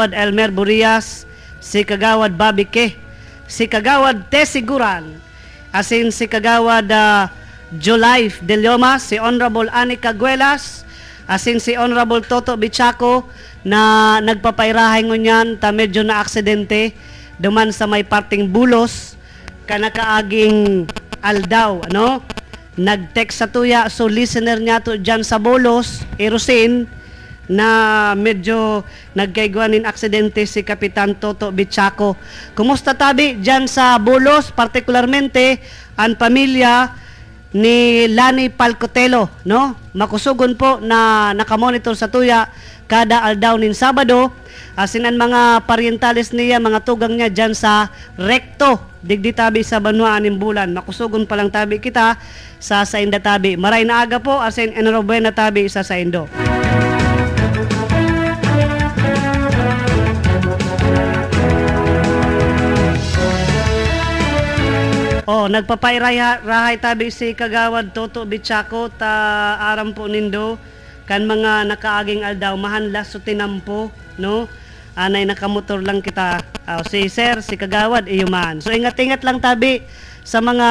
Kagawad Elmer Burias, si Kagawad Babike, si Kagawad Tesiguran, asin si Kagawad uh, Jolife De Loma, si Honorable Anika Guelas, asin si Honorable Toto Bichaco na nagpapairahay ngunyan ta medyo na aksidente duman sa may parting bulos kanakaaging aldaw ano? Nag-text sa tuya so listener niya to dyan sa bulos Erosin na medyo nagkaiguanin aksidente si Kapitan Toto Bichaco. Kumusta tabi dyan sa Bulos, partikularmente ang pamilya ni Lani Palcotelo, no? Makusugon po na nakamonitor sa tuya kada aldaw nin Sabado. Asinan mga parientales niya, mga tugang niya dyan sa Recto, digdi tabi sa Banwaan ng Bulan. Makusugon pa lang tabi kita sa Sainda tabi. Maray na aga po, asin enrobuena tabi sa Saindo. Oh, nagpapayrahay tabi si Kagawad Toto Bichako ta aram po nindo. Kan mga nakaaging aldaw mahanlas so tinampo no? Anay nakamotor lang kita. Oh, si sir si Kagawad iyuman so ingat-ingat lang tabi sa mga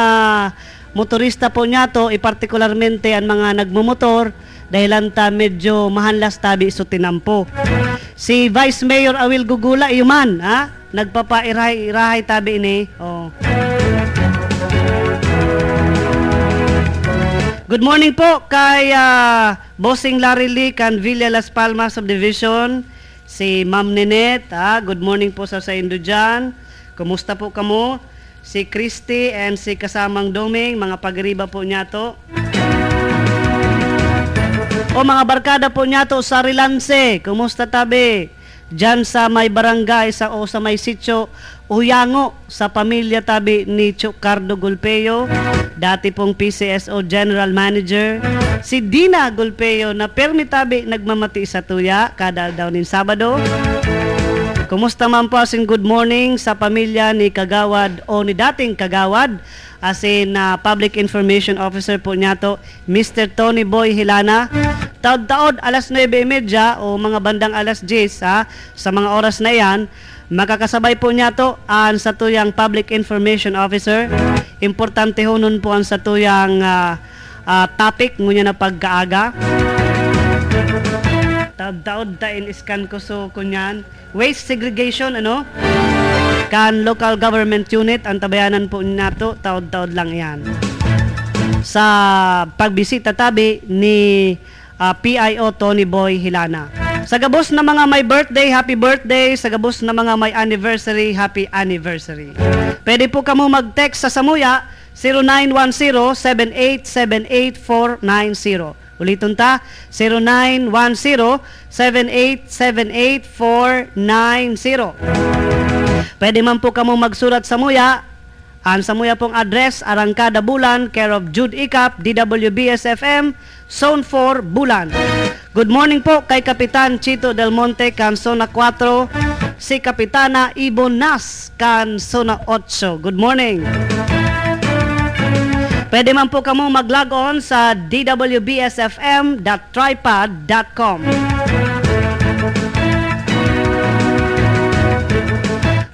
motorista po niya to ipartikularmente ang mga nagmumotor dahil ta medyo mahanlas tabi so tinampo. Si Vice Mayor Awil Gugula iyuman ha? Nagpapairay-irahay tabi ni oh Good morning po kay uh, Bossing Larry Lee kan Villa Las Palmas Subdivision, si Ma'am Nenet, ah, good morning po sa sa Indo dyan. Kumusta po kamo? Si Christy and si kasamang Doming, mga pagriba po niya to. O mga barkada po niya to sa Rilance, kumusta tabi? Diyan sa may barangay sa o sa may sitio Uyango sa pamilya tabi ni Chocardo Gulpeo, dati pong PCSO General Manager, si Dina Gulpeo na permi tabi nagmamati sa tuya kada daw nin Sabado. Kumusta man po asin good morning sa pamilya ni Kagawad o ni dating Kagawad asin na uh, Public Information Officer po niya to, Mr. Tony Boy Hilana. Taod-taod alas 9.30 o mga bandang alas 10 ha, sa mga oras na yan, Makakasabay po niya to ang sa tuyang Public Information Officer. Importante ho nun po ang sa tuyang uh, uh, topic ngunya na pagkaaga. Taod-taod ta in-scan ko so kunyan. Waste segregation, ano? Kan local government unit, ang tabayanan po nato, taod-taod lang yan. Sa pagbisita tabi ni uh, PIO Tony Boy Hilana. Sa gabos na mga may birthday, happy birthday. Sa gabos na mga may anniversary, happy anniversary. Pwede po kamo mag-text sa Samuya 0910-7878-490. Ulitin ta, 0910-7878-490. Pwede man po kamo magsurat sa Muya. Ang sa Muya pong address, Arangkada Bulan, care of Jude Ikap, DWBS-FM, Zone 4, Bulan. Good morning po kay Kapitan Chito Del Monte, Kansona 4, si Kapitana Ibon Nas, Kansona 8. Good morning. Pwede man po kamo mag-log on sa dwbsfm.tripod.com.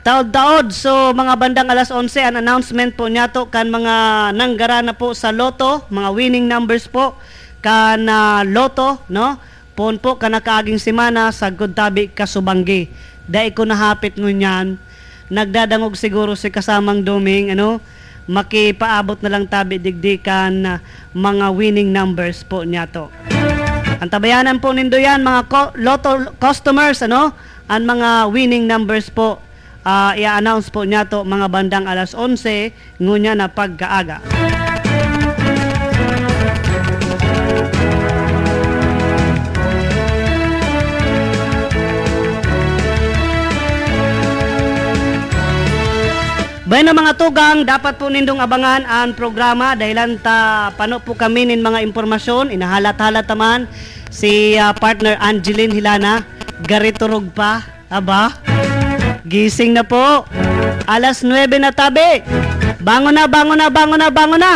Taod-taod, so mga bandang alas 11, an announcement po niya to kan mga nanggara na po sa loto, mga winning numbers po kana loto no? Pon po kana kaaging semana sa tabi kasubanggi. Dai ko nahapit ngunyan nagdadangog siguro si kasamang doming ano? Makipaabot na lang tabi digdikan na mga winning numbers po niya to. Ang tabayanan po nindo yan mga co- loto customers ano? Ang mga winning numbers po uh, i-announce po niya to mga bandang alas 11 ngunya na pagkaaga. Bueno mga tugang, dapat po nindong abangan ang programa dahil ta pano po kami nin mga impormasyon, inahalat-halat naman si uh, partner Angeline Hilana, gariturog pa, aba, gising na po, alas 9 na tabi, bangon na, bangon na, bangon na, bangon na,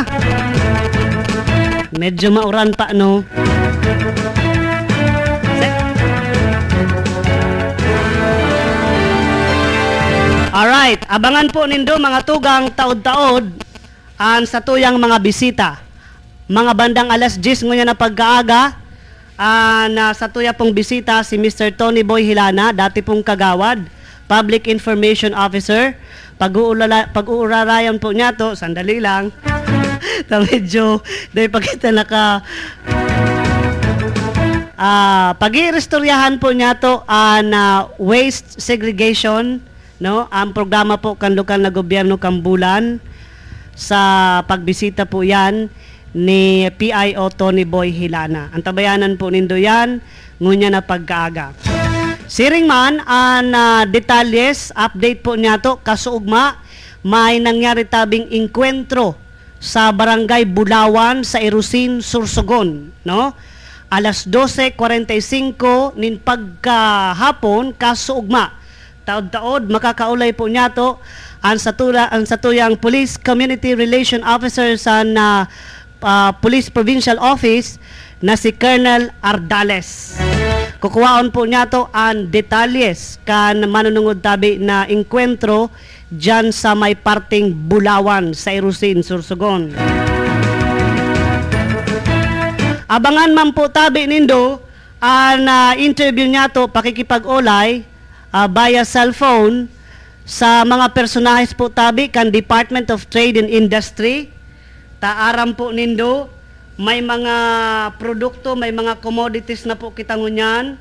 medyo mauran pa no, Alright, abangan po nindo mga tugang taod-taod an sa tuyang mga bisita. Mga bandang alas 10 ngunya na pagkaaga, an ah, sa tuya pong bisita si Mr. Tony Boy Hilana, dati pong kagawad, Public Information Officer. Pag-uulala, pag-uurarayan po niya to, sandali lang. na medyo, dahil pag kita naka, Ah, pag-irestoryahan po niya to an ah, waste segregation, no? Ang programa po kan lokal na gobyerno Kambulan sa pagbisita po 'yan ni PIO Tony Boy Hilana. Ang tabayanan po nindo 'yan ngunya na pagkaaga. Siring man ang ah, detalyes, update po niya to kasuugma may nangyari tabing inkwentro sa barangay Bulawan sa Erusin, Sursogon, no? alas 12.45 nin pagkahapon kasuugma. Taod-taod makakaulay po niya to ang satura ang satuyang Police Community Relation Officer sa na ah, Police Provincial Office na si Colonel Ardales. Kukuhaon po niya to ang detalyes kan manunungod tabi na inkwentro dyan sa may parting Bulawan sa Irusin, Sursogon. Abangan man po tabi nindo ang ah, interview niya to pakikipag-ulay ah, via cellphone sa mga personahes po tabi kan Department of Trade and Industry. Taaram po nindo may mga produkto, may mga commodities na po kita ngunyan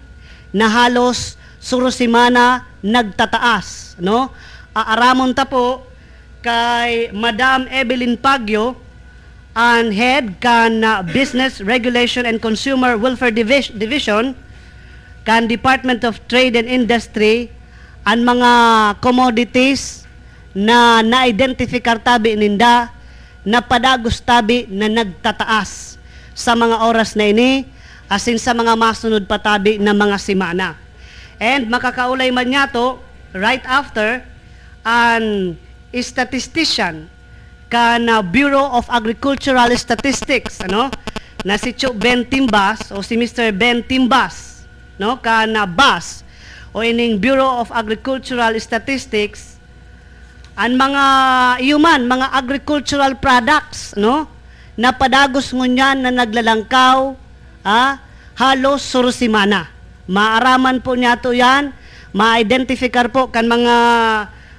na halos surusimana nagtataas, no? Aaramon ta po kay Madam Evelyn Pagyo, ang head kan Business Regulation and Consumer Welfare Divis- Division kan Department of Trade and Industry ang mga commodities na na-identifikar tabi ninda na padagos tabi na nagtataas sa mga oras na ini asin sa mga masunod pa tabi na mga simana. And makakaulay man niya to right after an statistician kana Bureau of Agricultural Statistics ano na si Cho Ben Timbas o si Mr. Ben Timbas no kana BAS o ining Bureau of Agricultural Statistics ang mga iuman mga agricultural products no? Na padagos ngunyan na naglalangkaw ah, halos surusimana maaraman po niya to yan. Ma-identifikar po kan mga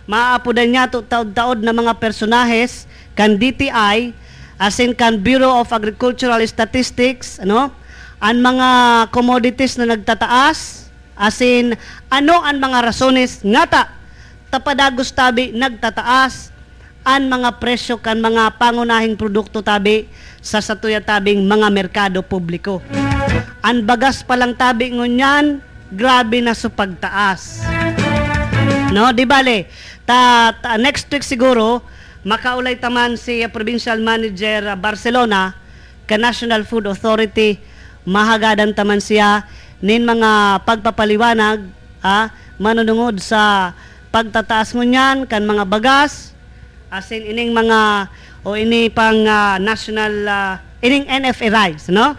maapudan niya to taod-taod na mga personahes kan DTI as in kan Bureau of Agricultural Statistics ano ang mga commodities na nagtataas as in ano ang mga rasones? Ngata tapadagos tabi nagtataas ang mga presyo kan mga pangunahing produkto tabi sa satuya tabing mga merkado publiko. Ang bagas pa lang tabi ngunyan, grabe na sa pagtaas. No, di bale. Ta, ta- next week siguro makaulay taman si uh, Provincial Manager uh, Barcelona ka National Food Authority mahagadan taman siya nin mga pagpapaliwanag ha, manunungod sa pagtataas ngunyan kan mga bagas asin ining mga o ini pang ah, national ah, ining NFA rice no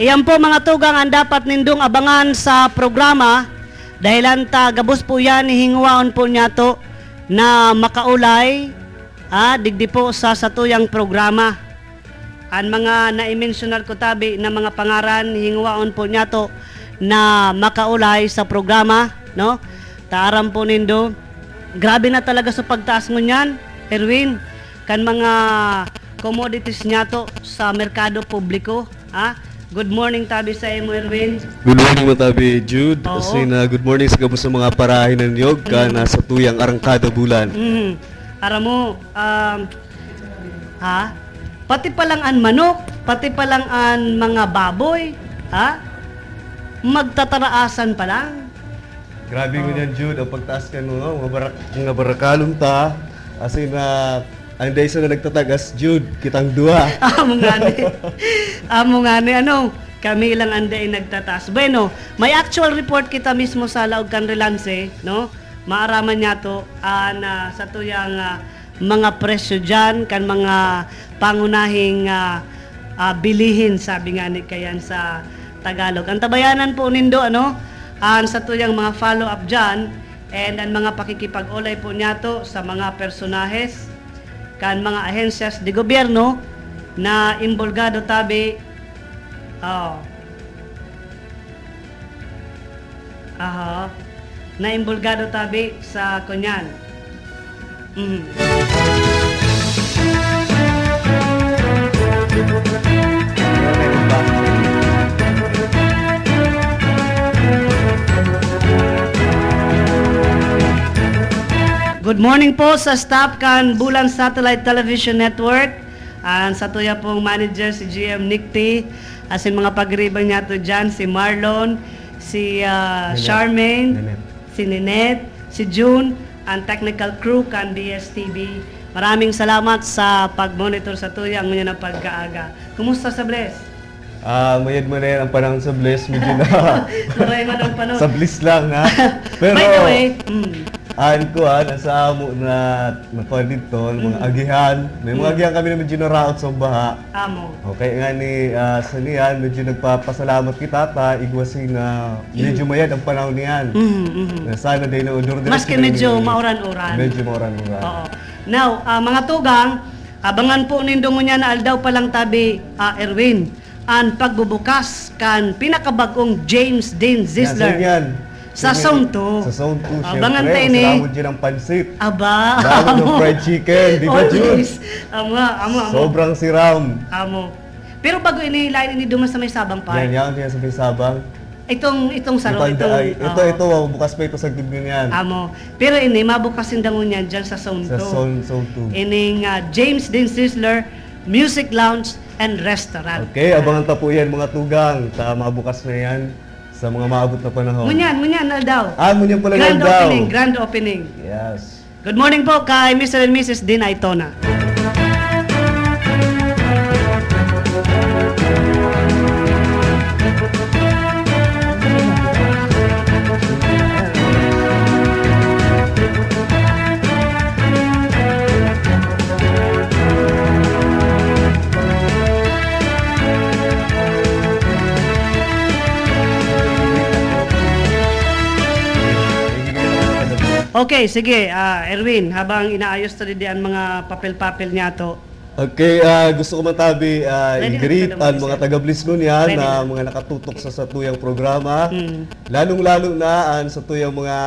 Iyan po mga tugang ang dapat nindong abangan sa programa dahil ta gabos po yan hingwaon po niya to na makaulay ah, digdi po sa satuyang programa. Ang mga na-mentionar ko tabi na mga pangaran hingwaon po niya to na makaulay sa programa, no? Taaram po nindo. Grabe na talaga sa pagtaas mo niyan, Erwin. Kan mga commodities niya to sa merkado publiko, ha? Good morning tabi sa imo, Erwin. Good morning matabi Jude. Oo. Na good morning sa kabus sa mga parahin ng niyog ka nasa tuyang arangkada bulan. Mhm. Ara mo, um, ha? Pati pa lang ang manok, pati pa lang ang mga baboy, ha? Magtataraasan pa lang. Grabe mo yan Jude, ang pagtaas ka no, mga, barak, mga barakalong ta. Kasi na Ang day sa na nagtatagas, Jude, kitang dua. Amo nga ni. Amo nga ni ano, kami lang anday nagtatas. Bueno, may actual report kita mismo sa Laog Canrelanse, no? Maaraman niya to ah, na sa tuyang ah, mga presyo dyan, kan mga pangunahing ah, ah, bilihin, sabi nga ni kayan sa Tagalog. Ang tabayanan po nindo, ano, ang sa tuyang mga follow-up dyan, and ang mga pakikipag-ulay po niya to sa mga personahes, kan mga ahensyas de gobyerno na imbulgado tabi oh. Aha. Na imbulgado tabi sa kunyan. Mm. Good morning po sa staff kan Bulan Satellite Television Network. Ang sa tuya pong manager si GM Nikti. Asin mga pagribang niya to dyan, si Marlon, si ah, Ninette. Charmaine, Ninette. si Ninette, si June, ang technical crew kan DSTV. Maraming salamat sa pag-monitor sa tuya ang mga na pagkaaga. Kumusta sa Bless? Ah, mayad mo na yan ang panahon sa Bliss, medyo na Maray man ang panahon. sa Bliss lang ha. Pero, By the way, mm, aan ko ha, nasa amo na nakuha dito, mga agihan. May mga agihan kami na medyo naraot sa baha. amo. Okay, nga ni uh, sa niyan, medyo nagpapasalamat kita ta, igwasing na medyo mayad ang panahon niyan. Mm, mm. Na sana din na undur Maski medyo mauran-uran. Medyo mauran-uran. Oo. Now, ah, mga tugang, abangan po nindo mo niya na aldaw palang tabi, ah, Erwin, ang pagbubukas kan pinakabagong James Dean Zisler. Yan, yan. Sa Yan, Zone 2. Sa Zone 2, Abangan syempre. tayo ni. Salamat dyan ang pansit. Aba. Dami ng fried chicken, di ba, Jun? Always. Amo, amo, amo. Sobrang siram. Amo. Pero bago inihilain ini duman sa may sabang pa. Yan, yan, kaya sa may sabang. Itong itong saro Ito, ay, ito, oo. ito, oh, bukas pa ito sa gudmin yan. Amo. Pero ini mabukasin dangon niyan diyan sa Zone 2. Sa Zone, Zone 2. ining uh, James Dean Sizzler Music Lounge and Restaurant. Okay, abangan ta po yan mga tugang. Ta mabukas na yan sa mga maabot na panahon. Munyan, munyan na daw. Ah, munyan pala Grand lang daw. opening, grand opening. Yes. Good morning po kay Mr. and Mrs. Dean Aitona. Okay, sige, ah, Erwin, habang inaayos na din ang mga papel-papel niya to. Okay, ah, gusto ko matabi uh, Ready na i-greet ang mga taga-Blisgon yan Ready na na. mga nakatutok sa satuyang programa. Mm. Lalong-lalo na ang satuyang mga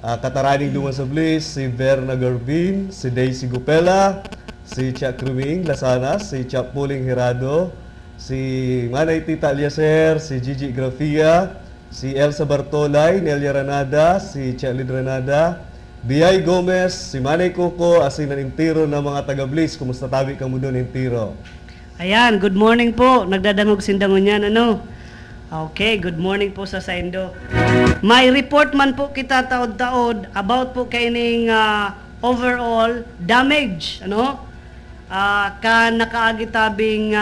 ah, kataraning duman sa Bliss, si Verna Garbin, si Daisy Gupela, si Chia Cruming Lasanas, si Chia Puling Hirado, si Manay Tita Aliaser, si Gigi Grafia, si Elsa Bartolay, Nelia Ranada, si Chia Lid Ranada, Biyay Gomez, si Manay Coco, asin ng Intiro ng mga taga-Bliss. Kumusta tabi ka mo doon, Intiro? Ayan, good morning po. Nagdadangog sindangon yan, ano? Okay, good morning po sa Saindo. May report man po kita taod-taod about po kaining ah, overall damage, ano? Ah, ka nakaagi tabing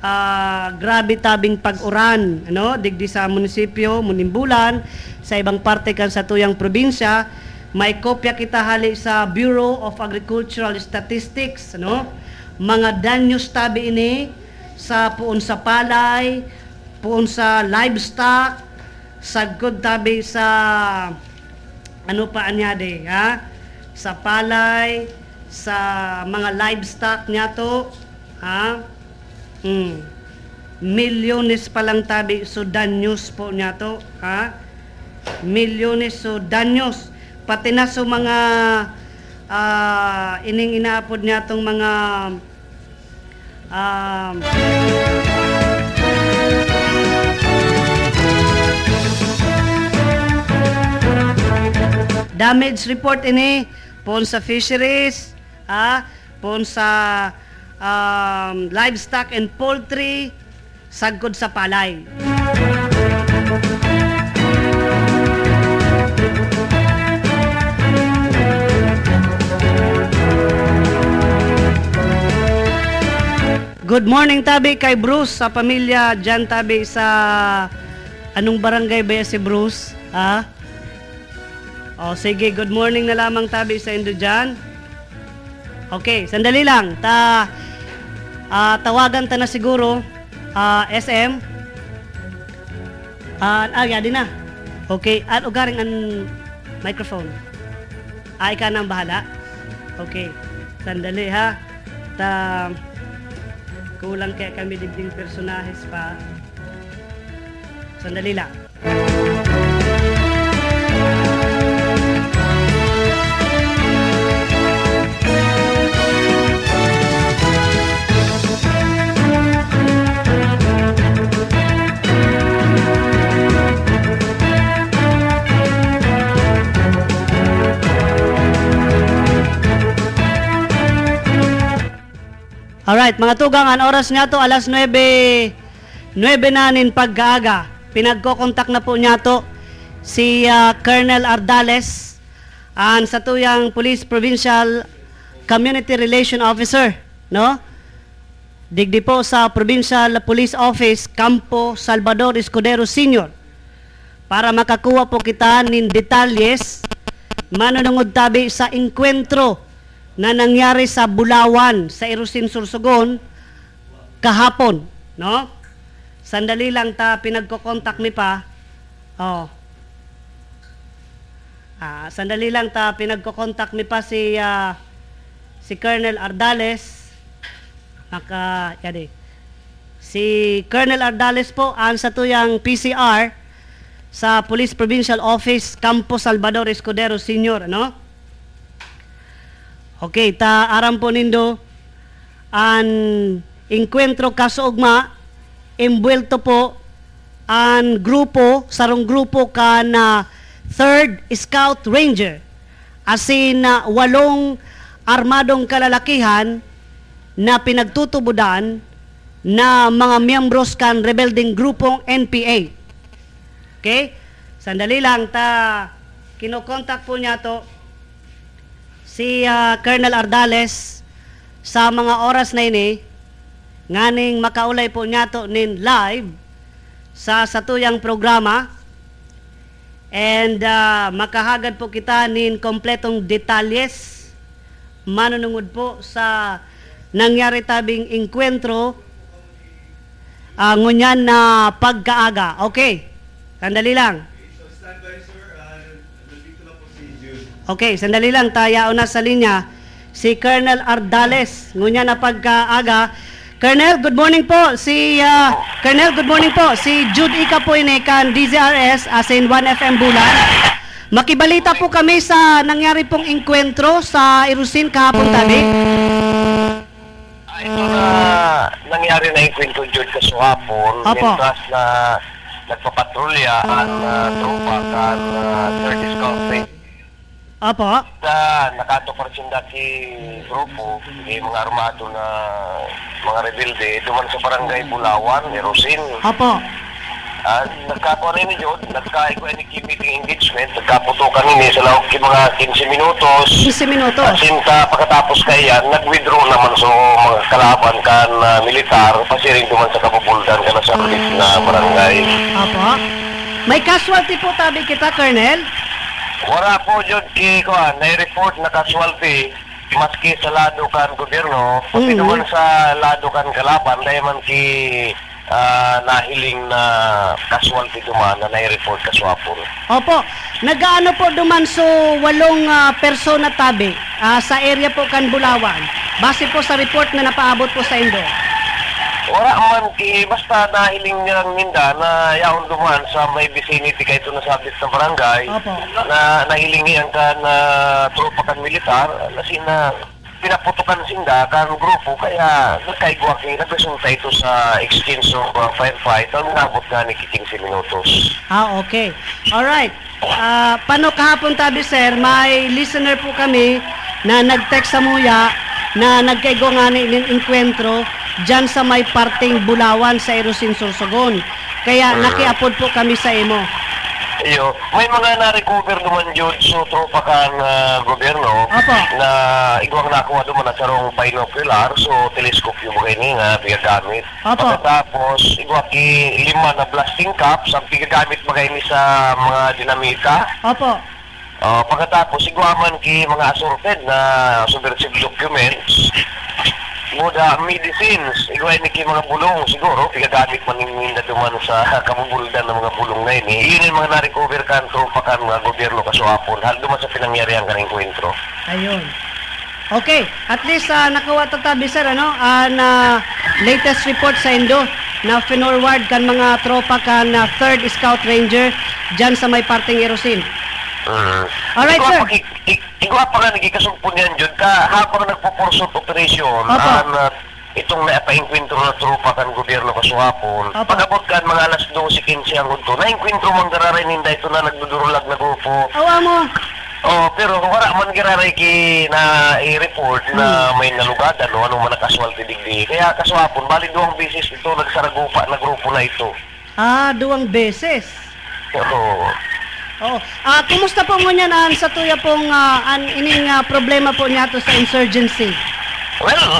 ah, grabe tabing pag-uran, ano? Digdi sa munisipyo, Munimbulan, sa ibang parte kan sa tuyang probinsya. May kopya kita hali sa Bureau of Agricultural Statistics, ano? Mga danyos tabi ini sa puon sa palay, puon sa livestock, sagkod tabi sa ano pa anya de, ha? Sa palay, sa mga livestock niya to, ha? Hmm. Milyones pa lang tabi so danyos po niya to, ha? Milyones so danyos. Pati na so mga ah, ining inaapod niya tong mga um, damage report ini pon sa fisheries, ah, pon sa um, livestock and poultry, sagkod sa palay. Good morning tabi kay Bruce sa pamilya Jan tabi sa anong barangay ba si Bruce? Ha? O sige, good morning na lamang tabi sa Indo dyan. Okay, sandali lang. Ta ah, tawagan ta na siguro ah, SM. Ah, ah, yadi na. Okay, at ugaring ang microphone. Ay ka nang bahala. Okay. Sandali ha. Ta kulang kaya kami digding personahes pa. Sandali lang. Alright, mga tugang, ang oras nga to, alas 9, 9 na nin pagkaaga. Pinagkokontak na po niya to si ah, Colonel Ardales, ang sa tuyang Police Provincial Community Relation Officer, no? Digdi po sa Provincial Police Office, Campo Salvador Escudero Senior, para makakuha po kita nin detalyes manunungod tabi sa inkwentro na nangyari sa Bulawan, sa Irusin Sursogon, kahapon, no? Sandali lang ta pinagko-contact mi pa. Oh. Ah, sandali lang ta pinagko-contact mi pa si ah, si Colonel Ardales. Maka yadi. Si Colonel Ardales po ang sa tuyang PCR sa Police Provincial Office Campo Salvador Escudero Senior, ano? Okay, ta aram po nindo an inkwentro kasuugma imbuelto po an grupo sarong grupo ka na third Scout Ranger asin na walong armadong kalalakihan na pinagtutubudan na mga miyembros kan rebelding grupong NPA. Okay? Sandali lang, ta kinokontak po niya to si ah, Colonel Ardales sa mga oras na ini nganing makaulay po niya to nin live sa satuyang programa and ah, makahagad po kita nin kompletong detalyes manunungod po sa nangyari tabing inkwentro uh, ngunyan na pagkaaga. Okay, sandali lang. So stand by sir, uh, nandito na po si Jude. Okay, sandali lang, tayo na sa linya si Colonel Ardales. Ngunya na pagkaaga. Colonel, good morning po. Si ah, Colonel, good morning po. Si Jude Ika po inekan DZRS as in 1FM Bulan. Makibalita po kami sa nangyari pong inkwentro sa Irusin kahapon tabi. Ah, ito na nangyari na kwento George kasuhapon. Apo. Mientras na nagpapatrolya ang uh, tropa kan uh, third scout Opo. Na nakatukar sinda ki grupo, yung mga armado na mga rebelde, duman sa barangay Bulawan, Erosin. Opo. Ah, nagkakuha rin ni Jod, nagkaiko ni meeting engagement, nagkaputukan ni sa lawag ki mga 15 minutos. 15 minutos. Asin ka, pagkatapos kay yan, nag-withdraw naman so mga kalaban kan na militar, pasiring duman sa kabubuldan ka na sa ulit na barangay. Opo. May casualty po tabi kita, Colonel. Wala po Jod ki, kuhan, na-report na casualty, maski sa lado kan gobyerno, pati Mhm. duman sa lado kan kalaban, dahil man ki ah, nahiling na casualty duman na na-report kaswapon. Opo. Nagaano po duman so walong ah, persona tabi ah, sa area po kan Bulawan. Base po sa report na napaabot po sa Indo. Wala man ki basta nahiling niyang ninda na yaon duman sa may vicinity kay ito nasabit na barangay Opo. na nahiling niyan ka na tropa kan militar na sina pinaputukan sinda kan grupo kaya nagkaigwa kay nagresulta ito sa exchange of uh, firefight ang nabot nga ni 15 minutos. Ah, okay. Alright. Ah, paano kahapon tabi, sir? May listener po kami na nag-text sa muya na nagkaigo nga ni ng enkwentro dyan sa may parting Bulawan sa Erosin Sorsogon. Kaya nakiapod po kami sa imo. Iyo, may mga na-recover naman yun so tropa kan ah, gobyerno Opo. na igwang nakuha naman na sarong binocular so telescope yung mga ini nga pigagamit. Opo. Pagkatapos igwa ki lima na blasting caps ang pigagamit mga ini sa mga dinamita. Opo. Uh, pagkatapos igwaman ki mga assorted na subversive documents Muda medicines, igwa ni ki mga bulong siguro, pigagamit man yung duman sa kabubuldan ng mga bulong na ini. Yun yung mga na-recover kan tropa kan mga gobyerno kasuapon. Hal duman sa pinangyarihan kaning kwentro. Ayun. Okay, at least uh, nakuha tatabi sir ano, ah, na latest report sa Indo na finorward kan mga tropa kan na 3rd Scout Ranger dyan sa may parting Erosin. Mm. Alright, igwa sir. Igwa pa nga nagikasumpon yan dyan ka habang nagpo-pursue operation Opo. an uh, itong naipainkwentro na tropa kan gobyerno kasuapon. Opo. Pagabot kan mga alas 12.15 ang unto, nainkwentro mang gararin ito na nagdudurulag na grupo. Awa mo. Oh, pero wala man giraray ki na i-report na may nalugadan o ano man nakaswalti digdi. Kaya kaswapon, bali duwang bisis ito nagsaragupa na grupo na ito. Ah, duwang beses. Oo. Oh, ah kumusta po mo niyan an sa tuya pong ah, an ining ah, problema po niya to sa insurgency? Well,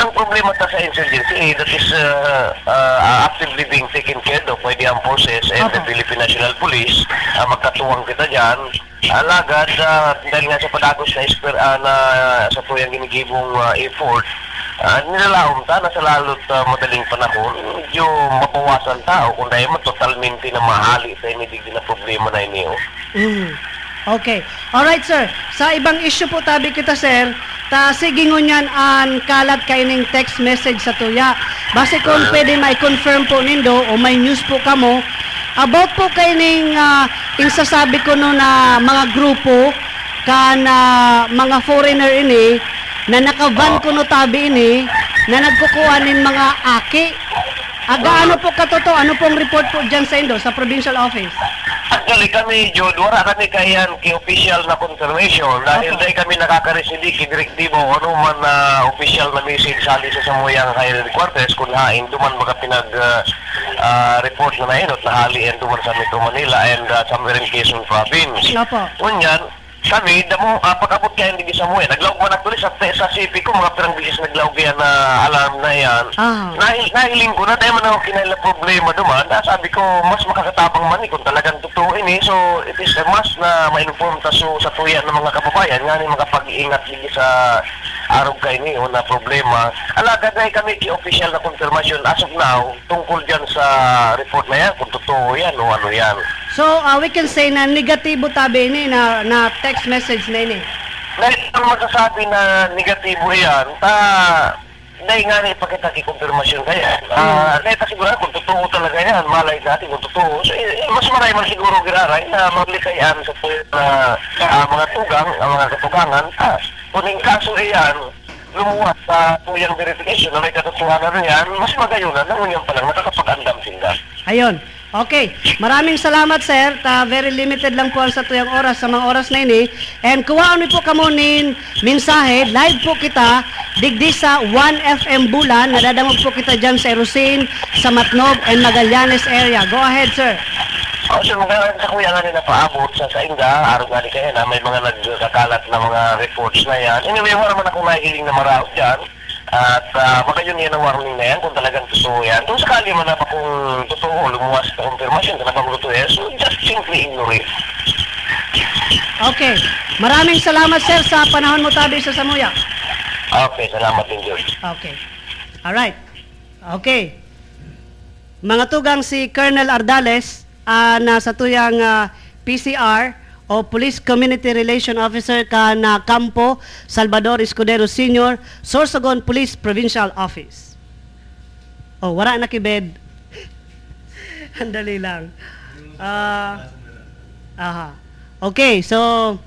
ang problema ta sa insurgency, eh, that is uh, uh, actively being taken care of by the armed forces and the Opo. Philippine National Police. Uh, magkatuwang kita dyan. Alagad, uh, dahil nga sa padagos na, esper, ah, na sa tuyang ginigibong uh, effort, uh, nilalaom ta na sa lalot uh, madaling panahon, medyo mabawasan tao man totalmente na mahali sa inidig na problema na iniyo. Mm. Okay. Alright, sir. Sa ibang issue po tabi kita, sir, ta sige ngunyan an kalat kaining text message sa tuya. Base kung pwede may confirm po nindo o may news po kamo about po kaining uh, insasabi ko no na mga grupo kana mga foreigner ini na nakavan ko no tabi ini na nagkukuha nin mga aki. Aga ano po katotoo? Ano pong report po dyan sa Indo, sa provincial office? Actually kami, Jod, wala kami kayan ki official na confirmation dahil dahil kami nakaka-receive ki direktibo o ano man na official na message sali sa samuyang kay quarters kung hain duman baka pinag uh, uh, report na nainot na hali and duman sa Metro Manila and uh, somewhere in Quezon Province. Opo. Kunyan, kami, damo, uh, pag-abot kaya hindi sa muya, naglaog man actually sa, sa CP ko, mga pirang bisis naglaog yan na alarm na yan. Ah. Nahil, nahiling ko na, dahil man ako kinaila problema duman, na sabi ko, mas makakatabang man eh, kung talagang totoo ini. So, it is a must na ma-inform ta so, sa tuya ng mga kababayan, nga ni mga pag-iingat ligi sa araw kay ni o na problema. Alaga dahil kami ki official na confirmation as of now, tungkol dyan sa report na yan, kung totoo yan o ano yan. So, uh, we can say na negatibo tabi ini na, na text message na ini. Ang masasabi na negatibo yan, ta dahil nga na ipakita ki konfirmasyon kaya. Ah, uh, neta siguro kung totoo talaga yan, malay natin kung totoo. So, eh, mas marami man siguro giraray na maglikayan sa tuwid na ah, mga tugang, ang mga katugangan. Ah, kung yung kaso iyan, lumuwas sa tuyang verification na may katotohanan na yan, mas magayunan na ngunyan pa lang nakakapag-andam sila. Ayun. Okay. Maraming salamat, sir. Ta very limited lang po ang sa tuyang oras sa mga oras na ini. And kuwaon ni po kamo nin mensahe. Live po kita digdi sa 1FM Bulan. Nadadamog po kita dyan sa Erosin, sa Matnog, and Magallanes area. Go ahead, sir. O, so mga sa kuya nga nila paabot sa Sainga, araw nga ni kaya na may mga nagkakalat na mga reports na yan. Anyway, wala man akong nahiling na maraot dyan. At uh, baka yun yan ang warning na yan kung talagang totoo yan. Kung sakali man na pa kung totoo, lumuwas na confirmation na bang totoo yan, so just simply ignore it. Okay. Maraming salamat, sir, sa panahon mo tabi sa Samuya. Okay, salamat din, George. Okay. Alright. Okay. Mga tugang si Colonel Ardales ah, na sa tuyang ah, PCR o Police Community Relation Officer ka na Campo Salvador Escudero Sr. Sorsogon Police Provincial Office. Oh, wala na kibed. Andali lang. Ah, aha. Okay, so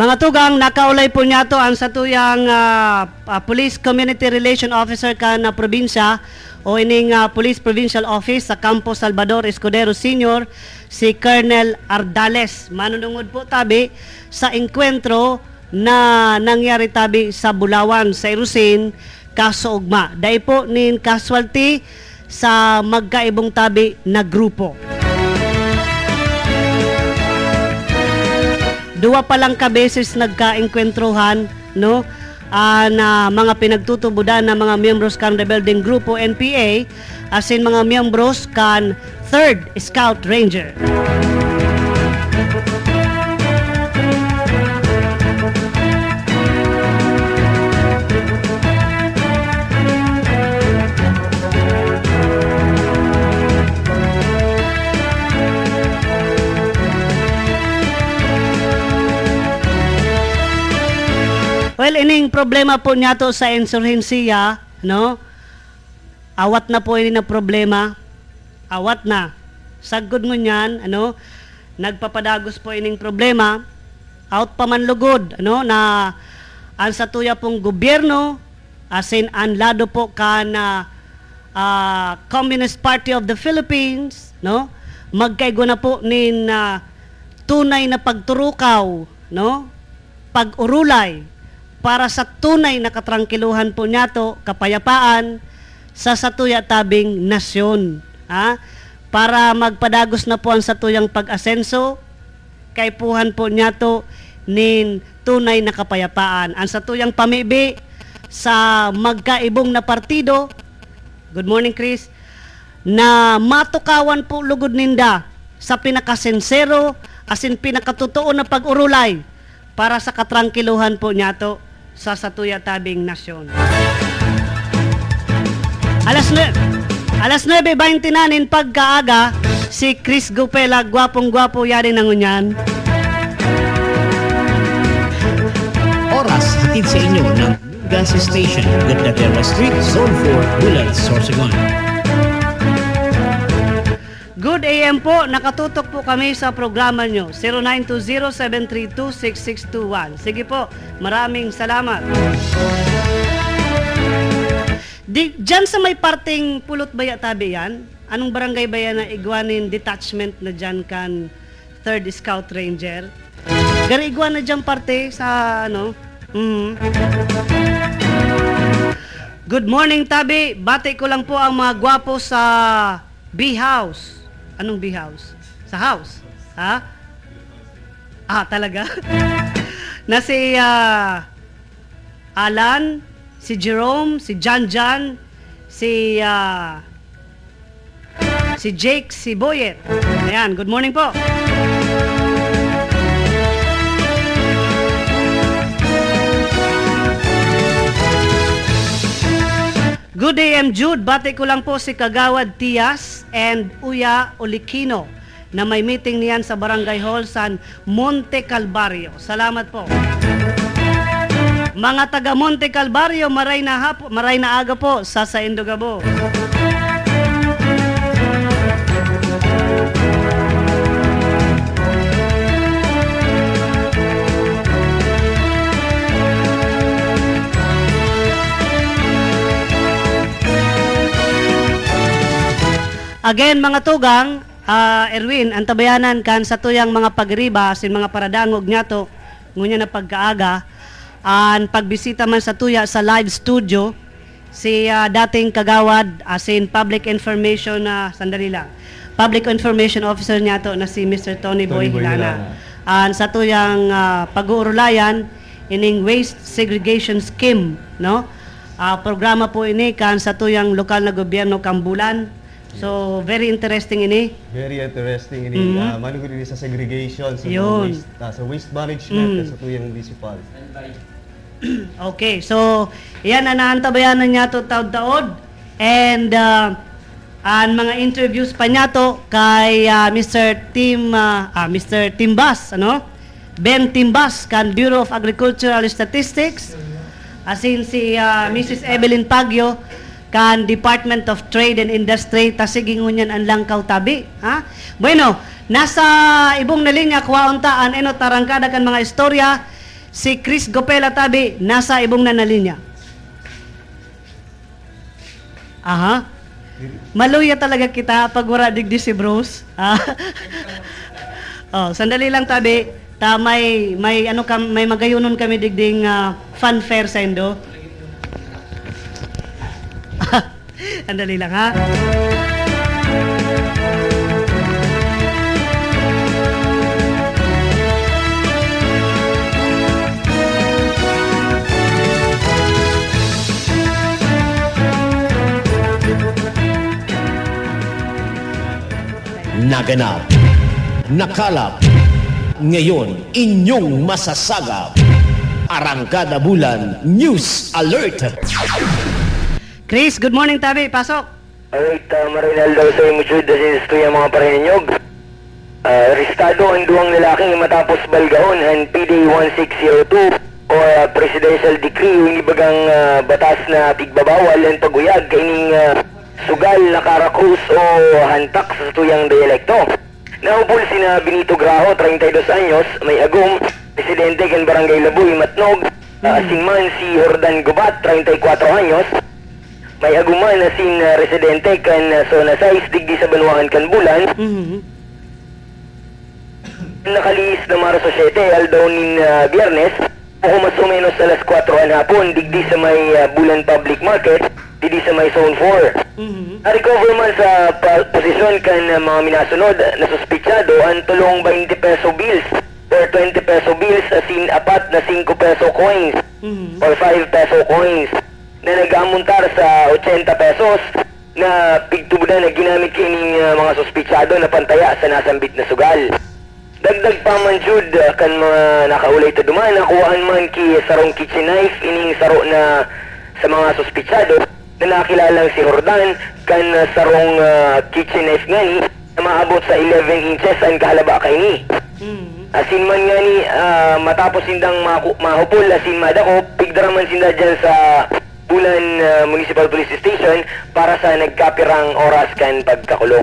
Mga tugang, nakaulay po niya to ang sa tuyang ah, ah, Police Community Relation Officer ka na probinsya o ining ah, Police Provincial Office sa Campo Salvador Escudero Senior si Colonel Ardales. Manunungod po tabi sa enkwentro na nangyari tabi sa Bulawan, sa Irusin, Kasougma. Dahil po nin casualty sa magkaibong tabi na grupo. Duwa pa lang ka beses no? ah, na mga pinagtutubudan ng mga miyembros kan Rebelding Grupo NPA as in mga miyembros kan 3rd Scout Ranger. Well, ining problema po niya to sa insurhensiya, no? Awat na po ini na problema. Awat na. Sagod mo niyan, ano? Nagpapadagos po ining problema. Out pa man lugod, ano? Na ang sa tuya pong gobyerno, as in anlado po ka na ah, Communist Party of the Philippines, no? Magkaigo na po nin ah, tunay na pagturukaw, no? Pag-urulay para sa tunay na katrangkiluhan po niyato, kapayapaan sa satuya tabing nasyon. Ha? Para magpadagos na po ang satuyang pag-asenso, kaipuhan po niyato nin tunay na kapayapaan. Ang satuyang pamibi sa magkaibong na partido, good morning Chris, na matukawan po lugod ninda sa pinakasensero asin pinakatotoo na pag-urulay para sa katrangkiluhan po niyato sa satuya tabing nasyon. Alas 9, alas 9.20 nanin pagkaaga, si Chris Gupela, gwapong-gwapo yari nangunyan. Oras hatid sa inyo ng Gas Station, Ganda Street, Zone 4, Bulan, Sorsogon. Good AM po, nakatutok po kami sa programa nyo, 0920-732-6621. Sige po, maraming salamat. Di, dyan sa may parting pulot baya tabi yan, anong barangay ba yan na Iguanin Detachment na dyan kan 3rd Scout Ranger? Gari iguan na dyan parte sa ano, mhm. Good morning, Tabi. Bati ko lang po ang mga gwapo sa B-House. Anong B-House? Sa house. Ha? Ah, talaga? na si ah, Alan, si Jerome, si John John, si ah, si Jake, si Boyet. Ayan, good morning po. Good day, I'm Jude. Bati ko lang po si Kagawad Tias and Uya Olikino na may meeting niyan sa Barangay Hall San Monte Calvario. Salamat po. Mga taga Monte Calvario, maray na, hapo, maray na aga po sa sa Indogabo. Again, mga tugang, ah, Erwin, ang tabayanan kan sa tuyang mga pagriba, sin mga paradangog niya to, ngunya na pagkaaga, an pagbisita man sa tuya sa live studio, si ah, dating kagawad, asin public information na, sandali lang, public information officer niya to na si Mr. Tony, Boy, Tony Boy Hilana. Hilana. An sa tuyang ah, pag-uurulayan, ining waste segregation scheme, no? Ah, programa po ini kan sa tuyang lokal na gobyerno Kambulan. So, very interesting ini. Very interesting ini. Mhm. Mm manugod ini sa segregation, sa, Yun. waste, ah, sa waste management Mm. sa tuyang municipal. Okay, so yan ang naantabayanan niya to taod-taod and uh, ang mga interviews pa niya to kay uh, Mr. Tim uh, ah, Mr. Timbas, ano? Ben Timbas kan Bureau of Agricultural Statistics. Asin si uh, Mrs. Evelyn Pagyo kan Department of Trade and Industry tasiging unyan ang langkaw tabi ha bueno nasa ibong na linya kuwaunta an eno tarangkada kan mga istorya si Chris Gopela tabi nasa ibong na na linya aha Maluya talaga kita pag wala digdi si Bruce. Ah. oh, sandali lang tabi. Ta may may ano kam may magayunon kami digding ah, fun fair Sandali lang ha. Naganap, nakalap, ngayon inyong masasagap. Arangkada Bulan News Alert! Chris, good morning tabi. Pasok. Alright, uh, marinal daw sa imo jud sa istuya mga parinyog. Uh, arestado ang duwang lalaking matapos balgaon ang PD 1602 o uh, presidential decree yung ibagang uh, batas na pigbabawal ang paguyag kining uh, sugal na karakrus o hantak sa tuyang dialekto. Naupol sina Benito Graho, 32 anyos, may agum, presidente kan Barangay Labuy, Matnog, uh, asingman si Jordan Gubat, 34 anyos, may aguman na sin uh, residente kan uh, zona 6 digdi sa Banwangan kan Bulan. Mhm. Nakaliis na Marso 7 aldaw nin uh, Biyernes o mas o menos alas 4 ang hapon digdi sa may uh, Bulan Public Market digdi sa may Zone 4. Mhm. Na-recover man sa pa- posisyon kan uh, mga minasunod na suspitsado ang tulong 20 peso bills or 20 peso bills asin apat na 5 peso coins Mhm. or 5 peso coins na nag-amuntar sa 80 pesos na pigtubudan na ginamit kining uh, mga suspitsado na pantaya sa nasambit na sugal. Dagdag pa man jud uh, kan mga nakaulay ta duman nakuhaan man ki sarong kitchen knife ining saro na sa mga suspitsado na nakilalang si Jordan kan uh, sarong uh, kitchen knife ngani na maabot sa 11 inches ang kahalaba kay ni. Mhm. Asin man nga ni ah, matapos sindang mahupol asin madako pigdaraman sinda dyan sa Bulan ah, Municipal Police Station para sa nagkapirang oras kan pagkakulong.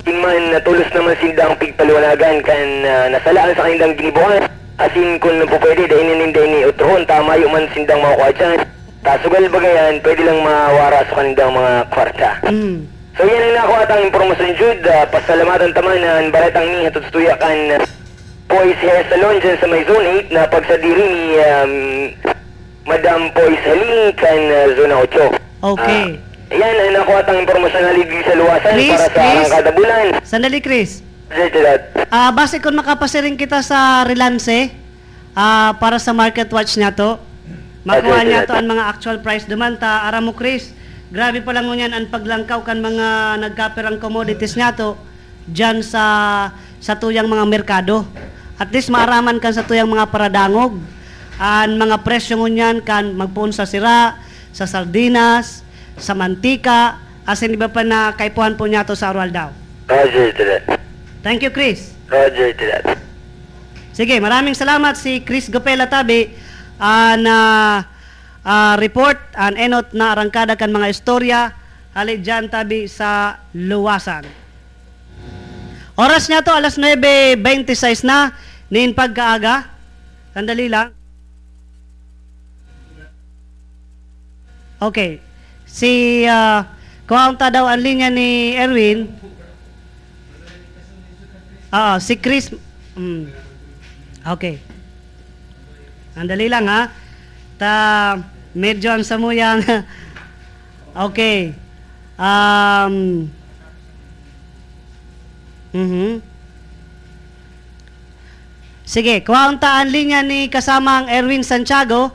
Asin man natulos naman sindang pigpaliwanagan kan ah, nasalaan sa kanilang ginibuan. Asin kung po pwede dahil ninday ni utrohon tama yung man sindang makuha dyan. Tasugal bagayan pwede lang mawara sa kanilang mga kwarta. Mhm. So yan ang nakuha atang impormasyon Jude. Uh, pasalamatan taman na baretang ni hatutuya kan uh, Poise Hair Salon dyan sa may Zone 8 na pagsadiri ni um, Madam Poise Haling kan uh, Zona 8. Okay. Ah, yan nakuha atang impormasyon na ligli sa luwasan Chris, para sa Chris. arangkada bulan. Sandali, Chris. Ah, base kung makapasiring kita sa Relance, ah, para sa market watch niya to, makuha niya to ang mga actual price duman ta ara mo Chris. Grabe pa lang ngunyan ang paglangkaw kan mga nagkapirang commodities niya to diyan sa sa tuyang mga merkado. At least maaraman kan sa tuyang mga paradangog. Ang mga presyo ngunyan kan magpuon sa sira, sa sardinas, sa mantika, asin iba pa na kaipuhan po niya to sa Arual daw. Roger to that. Thank you, Chris. Roger to that. Sige, maraming salamat si Chris Gopela Tabi ah, na ah, report an enot na arangkada kan mga istorya hali dyan tabi sa luwasan. Oras niya to alas 9.26 na nin pagkaaga. Sandali lang. Okay. Si uh, kuhaunta daw ang linya ni Erwin. Oo, si Chris. Mm. Okay. Andali lang ha. Ta medyo ang samuyang. okay. Um Mhm. Sige, kuhaunta ang linya ni kasamang Erwin Santiago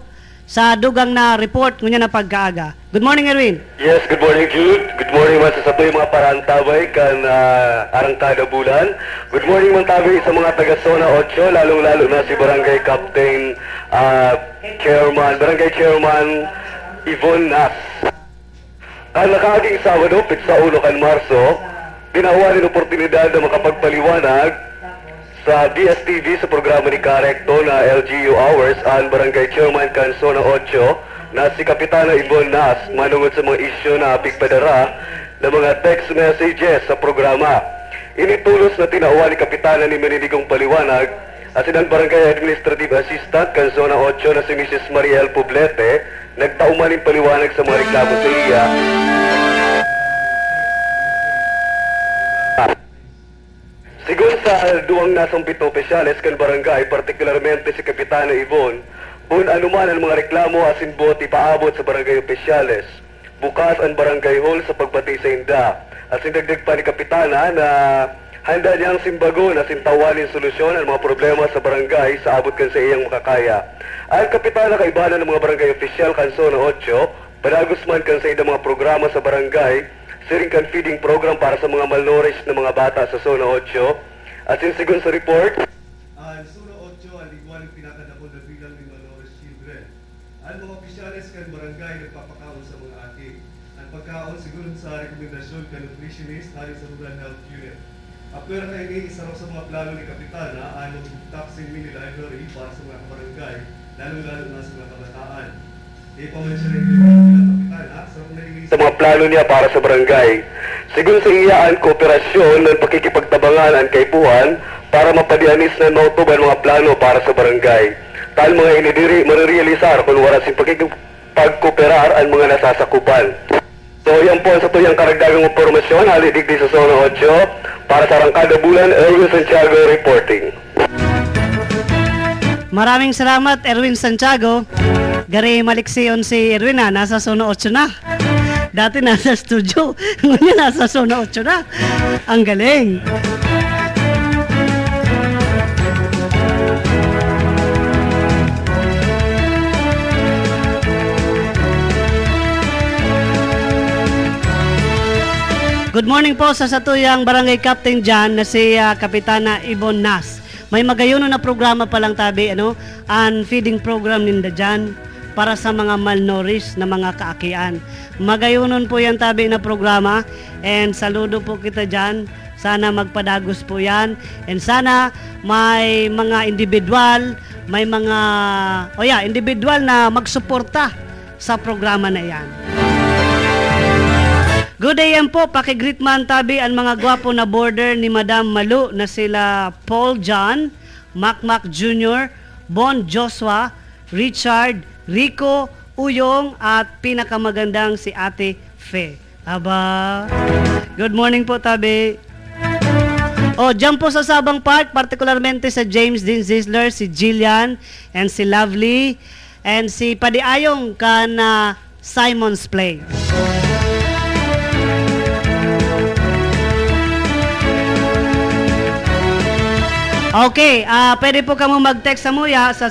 sa dugang na report ngunya na pagkaaga. Good morning Erwin. Yes, good morning Jude. Good morning man sa satoy mga parantabay kan uh, arangkada bulan. Good morning man tabi sa mga taga Zona 8, lalong-lalo na si Barangay Captain uh, Chairman, Barangay Chairman Yvonne Nas. Ang nakaaging Sabado, pitsa ulo kan Marso, ginawa rin oportunidad na makapagpaliwanag sa DSTV sa programa ni Karekto na LGU Hours ang Barangay Chairman kan Zona 8 na si Kapitana Yvonne Nas manungod sa mga isyu na pigpadara ng mga text messages sa programa. Initulos na tinauhan ni Kapitana ni Meninigong Paliwanag at sinang Barangay Administrative Assistant kan Zona 8 na si Mrs. Mariel Poblete nagtauman paliwanag sa mga reklamo sa iya sa duwang nasong pito opisyales kan barangay, partikularmente si Kapitana Ivon, bun anuman ang mga reklamo asin boti paabot sa barangay opisyales. Bukas ang barangay hall sa pagbati sa inda. Asin dagdag pa ni Kapitana na handa niyang simbagon asin tawanin solusyon ang mga problema sa barangay sa abot kan sa iyang makakaya. Ang Kapitana kaibanan ng mga barangay opisyal kan Zona 8, panagos man kan sa mga programa sa barangay, siring kan feeding program para sa mga malnourished na mga bata sa Zona 8. Asin sigon sa report, Ang Suna 8 ang lingwan ng pinakadakon na bilang ng malnourished children. Ang mga opisyales kan barangay nagpapakaon sa mga aki. Ang pagkaon siguro sa rekomendasyon kan nutritionist hari sa rural health unit. Apero kay ni isa sa mga plano ni Kapitana ang taxing mini library para sa mga barangay, lalo-lalo na sa mga kabataan. Ipamensyon rin ni Kapitana sa mga plano niya para sa barangay. Sigun sa iyaan kooperasyon ng pakikipagtabangan ang kaipuhan para mapadianis na mautuban mga plano para sa barangay. Tal mga inidiri marirealisar kung wala si pakikipagkooperar ang mga nasasakupan. So yan po sa tuyang karagdagang impormasyon, halidigdi sa Zona 8 para sa Rangkada Bulan, Erwin Santiago reporting. Maraming salamat, Erwin Santiago. Gari maliksiyon si Erwin na, nasa Zona 8 na. Dati nasa studio, ngayon nasa Zona 8 na. Ang galing. Good morning po sa satuyang barangay captain dyan na si ah, Kapitana Ibon Nas. May magayono na programa pa lang tabi, ano, ang feeding program ninda dyan para sa mga malnourished na mga kaakian. Magayonon po yan tabi na programa and saludo po kita dyan. Sana magpadagos po yan and sana may mga individual, may mga, o yeah, individual na magsuporta sa programa na yan. Good day yan po, pakigreet man tabi ang mga gwapo na border ni Madam Malu na sila Paul John, Macmac Jr., Bon Joshua, Richard, Rico, Uyong at pinakamagandang si Ate Fe. Aba, good morning po tabi. Oh, dyan po sa Sabang Park, particularmente sa James Dean Zisler, si Jillian, and si Lovely, and si Padiayong kan ah, Simon's Play. Okay, ah pwede po kamo mag-text sa Muya sa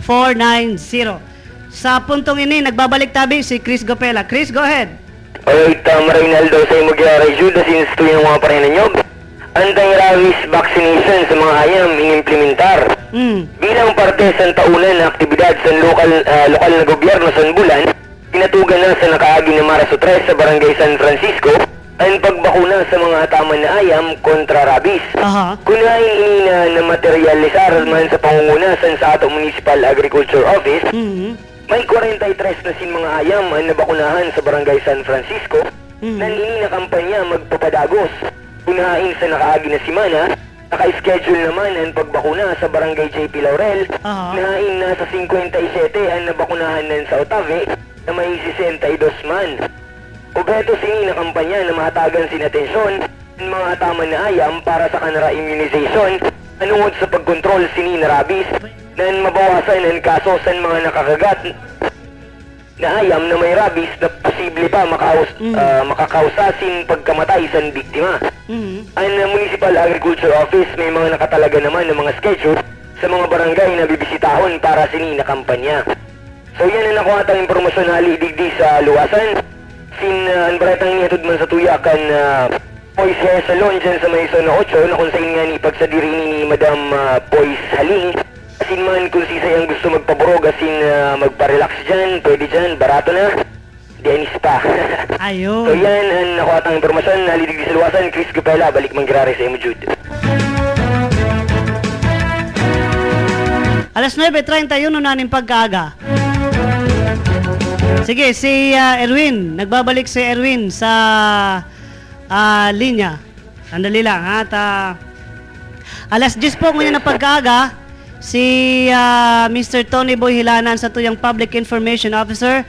0910-7878-490. Sa puntong ini, nagbabalik tabi si Chris Gopela. Chris, go ahead. Alright, um, Reynaldo sa imo gyara Judas since tuyo mga parehan ninyo. Anti-rabies vaccination sa mga hayam inimplementar. Mm. Bilang parte sa taunan na aktibidad sa lokal ah, lokal na gobyerno sa Bulan, pinatugan na sa nakaagi na Maraso 3 sa Barangay San Francisco ang pagbakuna sa mga taman na ayam kontra rabies. Aha. Kunain ini na, na materialisar man sa pangungunasan sa ato Municipal Agriculture Office, Mhm. may 43 na sin mga ayam ang nabakunahan sa Barangay San Francisco Mhm. nang ini na kampanya magpapadagos. Unahin sa nakaagi na simana, naka-schedule naman ang pagbakuna sa Barangay JP Laurel, Aha. nahain na sa 57 ang nabakunahan ng sa Otave na may 62 man. Ubeto sini na kampanya na mahatagan sin atensyon ng mga taman na ayam para sa kanara immunization anungod sa pagkontrol sini na rabies na mabawasan ang kaso sa mga nakakagat na ayam na may rabies na posible pa makaus, ah, makakausasin pagkamatay sa biktima. Mhm. Ang uh, Municipal Agriculture Office may mga nakatalaga naman ng mga schedule sa mga barangay na bibisitahon para sini na kampanya. So yan ang nakuha tayong impormasyon na halidigdi sa luwasan. Sin uh, ang baratang inihatod man sa tuyakan na Poise Hair Salon dyan sa may zona 8 na kung saan nga ni pagsadiri ni Madam uh, Poise Haling. Asin man kung si sayang gusto magpaborog asin uh, magpa-relax dyan, pwede dyan, barato na. Dennis pa. So Ayun. yan ang nakuha tayong impormasyon na halidigdi sa luwasan. Chris Gupela, balik manggirari sa imo Jude. Alas 9.31 na ning pagkaaga. Sige, si ah, Erwin. Nagbabalik si Erwin sa ah, linya. Andali lang, ha? Ta, alas 10 po ngayon na pagkaaga, si ah, Mr. Tony Boy Hilanan sa tuyang Public Information Officer,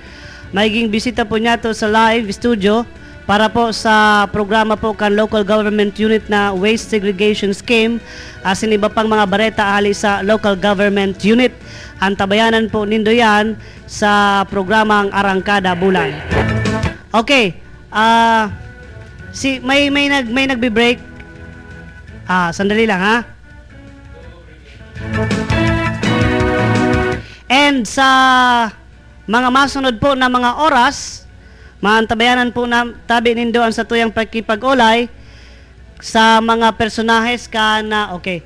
magiging bisita po niya to sa live studio para po sa programa po kan local government unit na waste segregation scheme asin iba pang mga bareta ali sa local government unit. Ang tabayanan po nindo yan sa programang Arangkada Bulan. Okay. Ah si may may nag may nagbi-break. Ah, sandali lang ha. And sa mga masunod po na mga oras, maantabayanan po na tabi nindo ang sa tuyang pagkipag-ulay sa mga personahes ka na, okay,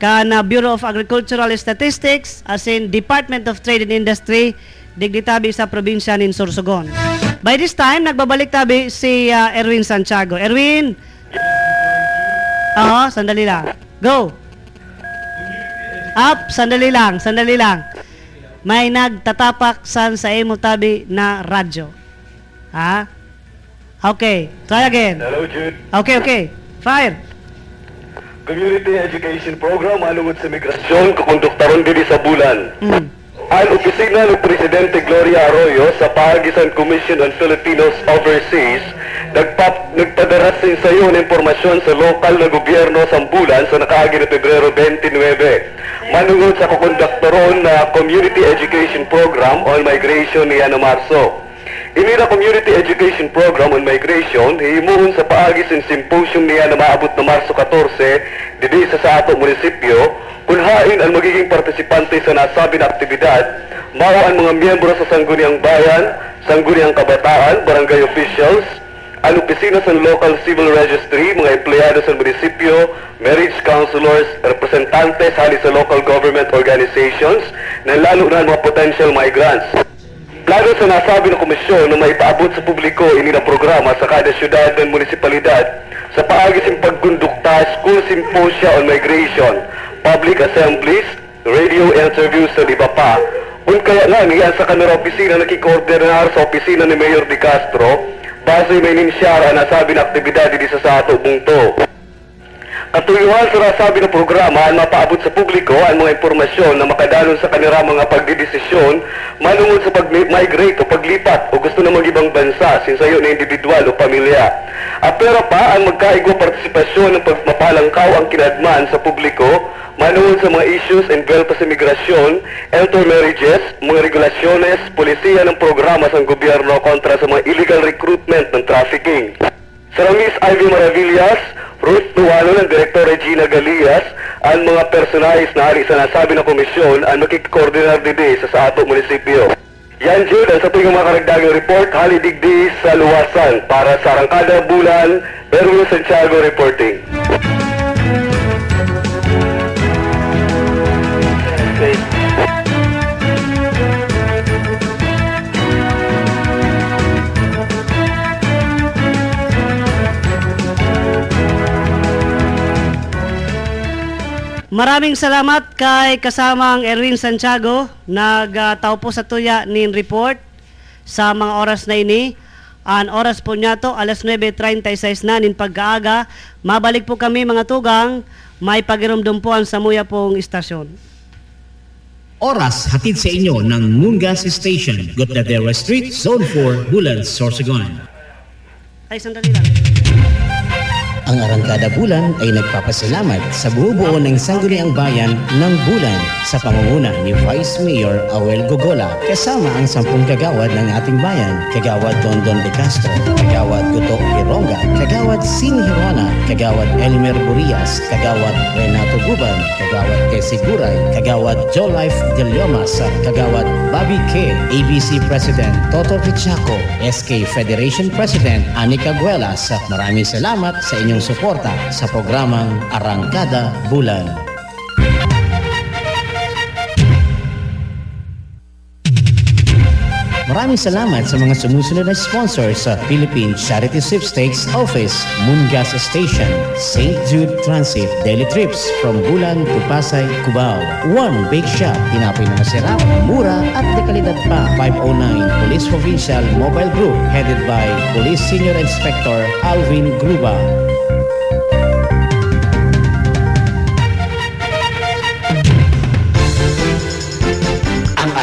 ka na Bureau of Agricultural Statistics as in Department of Trade and Industry digdi tabi sa probinsya nin Sorsogon. By this time, nagbabalik tabi si uh, Erwin Santiago. Erwin! Oo, sandali lang. Go! Up, sandali lang, sandali lang. May nagtatapak san sa imo tabi na radyo. Ha? Okay, try again. Hello, Jude. Okay, okay. Fire. Community Education Program alungod sa migrasyon kukonduktaron diri sa bulan. Mm. Ang opisina ng Presidente Gloria Arroyo sa Pahagisan Commission on Filipinos Overseas nagpap nagpadara sa sayo ng impormasyon sa lokal na gobyerno sa bulan sa nakaagi na Pebrero 29. Manungod sa kukonduktoron na Community Education Program on Migration niya na Marso. Ini na Community Education Program on Migration himuon sa paagi sa symposium niya na maabot na Marso 14 didi sa sa ato munisipyo kunhain ang magiging partisipante sa nasabi na aktibidad mao ang mga miyembro sa Sangguniang Bayan, Sangguniang Kabataan, Barangay Officials, ang opisina sa Local Civil Registry, mga empleyado sa munisipyo, marriage counselors, representantes hali sa local government organizations, na lalo na mga potential migrants. Plano sa nasabi ng komisyon na maipaabot sa publiko ini na programa sa kada syudad ng munisipalidad sa paagi ng pagkondukta school symposia on migration, public assemblies, radio interviews sa iba pa. Kung kaya nga niyan sa kanila opisina nakikoordinar sa opisina ni Mayor Di Castro, base may ninsyara na sabi na aktibidad di sa sa ato bungto. Katuyuhan sa nasabi ng programa ang mapaabot sa publiko ang mga impormasyon na makadalon sa kanila mga pagdidesisyon manungod sa pag-migrate o paglipat o gusto na mag-ibang bansa sinsayo na individual o pamilya. Apera pa ang magkaigwa partisipasyon ng pagmapalangkaw ang kinadman sa publiko manungod sa mga issues involved sa migrasyon, intermarriages, mga regulasyones, polisiya ng programa sa gobyerno kontra sa mga illegal recruitment ng trafficking. Sa Miss Ivy Maravillas, Ruth Tuwalo ng Direktor Regina Galias, ang mga personalis na hari sa nasabi ng komisyon ang makikoordinar didi sa sa ato munisipyo. Yan Jude, ang sa tuwing mga karagdagang report, hali digdi sa luwasan para sa Arangkada Bulan, Erwin Santiago reporting. Maraming salamat kay kasamang Erwin Santiago nagtao po sa tuya nin report sa mga oras na ini. Ang oras po niya to alas 9.36 na nin pagkaaga. Mabalik po kami mga tugang may pagirumdum po ang samuya pong istasyon. Oras hatid sa inyo ng Mungas Station, Gotladera Street, Zone 4, Bulan, Sorsogon. Ay, sandali lang. Ang Arangkada Bulan ay nagpapasalamat sa buo-buo ng Sangguniang Bayan ng Bulan sa pangunguna ni Vice Mayor Awel Gogola kasama ang sampung kagawad ng ating bayan, Kagawad Dondon de Castro, Kagawad Guto Hironga, Kagawad Sin Hirona, Kagawad Elmer Burias, Kagawad Renato Guban, Kagawad Tessie Guray, Kagawad Jolife De Leomas, Kagawad Bobby K, ABC President Toto Pichaco, SK Federation President Anika Guelas. Maraming salamat sa inyong suporta sa programang Arangkada Bulan. Maraming salamat sa mga sumusunod na sponsors sa Philippine Charity Sweepstakes Office, Mungas Station, St. Jude Transit, Daily Trips from Bulan to Pasay, Cubao. One Big Shop, tinapay na masarap, mura at dekalidad pa. 509 Police Provincial Mobile Group headed by Police Senior Inspector Alvin Gruba.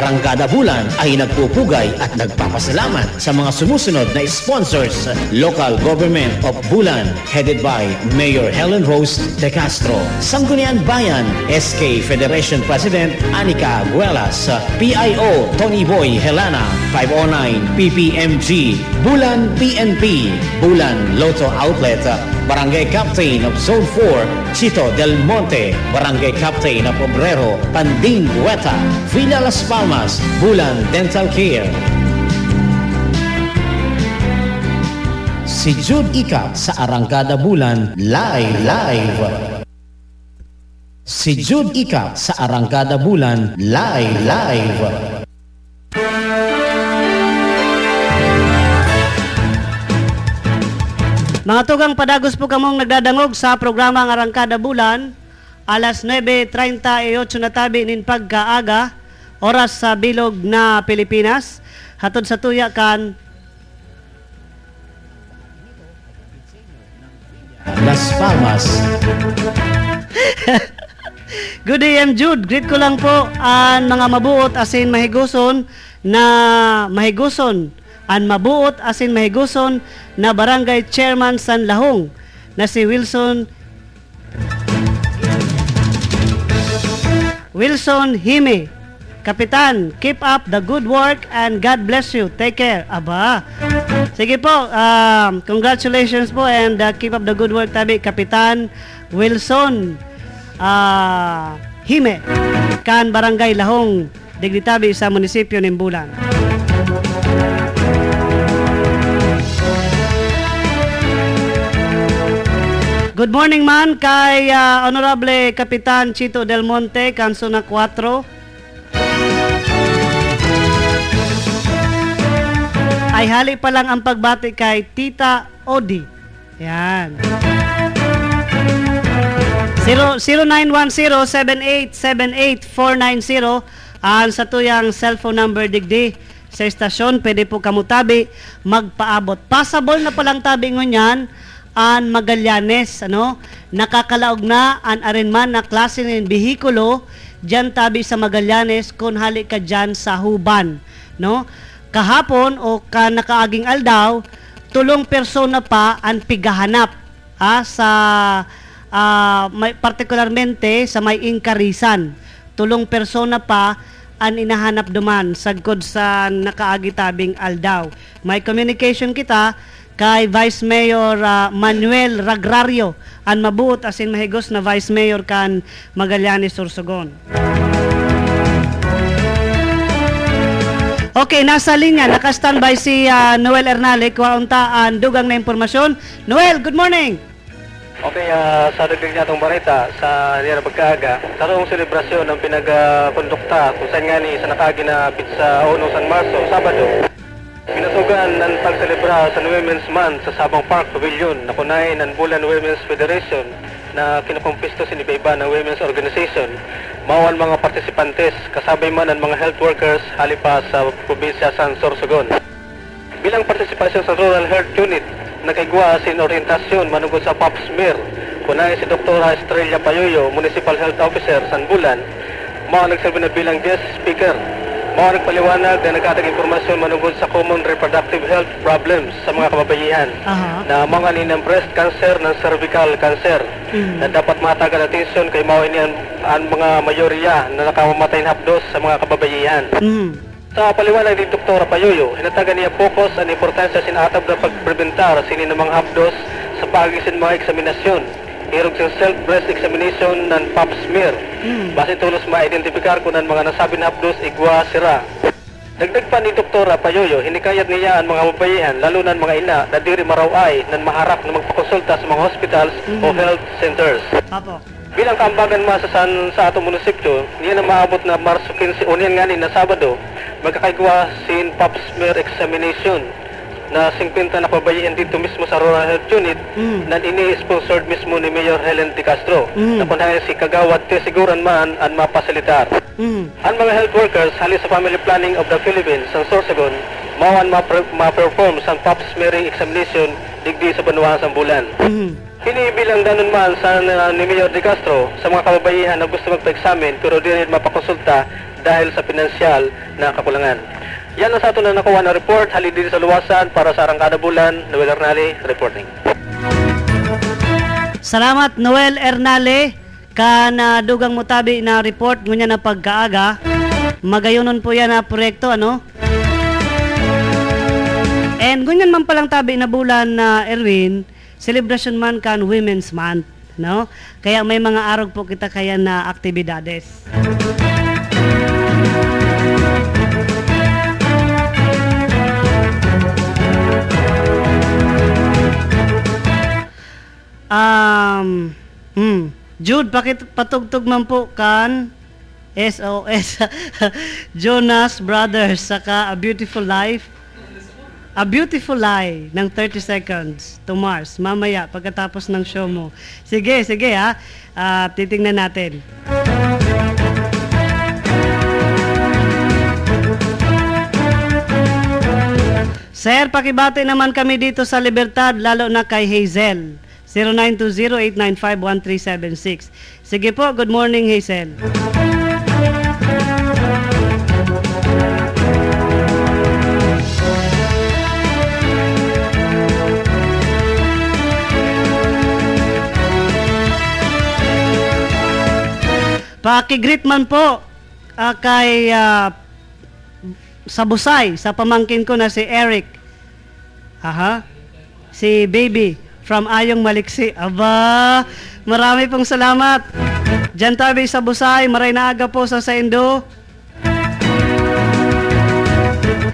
Ang Arang Arangkada Bulan ay nagpupugay at nagpapasalamat sa mga sumusunod na sponsors. Local Government of Bulan, headed by Mayor Helen Rose De Castro. Sangguniang Bayan, SK Federation President Anika Guelas. PIO Tony Boy Helana, 509 PPMG. Bulan PNP, Bulan Lotto Outlet, Barangay Captain of Zone 4, Chito Del Monte, Barangay Captain of Obrero, Panding Hueta, Villa Las Palmas, Bulan Dental Care. Si Jude Ika sa Arangkada Bulan, live, live. Si Jude Ika sa Arangkada Bulan, live, live. Mga tugang padagos po kamong nagdadangog sa programa ng Arangkada Bulan, alas 9.38 na tabi nin pagkaaga, oras sa bilog na Pilipinas, hatod sa tuya kan Las Palmas, Good day, I'm Jude. Greet ko lang po ang mga mabuot asin mahiguson na mahiguson ang mabuot asin mahiguson na barangay chairman San Lahong na si Wilson Wilson Hime. Kapitan, keep up the good work and God bless you. Take care. Aba. Sige po, um, congratulations po and uh, keep up the good work tabi Kapitan Wilson ah Hime kan Barangay Lahong Dignitabi sa munisipyo ng Bulan. Good morning man kay ah, Honorable Kapitan Chito Del Monte, Kanso na 4. Ay hali pa lang ang pagbati kay Tita Odi. Yan. 0910-7878-490 ang sa tuyang cellphone number digdi sa estasyon. Pwede po kamutabi magpaabot. Passable na palang tabi ngunyan an Magallanes, ano? Nakakalaog na an arenman na klase ng bihikulo dyan tabi sa Magallanes kung hali ka dyan sa Huban, no? Kahapon o ka nakaaging aldaw, tulong persona pa ang pigahanap ah, sa ah, may, partikularmente sa may inkarisan. Tulong persona pa ang inahanap duman sagkod sa nakaagitabing aldaw. May communication kita kay Vice Mayor ah, Manuel Ragrario ang mabuot asin mahigos na Vice Mayor kan Magallanes Sursogon. Okay, nasa linya, naka-standby si ah, Noel Ernale, kuwaunta ang dugang na impormasyon. Noel, good morning! Okay, ah, sa dagdag niya itong balita sa Liara Pagkaaga, tarong selebrasyon ng pinagkondukta kung saan nga ni sa nakagi na pizza Ono San Marso, Sabado. Pinasugan ng pagselebra sa Women's Month sa Sabang Park Pavilion na kunain ng Bulan Women's Federation na kinukumpisto siniba-iba ng Women's Organization. Mawan mga partisipantes, kasabay man ang mga health workers halipa sa probinsya San Sorsogon. Bilang partisipasyon sa Rural Health Unit, nakaigwa sin orientasyon manungkol sa pap smear. Kunay si Dr. Estrella Payoyo, Municipal Health Officer, San Bulan, mga nagsabi na bilang guest speaker. Mga nagpaliwanag na nagkatag informasyon manungkol sa common reproductive health problems sa mga kababaihan Aha. na mga ni ng breast cancer, ng cervical cancer Mm. na dapat matagal atensyon kay mao ini ang, mga mayorya na nakamamatay na hapdos sa mga kababaihan. Mm. Sa paliwanag ni Dr. Payoyo, hinatagan niya focus ang importansya sinatab na pagprebentar sini ng mga hapdos sa pagisin mga eksaminasyon. Hirog sa self-breast examination ng pap smear. Base tulos ma-identifikar kung ang mga nasabi na hapdos igwa sira. Dagdag pa ni Dr. Payoyo, hinikayat niya ang mga babayihan, lalo ang mga ina, na diri maraway na maharap na magpakonsulta sa mga hospitals o health centers. Apo. Bilang kaambagan ma sa, san, sa atong munisipyo, niya na maabot na Marso 15 o niyan nga ni na Sabado, magkakaigwa sin pap smear examination na 50 na pabayihan dito mismo sa Rural Health Unit Mm. na ini-sponsored mismo ni Mayor Helen De Castro Mm. na kunahin si Kagawad Tesiguran man ang mapasilitar. Mm. Ang mga health workers hali sa Family Planning of the Philippines sa Sorsogon, mawan ma- ma-perform sa pap smearing examination digdi sa Banuan sa bulan. Mm. Kini bilang danon man sa uh, ni Mayor De Castro sa mga kababaihan na gusto magpa-examine pero di rin mapakonsulta dahil sa pinansyal na kakulangan. Yan ang sa ato na nakuha na report, halin din sa luwasan para sa Arangkada Bulan, Noel Arnali, reporting. Salamat Noel Ernale kana dugang mutabi na report ngunya na pagkaaga. Magayonon po yan na proyekto ano. And ganyan man palang tabi na bulan na Erwin, celebration man kan Women's Month, no? Kaya may mga arog po kita kaya na aktibidades. Um, hmm, Jude, pakit patugtog man po kan SOS Jonas Brothers saka A Beautiful Life A Beautiful Lie ng 30 seconds to Mars mamaya pagkatapos ng show mo. Sige, sige ha. Ah, titingnan natin. Sir, pakibati naman kami dito sa Libertad, lalo na kay Hazel. 0920-895-1376. Sige po, good morning Hazel. Pakigreet man po ah, kay ah, sa Busay, sa pamangkin ko na si Eric. Aha. Si Baby from Ayong Maliksi. Aba, marami pong salamat. Diyan tabi sa Busay, maray na aga po sa Saindo.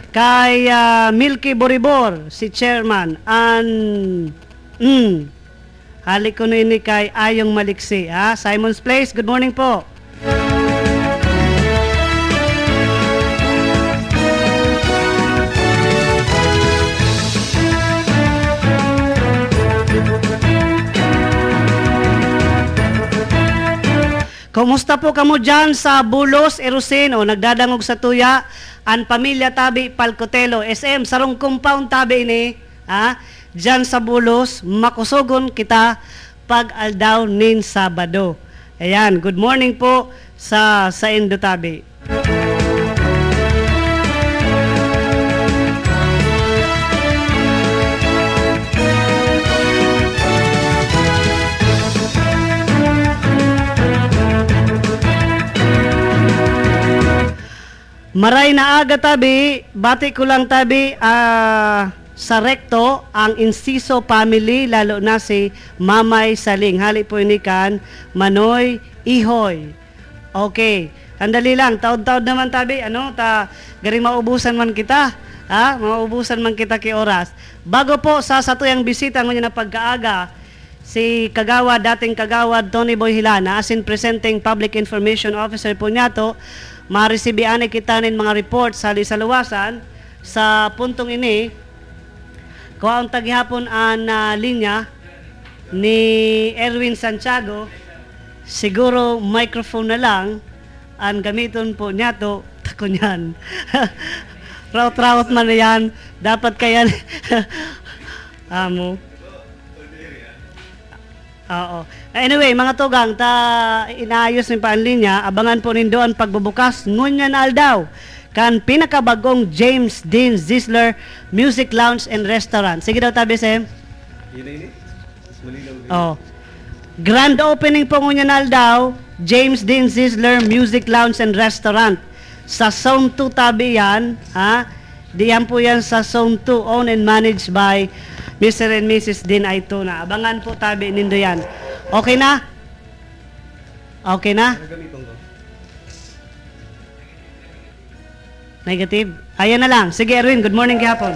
Kay ah, Milky Boribor, si Chairman, an mm, halik ko na ini kay Ayong Maliksi. Ha? Simon's Place, good morning po. Kumusta po kamo dyan sa Bulos, Eroseno, nagdadangog sa tuya, ang pamilya tabi Palcotelo, SM, sarong compound tabi ini, ha? Dyan sa Bulos, makusugon kita pag aldaw nin Sabado. Ayan, good morning po sa sa Indo tabi. Maray na aga tabi, bati ko lang tabi ah, sa rekto ang Inciso family lalo na si Mamay Saling. Hali po ini kan Manoy Ihoy. Okay. Andali lang, taod-taod naman tabi, ano, ta garing maubusan man kita. Ha? Maubusan man kita ki oras. Bago po sa satuyang bisita ngunya na pagkaaga, si Kagawad, dating Kagawad Tony Boy Hilana, as in presenting Public Information Officer po niya to, maresibian kita nin mga report sa lisaluwasan sa puntong ini kung ang taghapon ang ah, linya ni Erwin Santiago. Siguro microphone na lang ang gamiton po niya to. Tako niyan. Raut-raut man na yan. Dapat kaya amo. Oo. Anyway, mga tugang, ta inaayos ni linya, abangan po nindo ang pagbubukas ngunya na aldaw kan pinakabagong James Dean Zisler Music Lounge and Restaurant. Sige daw tabi, Sem. Yun. Oh. Grand opening po ngunya na aldaw, James Dean Zisler Music Lounge and Restaurant. Sa Zone 2 tabi yan, ha? Diyan po yan sa Zone 2, owned and managed by Mr. and Mrs. Dean Aitona. Abangan po tabi nindo yan. Okay na? Okay na? Negative? Ayan na lang. Sige, Erwin. Good morning kahapon.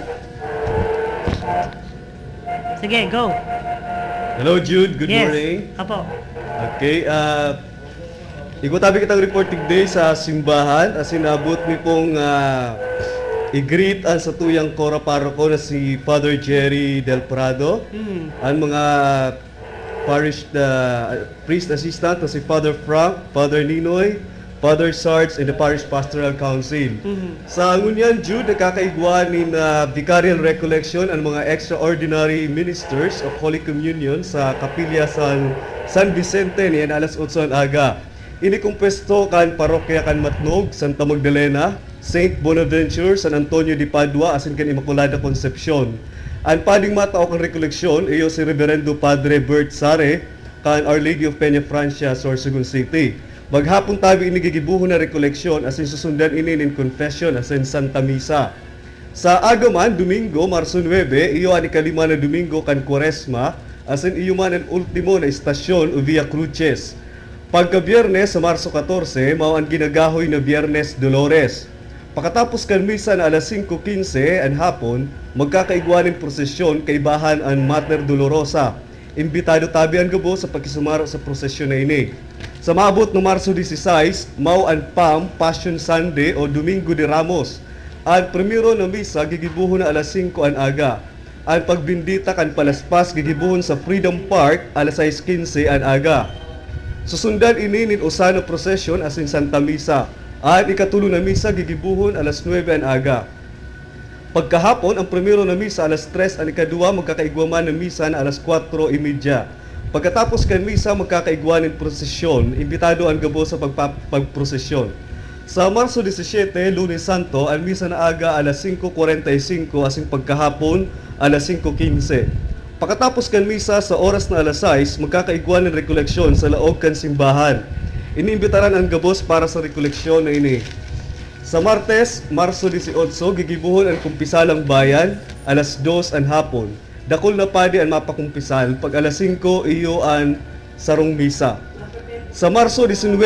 Sige, go. Hello Jude, good yes. morning. Apo. Okay, ah Igutabi kitang reporting day sa simbahan as inabot mi pong ah, i-greet ang sa tuyang kora paroko na si Father Jerry Del Prado. Hmm. Ang mga parish ah, priest assistant na si Father Frank, Father Ninoy, Father Sarge, and the Parish Pastoral Council. Sa ngunyan, Jude, nakakaigwa ni na Vicarial Recollection ang mga extraordinary ministers of Holy Communion sa Kapilya San, San Vicente niyan alas 8 ang aga. Ini kong pwesto kan parokya kan Matnog, Santa Magdalena, Saint Bonaventure, San Antonio de Padua, asin kan Immaculada Concepcion. Ang pading matao kang rekoleksyon, iyo si Reverendo Padre Bert Sare, kan Our Lady of Peña Francia, Sorsogon City. Maghapon tabi inigigibuho na rekoleksyon asin susundan ini in confession asin Santa Misa. Sa agaman, Domingo, Marso 9, iyo ang ikalima na Domingo kan Quaresma, asin iyo man ang ultimo na istasyon o Via Cruces. Pagka Biyernes sa Marso 14, mao ang ginagahoy na Biyernes Dolores. Pagkatapos kan misa na alas 5.15 ang hapon, magkakaigwanin prosesyon kay bahan ang Mater Dolorosa. Imbitado tabi ang gabo sa pagkisumaro sa prosesyon na ini. Sa maabot no Marso 16, mao ang PAM Passion Sunday o Domingo de Ramos. Ang primero na misa gigibuhon na alas 5 ang aga. Ang pagbindita kan palaspas gigibuhon sa Freedom Park alas 6.15 ang aga. Susundan ini nin usano procession asin Santa Misa. At ikatulo na misa gigibuhon alas 9 ang aga. Pagkahapon, ang primero na misa alas 3, ang ikadua magkakaigwaman na misa na alas 4.30. Pagkatapos kan misa, magkakaigwan ng prosesyon. Imbitado ang gabo sa pagprosesyon. Sa Marso 17, Lunes Santo, ang misa na aga alas 5.45 asing pagkahapon alas 5.15. Pagkatapos kan misa sa oras na alas 6, magkakaigwan ng rekoleksyon sa laog kan simbahan. Iniimbitaran ang gabos para sa rekoleksyon na ini. Sa Martes, Marso 18, gigibuhon ang kumpisalang bayan, alas 2 ang hapon. Dakol na padi ang mapakumpisal, pag alas 5, iyo ang sarong misa. Sa Marso 19,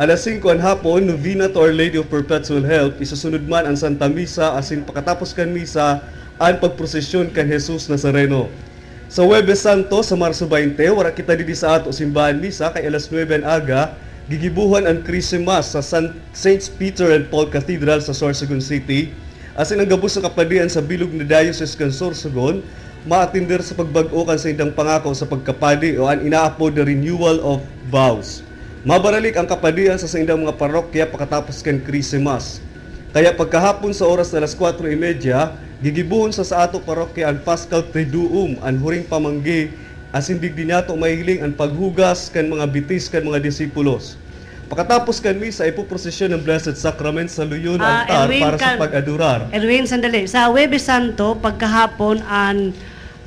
alas 5 ang hapon, Novena to Our Lady of Perpetual Help, isusunod man ang Santa Misa, asin pagkatapos kan misa, ang pagprosesyon kan Jesus Nazareno. Sa Huwebes Santo, sa Marso 20, wala kita didi sa ato simbahan misa, kay alas 9 ang aga, gigibuhan ang Christmas sa San, St. Peter and Paul Cathedral sa Sorsogon City. Asin ang gabos sa kapadian sa bilog na Diocese kan Sorsogon, maatinder sa pagbag-o kan sa indang pangako sa pagkapadi o ang inaapod na renewal of vows. Mabaralik ang kapadian sa indang mga parokya pagkatapos kan Christmas. Kaya pagkahapon sa oras na alas 4.30, gigibuhon sa sa ato parokya ang Paschal Triduum, ang huring pamanggi, as hindi din nato mahiling ang paghugas kan mga bitis kan mga disipulos. Pagkatapos kan misa, ipoprosesyon ng Blessed Sacrament sa luyon Ah, altar Erwin, para sa pag-adurar. Erwin, sandali. Sa Webes Santo, pagkahapon, an,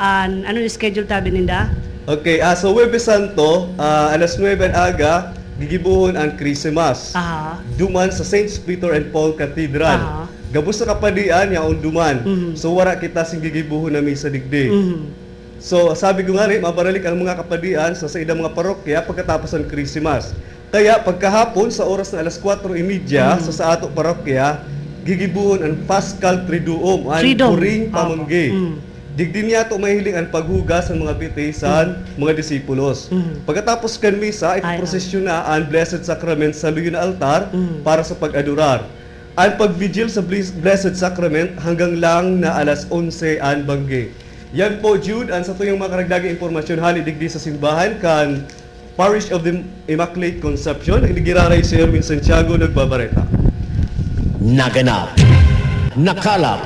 an, ano yung schedule tabi ninda? Okay, ah, so Webes Santo, ah, alas 9 ang aga, gigibuhon ang Christmas. Aha. Duman sa St. Peter and Paul Cathedral. Aha. Gabos sa kapadian, yaon duman. Mhm. So wara kita sing gigibuhon na misa digdi. Mhm. So sabi ko nga rin, mabaralik ang mga kapadian sa sa idang mga parokya pagkatapos ng Christmas. Kaya pagkahapon sa oras na alas 4.30 sa sa ato parokya, gigibuhon ang Paschal Triduum, ang puring Apo. pamanggi. Mm. Digdi niya to mahiling ang paghugas ng mga bitisan, mga disipulos. Mm. Pagkatapos kan misa, ipoprosesyon na ang Blessed Sacrament sa luyo na altar Mm. para sa pag-adorar. Ang pagvigil sa Blessed Sacrament hanggang lang na alas 11 ang banggi. Yan po, Jude, ang sa tuyong mga karagdagang impormasyon hali digdi sa simbahan kan Parish of the Immaculate Conception. Inigiraray si Erwin Santiago, nagbabareta. Naganap, nakalap,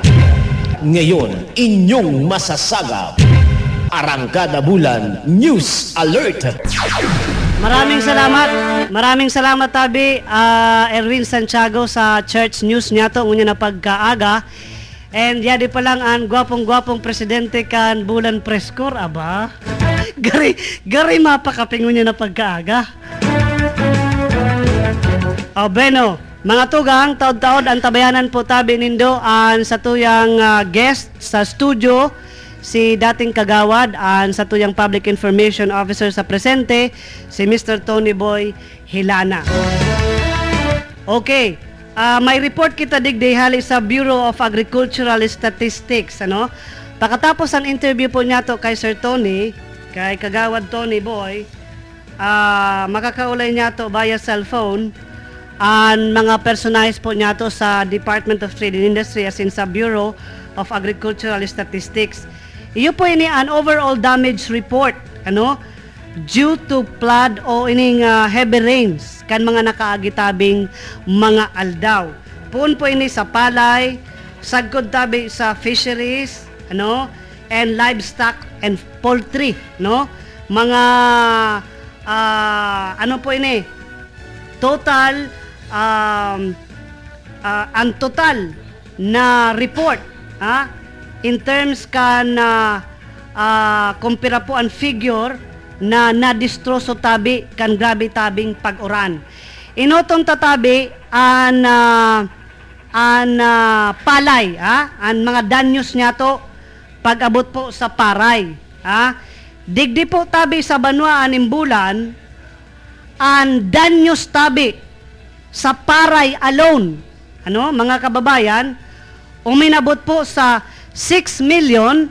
ngayon inyong masasagap. Arangkada Bulan News Alert. Maraming salamat. Maraming salamat tabi ah, Erwin Santiago sa Church News niya to ngunya na pagkaaga. And yadi pa lang ang gwapong-gwapong presidente kan Bulan Preskor aba. Gari gari mapakapingon niya na pagkaaga. Oh, Beno, mga tugang, taod-taod ang tabayanan po tabi nindo ang sa tuyang ah, guest sa studio si dating kagawad ang sa tuyang public information officer sa presente si Mr. Tony Boy Hilana. Okay. Ah may report kita digday hali sa Bureau of Agricultural Statistics ano. Pagkatapos ang interview po niya to kay Sir Tony, kay kagawad Tony Boy, ah makakaulay niya to via cellphone ang mga personalized po niya to sa Department of Trade and Industry as in sa Bureau of Agricultural Statistics. Iyo po ini an overall damage report, ano? Due to flood o ining ah, heavy rains kan mga nakaagitabing mga aldaw. Puun po ini sa palay, sagkod tabi sa fisheries, ano? And livestock and poultry, no? Mga ah, ano po ini? total um, ah, ang total na report ha in terms ka na ah, kumpira po ang figure na nadistroso tabi kan grabe tabing pag-uran. Inotong tatabi an ah, an ah, palay ha an mga danyos niya to pag-abot po sa paray ha digdi po tabi sa banwa anim bulan ang danyos tabi sa paray alone. Ano, mga kababayan, uminabot po sa 6 million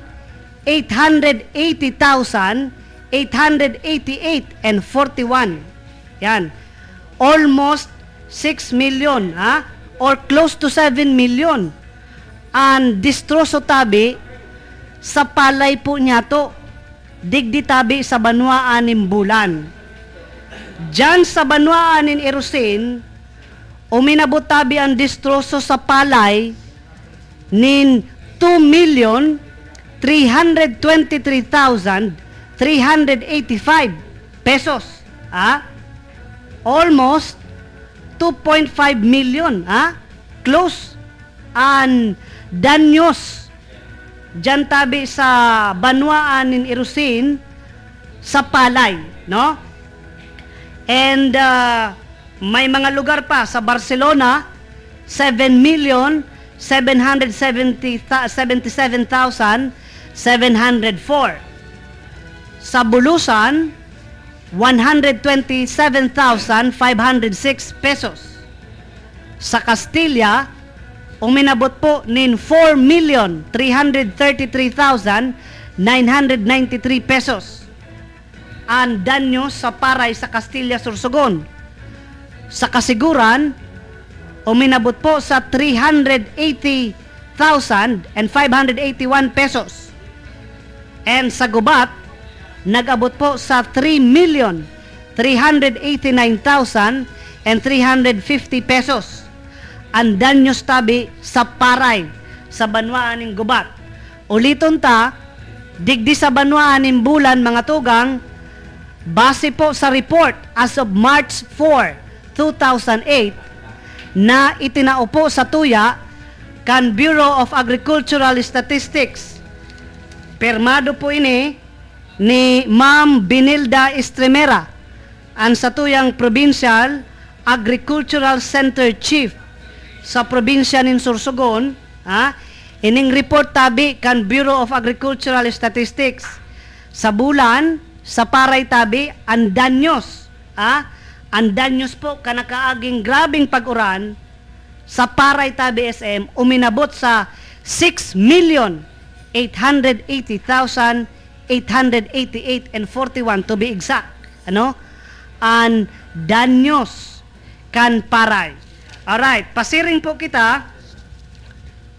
880,888 and 41. Yan. Almost 6 million, ha? Or close to 7 million. Ang distroso tabi sa palay po niya to. Digdi tabi sa banwa anim bulan. Diyan sa Banwaan in Erosin, uminabot tabi ang distroso sa palay nin 2 million 323,385 pesos. Ha? Almost 2.5 million. Ha? Close ang danyos dyan tabi sa Banwaan in Erosin sa palay. No? And uh, may mga lugar pa sa Barcelona, 7 million 777,704. Sa Bulusan, 127,506 pesos. Sa Castilla, uminabot po nin 4 million 333,993 pesos ang danyo sa paray sa Castilla Sursogon. Sa kasiguran, uminabot po sa 380,581 pesos. And sa gubat, nag-abot po sa 3 million 389,000 and 350 pesos. Ang danyos tabi sa paray sa banwaan ng gubat. Uliton ta, digdi sa banwaan ng bulan mga tugang, Base po sa report as of March 4, 2008 na itinaupo sa tuya kan Bureau of Agricultural Statistics. Permado po ini ni Ma'am Binilda Estremera, ang sa tuyang Provincial Agricultural Center Chief sa probinsya ng Sorsogon, ha? Ining report tabi kan Bureau of Agricultural Statistics sa bulan sa paray tabi ang danyos ha ang danyos po kanakaaging grabing pag-uran sa paray tabi SM uminabot sa 6 million 880,888 and 41 to be exact ano ang danyos kan paray alright pasiring po kita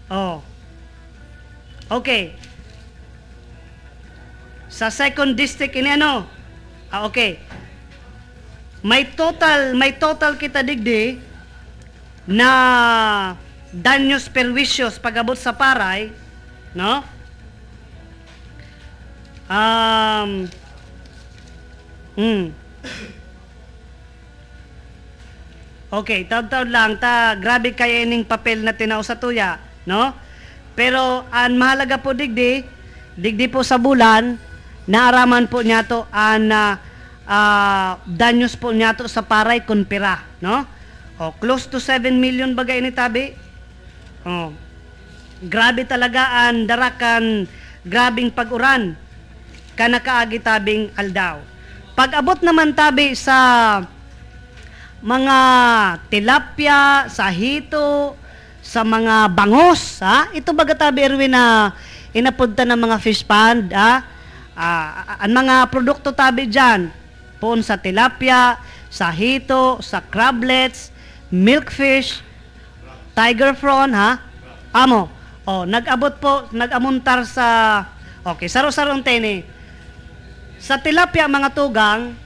oh okay sa second district ini ano? Ah, okay. May total, may total kita digdi na danyos perwisyos pagabot sa paray, no? Um, hmm. Okay, taon-taon lang, ta, grabe kaya ining papel na tinaw sa tuya, no? Pero, ang mahalaga po digdi, digdi po sa bulan, naaraman po niya to an uh, uh, danyos po niya to sa paray kun pira, no? O, close to 7 million bagay ni tabi. Oh. Grabe talaga ang darakan grabing pag-uran kanakaagi tabing aldaw. Pag abot naman tabi sa mga tilapia, sa hito, sa mga bangos, ha? Ito baga tabi Erwin na inapunta ng mga fish pond, ha? Ah, ang mga produkto tabi dyan, pon sa tilapia, sa hito, sa crablets, milkfish, tiger prawn, ha? Amo. Oh, nag-abot po, nag-amuntar sa Okay, saro-sarong tene. Sa tilapia mga tugang,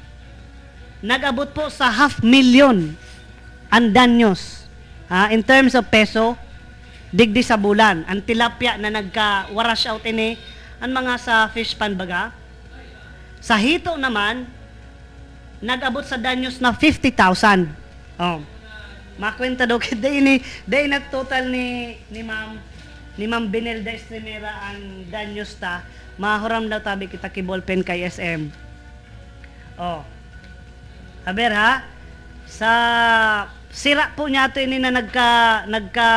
nag-abot po sa half million ang danyos. Ha? In terms of peso, digdi sa bulan. Ang tilapia na nagka-wash out ini, ang mga sa fish pan baga. Sa hito naman, nag-abot sa danyos na 50,000. Oh. Makwenta daw kay day ni day na total ni ni Ma'am ni Ma'am Benelda Estremera ang danyos ta. Mahuram daw tabi kita kay ballpen kay SM. Oh. Aber ha? Sa sira po niya to ini na nagka nagka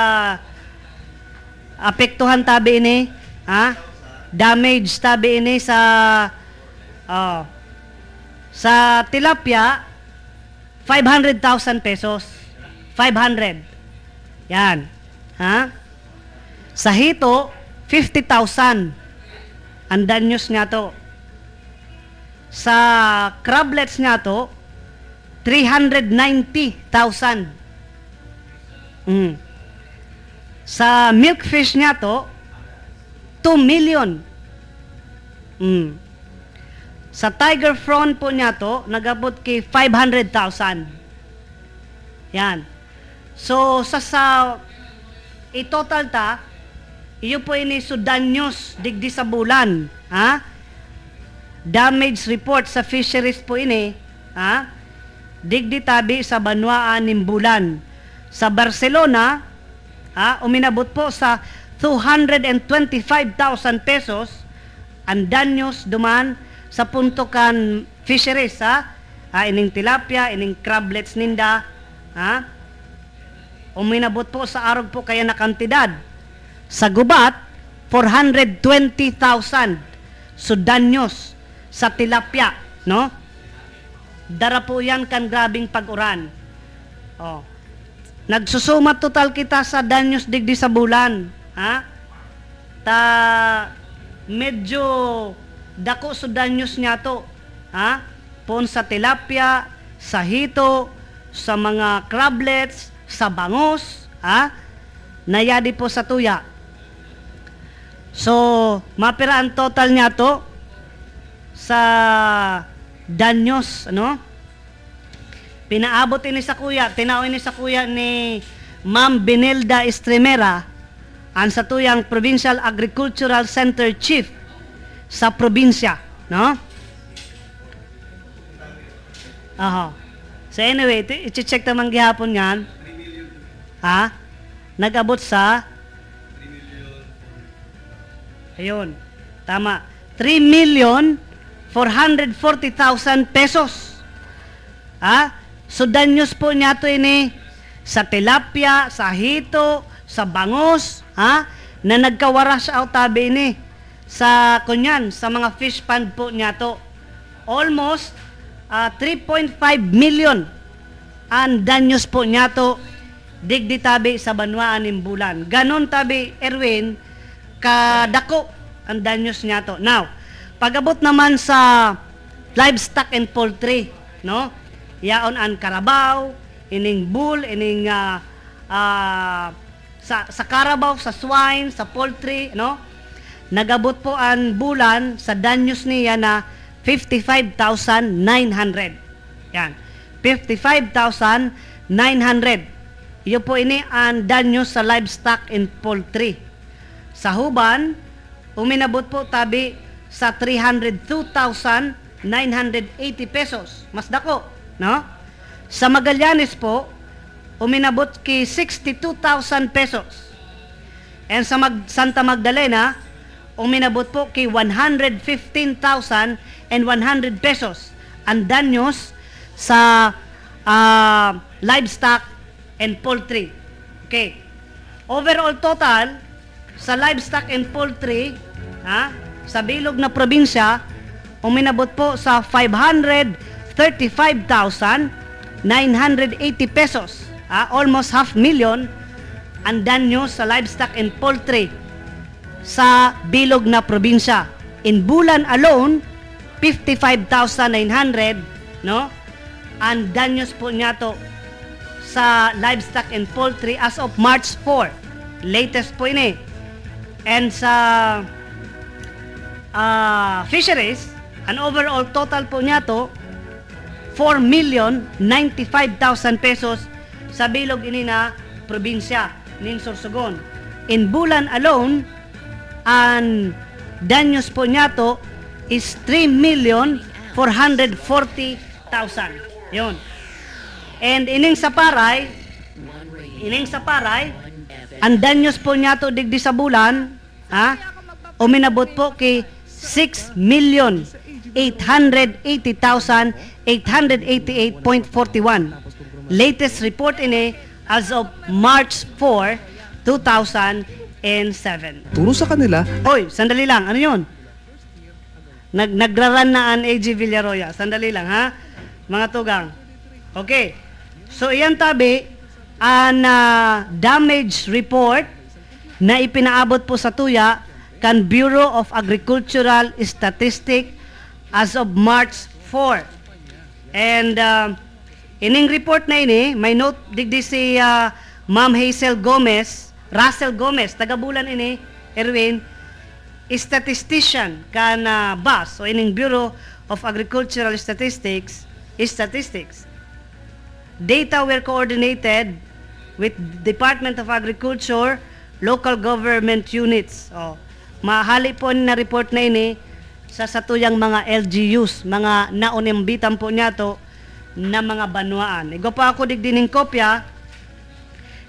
apektuhan tabi ini, ha? Damage tabi ini sa oh, sa tilapia 500,000 pesos. 500. Yan. Ha? Sa hito 50,000. Ang danyos nga to. Sa crablets nga to 390,000. Mm. Sa milkfish niya to, 2 million. Mm. Sa tiger prawn po niya to, nagabot kay 500,000. Yan. So, sa sa i-total ta, iyo po ini sudanyos digdi sa bulan. Ha? Damage report sa fisheries po ini. Ha? Digdi tabi sa Banwaan ng bulan. Sa Barcelona, ha, uminabot po sa 225,000 pesos ang danyos duman sa puntokan fisheries ha, ha ining tilapia, ining crablets ninda ha uminabot po sa arog po kaya na kantidad sa gubat 420,000 so danyos sa tilapia no? Dara po yan kan grabing pag-uran. Oh. Nagsusumat total kita sa danyos digdi sa bulan ha? Ta medyo dako so danyos niya to ha? Pon sa tilapia sa hito sa mga crablets sa bangos ha? Nayadi po sa tuya so mapira ang total niya to sa danyos ano pinaabot ini sa kuya tinaw ini sa kuya ni Ma'am Benelda Estremera ang sa tuyang Provincial Agricultural Center Chief sa probinsya, no? Aha. So anyway, i-check naman gihapon yan. Ha? Nag-abot sa Ayun. Tama. 3 million 440,000 pesos. Ha? So danyos po niya to ini sa tilapia, sa hito, sa bangos, ha? Na nagkawaras out tabi ini sa kunyan, sa mga fish pond po niya to. Almost ah, 3.5 million ang danyos po niya to digdi tabi sa banwaan ng bulan. Ganon tabi, Erwin, kadako ang danyos niya to. Now, pagabot naman sa livestock and poultry, no? Yaon ang karabaw, ining bull, ining ah, ah, sa, sa karabaw, sa swine, sa poultry, no? Nagabot po ang bulan sa danyos niya na 55,900. Yan. 55,900. Iyo po ini ang danyos sa livestock and poultry. Sa huban, uminabot po tabi sa 302,980 pesos. Mas dako, no? Sa Magallanes po, uminabot ki 62,000 pesos. And sa Mag- Santa Magdalena, uminabot po ki 115,100 pesos ang danyos sa ah, livestock and poultry. Okay. Overall total sa livestock and poultry, ha, sa bilog na probinsya, uminabot po sa 535,980 pesos. Ha, almost half million ang danyo sa livestock and poultry sa bilog na probinsya. In bulan alone, 55,900, no? Ang danyos po niya to sa livestock and poultry as of March 4. Latest po ini. And sa ah, fisheries, an overall total po niya to 4 million 95,000 pesos sa bilog ini na probinsya nin Sorsogon. In Bulan alone, ang danyos po niya to is 3 million 440,000. Yun. And ining sa paray, ining sa paray, ang danyos po niya to digdi sa bulan, ha? Uminabot po kay 6 million 880,888.41. Latest report ini as of March 4, 2007. Turo sa kanila Oy, sandali lang. Ano yun? Nag nagraran na an AG Villaroya. Sandali lang, ha? Mga tugang. Okay. So, iyan tabi, ah, damage report na ipinaabot po sa tuya kan Bureau of Agricultural Statistic as of March 4. And uh, ining report na ini, may note digdi si uh, Ma'am Hazel Gomez, Russell Gomez, taga-bulan ini, Erwin, statistician kan uh, BAS, so ining Bureau of Agricultural Statistics, statistics. Data were coordinated with Department of Agriculture, local government units. Oh, mahali po na report na ini sa satuyang mga LGUs, mga naunimbitan po niya to na mga banwaan. Igo pa ako digdining kopya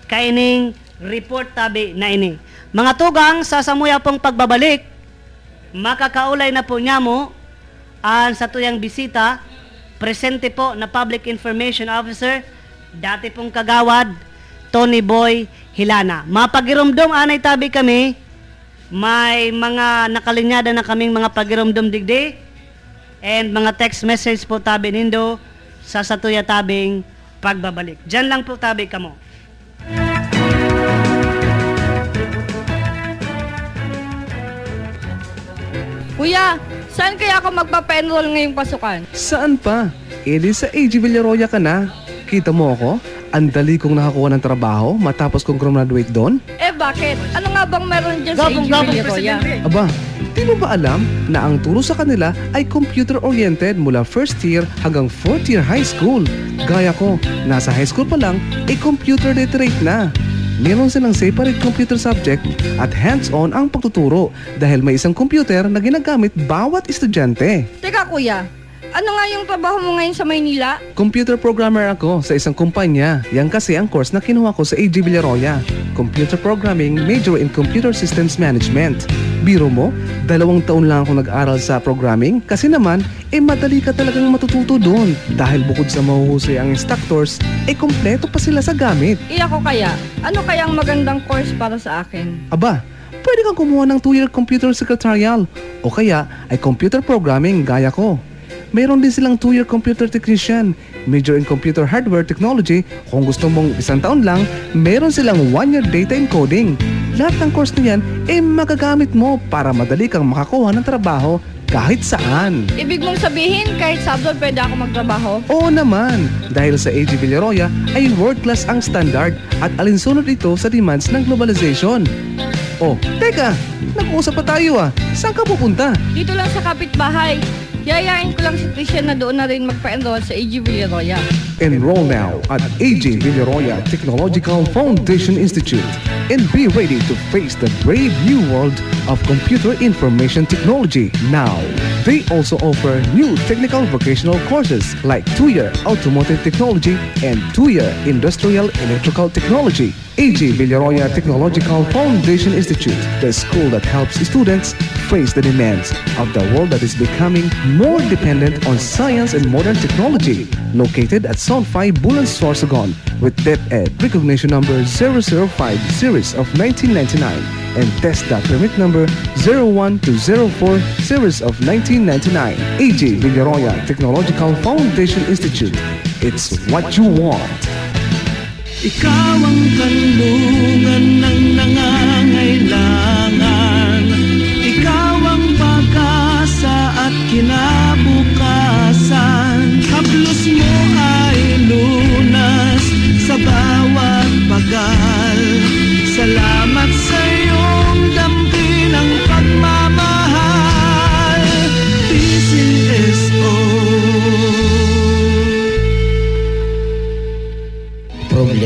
kaining report tabi na ini. Mga tugang sa samuya pong pagbabalik, makakaulay na po niya mo ang sa tuyang bisita, presente po na Public Information Officer, dati pong kagawad, Tony Boy Hilana. Mapagirumdom anay tabi kami, may mga nakalinyada na kaming mga pagirumdom digdi, and mga text message po tabi nindo sa satuya tabing pagbabalik. Diyan lang po tabi kamo. Kuya, saan kaya ako magpapa-enroll ngayong pasukan? Saan pa? Eh di sa AG Villaroya ka na. Kita mo ako? Ang dali kong nakakuha ng trabaho matapos kong graduate doon. Eh bakit? Ano nga bang meron dyan sa Gabong gabong Villaroya? presidente. Aba, di mo ba alam na ang turo sa kanila ay computer-oriented mula first year hanggang fourth year high school? Gaya ko, nasa high school pa lang, ay computer literate na. Meron silang separate computer subject at hands-on ang pagtuturo dahil may isang computer na ginagamit bawat estudyante. Teka kuya, ano nga yung trabaho mo ngayon sa Maynila? Computer programmer ako sa isang kumpanya. Yan kasi ang course na kinuha ko sa AG Villaroya. Computer Programming, major in Computer Systems Management. Biro mo, dalawang taon lang ako nag-aral sa programming kasi naman, eh madali ka talagang matututo doon. Dahil bukod sa mahuhusay ang instructors, eh kompleto pa sila sa gamit. Eh ako kaya, ano kaya ang magandang course para sa akin? Aba, pwede kang kumuha ng 2-year computer secretarial o kaya ay computer programming gaya ko. Mayroon din silang 2-year computer technician, major in computer hardware technology. Kung gusto mong isang taon lang, meron silang 1-year data encoding. Lahat ng course na yan, eh magagamit mo para madali kang makakuha ng trabaho kahit saan. Ibig mong sabihin, kahit sa abroad pwede ako magtrabaho? Oo naman, dahil sa AG Villaroya ay world class ang standard at alinsunod ito sa demands ng globalization. Oh, teka, nag-uusap pa tayo ah. Saan ka pupunta? Dito lang sa kapitbahay. Yayain ko lang si na doon na rin magpa-enroll sa AG Villaroya. Enroll now at AG Villaroya Technological Foundation Institute and be ready to face the brave new world of computer information technology now. They also offer new technical vocational courses like two-year automotive technology and two-year industrial electrical technology. AG Villaroya Technological Foundation Institute, the school that helps students face the demands of the world that is becoming more dependent on science and modern technology. Located at 5 Bulan Sorsogon with DepEd recognition number 005 series of 1999 and TESDA permit number 01204 series of 1999. AJ Villaroya Technological Foundation Institute. It's what you want. Ikaw ang ng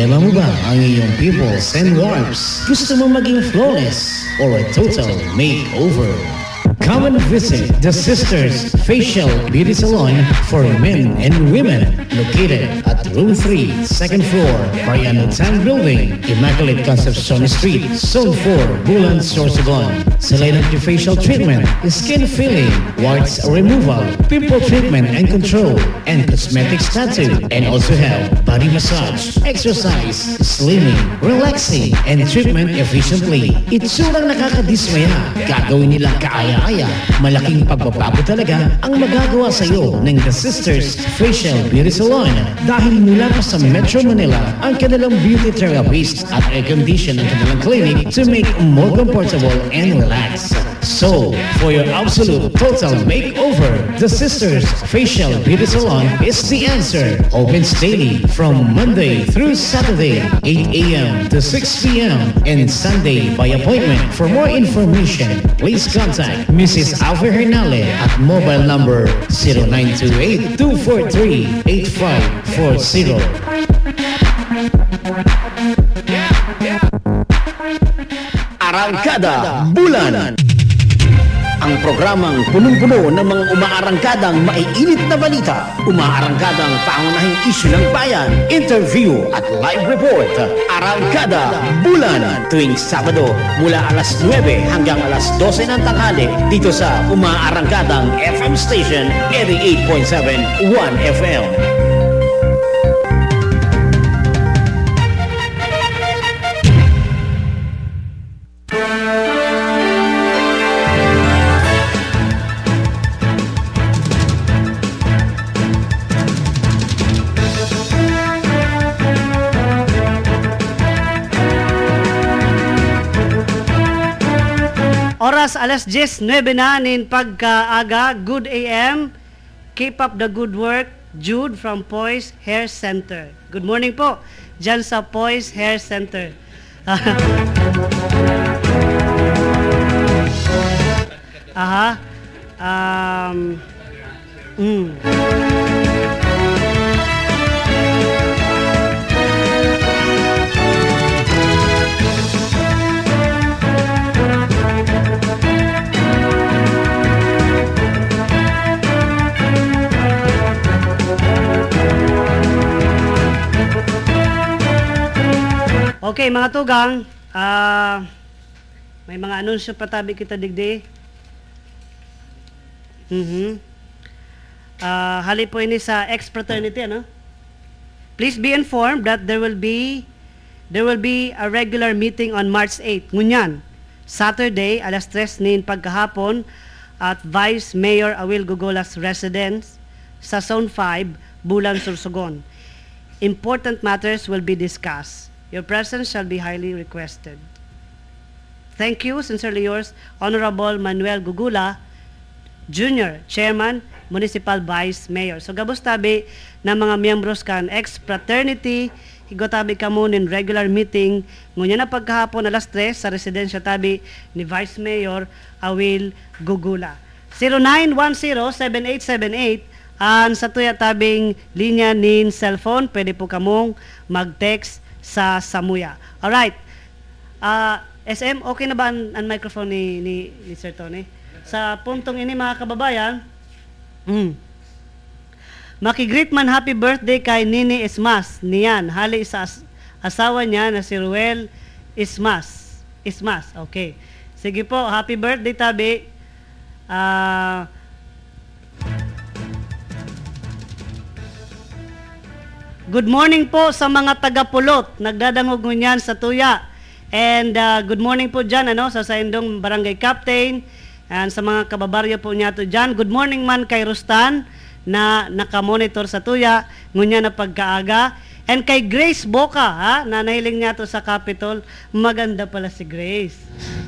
Problema mo ba ang iyong pimples and warmth? Gusto mo maging flawless or a total makeover? Come and visit the Sisters Facial Beauty Salon for men and women located at Room 3, second floor, Mariano Tan Building, Immaculate Concepcion Street, Zone 4, Bulan, Sorsogon. Sila facial treatment, skin filling, warts removal, pimple treatment and control, and Cosmetic tattoo, and also have body massage, exercise, slimming, relaxing, and treatment efficiently. Itsurang nakakadismaya, gagawin nilang kaaya-aya. Malaking pagbabago talaga ang magagawa sa iyo ng The Sisters Facial Beauty Salon dahil mula pa sa Metro Manila ang kanilang beauty therapist at air-condition ang kanilang clinic to make more comfortable and relax. So, for your absolute total makeover, The Sisters Facial Beauty Salon is the answer. Opens daily from Monday through Saturday, 8 a.m. to 6 p.m. and Sunday by appointment. For more information, please contact Mrs. Alva Hernale at mobile number 0928-243-8540. Arangkada Bulan ang programang punong-puno ng mga umaarangkadang maiinit na balita, umaarangkadang pangunahing isyu ng bayan, interview at live report. Arangkada Bulan tuwing Sabado mula alas 9 hanggang alas 12 ng tanghali dito sa umaarangkadang FM station 88.7 1 FM. Oras alas 10, 9 na nin pagkaaga, good AM. Keep up the good work. Jude from Poise Hair Center. Good morning po, dyan sa Poise Hair Center. Aha. Um, mm. Okay, mga tugang, ah, may mga anunsyo pa tabi kita digdi. Mhm. Ah, hali po ini sa ex-fraternity, ano? Please be informed that there will be there will be a regular meeting on March 8, ngunyan, Saturday, alas 3 nin pagkahapon at Vice Mayor Awil Gugola's residence sa Zone 5, Bulan, Sursogon. Important matters will be discussed. Your presence shall be highly requested. Thank you, sincerely yours, Honorable Manuel Gugula, Jr., Chairman, Municipal Vice Mayor. So gabos tabi na mga miyembros kan ex-fraternity, higotabi ka mo nin regular meeting, ngunya na pagkahapon alas 3 sa residensya tabi ni Vice Mayor Awil Gugula. 0910-7878 ang sa tuya tabing linya nin cellphone, pwede po kamong mag-text sa Samuya. Alright. Ah, SM, okay na ba ang, ang microphone ni, ni, ni Sir Tony? Sa puntong ini mga kababayan, mm, makigreet man happy birthday kay Nini Ismas. Niyan, hali sa as- asawa niya na si Ruel Ismas. Ismas, okay. Sige po, happy birthday tabi. Ah, Good morning po sa mga taga-pulot. Nagdadangog ngunyan sa tuya. And uh, good morning po dyan ano, sa Saindong Barangay Captain. And sa mga kababaryo po niya to dyan. Good morning man kay Rustan na nakamonitor sa tuya. Ngunya na pagkaaga. And kay Grace Boca, ha, na nahiling niya to sa Capitol. Maganda pala si Grace.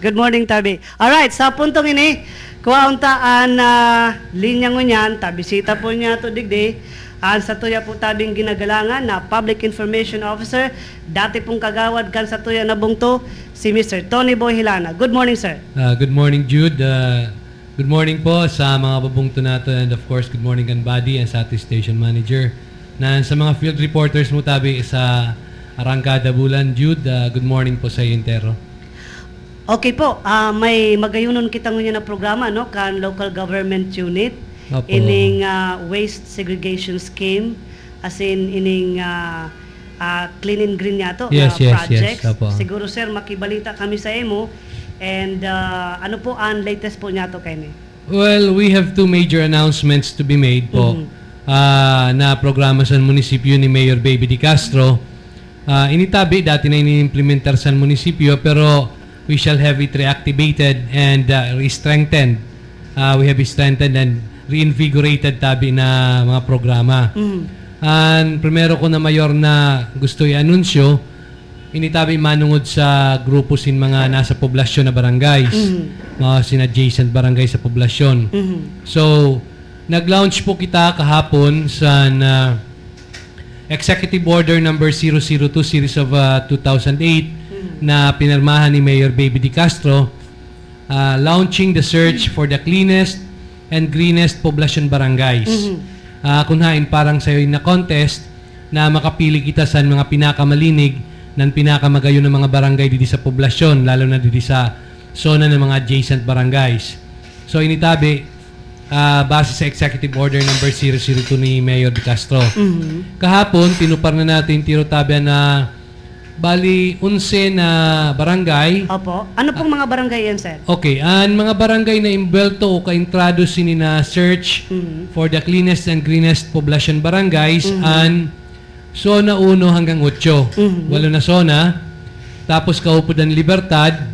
Good morning, Tabi. Alright, sa puntong ini, kuwauntaan na linya ngunyan, tabisita po niya to digdi. Ang sa tuya po tabing ginagalangan na Public Information Officer, dati pong kagawad kan sa tuya na bungto, si Mr. Tony Boy Hilana. Good morning, sir. Uh, good morning, Jude. Uh, good morning po sa mga babungto nato and of course, good morning kan Buddy and sa ating station manager. Na sa mga field reporters mo tabi sa Arangkada Bulan, Jude, uh, good morning po sa iyo, Intero. Okay po, ah, may magayunon kita ngunyan na programa no kan local government unit Opo. ining ah, waste segregation scheme as in ining ah, ah, clean and green yato Yes, nga yes, projects. yes. Opo. Siguro sir makibalita kami sa imo and ah, ano po ang latest po niyato kay ni? Well, we have two major announcements to be made po Mhm. ah, na programa sa munisipyo ni Mayor Baby Di Castro. Ah, initabi, dati na ini-implementar sa munisipyo pero we shall have it reactivated and uh, re-strengthened. Ah, we have strengthened and reinvigorated tabi na mga programa. Mhm. Ang primero ko na mayor na gusto i-anunsyo, initabi manungod sa grupo sin mga nasa poblasyon na barangays, mga sin adjacent barangay sa poblasyon. Mhm. So, nag-launch po kita kahapon sa na Executive Order number 002 series of uh, 2008 na pinirmahan ni Mayor Baby Di Castro uh, launching the search for the cleanest and greenest poblacion barangays. Uh, kunhain parang sa'yo na contest na makapili kita sa mga pinakamalinig ng pinakamagayon ng mga barangay dito sa poblasyon, lalo na dito sa zona ng mga adjacent barangays. So initabi, ah, base sa Executive Order number 002 ni Mayor De Castro. Kahapon, tinupar na natin tiro tabi na bali 11 na barangay. Opo. Ano pong mga barangay yan sir? Okay, ang mga barangay na imbelto o ka-intrado sini na search for the cleanest and greenest population barangays ang zona 1 hanggang 8. Walo na zona. Tapos kaupudan Libertad,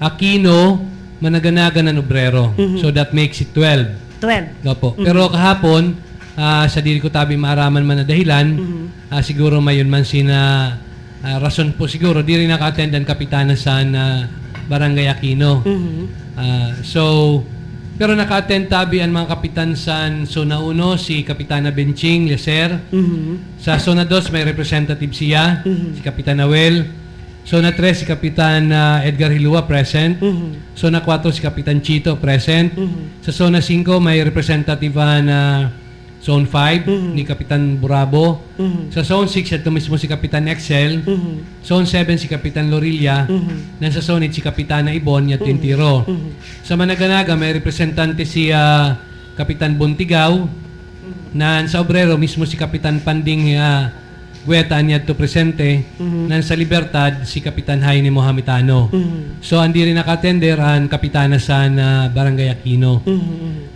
Aquino, Managanagan ng Obrero. So that makes it 12. 12. Opo. Pero kahapon, ah, sa dili ko tabi maaraman man na dahilan, ah, siguro mayon man sina ah, rason po siguro di rin naka-attend ang kapitana sa na Barangay Aquino. Ah, so pero naka-attend tabi ang mga kapitan sa Zona 1 si Kapitana Benching Leser. Sa Zona 2 may representative siya, si Kapitan Awel. Zona 3 si Kapitan ah, Edgar Hilua present. Zona 4 si Kapitan Chito present. Sa Zona 5 may representative ah, na Zone 5 ni Kapitan Burabo. Sa Zone 6 ito mismo si Kapitan Excel. Zone 7 si Kapitan Lorilla. Nasa Zone 8 si Kapitana Ibon at Tintiro. Sa Managanaga may representante si ah, Kapitan Buntigaw. Na sa Obrero mismo si Kapitan Panding uh, Gueta niya to presente. Nan sa Libertad si Kapitan Jaime Mohamitano. So andi rin nakatender ang kapitana sa ah, Barangay Aquino.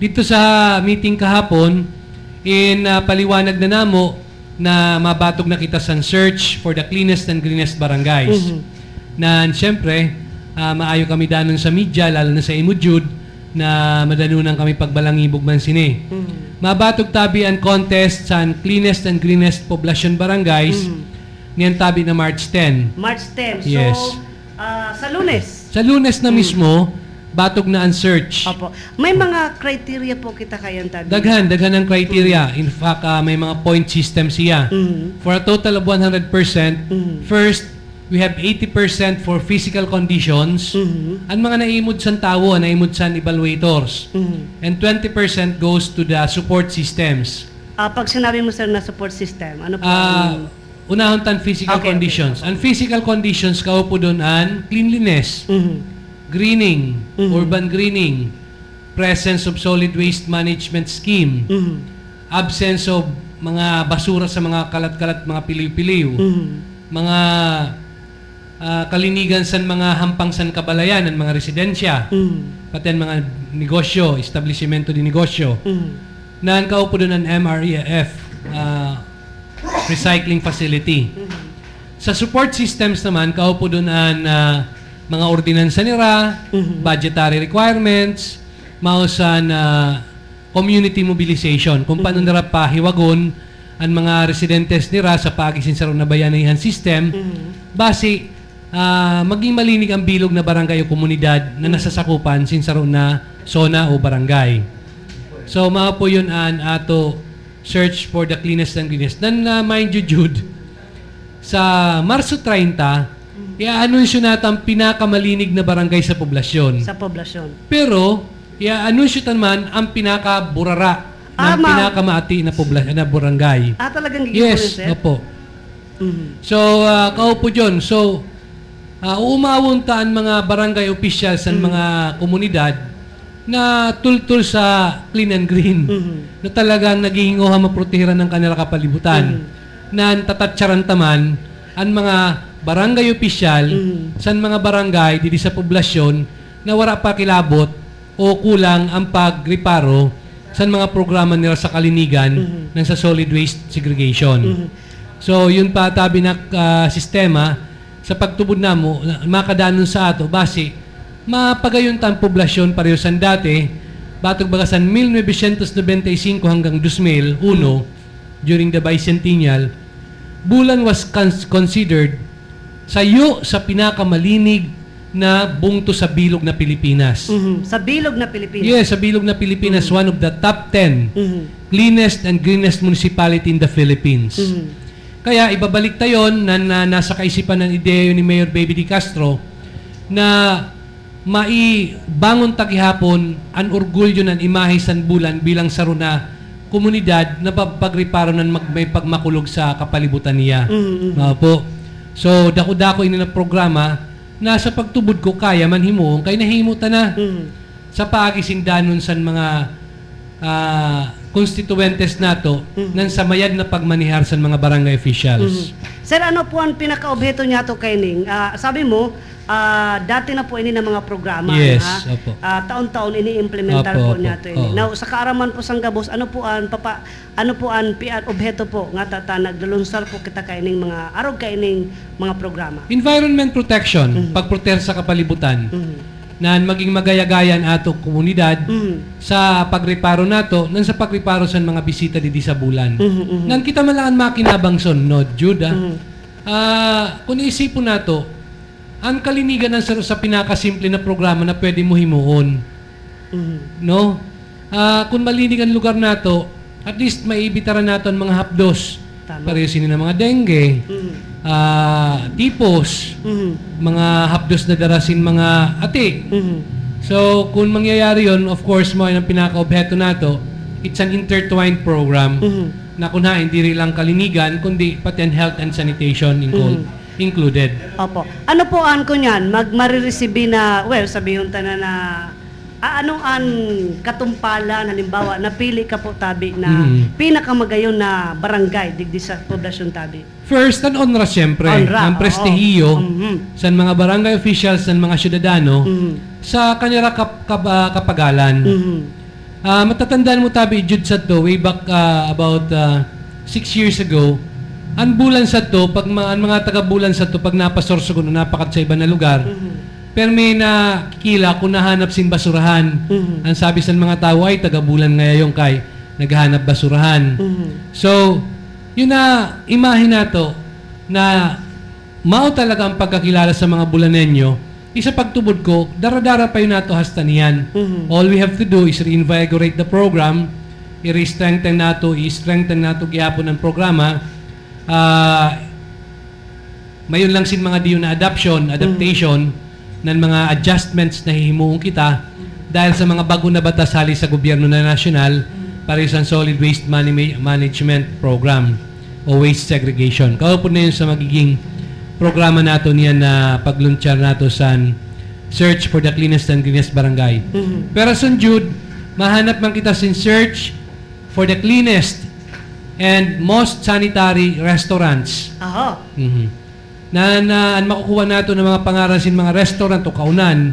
Dito sa meeting kahapon, in ah, paliwanag na namo na mabatog na kita sa search for the cleanest and greenest barangays. Na siyempre, ah, maayo kami danon sa media, lalo na sa Imujud, na madanunan kami pagbalangibog man sini. Mabatog tabi ang contest sa cleanest and greenest population barangays niyan tabi na March 10. March 10. Yes. So, ah, sa lunes. Sa lunes na mismo, batog na ang search. Opo. May mga criteria po kita kayan tabi. Daghan, daghan ang criteria. In fact, ah, may mga point system siya. For a total of 100%, first, we have 80% for physical conditions. Ang mga naimod sa tao, naimod sa evaluators. And 20% goes to the support systems. Ah, pag sinabi mo sir na support system, ano po? Ah, ang- unahon tan physical Okay, okay. conditions. Ang physical conditions kaupo doon an cleanliness, Mhm. Greening, urban greening, presence of solid waste management scheme, Mhm. absence of mga basura sa mga kalat-kalat, mga piliw-piliw, Mhm. mga ah, kalinigan sa mga hampang san kabalayan ng mga residensya, Mhm. pati ang mga negosyo, establishmento di negosyo, Mhm. na ang kaupo doon ng MREF, ah, recycling facility. Sa support systems naman, kaupo doon ang ah, mga ordinansa nira, budgetary requirements, mausan na community mobilization, kung paano nira pahiwagon ang mga residentes nira sa pagisin sa na bayanihan system, base ah, maging malinig ang bilog na barangay o komunidad na nasasakupan sinsaro na zona o barangay. So, mga po yun ang ato search for the cleanest and greenest. Then, uh, mind you, Jude, sa Marso 30, i-anunsyo natin ang pinakamalinig na barangay sa poblasyon. Sa poblasyon. Pero, i-anunsyo naman ang pinakaburara Ah, ng ma- pinakamaati na, poblasyon, na barangay. Ah, talagang gigawin Yes, sir? opo. Mhm. So, uh, kaupo dyan. So, uh, umawunta ang mga barangay officials Mm-hmm. sa mga komunidad na tultul sa clean and green Mm-hmm. na talagang naghihinguha maprotehiran ng kanilang kapalibutan Mm-hmm. na tatatsaran taman ang mga barangay official Mm-hmm. sa mga barangay didi sa poblasyon na wala pa kilabot o kulang ang pagreparo sa mga programa nila sa kalinigan ng sa solid waste segregation. So, yun pa tabi na ah, sistema sa pagtubod na mo, makadanon sa ato, base, mapagayon tan poblasyon pareho san dati, batog bagasan 1995 hanggang 2001, during the bicentennial, Bulan was cons- considered sayo sa pinakamalinig na bungto sa bilog na Pilipinas. Mhm. Sa bilog na Pilipinas. Yes, sa bilog na Pilipinas, one of the top 10 Mhm. cleanest and greenest municipality in the Philippines. Mhm. Kaya ibabalik tayo na, na nasa kaisipan ng ideya ni Mayor Baby Di Castro na maibangon tagihapon ang orgulyo ng imahe san bulan bilang saruna komunidad na pagriparo ng mag, may pagmakulog sa kapalibutan niya. Mhm, mhm. Opo. So, dako-dako ini na programa na sa pagtubod ko kaya man himuon kay nahimuta na Mhm. sa paagisindanon sa mga ah, constituentes nato ng samayad na pagmanihar sa mga barangay officials. Sir, ano po ang pinaka-objeto niya to kay Ning? Ah, sabi mo, ah, dati na po ini ng mga programa. Yes, ha? opo. Ah, taon-taon ini-implementar Opo, po opo, niya to ini. oo. Now, sa kaaraman po sang gabos, ano po ang papa ano po ang pian objeto po nga tata nagdulunsar po kita kay ning mga arog kay ning mga programa. Environment protection, pagprotekta sa kapalibutan. Na maging magayagayan ato komunidad sa pagreparo nato nang sa pagreparo sa mga bisita didi sa bulan. Nan kita man lang ang makinabang son no Jude. ah. Ah, kung iisipon nato, ang kalinigan ng sa, sa pinakasimple na programa na pwede mo himuon. No? Ah, kung malinig ang lugar nato, at least maibitaran nato ang mga hapdos. Tama. Pareho sini ng mga dengue, ah, tipos, mga hapdos na darasin mga ati. So, kung mangyayari yon, of course, mo ang pinaka-objeto nato, it's an intertwined program na kung ha, hindi rin lang kalinigan, kundi pati ang health and sanitation inclu- included. Opo. Ano po an ko niyan? Mag marireceive na, well, sabihin ta na na ah, anong an katumpalan halimbawa napili ka po tabi na Mhm. pinakamagayon na barangay digdi sa poblasyon tabi. First, ang onra siyempre. Onra, ang prestihiyo Mhm. sa mga barangay officials sa mga syudadano sa kanyang kap- kap- ah, kapagalan. Mhm. Ah, matatandaan mo tabi, Jude sa to, way back ah, about ah, six years ago, ang bulan sa to, pag ma- ang mga taga-bulan sa to, pag napasorso ko, napakat sa iba na lugar, pero may nakikila kung nahanap sin basurahan. Ang sabi sa mga tao ay taga-bulan ngayon kay naghahanap basurahan. So, yun na imahe nato na mao talaga ang pagkakilala sa mga bulanenyo. Isa pagtubod ko, dara-dara pa yun nato hasta niyan. All we have to do is reinvigorate the program, i-strengthen nato, i-strengthen nato gihapon ng programa. Ah, mayon lang sin mga diyo na adoption, adaptation ng mga adjustments na hihimuong kita dahil sa mga bago na batas hali sa gobyerno na nasyonal para sa solid waste mani- management program o waste segregation. Kaupo na yun sa magiging programa nato niyan na paglunchar nato sa search for the cleanest and greenest barangay. Pero sa Jude, mahanap man kita sin search for the cleanest and most sanitary restaurants. Aha. Mhm. Na, na makukuha nato ng mga pangarasin mga restaurant o kaunan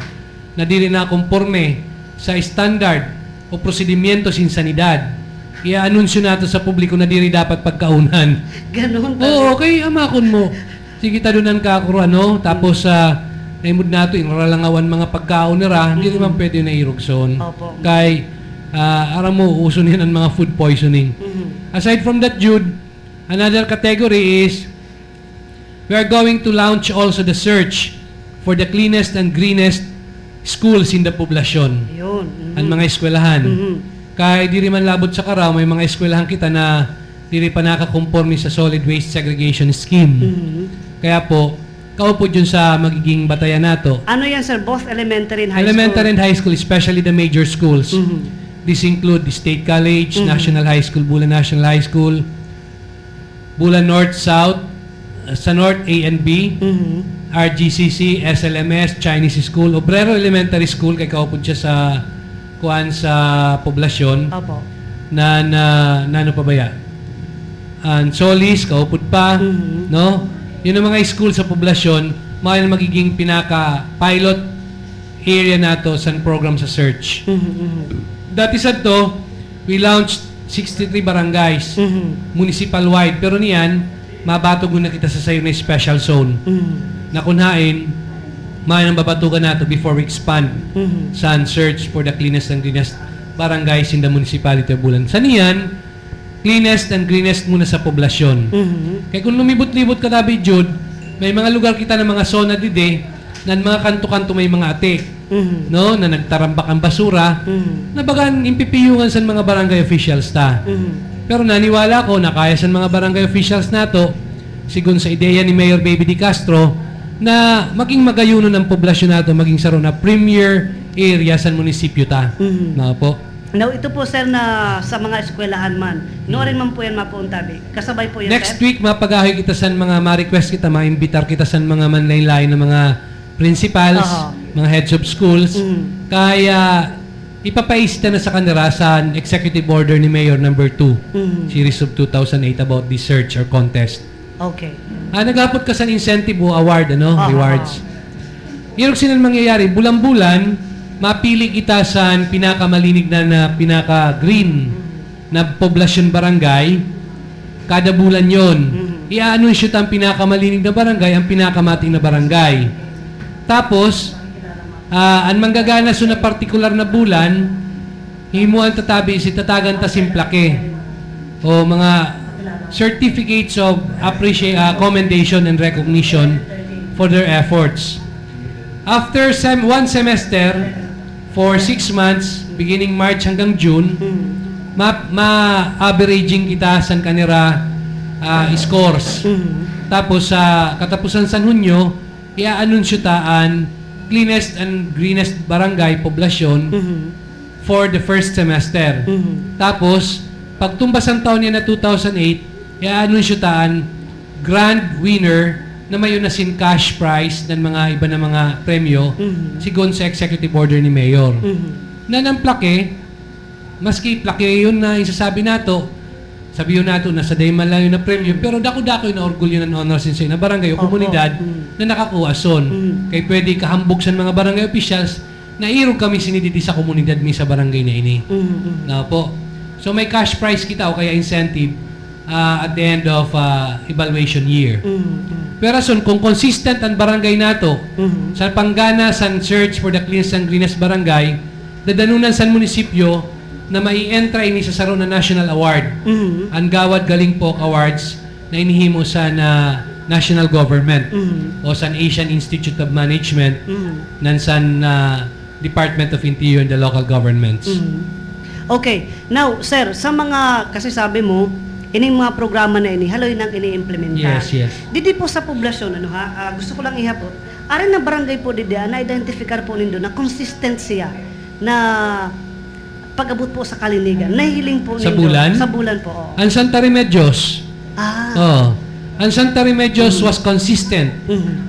na dili na konforme sa standard o prosedimento sin sanidad. Ia-anunsyo nato sa publiko na dili dapat pagkaunan. Ganun Oo, okay, amakon mo. Sige tadunan ka ako ano, tapos sa naimod nato inralangawan mga pagkaon nira, hindi naman pwede na irugson. Opo. Kay ah, aram mo uso niyan ang mga food poisoning. Aside from that, Jude, another category is we are going to launch also the search for the cleanest and greenest schools in the poblasyon. Yun. Ang mga eskwelahan. Kaya di rin man labot sa karaw, may mga eskwelahan kita na di rin pa nakakonforme sa solid waste segregation scheme. Kaya po, kaupo dyan sa magiging batayan nato. Ano yan sir? Both elementary and high Elementary and school? high school, especially the major schools. These include the State College, National High School, Bulan National High School, Bulan North, South, sa North A and B, RGCC, SLMS, Chinese School, Obrero Elementary School, kay kaupod siya sa kuan sa poblasyon Opo. na na, na ano pa ba yan? Ang Solis, kaupod pa, no? Yun ang mga school sa poblasyon, mga magiging pinaka-pilot area nato sa program sa search. Dati sa to, we launched 63 barangays, municipal-wide. Pero niyan, mabatog na kita sa sayo na special zone. Na kunhain, may nang babatugan nato before we expand sa search for the cleanest and greenest barangays in the municipality of Bulan. Sa niyan, cleanest and greenest muna sa poblasyon. Kaya kung lumibot-libot ka dabi, Jude, may mga lugar kita ng mga zona dide, na mga kanto-kanto may mga ate, no, na nagtarambak ang basura, na bagan impipiyungan sa mga barangay officials ta. Pero naniwala ko na kaya sa mga barangay officials nato, sigun sa ideya ni Mayor Baby Di Castro, na maging magayuno ng poblasyon nato, maging saro na premier area sa munisipyo ta. No po. Now, ito po, sir, na sa mga eskwelahan man. No rin man po yan mapuntabi. Kasabay po yan, Next sir? week, mapagahoy kita sa mga ma-request kita, ma-imbitar kita sa mga manlaylay na mga principals, Aha. mga heads of schools. Mm. Kaya, ipapaista na sa kanila sa executive order ni Mayor number 2, Mhm. series of 2008 about the search or contest. Okay. Ah, naghapot ka sa incentive o award, ano? Aha. Rewards. Yung sinang mangyayari, bulan-bulan, mapili kita sa pinakamalinig na, na pinaka-green na poblasyon barangay, kada bulan yon. I-anunsyo ang pinakamalinig na barangay, ang pinakamating na barangay. Tapos, ah, ang manggagana so na partikular na bulan, himuan tatabi si tatagan ta simplake o mga certificates of appreciation, commendation and recognition for their efforts. After sem one semester, for six months, beginning March hanggang June, ma- ma-averaging kita sa kanira ah, scores. Tapos sa katapusan sa Hunyo, i-anunsyo taan cleanest and greenest barangay poblasyon for the first semester. Tapos, pagtumbas ang taon niya na 2008, i-anunsyo taan grand winner na may unasin cash prize ng mga iba na mga premyo sigon sa executive order ni Mayor. Na ng plake, maski plake yun na isasabi nato, sabi yun nato na sa day man lang yun na premyo, pero dako-dako yun na orgulyo ng honor sensei na barangay o komunidad na nakakuha son. Kay pwede kahambog sa mga barangay officials na irog kami sinididi sa komunidad mi sa barangay na ini. Na po. So may cash prize kita o kaya incentive ah, at the end of ah, evaluation year. Pero son, kung consistent ang barangay nato sa panggana sa search for the cleanest and greenest barangay, dadanunan sa munisipyo na mai-entra ini sa saro na national award. Ang Gawad Galing Pok Awards na inihimo sa na national government o sa Asian Institute of Management ng sa Department of Interior and the local governments. Okay. Now, sir, sa mga, kasi sabi mo, ining mga programa na ini, haloy nang ini-implementa. Yes, yes. Didi po sa poblasyon, ano ha, ah, gusto ko lang ihapot, arin na barangay po didi, na-identify po nindo na consistent siya na pag-abot po sa kalinigan. Nahiling po Sa nindo. bulan? Sa bulan po, oo. Ang Santa Remedios, Ah. oh, ang Santa Remedios was consistent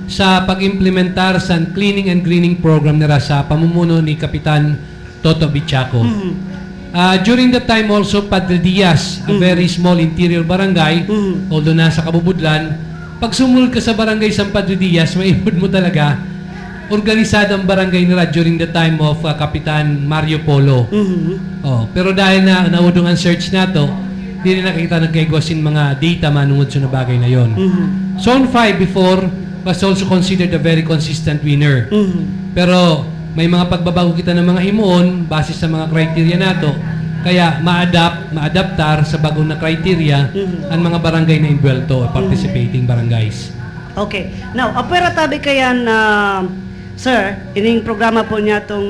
sa pag-implementar sa cleaning and greening program nila sa pamumuno ni Kapitan Toto Bichaco. Ah, during the time also, Padre Diaz, a very small interior barangay, although nasa Kabubudlan, pag sumunod ka sa barangay San Padre Diaz, maipod mo talaga, organisado ang barangay nila during the time of ah, Kapitan Mario Polo. Oh, pero dahil na naudong ang search nato, di rin nakita nagkaigwasin mga data manungod sa na bagay na yon. Zone 5 before was also considered a very consistent winner. Pero may mga pagbabago kita ng mga himuon base sa mga criteria nato. Kaya ma-adapt, ma-adaptar sa bagong na criteria ang mga barangay na inbuelto or participating barangays. Okay. Now, apera tabi kaya na Sir, ining programa po niya tong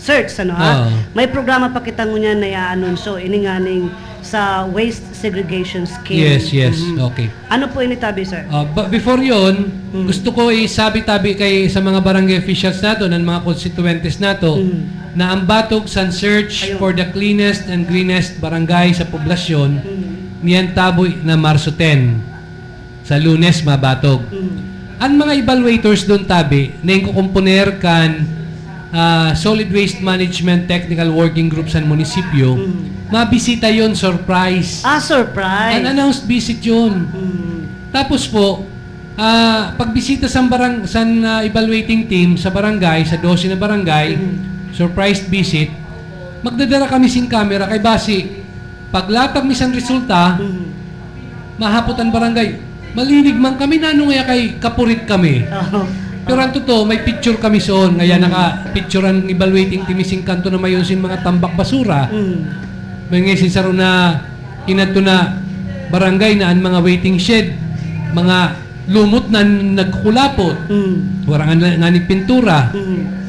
search ano ha? Oo. May programa pa kita ngunya na i-anunsyo ini nga ning sa waste segregation scheme. Yes, yes. Mhm. Okay. Ano po ini tabi, sir? Uh, but before yon, gusto ko isabi-tabi kay sa mga barangay officials nato, ng mga constituentes nato, na ang batog sa search Ayun. for the cleanest and greenest barangay sa poblasyon, niyan taboy na Marso 10. sa lunes mabatog. Ang mga evaluators doon tabi, na yung kukumponer kan ah, Solid Waste Management Technical Working Group sa munisipyo, mabisita yon surprise. Ah, surprise. Unannounced visit yun. Tapos po, ah, pagbisita sa barang sa ah, evaluating team sa barangay, sa 12 na barangay, surprise visit, magdadala kami sin camera kay basi. Paglatag misan resulta, mahapot ang barangay. Malinig man kami na ano nga kay kapurit kami. Pero ang totoo, may picture kami soon. Ngaya naka-picture ang evaluating team ising kanto na mayon sin mga tambak basura. May nga sinsaro na inadto na barangay na ang mga waiting shed, mga lumot na nagkulapot. Warang nga, nga ni pintura.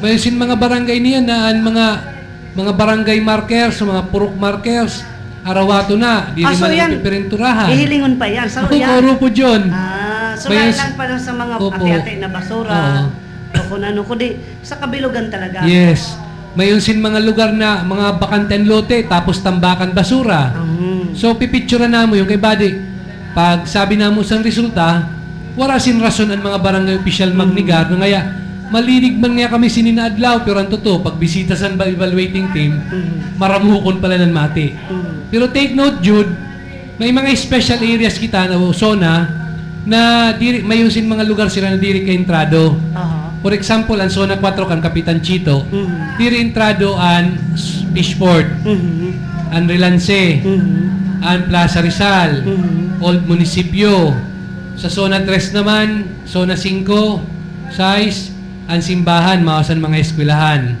May sin mga barangay niya na ang mga mga barangay markers, mga purok markers, arawato na, di Ah, so yan, pipirinturahan. Ihilingon pa yan. So Ako, yan. po dyan. Ah, so May- lang pala sa mga Opo. ate-ate na basura. O kung ano, kundi sa kabilugan talaga. Yes. Mayon sin mga lugar na mga bakanten lote tapos tambakan basura. So pipicture na mo yung kay body. Pag sabi na mo sang resulta, wala sin rason ang mga barangay official magnigar na ngaya malinig man nga kami sininadlaw pero ang totoo pag bisita sa evaluating team maramukon pala ng mati. Pero take note Jude, may mga special areas kita na zona na diri sin mga lugar sila na diri kay entrado. For example, ang Zona 4 kan Kapitan Chito, diri entrado an Fishport, an Relance, an Plaza Rizal, Old Municipio. Sa Zona 3 naman, Zona 5, 6, ang simbahan, mawasan mga eskwelahan.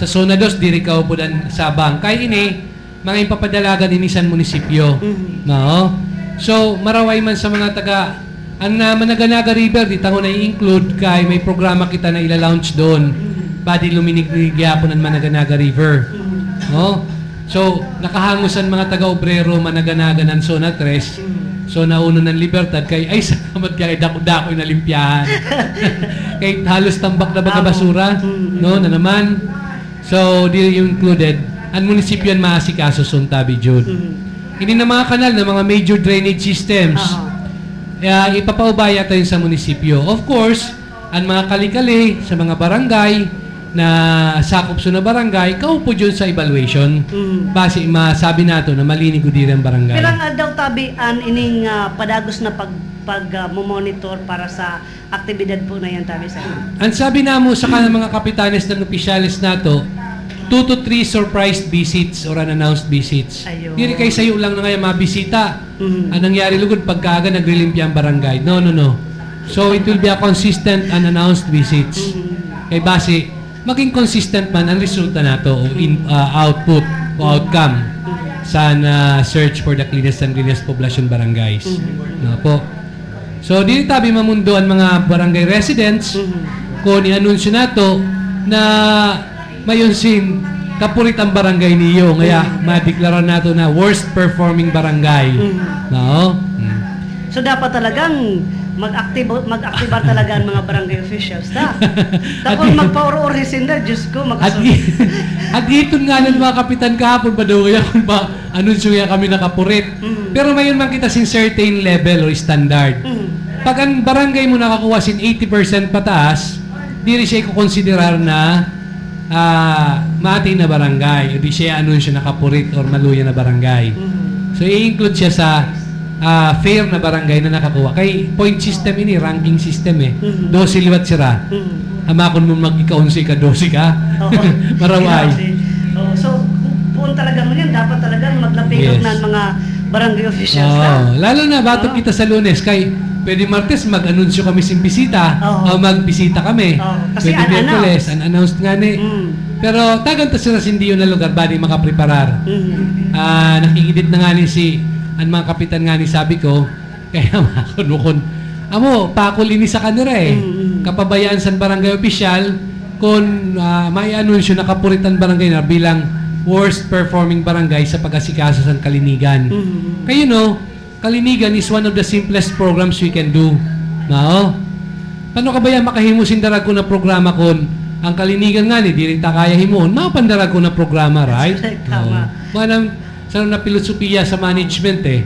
Sa Zona 2, diri ka upod ang Sabang. Kaya ini, mga ipapadalagan ini sa munisipyo. Mao. So, maraway man sa mga taga ang uh, Managanaga River, di tango na i-include kay may programa kita na ila-launch doon. Badi luminig ni gyapon ang Managanaga River. No? So, nakahangusan mga taga-obrero Managanaga ng Zona 3, Zona 1 ng Libertad, kay ay salamat kay dako-dako na limpyahan. kay halos tambak na baga basura, no, na naman. So, di included. Ang munisipyo ang maasikaso Suntabi Jude. Ini na mga kanal na mga major drainage systems. Kaya ipapaubaya tayo sa munisipyo. Of course, ang mga kalikali sa mga barangay na sakop sa na barangay, kaupo dyan sa evaluation. Base masabi nato na malinig ko diri ang barangay. Kailang uh, daw tabi an ining ah, padagos na pag pag ah, monitor para sa aktibidad po na yan tabi sa Ang sabi na mo sa kanang mga kapitanes ng opisyalis nato, 2 to 3 surprise visits or unannounced visits. Ayun. Diri kay sayo lang na ngayon mabisita. Ang nangyari lugod pagkaga naglilimpya ang barangay. No, no, no. So it will be a consistent unannounced visits. Kay base, maging consistent man ang resulta nato o in, uh, output o outcome sa na search for the cleanest and greenest population barangays. No po. So, dili tabi mamundo ang mga barangay residents kung i-anunsyo nato na mayon sin kapurit ang barangay niyo. Ngaya, madeklara nato na worst performing barangay. No? Mm. So dapat talagang mag-active mag-activar talaga ang mga barangay officials ta. Tapos magpauro-uri sila, Diyos ko, At, i- at nga ng mga kapitan kahapon ba daw kaya kung ba anunsyo nga kami nakapurit. Pero mayon man kita sin certain level or standard. Pag ang barangay mo nakakuha sin 80% pataas, diri siya kukonsiderar na ah mati na barangay. O di siya anunsyo nakapurit or maluya na barangay. So i-include siya sa ah, fair na barangay na nakakuha. Kay point system ini, ranking system eh. Dosi liwat sira. Hamakon mo mag-ikaunsi ka, dosi ka. Maraway. Grabe. Oo, so puun talaga mo yan, dapat talagang maglapilog Yes. na ang mga barangay officials Oo. ta. Lalo na, batok kita sa lunes. Kay, pwede Martes, mag-anunsyo kami sin bisita. O magbisita kami. Kasi pwede. Miyerkules, unannounced nga ni. Pero tagan ta sila hindi yun na lugar, bali makapreparar. Ah, nakikidit na nga ni si ang mga kapitan nga ni sabi ko, kaya makunukon. Amo, pakul ini sa kanila eh. Kapabayaan sa barangay official kung uh, may anunsyo na kapuritan barangay na bilang worst performing barangay sa pag-asikaso sa Kalinigan. Kayo no, Kalinigan is one of the simplest programs we can do. Mao? Paano ka ba yan makahimusin darag ko na programa kon ang kalinigan nga ni, di rin ta kaya himuon, mapandarag ko na programa, right? Tama. Manang, sa na filosofiya sa management eh.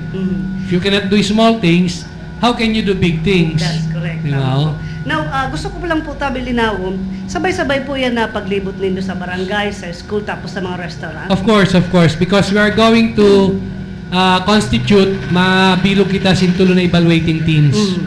If you cannot do small things, how can you do big things? That's correct. Di ba? Now, ah, gusto ko lang po tabi linawon, sabay-sabay po yan na paglibot ninyo sa barangay, sa school, tapos sa mga restaurant. Of course, of course. Because we are going to uh, constitute, mabilog kita sintulo na evaluating teams. Mm.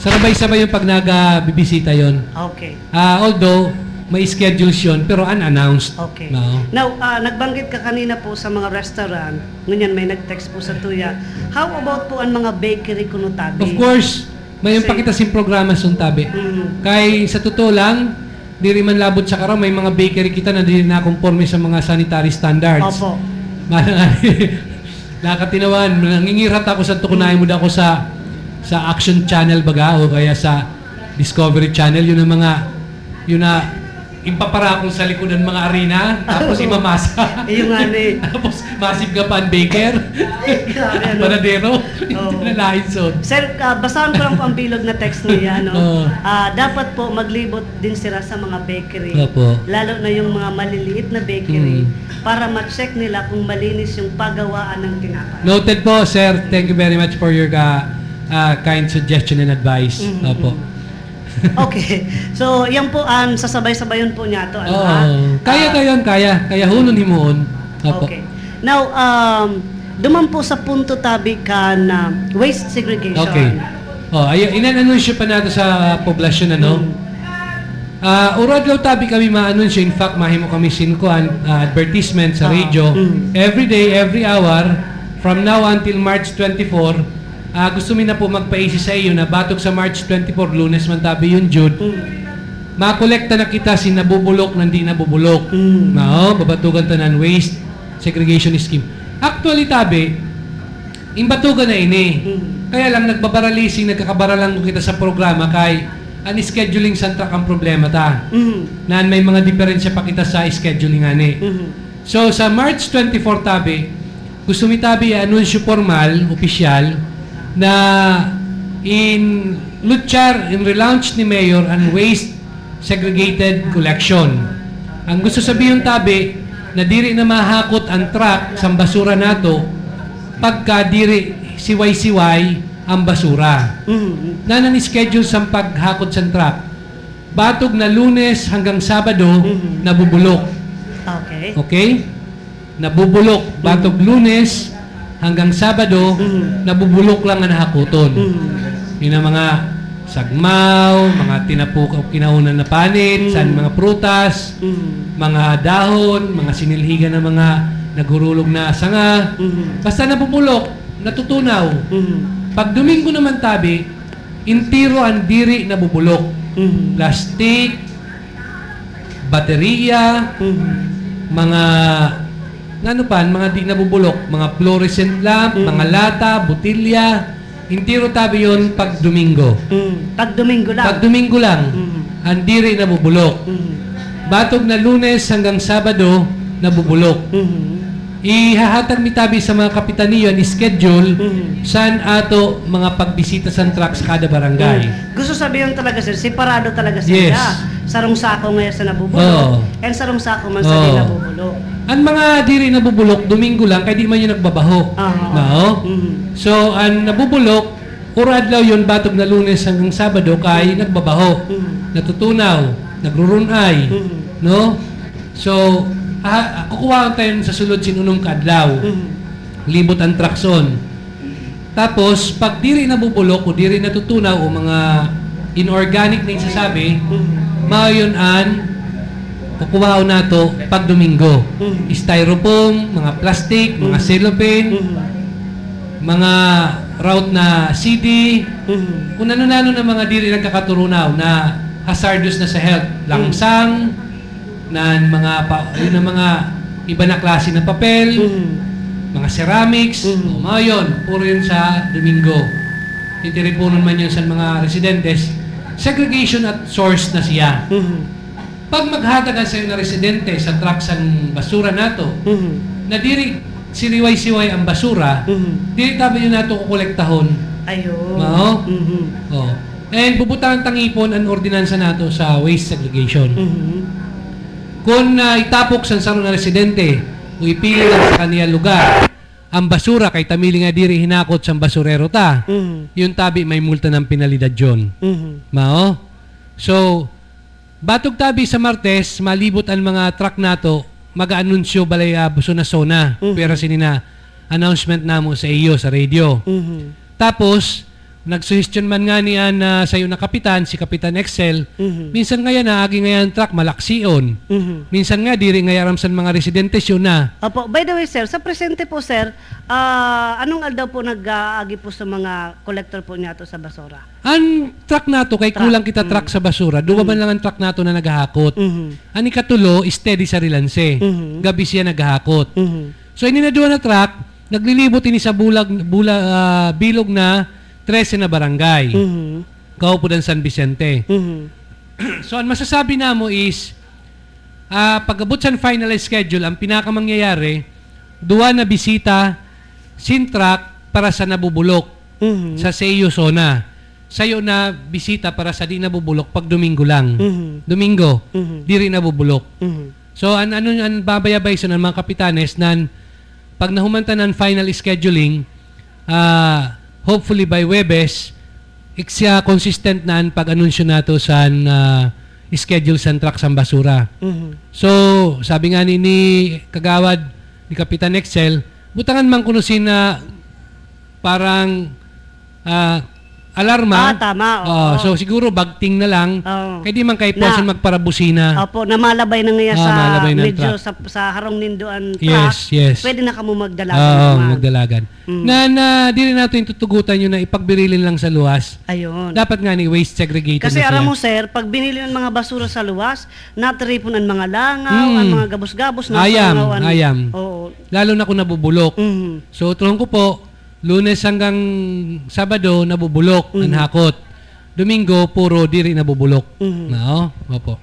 Sabay-sabay yung pag nag-bibisita yon. Okay. Ah, although, may schedules yun, pero unannounced. Okay. No? Now, ah, nagbanggit ka kanina po sa mga restaurant, ngunyan may nag-text po sa tuya. How about po ang mga bakery kuno tabi? Of course, may yung Kasi- pakita sin programa sun tabi. Mm. Kay sa totoo lang, di rin man labot sa karaw, may mga bakery kita na di na conforme sa mga sanitary standards. Opo. Nakatinawan, nangingirat ako sa tukunayan mo ako sa sa Action Channel baga o kaya sa Discovery Channel, yun ang mga yun na impaparakol sa likod ng mga arena, tapos imamasa. Yung ano eh. tapos massive ka pan baker. Grabe, ano? Panadero. Oo. Nalahin so. Sir, ah, basahan ko lang po ang bilog na text niya. No? Oo. Ah, dapat po maglibot din sila sa mga bakery. Opo. Lalo na yung mga maliliit na bakery Mm. para ma-check nila kung malinis yung pagawaan ng tinapay. Noted po, sir. Thank you very much for your uh, uh, kind suggestion and advice. Mhm. Opo. Okay. So, yan po ang sasabay-sabayon po niya to. Ano, Oo. ha? Kaya Ah, kayon, kaya. Kaya hunon himuon. Opo. Okay. Now, um, duman po sa punto tabi ka na waste segregation. Okay. Oh, ay inanunsyo pa nato sa poblasyon ano. Ah, urad law tabi kami maanunsyo. In fact, mahimo kami sinkuan ah, advertisement sa Ah. radio Mm. every day, every hour from now until March 24. Ah, gusto mi na po magpaisi sa iyo na batok sa March 24, Lunes man tabi yun, Jude. Makolekta na kita si nabubulok na hindi nabubulok. Mm. Mao, babatugan tanan waste segregation scheme. Actually tabi, imbatugan na ini. Mm. Kaya lang nagbabaralising, nagkakabaralang ko kita sa programa kay ang scheduling santra ang problema ta. Mhm. Na may mga diferensya pa kita sa scheduling ani. Mhm. So sa March 24 tabi, gusto mi tabi anunsyo formal, opisyal na in luchar in relaunch ni Mayor ang waste segregated collection. Ang gusto sabihin tabi na diri na mahakot ang truck sa basura nato pagka diri siway-siway ang basura. Mhm. Na nang schedule sa paghakot sa truck. Batog na lunes hanggang Sabado, Mhm. nabubulok. Okay. Okay? Nabubulok. Batog lunes hanggang Sabado, Mhm. nabubulok lang ang hakuton. Mhm. Yun ang mga sagmaw, mga tinapok kinaunan na panit, Mhm. san mga prutas, Mhm. mga dahon, mga sinilhigan ng mga nagurulog na sanga. Mhm. Basta nabubulok, natutunaw. Mhm. Pag Domingo naman tabi, intiro ang diri nabubulok. Mhm. Plastic, baterya, Mhm. mga ano pa, mga di nabubulok, mga fluorescent lamp, Mm. mga lata, butilya. Intiro tabi yon pag Domingo. Mhm. Pag Domingo lang. Pag Domingo lang, Mhm. ang diri nabubulok. Mhm. Batog na lunes hanggang Sabado, nabubulok. Mhm. Ihahatag mi tabi sa mga kapitaniyo ang schedule Mhm. saan ato mga pagbisita sa trucks kada barangay. Mm. Gusto sabihin talaga sir, separado talaga sila. Yes. Sarong sako ngayon sa nabubulok, Oo. and sarong sako man sa di Oo. nabubulok. Ang mga diri nabubulok, Domingo lang, kaya di man yun nagbabaho. Oo. No? Mhm. So, ang nabubulok, uradlaw yun, batog na lunes hanggang Sabado, kay nagbabaho. Mhm. Natutunaw, nagrurunay. Mhm. No? So, ah, kukuha tayo sa sulod sinunong kadlaw. Mhm. Libot ang trakson. Tapos, pag diri nabubulok o diri natutunaw o mga inorganic na isasabi, Mhm. mayon an kukuha nato pag Domingo. Mhm. Styrofoam, mga plastic, mga Mhm. cellophane, Mhm. mga route na CD, kung ano-ano na mga diri nagkakaturunaw na hazardous na sa health. Langsang, na mga, pa, yun ang mga iba na klase ng papel, mga ceramics, Mhm. o mga yun, puro yun sa Domingo. Titiripunan man yun sa mga residentes. Segregation at source na siya. Mhm. Pag maghatagan sa'yo na residente sa truck sang basura nato, Mhm. na diri siriway-siway ang basura, Mhm. diri tabi yun nato kukolektahon. Ayun. Mao? Mhm. Oh. And bubutahan tangipon ang ordinansa nato sa waste segregation. Mhm. Kung uh, itapok sa saro na residente o ipili lang sa kaniyang lugar ang basura kay tamili nga diri hinakot sa basurero ta. Mhm. Yung tabi may multa ng penalidad yon. Mhm. Mao. So, batog tabi sa Martes, malibot ang mga truck nato, mag-anunsyo balay uh, buso na sona. Pero sinina announcement namo sa iyo sa radio. Mhm. Tapos, nagsuhestyon man nga niyan na sayo na kapitan, si Kapitan Excel, Mhm. minsan nga yan na agi nga yan truck malaksion. Mhm. Minsan nga diri nga yaramsan mga residente yun na. Opo, by the way sir, sa presente po sir, ah, anong aldaw po nag-aagi po sa mga collector po niya to sa basura? Ang truck nato kay kulang kita truck sa basura, duwa man lang ang truck nato na naghahakot. Mhm. Ani katulo steady sa rilanse. Mhm. Gabi siya naghahakot. Mhm. So ini na duwa na truck, naglilibot ini sa bulag bula, ah, bilog na 13 na barangay. Mhm. Kaupo ng San Vicente. Mhm. so ang masasabi na mo is ah pag-abot sa final schedule, ang pinakamangyayari, duwa na bisita sin truck para sa nabubulok Mhm. sa Seyo Zona. Sayo na bisita para sa di nabubulok pag Domingo lang. Mhm. Domingo, Mhm. di rin nabubulok. Mhm. So an ano ang babayabay sa ng mga kapitanes nan pag nahumanta ng final scheduling, ah hopefully by Webes, iksya consistent na ang pag-anunsyo nato sa ah, schedule sa truck sa basura. Mhm. So, sabi nga ni, ni Kagawad, ni Kapitan Excel, butangan man kuno na parang ah, alarma. Ah, tama, oo. Oh, so siguro bagting na lang. Oo. Kaya di man kay Na- Paulson magparabusina. Opo, namalabay na ngayon Ah, sa malabay ng medyo sa, sa harong nindoan truck. Yes, yes. Pwede na kamo magdala. Oo, naman. magdalagan. Mm. Na, na di rin natin tutugutan yun na ipagbirilin lang sa luwas. Ayun. Dapat nga ni waste segregated Kasi na alam sila. mo sir, pag binili ng mga basura sa luwas, natripon ang mga langaw, Mm. ang mga gabos-gabos, Ayam, nasangawan. ayam. Oo. Lalo na kung nabubulok. Mhm. So, tulong ko po, lunes hanggang sabado, nabubulok, Mm. ang hakot. Domingo, puro diri nabubulok. Mhm. No? Opo.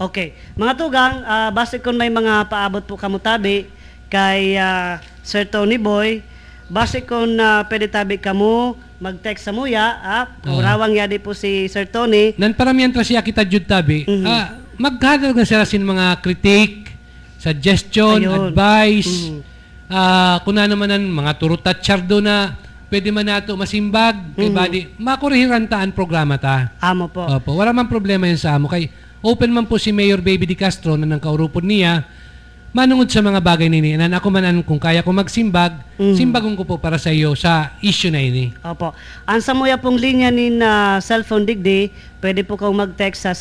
Okay. Mga tugang, ah, base kung may mga paabot po kamutabi kay ah, Sir Tony Boy, base kung na pwede tabi kamo, mag-text sa muya, ah, Oo. urawang yadi po si Sir Tony. Nan paramihan tra siya kita jud tabi. Mhm. Ah, na sila sin mga critique, suggestion, Ayun. advice. Mhm. Ah, kuna naman ang mga turutat chardo na pwede man nato masimbag kay Mhm. body makurihiran ta ang programa ta. Amo po. Opo, wala man problema yun sa amo kay open man po si Mayor Baby Di Castro na nang kaurupod niya manungod sa mga bagay nini. Nan ako man an- kung kaya ko magsimbag, Mhm. simbagon ko po para sa iyo sa issue na ini. Opo. Ang sa muya pong linya ni na cellphone digdi, pwede po kang mag-text sa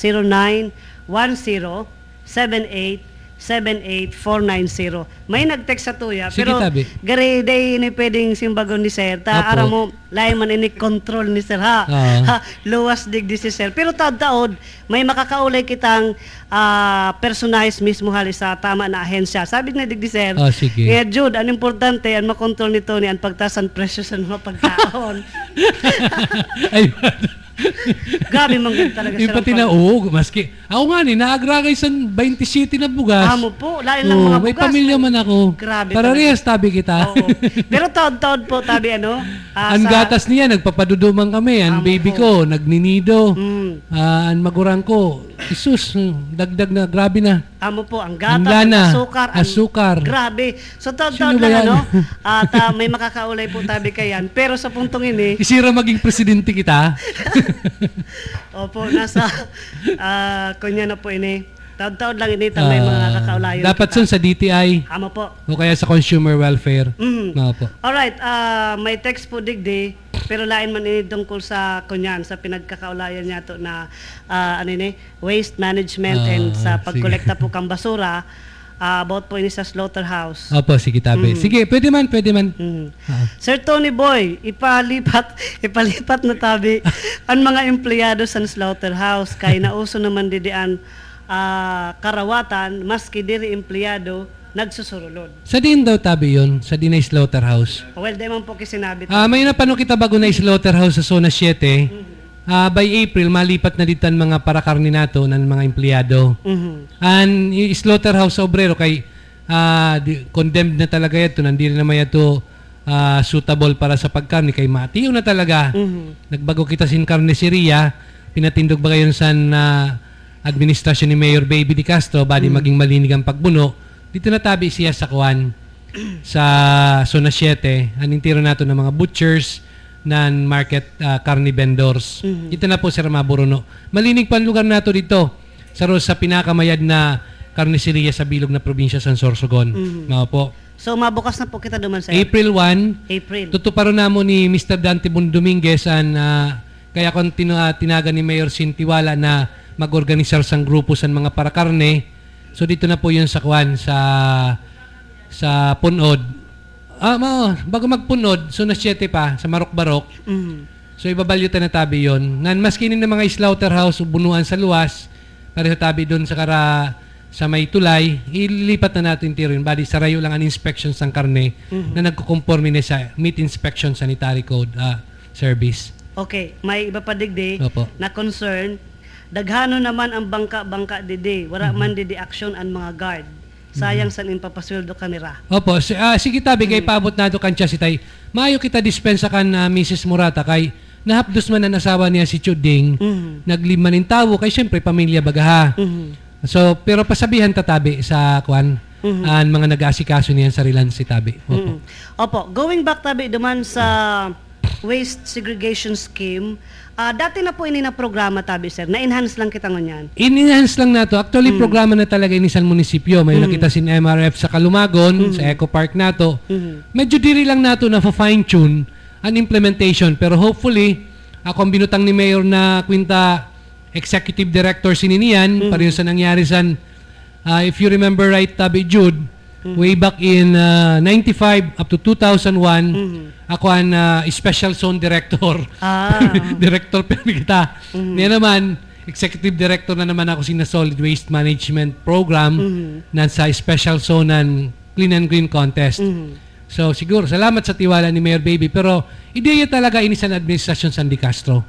0910-78-78490. May nag-text sa tuya, Sige, pero tabi. gari day ni pwedeng simbagon ni Sir. Ta, Opo. ara mo, lain man ini control ni Sir ha. Oo. ha luwas digdi si Sir. Pero taod-taod, may makakaulay kitang ah, personalized mismo hali sa tama na ahensya. Sabi na digdi Sir, Oh, sige. kaya Jude, ang importante, ang makontrol nito ni ang pagtasan presyo sa mga pagkaon. Ay, Grabe man gud talaga Yung sila. pati na, oo, maski. Ako nga ni, naagragay sa 20 city na bugas. Amo po, lain lang Oo, mga may bugas. pamilya man ako. Grabe Para rehas tabi kita. Oo. Pero taod-taod po, tabi ano? ah, ang sa- gatas niya, nagpapaduduman kami. Ang baby po. ko, nagninido. Mm. Ah, ang magurang ko, isus, dagdag na, grabe na. Amo po, ang gata, ang, lana, asukar. ang- asukar. Grabe. So, ba lang, ano? At ah, may makakaulay po tabi kayan. Pero sa puntong ini, Isira maging presidente kita. opo, nasa, ah, kunya na po ini. Taod-taod lang ini, may mga Ah, nakakaulayan. dapat sun sa DTI Amo po. o kaya sa consumer welfare. Mhm. Oo po. Alright, ah may text po digdi, pero lain man ini tungkol sa kunyan, sa pinagkakaulayan niya to na ah, ano ini, waste management Ah, and sa pagkolekta po kang basura, ah, about po ini sa slaughterhouse. Opo, sige tabi. Mhm. Sige, pwede man, pwede man. Mhm. Ah. Sir Tony Boy, ipalipat, ipalipat na tabi ang mga empleyado sa slaughterhouse kay nauso naman didian ah, karawatan maski diri empleyado nagsusurulod. Sa din daw tabi yon sa Dinay Slaughterhouse. Well, di man po kisinabi to. Ah, may napano kita bago na slaughterhouse sa zona 7. Ah, by April malipat na ditan mga parakarni nato ng mga empleyado. Mhm. An yung slaughterhouse sa obrero kay ah, di- condemned na talaga ito nandiri naman ito ah, suitable para sa pagkarni kay matiyo na talaga. Mhm. Nagbago kita sin karniseria, pinatindog ba kayo sa na administrasyon ni Mayor Baby Di Castro, bali maging malinig ang pagbuno, dito natabi siya sa kuwan. sa Zona 7, anintiro nato ng mga butchers, nan market ah, carne vendors. Ito na po Sir Maburuno. Malinig pa ang lugar nato dito sa sa pinakamayad na karniseriya sa bilog na probinsya San Sorsogon. Mao po. So mabukas na po kita duman sir. April 1, April. Tutuparo namo ni Mr. Dante Bun Dominguez an ah, kaya kon tinu, ah, tinaga ni Mayor Sintiwala na mag-organisar sang grupo sa mga parakarne. So dito na po 'yun sa kwan sa sa Punod. Ah, mao, bago magpunod, so na 7 pa sa Marok-Barok. Mhm. So ibabalyutan na tabi 'yon. Nan maski ng mga slaughterhouse bunuan sa luwas, pareho tabi doon sa kara sa may tulay, ilipat na natin tiro yun. Bali, sarayo lang ang inspection ng karne na nagkukonforme na sa Meat Inspection Sanitary Code ah, Service. Okay, may iba pa digdi Opo. na concern. Daghano naman ang bangka-bangka didi. Wala man didi action ang mga guard. Sayang sa impapasweldo kanira. Opo, si, ah, sige tabi, kay paabot na ito kancha si Tay. Maayo kita dispensa kan na Mrs. Murata kay nahapdos man ang asawa niya si Chuding, Mhm. naglima nin tawo, kay syempre pamilya bagaha. Mhm. So, pero pasabihan tatabi sa kwan, ang mga nag-aasikaso niyan sa rilan si tabi. Opo. Mm. Opo, going back tabi duman sa waste segregation scheme, ah, dati na po ini na programa tabi sir, na-enhance lang kita ngunyan. In-enhance lang nato. Actually, programa na talaga ini sa munisipyo. May nakita sin MRF sa Kalumagon, sa Eco Park nato. Medyo diri lang nato na fine-tune ang implementation. Pero hopefully, ako ang binutang ni Mayor na kwinta executive director sininian, pareho sa nangyari sa, ah, if you remember right, Tabi Jude, way back in ah, 95 up to 2001, ako ang ah, special zone director. Ah. director pero kita. Niya naman, executive director na naman ako sa Solid Waste Management Program na sa special zone ng Clean and Green Contest. So siguro, salamat sa tiwala ni Mayor Baby. Pero ideya talaga ini sa administrasyon Sandy Castro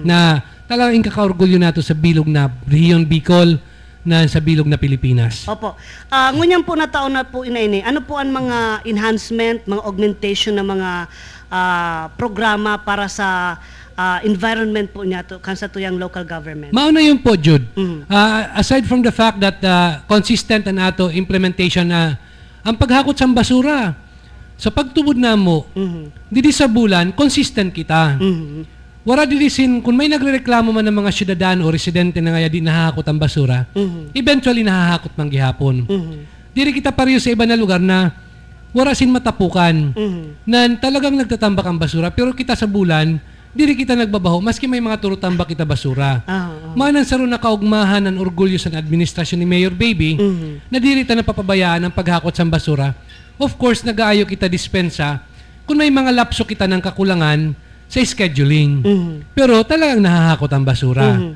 na talagang kakaorgulyo nato sa bilog na Rion Bicol na sa bilog na Pilipinas. Opo. Ah, ngunyan po na taon na po inaini. Ano po ang mga enhancement, mga augmentation ng mga ah, programa para sa ah, environment po niya to kansa tuyang local government? Mauna yun po, Jude. Mm. Ah, aside from the fact that uh, consistent na ato implementation na ang paghakot sa basura, sa pagtubod na mo, didi sa bulan, consistent kita. Wara didi sin, kung may nagrereklamo man ng mga syudadano o residente na ngaya di nahahakot ang basura, Mhm. eventually nahahakot man gihapon. Mhm. Diri kita pareho sa iba na lugar na wara sin matapukan Mhm. na talagang nagtatambak ang basura pero kita sa bulan diri kita nagbabaho maski may mga turutambak kita basura. Ah, ah. Manan sa ron nakaugmahan ng orgulyo sa administrasyon ni Mayor Baby Mhm. na diri ta napapabayaan ang paghakot sa basura. Of course, nagaayo kita dispensa kung may mga lapso kita ng kakulangan sa scheduling. Mhm. Pero talagang nahahakot ang basura. Mhm.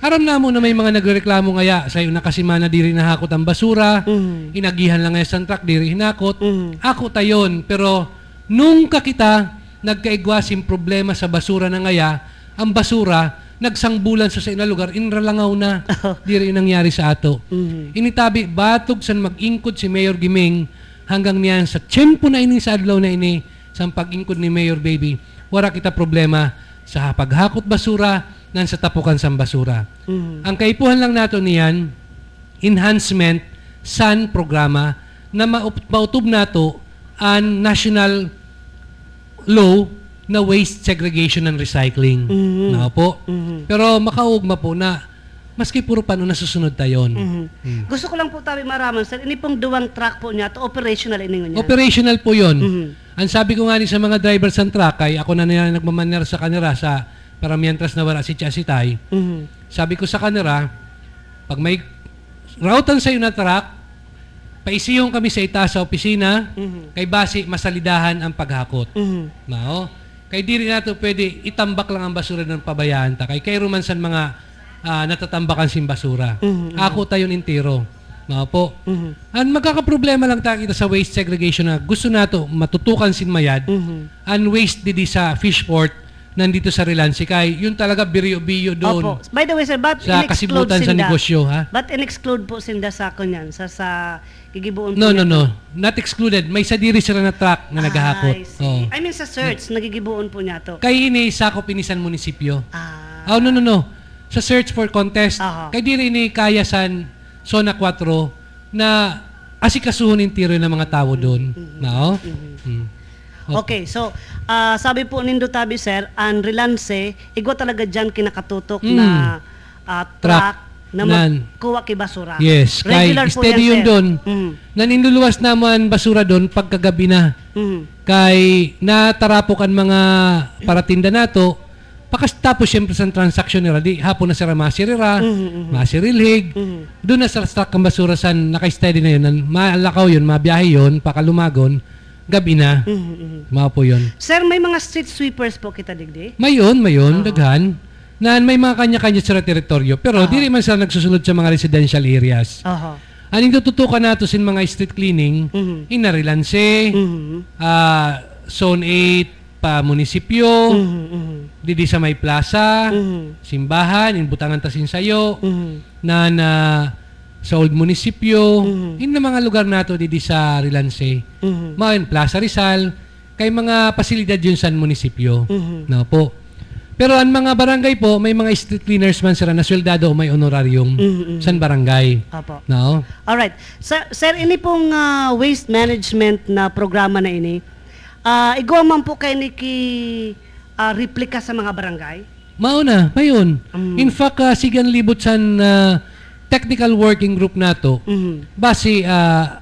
Aram na mo na may mga nagrereklamo ngaya sa iyo nakasimana diri nahakot ang basura, Mhm. inagihan lang ngayon sa truck diri hinakot. Mhm. Ako tayon, pero nung kakita nagkaigwasim problema sa basura na ngaya, ang basura nagsangbulan sa sa ina lugar inralangaw na diri nangyari sa ato. Mhm. Initabi batog san mag-ingkod si Mayor Giming hanggang niyan sa tiyempo na ini sa adlaw na ini sa pag-ingkod ni Mayor Baby. Wala kita problema sa paghakot basura nan sa tapukan sa basura. Mhm. Ang kaipuhan lang nato niyan enhancement san programa na mautob nato ang national law na waste segregation and recycling. Mhm. Na po. Mhm. Pero makaugma po na maski puro paano nasusunod tayon. Mhm. Gusto ko lang po tabi maraman sir, ini pong duwang truck po niya to operational ini ngunyan. Operational po yon. Mhm. Ang sabi ko nga ni sa mga drivers ng truck, ay ako na nila nagmamaner sa kanila sa para mientras na wala si Chasitay. Mhm. Sabi ko sa kanila, pag may routan sa iyo na truck, paisiyong kami sa itaas sa opisina, Mhm. kay basi masalidahan ang paghakot. Mhm. Mao. Kay diri nato pwede itambak lang ang basura ng pabayaan ta. Kay kay rumansan mga ah, natatambakan sin basura. Mhm. Ako tayo intiro. Mao po. Mhm. Ang magkakaproblema lang ta kita sa waste segregation na gusto nato matutukan sin mayad. Mhm. Ang waste didi sa fishport nandito sa Rilansi kay yun talaga biriyo-biyo doon Opo. By the way sir, but sa kasibutan sa sinda. negosyo ha. But in-exclude po sinda sa kunyan sa sa gigibuon po No, no, no. Not excluded. May sadiri sila na truck na naghahakot. I see. Oh. I mean sa search, nagigibuon po niya to. Kay ini sakop inisan munisipyo. Ah. Oh, no, no, no. Sa search for contest, Aha. kay diri ni kaya san Zona 4 na asikasuhin tiro ng mga tao doon. No? Mm. Okay, so ah, sabi po nindo tabi sir, ang relance igwa talaga diyan kinakatutok Mm. na ah, truck na magkuha kay basura. Yes, kay Regular po steady yun doon. Mm. Naninluluwas naman basura doon pagkagabi na. Mm. Kay natarapok ang mga paratinda nato, pakas tapos siyempre sa transaksyon nila, di hapon na sila masirira, Mm-hmm, masirilhig, doon na sa stock ang basura sa naka-steady na yun, malakaw yun, mabiyahe yun, pakalumagon, gabi na, Mm-hmm, mga po yun. Sir, may mga street sweepers po kita digdi. Mayon, mayon, daghan, na may mga kanya-kanya sila teritoryo, pero di rin man sila nagsusunod sa mga residential areas. Ano yung tututukan nato sin mga street cleaning, Mhm. Inarilanse, Mhm. ah, Zone 8, pa munisipyo, Mhm, mhm. didi sa may plaza, Mhm. simbahan, in Butangan Tasin Sayo, Mhm. na na sa old munisipyo, Mhm. in na mga lugar nato didi sa Rilanse. Mhm. Mga in Plaza Rizal, kay mga pasilidad yun sa munisipyo. Mhm. No po. Pero ang mga barangay po, may mga street cleaners man sila na sweldado o may honorarium Mhm. sa barangay. Apo. No? Alright. Sir, sir ini pong ah, waste management na programa na ini, ah igwa man po kay niki ah, replika sa mga barangay? Mauna, mayon. Mm. In fact, uh, sigan libot sa uh, technical working group nato, Mhm. base uh,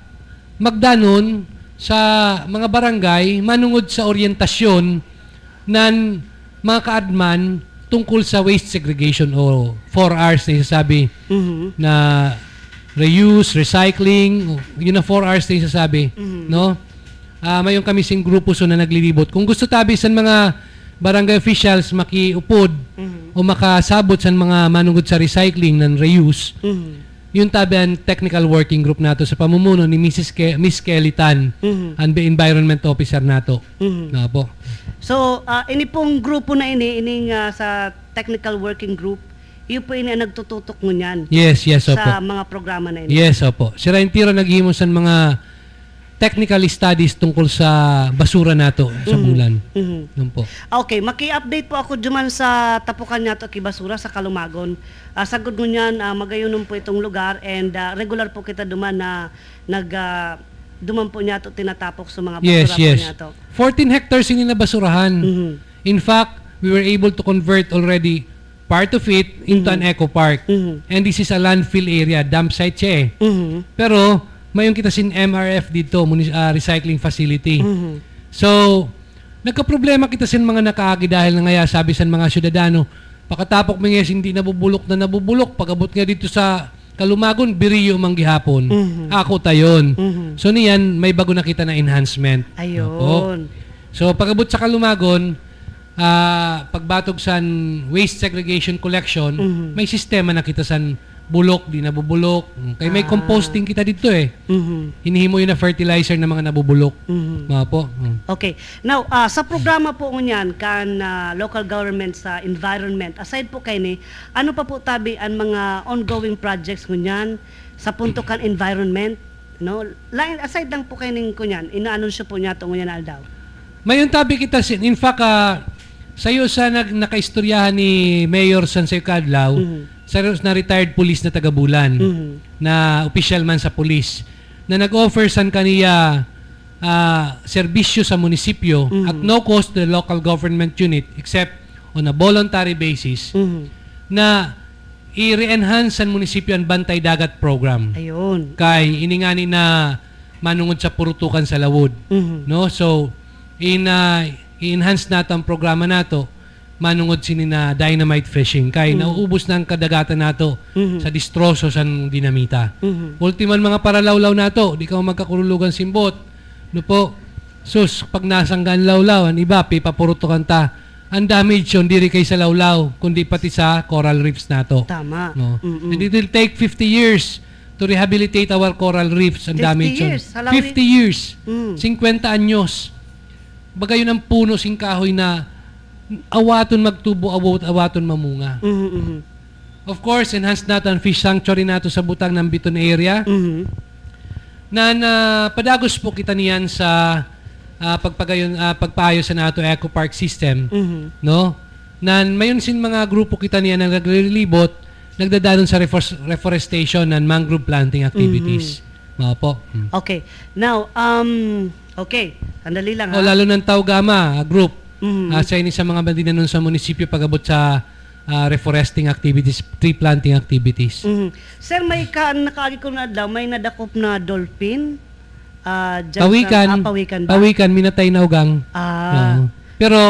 magdanon sa mga barangay manungod sa orientasyon ng mga kaadman tungkol sa waste segregation o 4 hours na isasabi Mhm. na reuse, recycling, yun na 4 hours na isasabi, no? Ah, mayon kami sing grupo so na naglilibot. Kung gusto tabi sa mga barangay officials makiupod o makasabot sa mga manungod sa recycling ng reuse, Mhm. yung tabi ang technical working group nato sa pamumuno ni Mrs. Ke- Miss Kelly Tan, Mhm. ang environment officer nato. Mhm. Na po. So, ah, ini pong grupo na ini, ining ah, sa technical working group, iyo po ini ang nagtututok mo niyan Yes, yes, opo. sa mga programa na ini. Yes, opo. Si Ryan Tiro naghihimo sa mga technical studies tungkol sa basura nato sa bulan. Mhm. Yun po. Okay, maki-update po ako duman sa tapukan niya to Kibasura sa Kalumagon. Ah, sagod mo niyan, ah, magayon po itong lugar and ah, regular po kita duman na nag ah, duman po niya to tinatapok sa mga basura Yes, po yes. niya to. 14 hectares ini na basurahan. Mhm. In fact, we were able to convert already part of it into an eco park. Mhm. And this is a landfill area, dump site siya eh. Mhm. Pero, mayroon kita sin MRF dito, munis- ah, recycling facility. Mhm. So, nagka-problema kita sin mga nakaagi dahil na ngaya sabi sa mga syudadano, pakatapok mo nga hindi nabubulok na nabubulok, pagabot nga dito sa Kalumagon, biriyo mang gihapon. Mhm. Ako tayon. Mhm. So niyan, may bago na kita na enhancement. Ayun. Opo. So pagabot sa Kalumagon, ah pagbatog sa waste segregation collection, may sistema na kita sa bulok, di nabubulok. Kaya may Ah. composting kita dito eh. Mhm. Hinihimo yun na fertilizer ng mga nabubulok. Mhm. Mga po. Mm. Okay. Now, ah, sa programa po niyan kan ah, local government sa environment, aside po kay ni, ano pa po tabi ang mga ongoing projects ngunyan sa punto kan environment, no? Lain aside lang po kay ning kunyan, inaanunsyo po niya to ngunyan aldaw. Mayon tabi kita sin. In fact, ah, sayo sa nag nakaistoryahan ni Mayor Sansay Kadlaw, sa na retired police na taga-Bulan, Mhm. na official man sa police, na nag-offer san kaniya ah, serbisyo sa munisipyo at no cost to the local government unit except on a voluntary basis Mhm. na i-re-enhance ang munisipyo ang Bantay Dagat Program. Ayun. Kay iningani na manungod sa purutukan sa lawod. Mhm. No? So, in, uh, i-enhance nato ang programa nato manungod sini na dynamite fishing kay nauubos na ang kadagatan nato Mhm. sa distroso sa dinamita. Mhm. Ultiman mga paralawlaw nato, di ka magkakurulugan simbot. No po, sus, pag nasanggan lawlaw, ang iba, pipapurutukan ta. Ang damage yun, diri kay sa lawlaw, kundi pati sa coral reefs nato. Tama. No? Mhm. And it will take 50 years to rehabilitate our coral reefs. Ang 50 damage yun. years, halaw 50 years. Mm. 50 anyos. Baga yun ang puno sing kahoy na awaton magtubo, awat, awaton mamunga. Mhm. Mhm. Of course, enhanced nato ang fish sanctuary nato sa butang ng Biton area Mhm. na, na padagos po kita niyan sa ah, pagpagayon ah, pagpayo sa nato eco park system Mhm. no na mayon sin mga grupo kita niya na naglilibot nagdadanon sa refores- reforestation and mangrove planting activities Opo. Mm. Okay. Now, um, okay. Sandali lang O ha. lalo ng Taugama group. Mhm. Ah, sa ini sa mga bandina nun sa munisipyo pagabot sa ah, reforesting activities, tree planting activities. Mhm. Sir, may ka, nakaagi ko na adlaw, may nadakop na dolphin. Dyan Pawikan, Sa, ah, pawikan ba? pawikan, minatay na ugang. Ah. Oo. Pero,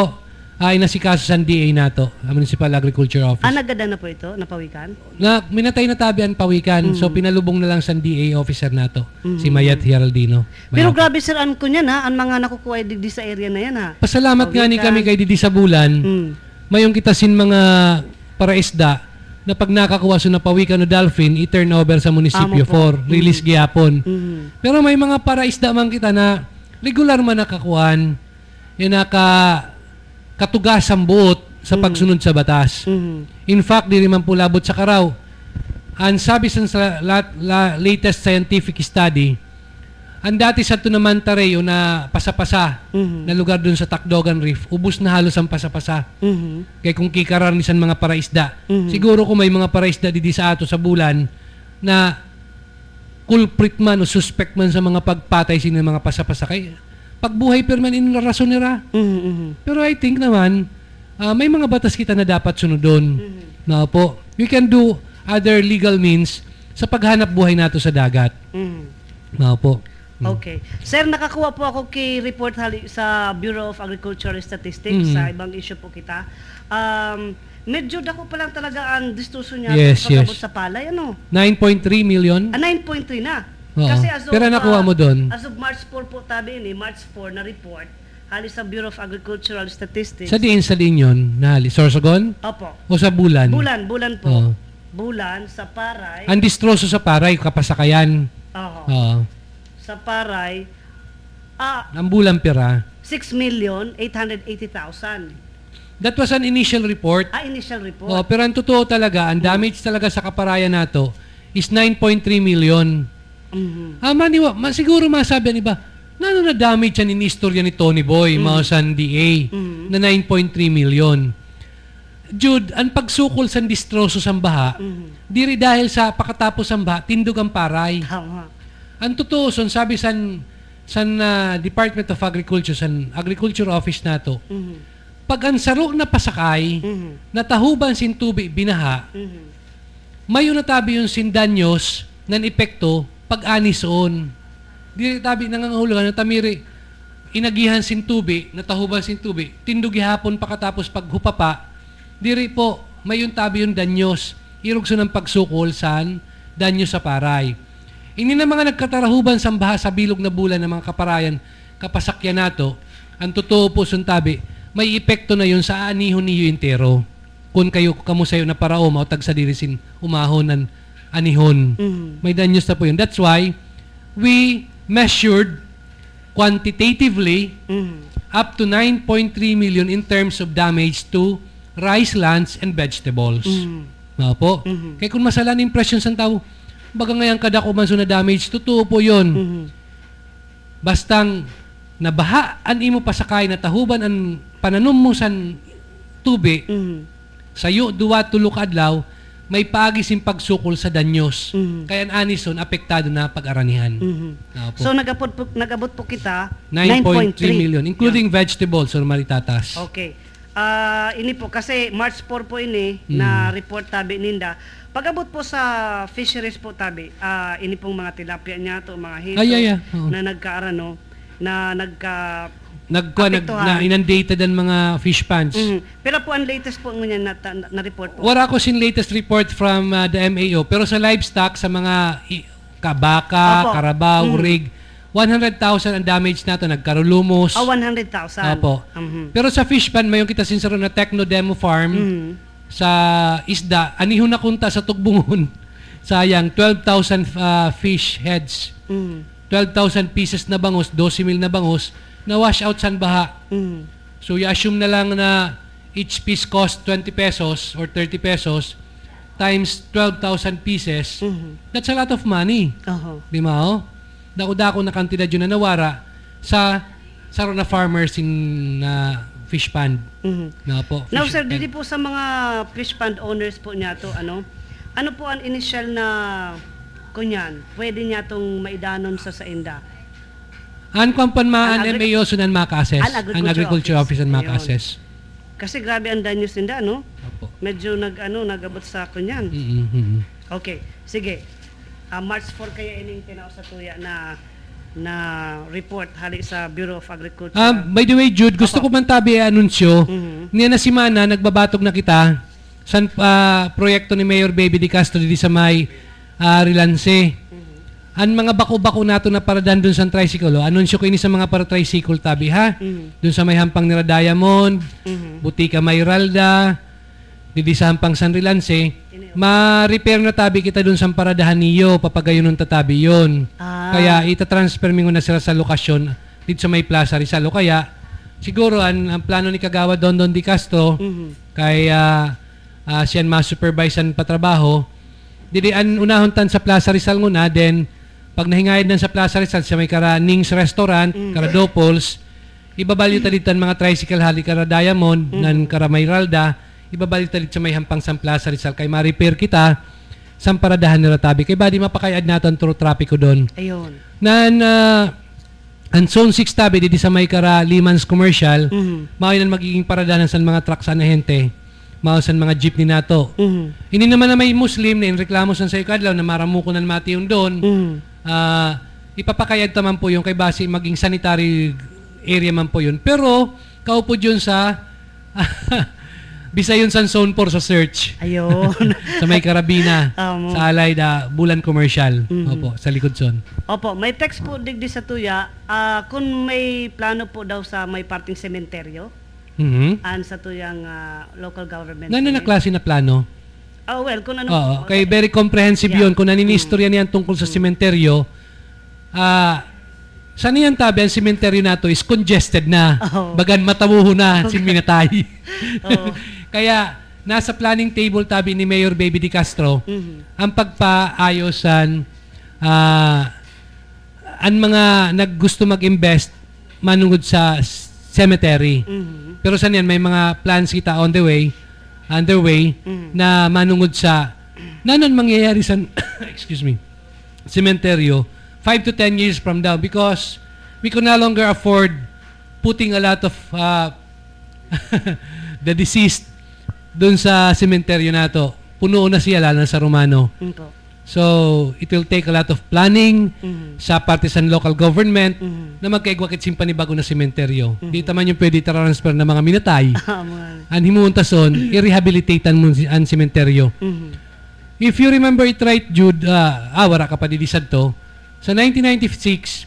ay nasikaso sa DA nato, ang Municipal Agriculture Office. Ah, nagada na po ito, napawikan? na minatay na tabi ang pawikan, Mm. so pinalubong na lang sa DA officer nato, Mhm. si Mayat Hiraldino. Pero Mga- grabe sir, an ko niyan ha, ang mga nakukuha di, di sa area na yan ha. Pasalamat nga ni Pawikan. kami kay Didi sa bulan. Mm. Mayong kita sin mga paraisda na pag nakakuha sa napawikan o dolphin, i-turn over sa munisipyo for release gihapon. Mhm. Pero may mga paraisda man kita na regular man nakakuhan, yung naka katugas ang buot sa Mm. pagsunod sa batas. Mhm. In fact, di naman po labot sa karaw. Ang sabi sa la- la- latest scientific study, ang dati sa Tunamantareo na pasapasa Mhm. na lugar dun sa Takdogan Reef, ubus na halos ang pasapasa. Mhm. Kaya kung kikaranisan mga paraisda, Mhm. siguro kung may mga paraisda di sa ato sa bulan na culprit man o suspect man sa mga pagpatay sino mga pasapasa kay pagbuhay perman in rason nila. Mhm, mhm. Pero I think naman, ah, may mga batas kita na dapat sunodon. Na po, we can do other legal means sa paghanap buhay nato sa dagat. Mhm. Na po. Okay. Sir, nakakuha po ako kay report sa Bureau of Agricultural Statistics Mhm. sa ibang issue po kita. Um, medyo dako pa lang talaga ang distuso niya Yes, yes. sa palay. Ano? 9.3 million. Ah, 9.3 na. Oo. as of, Pero nakuha ah, mo dun? As of March 4 po tabi ni March 4 na report hali sa Bureau of Agricultural Statistics. Sa diin sa din yun, nahali. Sorsogon? Opo. O sa bulan? Bulan, bulan po. Oo. Bulan sa Paray. Ang distroso sa paray, kapasakayan. Oo. Oo. Sa Paray, ah, Ang bulan pera. 6,880,000. That was an initial report. Ah, initial report. Oh, pero ang totoo talaga, ang damage talaga sa kaparayan nato is 9.3 million. Mhm. Ah, maniwa, ma, siguro masabi ni ba, na ano na damage yan in istorya ni Tony Boy, mga sa DA, Mhm. na 9.3 million. Jude, ang pagsukol sa distroso sa baha, Mhm. diri dahil sa pakatapos ang baha, tindog ang paray. Tama. Ang totoo, son, sabi sa sa Department of Agriculture, sa Agriculture Office nato, Mhm. pag ang saro na pasakay, Mhm. natahuban sin tubig binaha, Mhm. mayo natabi yung sindanyos ng epekto pag anison. Di tabi nangangahulugan na tamiri inagihan sin tubi, natahuban sin tubi, tindugi hapon pakatapos paghupapa, diri po mayon tabi yung danyos, irugso ng pagsukol san danyo sa paray. Ini na mga nagkatarahuban sa baha sa bilog na bulan ng mga kaparayan, kapasakyan nato, ang totoo po suntabi, may epekto na yun sa anihon niyo intero. Kung kayo kamusayo na parao, mautag sa dirisin umahon ng anihon. Mhm. May danyos na po yun. That's why we measured quantitatively Mhm. up to 9.3 million in terms of damage to rice lands and vegetables. Mhm. Mga po. Mhm. Kaya kung masala ng impression sa tao, baga ngayon kadako man so na damage, totoo po yun. Mhm. Bastang nabaha an imo pasakay na tahuban ang pananom mo san tubi, Mhm. sayo duwa tulo ka adlaw, may pagisim pagsukol sa danyos. Mhm. Kaya ang anison, apektado na pag-aranihan. Mhm. Nga po. So nagabot po, nagabot po kita 9.3 million, including vegetables or maritatas. Okay. Ah, ini po kasi March 4 po ini Mm. na report tabi ninda. Pagabot po sa fisheries po tabi, ah ini pong mga tilapia niya to, mga hito Ay, ay, ay. Oo. na nagkaarano na nagka Nagkuha, nag, Apektuhan. na inundated ang mga fish ponds. Mhm. Pero po ang latest po ngunyan na, na, na report po. Wala ko sin latest report from uh, the MAO, pero sa livestock, sa mga i- kabaka, Opo. karabaw, Mhm. rig, 100,000 ang damage nato, nagkarulumos. Ah, 100,000. Opo. Mhm. Pero sa fish pond, mayon kita sincero na Techno Demo Farm Mhm. sa isda, anihon na kunta sa tugbungon. Sayang, 12,000 uh, fish heads. Mhm. 12,000 pieces na bangus, 12 mil na bangus, na wash out sa baha. Mhm. So, i-assume na lang na each piece cost 20 pesos or 30 pesos times 12,000 pieces. Mhm. That's a lot of money. Oho. Di ba? Oh? Dako-dako na kantidad yun na nawara sa saro na farmers in na fish pond. Mhm. Na po. Now sir, dili po sa mga fish pond owners po niya to ano, ano po ang initial na kunyan, pwede niya itong maidanon sa sainda. An kwan pan ma Ang MAO sunan maka-assess. Ang Ang agriculture agriculture office office. ang maka-assess. Kasi grabe ang danyo sinda, no? Opo. Medyo nag, ano, nagabot sa kunyan. Mm-hmm. Okay, sige. Ah, March 4 kaya ining tinaw sa tuya na na report hali sa Bureau of Agriculture. Ah, by the way, Jude, gusto ko man tabi anunsyo. Mhm. Niya na si Mana, nagbabatog na kita sa ah, proyekto ni Mayor Baby Di Castro di sa may ah, Rilance. Ang mga bako-bako nato na paradan dun sa tricycle, oh, anunsyo ko ini sa mga para tricycle tabi ha. Dun sa may hampang nila Diamond, Butika Mayralda, di sa hampang San Rilance, ma-repair na tabi kita dun sa paradahan niyo, papagayon ng tatabi yon. Ah. Kaya ita-transfer mo na sila sa lokasyon dito sa may Plaza Rizal. O kaya, siguro ang, ang plano ni Kagawa Don Don Di Castro, kay uh, uh, siyan ma-supervise ang patrabaho, dili an unahon tan sa Plaza Rizal muna, then pag nahingayad nan sa Plaza Rizal sa may kara Nings Restaurant, kara Dopols, ibabalyo ta dito ang mga tricycle hali kara Diamond, nan kara Mayralda, ibabalyo ta dito sa may hampang sa Plaza Rizal kay ma-repair kita sa paradahan ni Ratabi. Kay badi mapakayad naton through trapiko doon. Ayun. Nan uh, ang zone 6 tabi dito sa may kara Limans Commercial, Mhm. mao magiging paradahan sa mga trucks na hente, mao sa mga jeepney nato. Mhm. Ini naman na may Muslim na reklamo sa sa ikadlaw na maramuko ng mati yung doon. Mhm. Ah, ipapakayad taman po yung kay base maging sanitary area man po yun. Pero kaupo yun sa Bisayon San Zone 4 sa search. Ayun. sa may Karabina. Amo. sa Alay da Bulan Commercial. Mhm. Opo, sa likod son. Opo, may text po digdi sa tuya. Ah, kung may plano po daw sa may parting sementeryo, Mhm. an sa tuyang ah, local government. Nano na klase na plano? Oh, well, kung ano Oo, kay very comprehensive Yeah. yun. Kung naninistorya niyan tungkol sa sementeryo, ah, sa niyan tabi, ang sementeryo nato is congested na. Oo. Bagan matamuho na, sin minatay. Oo. Kaya, nasa planning table tabi ni Mayor Baby Di Castro, Mhm. ang pagpaayosan, ah, ang mga naggusto mag-invest manungod sa cemetery. Mhm. Pero sa niyan, may mga plans kita on the way, underway, Mm. na manungod sa, na nun mangyayari sa, excuse me, cementerio, 5 to 10 years from now because we can no longer afford putting a lot of uh, the deceased dun sa cementerio nato. Puno na siya, lalo na sa Romano. Mm po. So, it will take a lot of planning Mhm. sa partisan local government Mhm. na magkaigwakit simpani bago na sementeryo. Di taman yung pwede transfer ng mga minatay. Ah, Ang himuntason, i-rehabilitate mo si- ang sementeryo. Mhm. If you remember it right, Jude, ah, ah wala ka pa didisad to, sa 1996,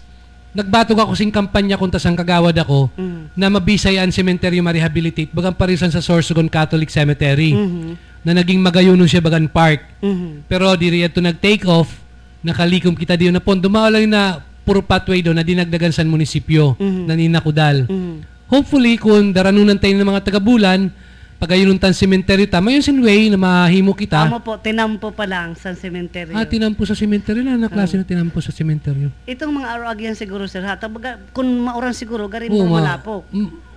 nagbatog ako sing kampanya kung tasang kagawad ako Mhm. na mabisay ang sementeryo ma-rehabilitate bagang parisan sa Sorsogon Catholic Cemetery Mhm. Na naging magayunon siya bagan park. Mhm. Pero diri ito nag-take off, nakalikom kita diyo na pon. Dumawala na puro pathway doon na dinagdagan sa munisipyo Mhm. na ninakudal. Mhm. Hopefully, kung daranunan tayo ng mga taga-bulan, pag ayun tan cemetery tama yung sinway na mahimo kita. Tama po, tinampo pa lang sa sementeryo. Ah, tinampo sa cemetery na, na klase na tinampo sa cemetery. Itong mga araw-agyan siguro sir ha. Tabaga, kung mauran siguro, garin mo ma- malapok. Mm.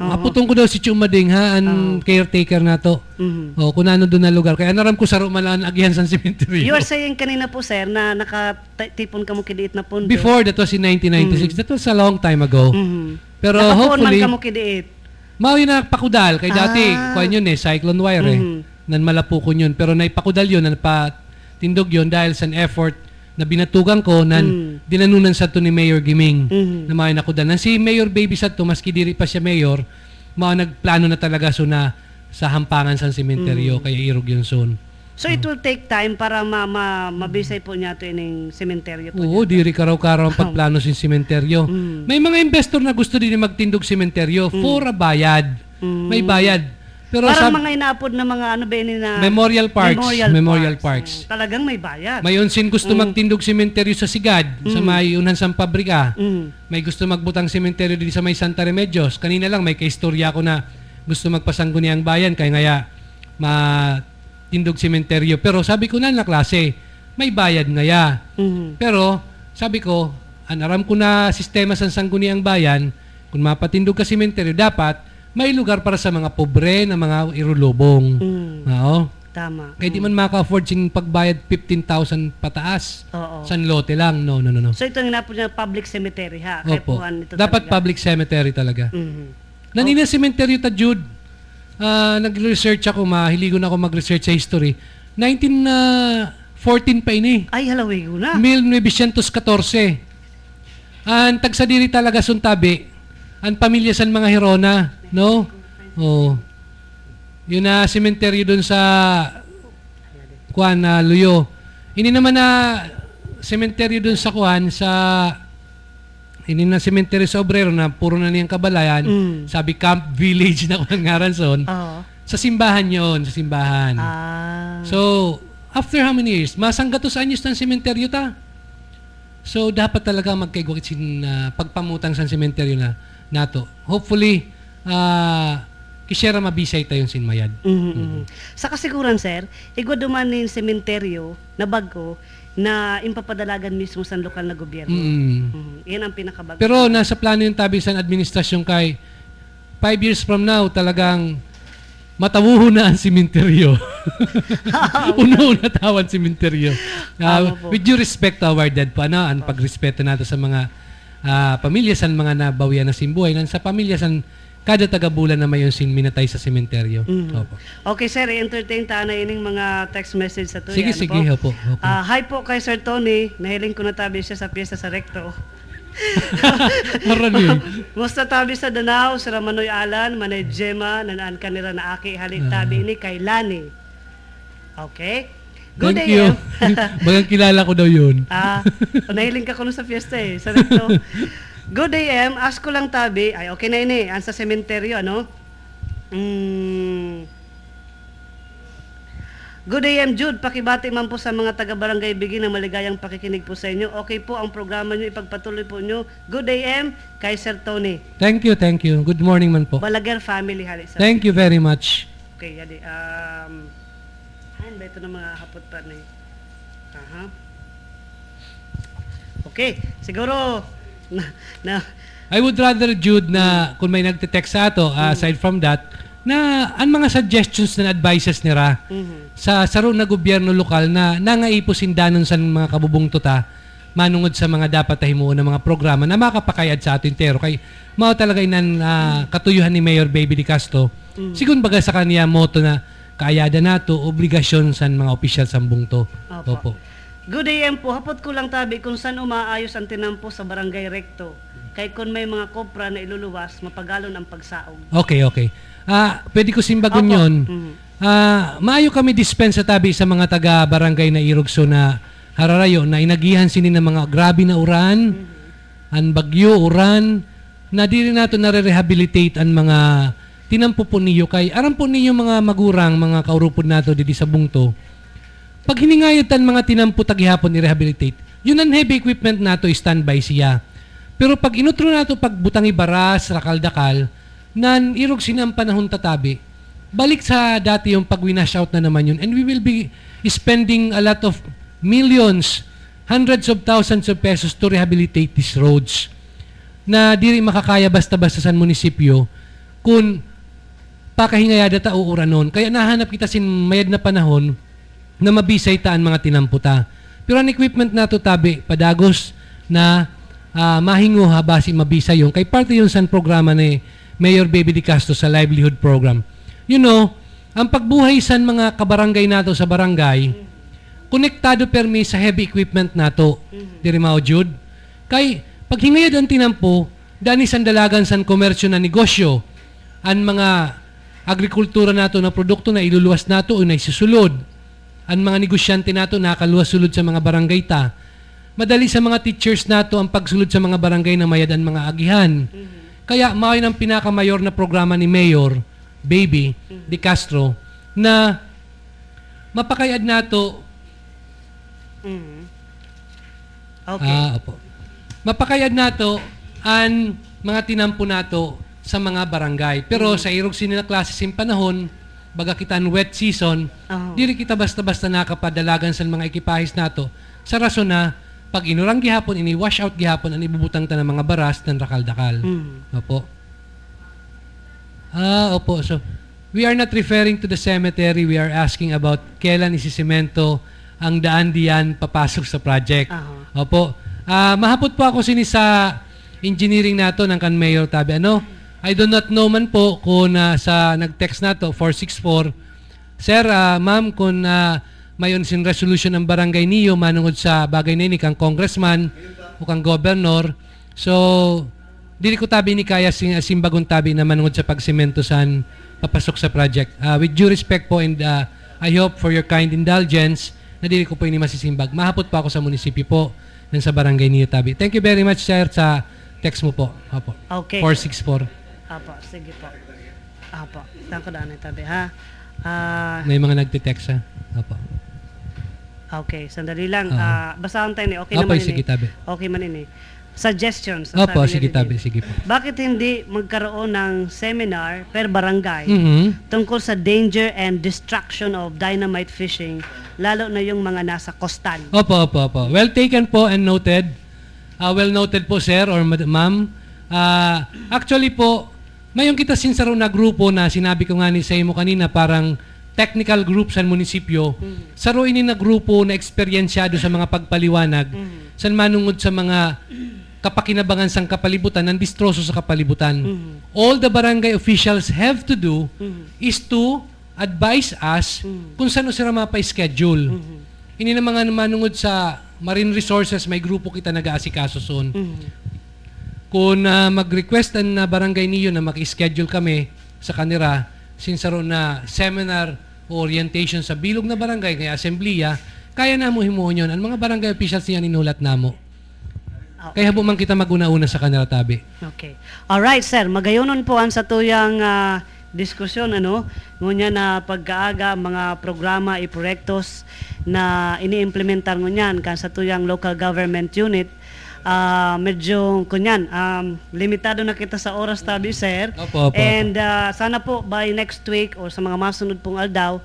Aputong ko daw si Chumading ha, ang caretaker na to. Mhm. O, kung ano doon na lugar. Kaya naram ko sa Rumalaan agihan sa cemetery. You are saying kanina po sir na nakatipon ka mo kidiit na pundo. Before, that was in 1996. That was a long time ago. Mhm. Pero Nakapuon hopefully, man ka mo kidiit. Mao yun na pakudal. Kay dati, Ah. kuhan yun eh, cyclone wire eh. Mhm. Nan malapukon yun. Pero naipakudal yun, nan tindog yun dahil sa effort na binatugan ko nan Mm. dinanunan sa to ni Mayor Giming Mhm. na mga nakudal. Nan si Mayor Baby sa to, maski diri pa siya Mayor, mga nagplano na talaga so na sa hampangan sa sementeryo, Mm. kaya irog yun soon. So it will take time para ma, ma mabisay po niya to ining sementeryo po. Oo, diri karaw-karaw ang pagplano sa sementeryo. Mm. May mga investor na gusto din magtindog sementeryo for a bayad. Mm. May bayad. Pero Parang sab- mga inaapod na mga ano ba na Memorial Parks. Memorial, Memorial Parks. Parks. Mm, Talagang may bayad. May unsin gusto magtindog sementeryo sa Sigad, sa may unan sa pabrika. Mm. May gusto magbutang sementeryo dito sa may Santa Remedios. Kanina lang may kaistorya ko na gusto magpasangguni ang bayan kaya ngaya matindog sementeryo. Pero sabi ko na na klase, may bayad ngaya. Mhm. Pero sabi ko, anaram ko na sistema sa sangguniang bayan, kung mapatindog ka sementeryo, dapat may lugar para sa mga pobre na mga irulubong. Mm. Oo. Tama. Kaya di man maka-afford sing pagbayad 15,000 pataas. Oo. San lote lang. No, no, no, no. So ito nga po niya public cemetery ha. Opo. ito Dapat talaga. public cemetery talaga. Mhm. Nanina cemetery ta Jude. Ah, nag-research ako, mahiligon ako mag-research sa history. 1914 pa ini. Ay, halawig ko na. 1914. Ang tagsadiri talaga suntabi, ang pamilya san mga Hirona, no? Oh. Yun na sementeryo doon sa Kuan na Luyo. Ini naman na sementeryo doon sa Kuan sa ini na sementeryo sa Obrero na puro na niyang kabalayan. Mm. Sabi Camp Village na Kuan Ngaranson. Oo. Sa simbahan yon, sa simbahan. Ah. So, after how many years? Masanggatos anyos ng sementeryo ta. So, dapat talaga magkaigwakit sin uh, pagpamutang sa sementeryo na nato. Hopefully, uh, kisera mabisay tayo sin mayad. Mhm, mhm. Sa kasiguran, sir, igwa duman nin sementeryo na bago na impapadalagan mismo sa lokal na gobyerno. Mm. Mhm. Yan ang pinakabago. Pero nasa plano yung tabi sa administrasyon kay five years from now talagang matawuho na ang simenteryo. Uno na tawan simenteryo. Uh, po. with due respect to our dead po, ano, ang pagrespeto nato sa mga ah, pamilya san mga nabawian na simbuhay, nan sa pamilya san kada taga-bulan na mayon sin minatay sa sementeryo. Mhm. Opo. Okay, sir, i-entertain ta na ining mga text message sa to. Sige, yan, sige, po. opo, opo. Ah, hi po kay Sir Tony. Nahiling ko na tabi siya sa piyesta sa Recto. Marami. Musta tabi sa Danao, sa Ramanoy Alan, Manay Gemma, nanaan kanila na aki halik tabi ini kay Lani. Okay? Good Thank em. Bagang kilala ko daw yun. Ah, nahiling ka kuno sa fiesta eh, sa Recto. Good day, em. Ask ko lang tabi. Ay, okay na ini. Ang sa sementeryo, ano? Mm. Good day, em. Jude. Pakibati man po sa mga taga-barangay Bigi na maligayang pakikinig po sa inyo. Okay po ang programa nyo. Ipagpatuloy po nyo. Good day, em. Kay Sir Tony. Thank you, thank you. Good morning man po. Balaguer family. Hali, sa Thank you very much. Okay, yadi. Um, ano ba ito ng mga hapot pa na Aha. Okay, siguro na, na I would rather, Jude, na kung may nagte-text sa ato, uh, aside from that, na ang mga suggestions na advices nila Mhm. sa saro na gobyerno lokal na nangaipusin danon sa mga kabubong tuta manungod sa mga dapat tahimuon ng mga programa na makapakayad sa ato intero. Kay mao talaga inan ah, katuyuhan ni Mayor Baby Di Castro. Mm. Sigun baga sa kaniya moto na kaayada nato obligasyon sa mga opisyal sa bungto. Opo. Opo. Good day, em po. Hapot ko lang tabi kung saan umaayos ang tinampo sa barangay Recto. Kay kung may mga kopra na iluluwas, mapagalon ang pagsaog. Okay, okay. Ah, pwede ko simbagon Opo. yon. Mhm. Ah, maayo kami dispensa tabi sa mga taga barangay na Irugso na hararayo na inagihan sini ng mga grabe na uran, an bagyo uran na diri nato nare-rehabilitate ang mga tinampo po niyo kay aram po ninyo mga magurang mga kaurupod nato didi sa bungto. Pag hiningayat tan mga tinampo tagihapon i-rehabilitate, yun ang heavy equipment nato standby siya. Pero pag inutro nato pag butangi baras, rakal-dakal, nan irog sina ang panahon tatabi, balik sa dati yung pag winash out na naman yun and we will be spending a lot of millions, hundreds of thousands of pesos to rehabilitate these roads na diri makakaya basta-basta sa munisipyo kung pakahingayada ta uuranon. Kaya nahanap kita sin mayad na panahon na mabisay taan mga tinamputa. Pero ang equipment nato tabi, padagos na ah, mahingo ha basi mabisay yung kay parte yun sa programa ni Mayor Baby Di Castro sa livelihood program. You know, ang pagbuhay sa mga kabarangay nato sa barangay, konektado permi sa heavy equipment nato. Diri mao Jude. Kay paghingayad ang tinampo, dani sandalagan san komersyo na negosyo, ang mga agrikultura nato na produkto na iluluwas nato o na isusulod. Ang mga negosyante nato nakaluwas sulod sa mga barangay ta. Madali sa mga teachers nato ang pagsulod sa mga barangay na mayad ang mga agihan. Kaya mao ang pinakamayor na programa ni Mayor Baby Di Castro na mapakayad nato Mhm. Okay. Ah, opo. Mapakayad nato ang mga tinampo nato sa mga barangay. Pero sa irog sini na klase sin panahon, baga kita ang wet season, Oo. dili kita basta-basta nakapadalagan sa mga ekipahis nato sa rason na pag inurang gihapon, ini-wash out gihapon, ang ibubutang ta ng mga baras ng rakal-dakal. Mhm. Opo. Ah, opo. So, we are not referring to the cemetery. We are asking about kailan isisemento ang daan diyan papasok sa project. Aha. Opo. Ah, mahapot po ako sini sa engineering nato ng kan Mayor Tabi. Ano? I do not know man po kung ah, sa nag-text nato 464 Sir, ah, ma'am, kung uh, mayon sin resolution ng barangay niyo manungod sa bagay na ini kang congressman o kang governor. So, dili ko tabi ni kaya sing simbagon tabi na manungod sa pagsemento san papasok sa project. Ah, with due respect po and ah, I hope for your kind indulgence na dili ko po ini masisimbag. Mahapot pa ako sa munisipyo po ng sa barangay niyo tabi. Thank you very much sir sa text mo po. Opo. Okay. 464. Apo, sige po. Apo, saan ko daan tabi ha? Ah, May mga nagte-text ha. Opo. okay, sandali lang. Oo. Ah, basahan tayo ni. Okay Opo, naman sige ini. tabi. Okay man ini. Suggestions. ang Opo, sabi ni sige Regine. tabi, sige po. Bakit hindi magkaroon ng seminar per barangay Mhm. tungkol sa danger and destruction of dynamite fishing, lalo na yung mga nasa kostal? Opo, opo, opo. Well taken po and noted. Ah, well noted po, sir or mad- ma'am. Ah, actually po, mayroon kita sinsaro na grupo na sinabi ko nga ni sa mo kanina, parang technical group sa munisipyo. Saro ini na grupo na eksperyensyado sa mga pagpaliwanag, san manungod sa mga kapakinabangan sang kapalibutan, ng distroso sa kapalibutan. All the barangay officials have to do is to advise us kung saan sila mapa-schedule. Ini na mga manungod sa marine resources, may grupo kita nag-aasikaso soon. Kung ah, mag-request ang ah, barangay niyo na maki-schedule kami sa kanila, sinsaro na seminar o orientation sa bilog na barangay, kaya assembleya, kaya na mo himuon yun. Ang mga barangay officials niya ninulat na mo. Kaya bumang kita maguna-una sa kanila tabi. Okay. All right, sir. Magayonon po ang sa tuyang ah, diskusyon ano ngunya na pagkaaga mga programa i proyektos na iniimplementar ngunyan kan sa tuyang local government unit ah medyo kunyan um, limitado na kita sa oras tabi sir Opo, opo, and ah, sana po by next week or sa mga masunod pong aldaw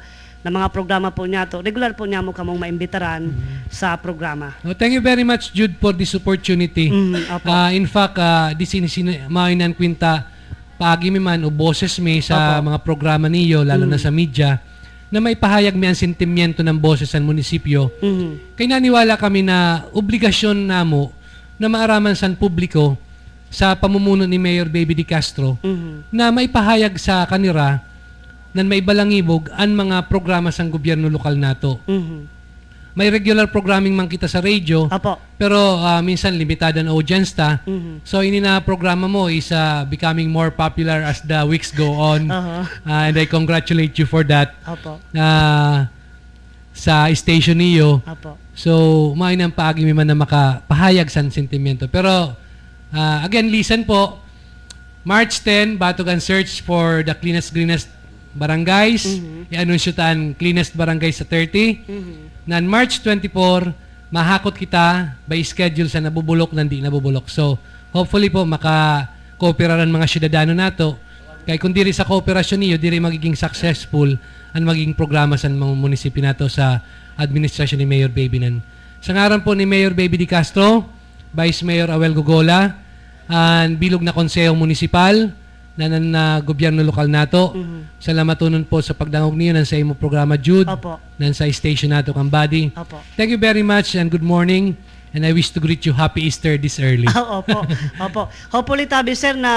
na mga programa po niya to regular po niya mo kamong maimbitaran sa programa No, thank you very much, Jude, for this opportunity. Opo. Ah, in fact, uh, di sinisina, mainan kwinta, paagi mi man o boses mi sa mga programa niyo, lalo na sa media, na may pahayag mi ang sentimiento ng boses sa munisipyo. Mhm. Kaya naniwala kami na obligasyon namo na maaraman sa publiko sa pamumuno ni Mayor Baby Di Castro Mhm. na may pahayag sa kanira na may balangibog ang mga programa sa gobyerno lokal nato. Mhm. May regular programming man kita sa radio, Apo. pero ah, minsan limited ang audience ta. Mhm. So ini na programa mo is ah, becoming more popular as the weeks go on. Aha. Ah, and I congratulate you for that. Apo. Ah, sa station niyo. Apo. So, main ang paagi man na makapahayag sa sentimento. Pero, ah, again, listen po. March 10, Batugan search for the cleanest, greenest barangays. I-anunsyo taan cleanest barangay sa 30. Nan March 24, mahakot kita by schedule sa nabubulok nandi nabubulok. So, hopefully po maka-cooperaran mga syudadano nato. Kaya kung diri sa kooperasyon niyo, diri magiging successful ang magiging programa sa mga munisipyo nato sa administrasyon ni Mayor Baby nan. Sa ngaran po ni Mayor Baby Di Castro, Vice Mayor Awel Gogola, ang bilog na konseho munisipal, na nan na gobyerno lokal nato. Salamatunon po sa pagdangog niyo nan sa imo programa Jude, Opo. nan sa station nato kang body. Opo. Thank you very much and good morning. And I wish to greet you happy Easter this early. Ah, opo. Opo. Hopefully tabi sir na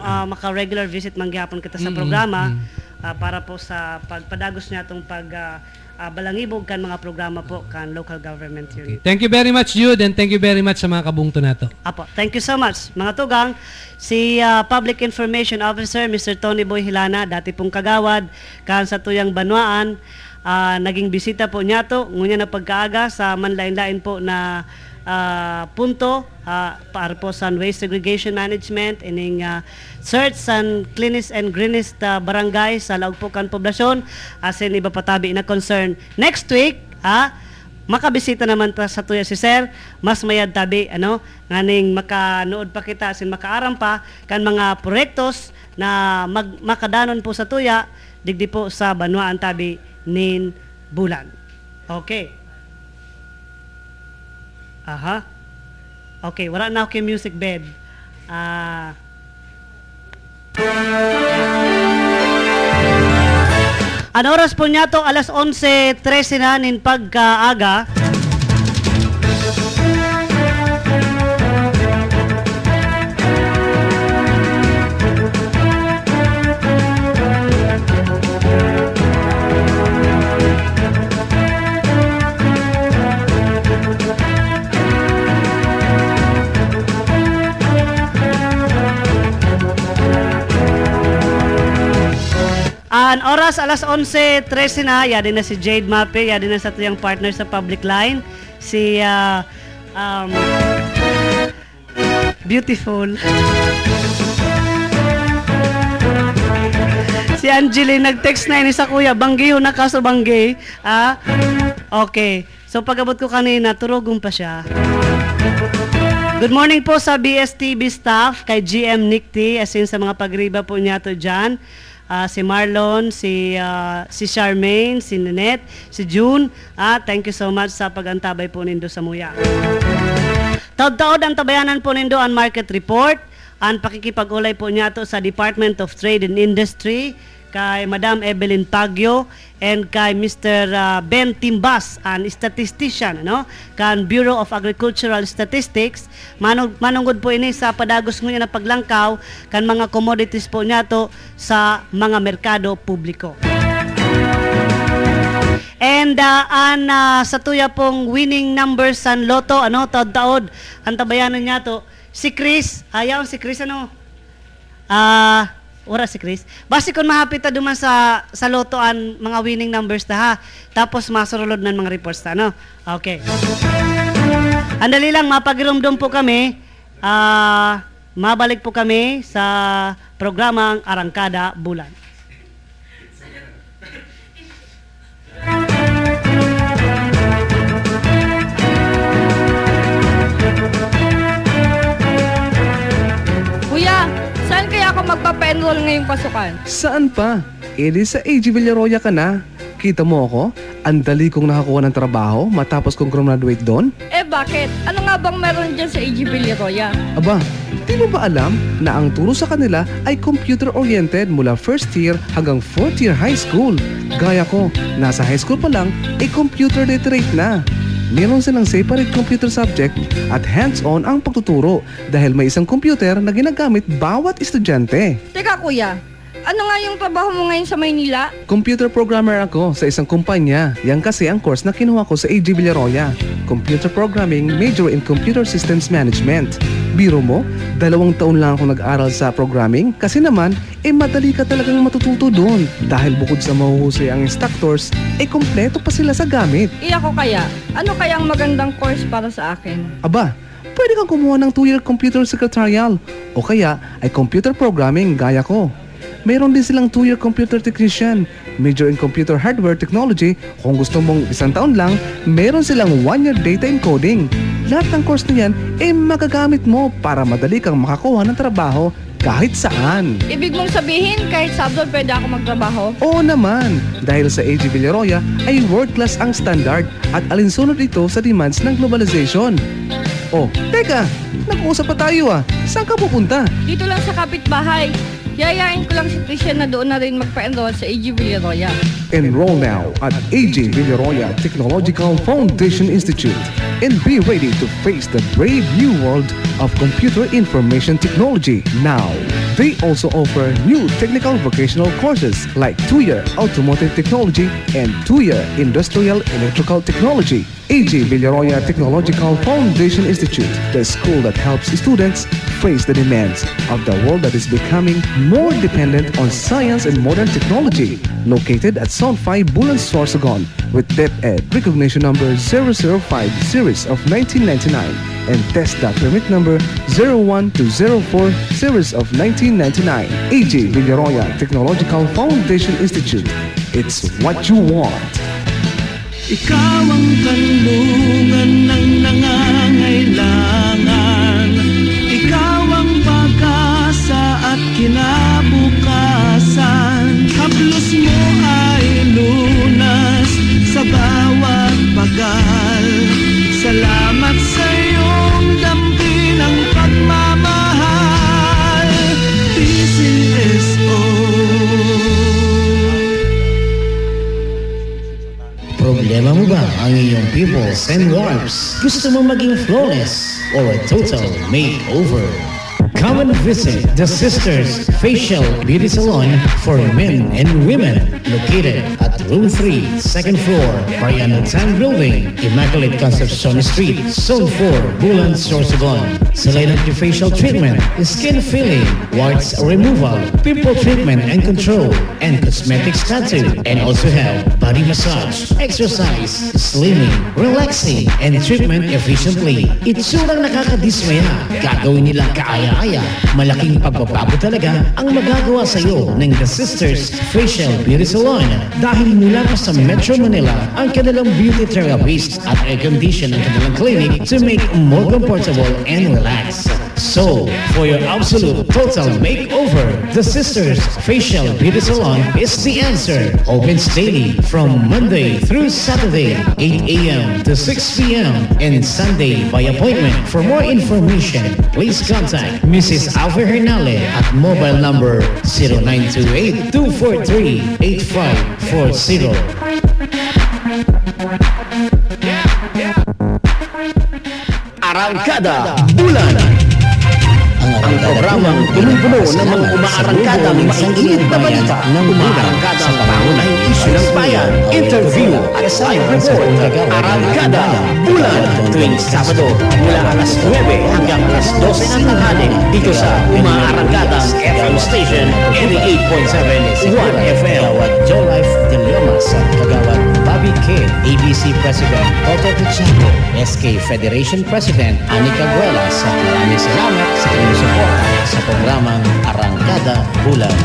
ah, maka-regular visit mangyapon kita sa programa mm. ah, para po sa pagpadagos niya tong pag ah, ah, balangibog kan mga programa po kan local government unit. Thank you very much Jude and thank you very much sa mga kabungto nato. Apo, thank you so much. Mga tugang, si ah, Public Information Officer Mr. Tony Boy Hilana, dati pong kagawad, kan sa tuyang Banwaan, ah, naging bisita po niya to, ngunya na pagkaaga sa manlain-lain po na ah, punto ah, para po sa waste segregation management ining ah, search san cleanest and greenest ah, barangay sa laugpukan poblasyon asin iba patabi na concern next week ha makabisita naman ta sa tuya si Sir, mas mayad tabi, ano, nganing makanood pa kita, sin makaaram pa, kan mga proyektos na mag, makadanon po sa tuya, digdi po sa Banwaan tabi nin bulan. Okay. Aha. Okay, wala na ako music bed. Ah. Ang oras po niya to alas 11.13 na nin pagkaaga. Oras alas 11.13 na, yadi na si Jade Mape, yadi na sa tuyang partner sa public line, si ah, um, Beautiful. si Angeline nag-text na ini sa kuya, banggi ho na kaso banggi. Ah, okay. So pagabot ko kanina, turugong pa siya. Good morning po sa BSTB staff, kay GM Nick T, as in sa mga pagriba po niya to dyan. Ah, si Marlon, si ah, si Charmaine, si Nanette, si June. Ah, thank you so much sa pagantabay po nindo sa muya. Taod-taod ang tabayanan po nindo ang market report. Ang pakikipag-ulay po niya to sa Department of Trade and Industry kay Madam Evelyn Pagyo and kay Mr. ah, Ben Timbas, an statistician, no? Kan Bureau of Agricultural Statistics. Manong, manunggod po ini sa padagos ngunya na paglangkaw kan mga commodities po niya to sa mga merkado publiko. And uh, an uh, sa tuya pong winning numbers sa loto, ano, taod-taod, ang tabayanan niya to, si Chris, ayaw si Chris, ano, ah, ora si Chris. Basi kung mahapit ta duman sa sa loto ang mga winning numbers ta ha. Tapos masurulod ng mga reports ta, no? Okay. Andali lang, mapagirumdum po kami. Ah, mabalik po kami sa programang Arangkada Bulan. Ako magpapa-enroll ngayong pasukan? Saan pa? Edi sa AG Villaroya ka na. Kita mo ako? Ang dali kong nakakuha ng trabaho matapos kong graduate doon. Eh bakit? Ano nga bang meron dyan sa AG Villaroya? Aba, di mo ba alam na ang turo sa kanila ay computer-oriented mula first year hanggang fourth year high school? Gaya ko, nasa high school pa lang, ay computer literate na. Meron silang separate computer subject at hands-on ang pagtuturo dahil may isang computer na ginagamit bawat estudyante. Teka kuya, ano nga yung trabaho mo ngayon sa Maynila? Computer programmer ako sa isang kumpanya. Yan kasi ang course na kinuha ko sa AG Villaroya. Computer Programming, major in Computer Systems Management. Biro mo, dalawang taon lang ako nag-aral sa programming kasi naman, eh madali ka talagang matututo doon. Dahil bukod sa mahuhusay ang instructors, eh kompleto pa sila sa gamit. Iya ko kaya, ano kaya ang magandang course para sa akin? Aba, pwede kang kumuha ng 2-year computer secretarial o kaya ay computer programming gaya ko. Mayroon din silang 2-year computer technician, major in computer hardware technology. Kung gusto mong isang taon lang, meron silang 1-year data encoding. Lahat ng course na yan, eh magagamit mo para madali kang makakuha ng trabaho kahit saan. Ibig mong sabihin, kahit sa abroad pwede ako magtrabaho? Oo naman, dahil sa AG Villaroya ay world-class ang standard at alinsunod ito sa demands ng globalization. Oh, teka, nag-uusap pa tayo ah. Saan ka pupunta? Dito lang sa kapitbahay. Yayain ko lang si Christian na doon na rin magpa-enroll sa AG Villaroya. Enroll now at AG Villaroya Technological Foundation Institute and be ready to face the brave new world of computer information technology now. They also offer new technical vocational courses like two-year automotive technology and two-year industrial electrical technology. AG Villaroya Technological Foundation Institute, the school that helps students face the demands of the world that is becoming more dependent on science and modern technology. Located at Zone 5 Bulan Sorsogon with DepEd recognition number 005 series of 1999 and TESDA permit number 01 to 04 series of 1999. AJ Villaroya Technological Foundation Institute. It's what you want. Ikaw ang ng iba ang iyong peoples and wives gusto mo maging flawless or a total makeover. Come and visit the Sisters Facial Beauty Salon for men and women located at Room 3, second floor, Mariano Tan Building, Immaculate Concepcion Street, Zone 4, Bulan, Sorsogon. Salon facial treatment, skin filling, warts removal, pimple treatment and control, and Cosmetic tattoo. And also have body massage, exercise, slimming, relaxing, and treatment efficiently. Itsurang nakakadismaya. Gagawin nilang kaaya-aya. Malaking pagbabago talaga ang magagawa sa iyo ng The Sisters Facial Beauty Salon dahil mula pa sa Metro Manila ang kanilang beauty therapist at air-condition ang kanilang clinic to make more comfortable and relax. So, for your absolute total makeover, The Sisters Facial Beauty Salon is the answer. Opens daily from Monday through Saturday, 8 a.m. to 6 p.m. and Sunday by appointment. For more information, please contact Mrs. Alva Hernale at mobile number 0928-243-8540. Arangkada Bulan ang programang punong-puno ng mga umaarangkada ng mainit na balita ng umaarangkada sa pangunahing isyu ng bayan, interview at live report. Arangkada Bulan tuwing Sabado mula alas 9 hanggang alas 12 ng tanghali dito sa umaarangkada FM station 88.7 1 FM. Kagawad Joe Life de Leomas at Kagawad Bobby K, ABC President Toto Pichaco, SK Federation President Anika Guelas at maraming salamat sa inyong suporta sa programang Arangkada Bulan.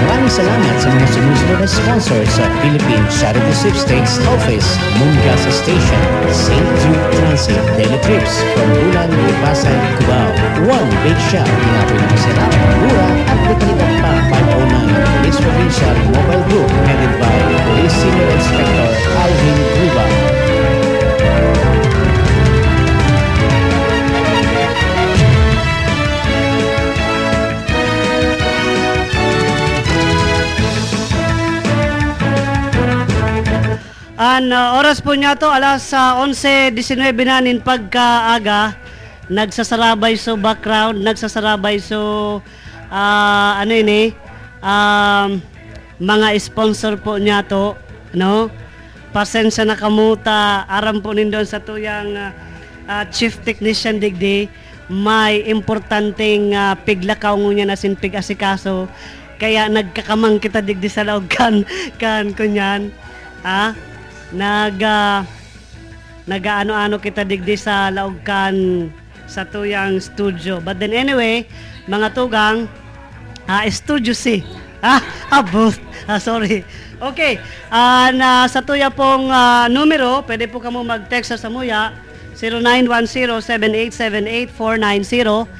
Maraming salamat sa mga sumusunod na sponsors sa Philippine Charity Sweepstakes Office, Mungas Station, St. Jude Transit, Daily Trips, from Bulan, Lipasan, Cubao, One Bake Shop, Tinatoy ng Sirap, Mura, at Dekalitan pa, 509, Police Provincial Mobile Group, headed by Police Senior Inspector Alvin Gruba. An uh, oras po niya to alas uh, 11:19 nanin pagkaaga nagsasarabay so background nagsasarabay so ah, ano ini um, mga sponsor po niya to no? Pasensya na kamuta. Aram po nindon sa tuyang ah, ah, chief technician digdi. May importanteng uh, piglakaw ngunya na sin pig asikaso kaya nagkakamang kita digdi sa laog kan kan kunyan. Ha? Nag ah, nagaano-ano kita digdi sa laog kan sa tuyang studio. But then anyway mga tugang ah, studio C ah, ah both ah, sorry okay ah, na sa tuya pong ah, numero pwede po kamo mag-text sa Samuya 0910-7878-490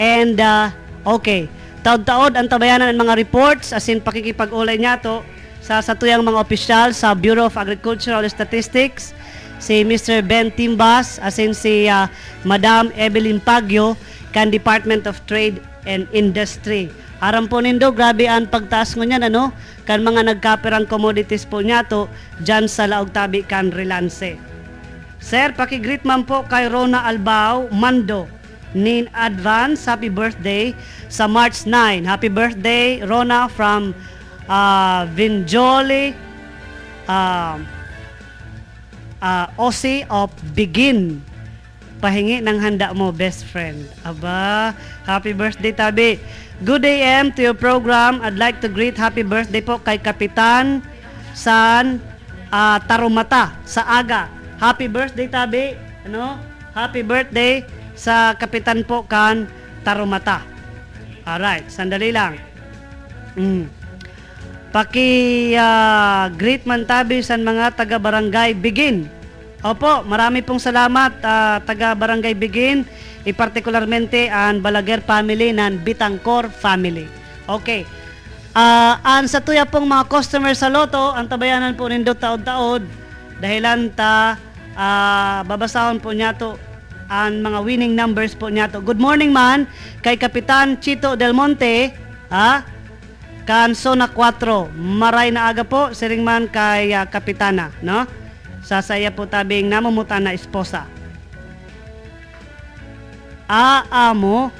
and ah, okay taod-taod ang tabayanan ng mga reports as in pakikipag-ulay niya to sa satuyang mga opisyal sa Bureau of Agricultural Statistics, si Mr. Ben Timbas, as in si ah, Madam Evelyn Pagyo, kan Department of Trade and Industry. Aram po nindo, grabe ang pagtaas mo niyan, ano? Kan mga nagkaperang commodities po niya to, dyan sa Laog Tabi kan Relance. Sir, pakigreet man po kay Rona Albao Mando. Nin advance, happy birthday sa March 9. Happy birthday, Rona from uh, Vinjoli uh, uh, Osi of Begin. Pahingi ng handa mo, best friend. Aba, happy birthday, Tabi. Good day, M, to your program. I'd like to greet happy birthday po kay Kapitan San uh, Tarumata sa Aga. Happy birthday, Tabi. Ano? Happy birthday sa Kapitan po kan Tarumata. Alright, sandali lang. Mm. Paki ah, great man tabi sa mga taga barangay Begin. Opo, marami pong salamat ah, taga barangay Begin, ipartikularmente ang Balaguer family nan Bitangkor family. Okay. Ah, an sa tuya pong mga customer sa loto, ang tabayanan po nindo taod-taod dahilan ta ah, babasahon po niya to ang mga winning numbers po niya to. Good morning man kay Kapitan Chito Del Monte, ha? kan Zona 4. Maray na aga po, siring man kay ah, Kapitana, no? Sa saya po tabing namumutan na esposa. Aamo.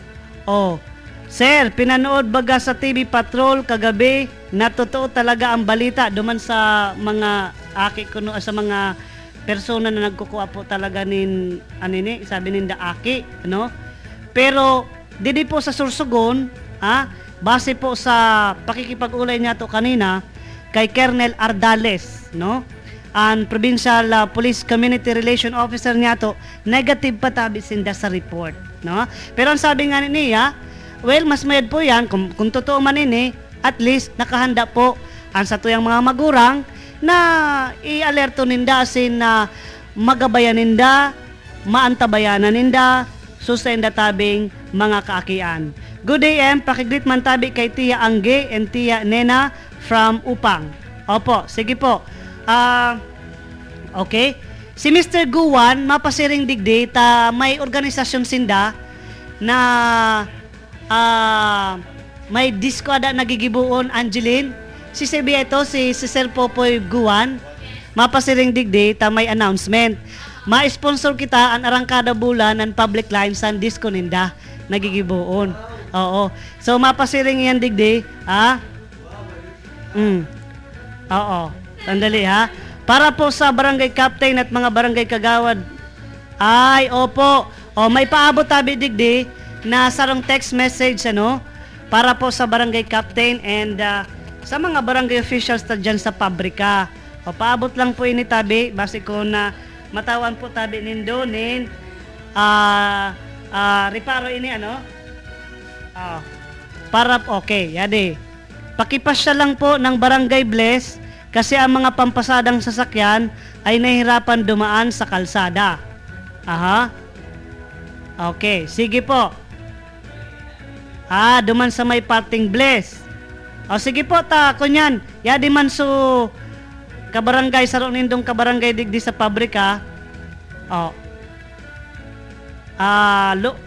Oh. Sir, pinanood baga sa TV Patrol kagabi. Na totoo talaga ang balita duman sa mga aki kuno sa mga persona na nagkukuha po talaga nin anini sabi ninda aki no? Pero didi po sa Sursugon ha? Base po sa pakikipag-ulay niya to kanina kay Colonel Ardales no? Ang Provincial uh, Police Community Relation Officer niya to. Negative pa tabi sinda sa report no pero ang sabi nga niya well mas mayad po yan kung, kung totoo man ini at least nakahanda po ang sa tuyang mga magurang na i-alerto ninda asin na magabayan ninda maantabayanan ninda susenda tabing mga kaakian. Good day, M. Pakigrit man tabi kay Tia Angge and Tia Nena from Upang. Opo, sige po. Ah, okay. Si Mr. Guwan, mapasiring digdi, ta may organisasyon sinda na ah, may disco ada nagigibuon Angeline. Si Sebi ito, si, si Sir Popoy Guwan, mapasiring digdi, ta may announcement. Ma-sponsor kita ang arangkada bulan ng public line sa disco ninda nagigibuon. Oo. So mapasiring yan digdi, ha? Mm. Oo. Sandali ha. Para po sa barangay captain at mga barangay kagawad. Ay, opo. O may paabot tabi digdi na sarong text message ano para po sa barangay captain and uh, sa mga barangay officials ta dyan sa pabrika. O paabot lang po ini tabi base ko na matawan po tabi nindo nin ah ah reparo ini ano Ah. Para okay, yadi. Pakipasya lang po ng Barangay Bless kasi ang mga pampasadang sasakyan ay nahihirapan dumaan sa kalsada. Aha. Okay, sige po. Ah, duman sa may parting Bless. O sige po ta, kunyan. Yadi man so kabarangay sa nindong kabarangay digdi sa pabrika. O. Ah, lo,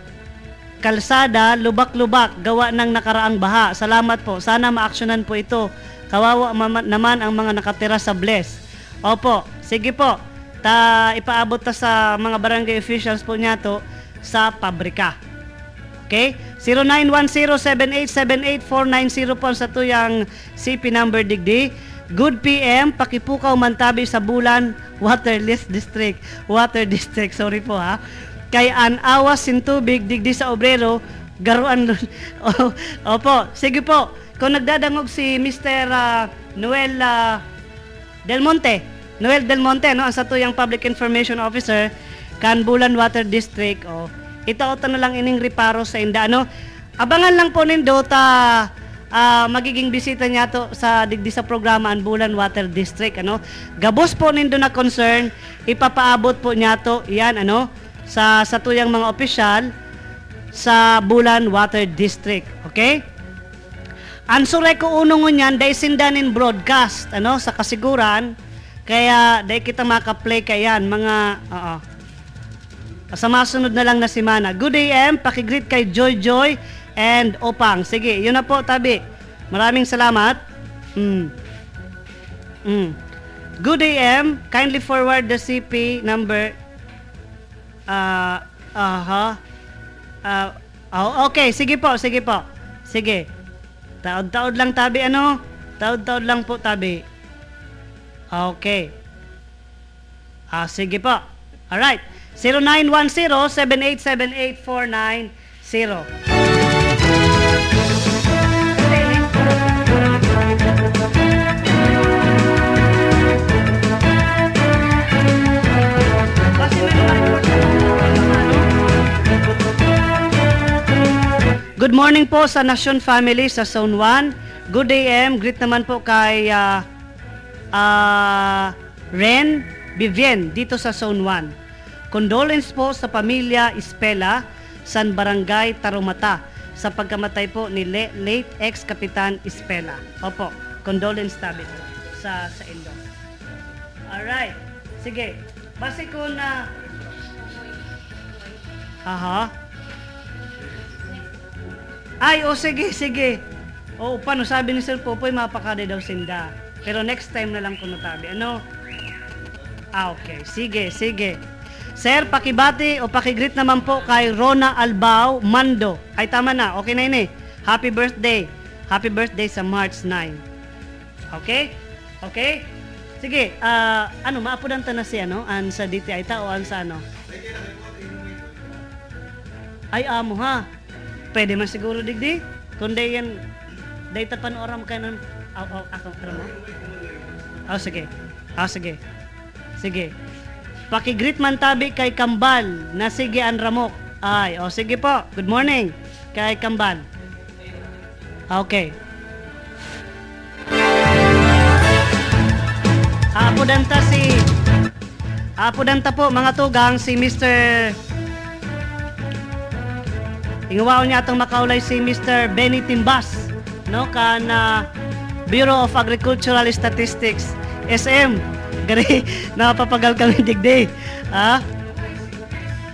kalsada, lubak-lubak, gawa ng nakaraang baha. Salamat po. Sana maaksyonan po ito. Kawawa naman ang mga nakatira sa Bless. Opo, sige po. Ta ipaabot ta sa mga barangay officials po niya to sa pabrika. Okay? 0910-7878-490 po sa tuyang CP number digdi. Good PM, pakipukaw mantabi sa bulan, Waterless District. Water District, sorry po ha kay an awas sin tubig digdi sa obrero garuan Opo, sige po. Kung nagdadangog si Mr. ah, Noel ah, Del Monte, Noel Del Monte, no, ang satuyang Public Information Officer, kan Bulan Water District, o, itaota na lang ining reparo sa inda, ano, abangan lang po nindo ta ah, magiging bisita niya to sa digdi sa programa ang Bulan Water District, ano, gabos po nindo na concern, ipapaabot po niya to, yan, ano, sa sa tuyang mga opisyal sa Bulan Water District. Okay? Ansure ko uno ngo niyan, dahil sindanin broadcast, ano, sa kasiguran, kaya dahil kita makaplay kayan, mga, oo. Sa masunod na lang na simana. Good day, M. Pakigreet kay Joy Joy and Opang. Sige, yun na po, tabi. Maraming salamat. Mm. Mm. Good day, M. Kindly forward the CP number Ah, aha. Ah, oh, okay, sige po, sige po. Sige. Taod-taod lang tabi ano? Taod-taod lang po tabi. Okay. Ah, sige po. All right. 0910-7878-490. Good morning po sa Nation Family sa Zone 1. Good day, M. Greet naman po kay ah, ah, Ren Vivien dito sa Zone 1. Condolence po sa pamilya Ispela, San Barangay, Tarumata sa pagkamatay po ni late ex-kapitan Ispela. Opo, condolence tabi po sa sa Indo. Alright. Sige. Base ko na Aha. Ay, o sige, sige. Oo, paano sabi ni Sir Popoy, mapakada daw sinda. Pero next time na lang ko natabi. Ano? Ah, okay. Sige, sige. Sir, pakibati o pakigreet naman po kay Rona Albao Mando. Ay, tama na. Okay na yun eh. Happy birthday. Happy birthday sa March 9. Okay? Okay? Sige, ah, ano, maapudan ta na si ano, an sa DTI ta o an sa ano? Ay, amo ha. Pwede man siguro digdi. Kundi yan, data panoram ka ng, aw, aw, ako, mo? Oh, sige. Oh, sige. Sige. Pakigreet man tabi kay Kambal na sige an ramok. Ay, oh sige po. Good morning kay Kambal. Okay. Apo danta si Apo danta po mga tugang si Mr. Ingawaw niya atong makaulay si Mr. Benny Timbas no kan ah, Bureau of Agricultural Statistics SM gari napapagal kami digdi ha?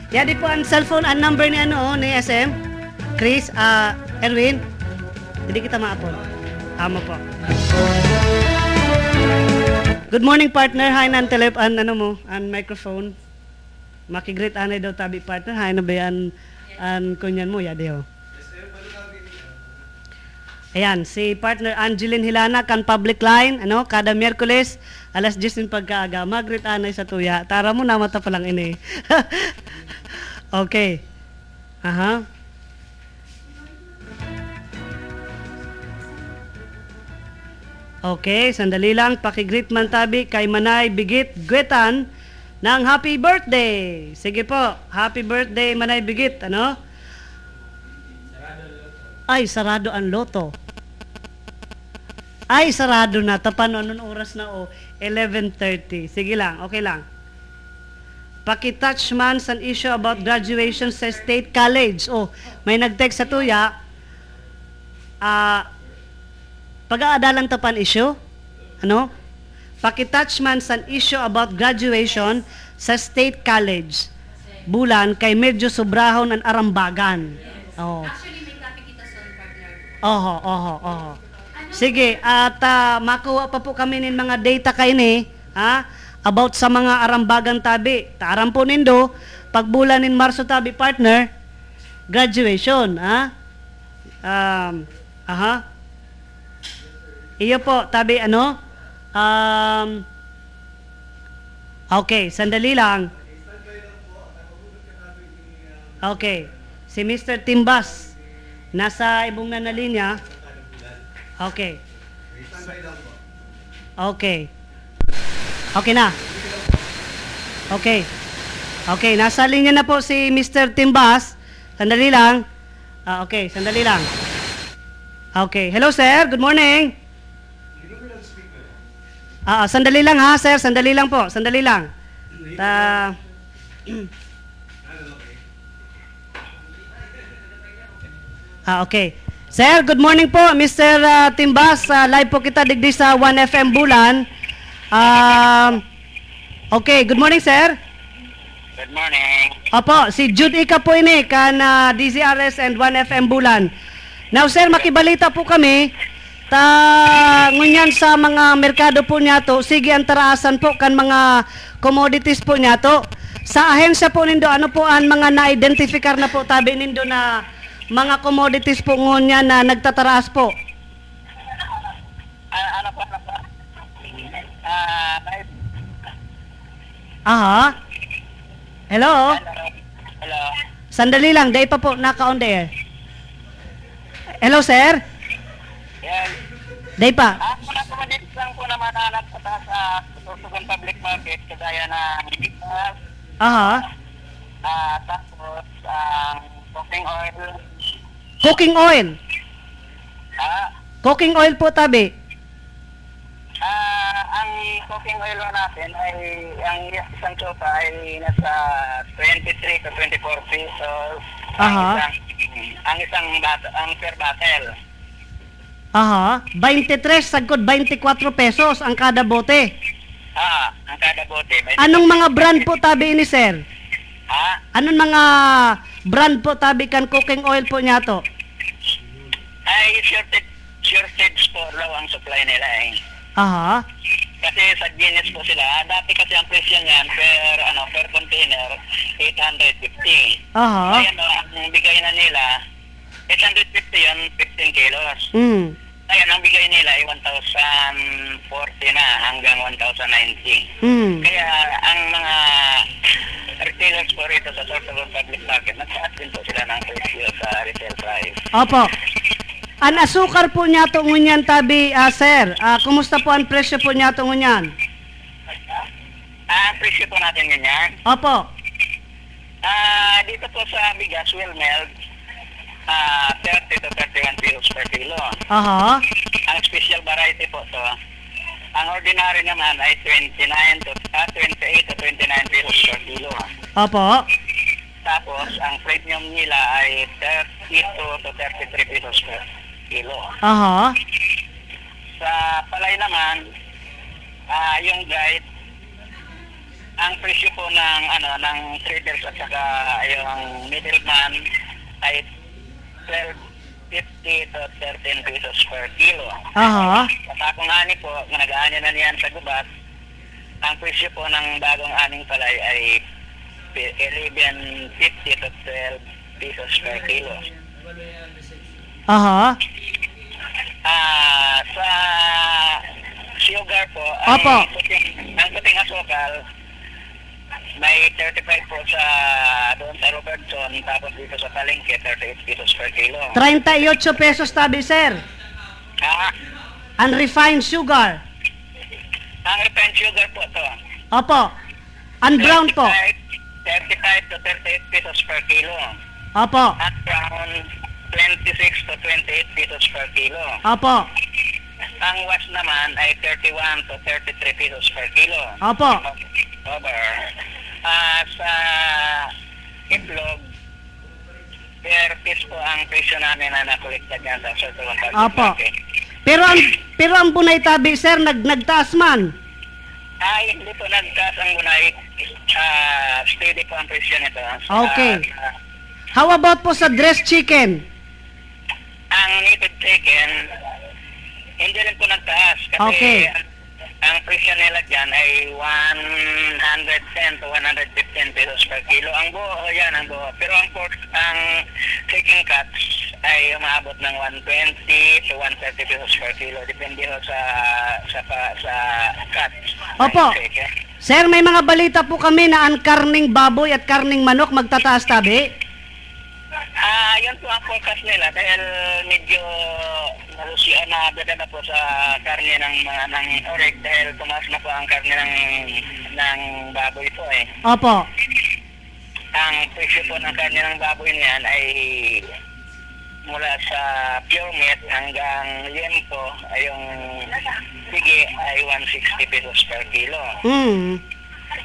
Ya di po ang cellphone ang number ni ano ni SM Chris ah Erwin? Hindi kita maapon. Amo po. Good morning partner. Hi nan telep an ano mo an microphone. Makigreet anay daw tabi partner. Hi na ba yan an kunyan mo ya deho Ayan, si partner Angeline Hilana kan public line, ano, kada Miyerkules, alas 10 ng pagkaaga, magrit anay sa tuya. Tara mo na mata pa lang ini. okay. Aha. Okay, sandali lang. Pakigreet man tabi kay Manay Bigit Gwetan ng happy birthday. Sige po, happy birthday Manay Bigit, ano? Ay, sarado ang loto. Ay, sarado na. Tapano, anong oras na o? 11.30. Sige lang, okay lang. Pakitouch man sa issue about graduation sa State College. Oh, may nag-text sa tuya. Ah, pag-aadalan tapan issue. Ano? Pakitouch man sa issue about graduation sa State College. Bulan kay medyo sobrahon ang arambagan. Oh. Oho, oho, oho. Sige, at ah, makuha pa po kami ng mga data kay ni, ha? About sa mga arambagan tabi. Taaram po nindo, pagbulan nin Marso tabi partner, graduation, ha? Um, aha. Iyo po, tabi ano? Um, okay, sandali lang. Okay. Si Mr. Timbas, nasa ibong na linya. Okay. Okay. Okay na. Okay. Okay, nasa linya na po si Mr. Timbas. Sandali lang. Ah, okay, sandali lang. Okay. Hello, sir. Good morning. Ah, ah, sandali lang ha, sir. Sandali lang po. Sandali lang. Ta Ah, okay. Sir, good morning po. Mr. ah, Timbas, ah, live po kita digdi sa 1FM Bulan. Um, okay, good morning, sir. Good morning. Opo, si Jude Ika po ini, kan ah, DZRS and 1FM Bulan. Now, sir, makibalita po kami, ta ngunyan sa mga merkado po niya to, sige ang taraasan po kan mga commodities po niya to. Sa ahensya po nindo, ano po ang mga na-identifikar na po tabi nindo na mga commodities po ngunya na nagtataraas po? Ah, ano po, ano po? Ah, Aha. Hello? Hello. Sandali lang, day pa po naka-on the air. Hello, sir? Yes. Day pa. Ah, mga commodities lang po naman na nagpata sa Tutugan Public Market, kagaya ng bigas, Aha. ah, tapos ang cooking oil, Cooking oil. ah, Cooking oil po tabi. ah, ang cooking oil natin ay, ang isang sopa ay nasa 23 to 24 pesos. Aha. Ang isang, ang isang bat- ang per bottle. Aha. 23, sagkod 24 pesos ang kada bote. Ah, ang kada bote. May Anong mga brand po tabi ini, sir? Ha? Anong mga brand po tabi kan cooking oil po niya to? Ay, shorted, shortage po daw ang supply nila eh. Aha. Kasi sa Guinness po sila, dati kasi ang presyo niyan per, ano, per container, 850. Aha. Ngayon, no, ang bigay na nila, 850 yun, 15 kilos. Mm. Ngayon, ang bigay nila ay 1,040 na hanggang 1,090. Mm. Kaya ang mga retailers po rito sa Sorsogon Public Market, nagtaas din po sila ng presyo sa retail price. Opo. Ang asukar po niya to ngunyan tabi, ah, sir. Ah, kumusta po ang presyo po niya to ngunyan? Ah, ang presyo po natin ganyan. Opo. Ah, dito po sa bigas, well milled, ah, 30 to 31 pesos per kilo. Aha. Ang special variety po to, ang ordinary naman ay 29 to, ah, 28 to 29 pesos per kilo. Opo. Tapos, ang premium nila ay 32 to 33 pesos per kilo. Aha. Sa palay naman, ah, yung guide, ang presyo po ng ano ng traders at saka yung middleman ay 12.50 to 13 pesos per kilo. Aha. At akong ani po, nag-aani na niyan sa gubat, ang presyo po ng bagong aning palay ay 11.50 to 12 pesos per kilo. Aha. Ah, sa sugar po, ang Opo. puting, ang puting asukal, may 35 po sa doon sa Robertson, tapos dito sa Palengke, 38 pesos per kilo. 38 pesos tabi, sir. Ah, Unrefined sugar. ang refined sugar po to. Opo. Unbrown po. 35 to 38 pesos per kilo. Opo. At brown, 26 to 28 pesos per kilo. Opo. Ang wash naman ay 31 to 33 pesos per kilo. Opo. Over. Ah, sa itlog, per piece po ang presyo namin na nakulikta dyan sa Sorsogon Public Opo. Market. Pero ang pero ang bunay tabi, sir, nag nagtaas man. Ay, hindi po nagtaas ang gunay. Ah, steady po ang presyo nito. Sa- Okay. sa- How about po sa dressed chicken? ang native chicken, hindi rin po nagtaas. Kasi Okay. ang, ang presyo nila dyan ay 110 to 115 pesos per kilo. Ang buo, yan ang buo. Pero ang pork, ang chicken cuts ay umaabot ng 120 to 130 pesos per kilo. Depende ho sa sa sa, sa cuts. Opo. chicken. Sir, may mga balita po kami na ang karning baboy at karning manok magtataas tabi. Ah, yun po ang forecast nila dahil medyo nalusya na beda na po sa karne ng mga ng oreg dahil tumaas na po ang karne ng ng baboy po eh. Opo. Ang presyo po ng karne ng baboy niyan ay mula sa pure meat hanggang liempo ay yung sige ay 160 pesos per kilo. Hmm.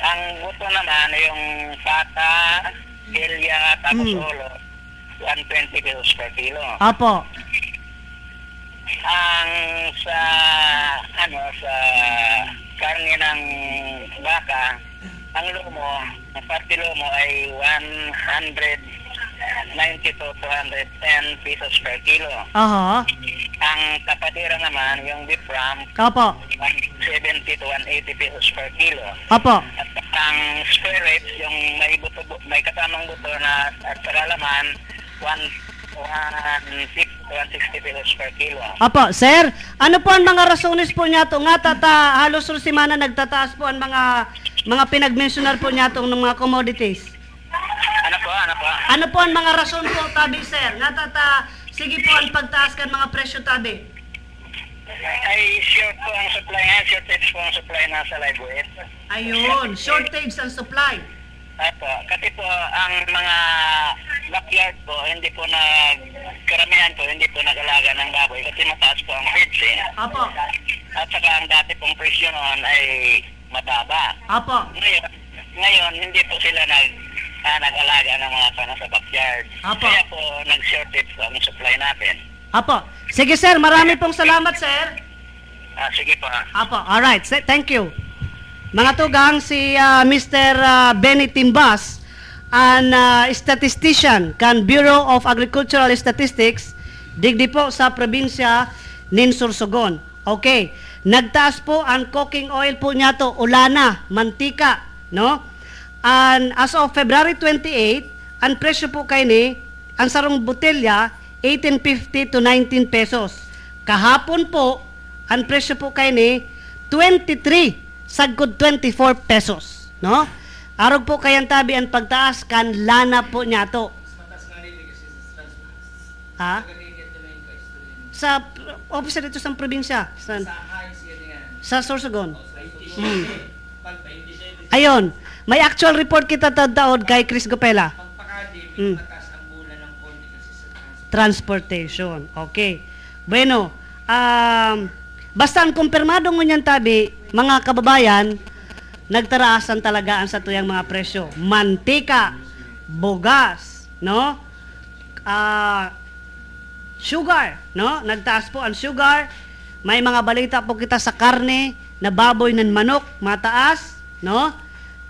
Ang buto naman ay yung pata, pilya, tapos Mm. ulo, 120 pesos per kilo. Opo. Ang sa ano sa karne ng baka, ang lumo, ang parte lumo ay 190 to 210 pesos per kilo. Aha. Ang kapadira naman, yung beef ram, Opo. 170 to 180 pesos per kilo. Opo. At ang square ribs, yung may buto, may kasamang buto na at saka laman, 1 160 to 160 pesos per kilo. Opo, sir, ano po ang mga rasones po niya to nga tata halos semana nagtataas po ang mga mga pinagmensionar po niya tong ng mga commodities. Ano po, ano po? Ano po ang mga rason po tabi, sir? Nga tata sige po ang pagtaas kan mga presyo tabi. Ay, short po ang supply ngayon, shortage po ang supply na sa live weight. Ayun, shortage ang supply. Apo, kasi po ang mga backyard po, hindi po na, karamihan po, hindi po nag-alaga ng baboy kasi mataas po ang feeds eh. Apo. At saka ang dati pong presyo noon ay mababa. Apo. Ngayon, ngayon hindi po sila nag ah, nag-alaga ng mga kana sa backyard. Apo. Kaya po nag-shortage po ang supply natin. Apo. Sige, sir, marami pong salamat, sir. Ah, sige po. Apo, alright. Thank you. Mga tugang, si ah, Mr. ah, Benny Timbas, an ah, statistician kan Bureau of Agricultural Statistics, digdi po sa probinsya nin Sursogon. Okay. Nagtaas po ang cooking oil po niya to, ulana, mantika, no? And as of February 28, ang presyo po kay ni, ang sarong botelya, 18.50 to 19 pesos. Kahapon po, ang presyo po kay ni, 23, sagod 24 pesos, no? Arog po kayang tabi ang pagtaas kan lana po niya to. Ha? Sa officer dito sa probinsya. Sa, sa Sorsogon. Mm. Ayon. May actual report kita tadaod kay Chris Gopela. Mm. Transportation. Okay. Bueno, um, basta ang kumpirmado niyan tabi, mga kababayan, nagtaraasan talaga ang sa tuyang mga presyo. Mantika, bugas, no? Ah, sugar, no? Nagtaas po ang sugar. May mga balita po kita sa karne, na baboy ng manok, mataas, no?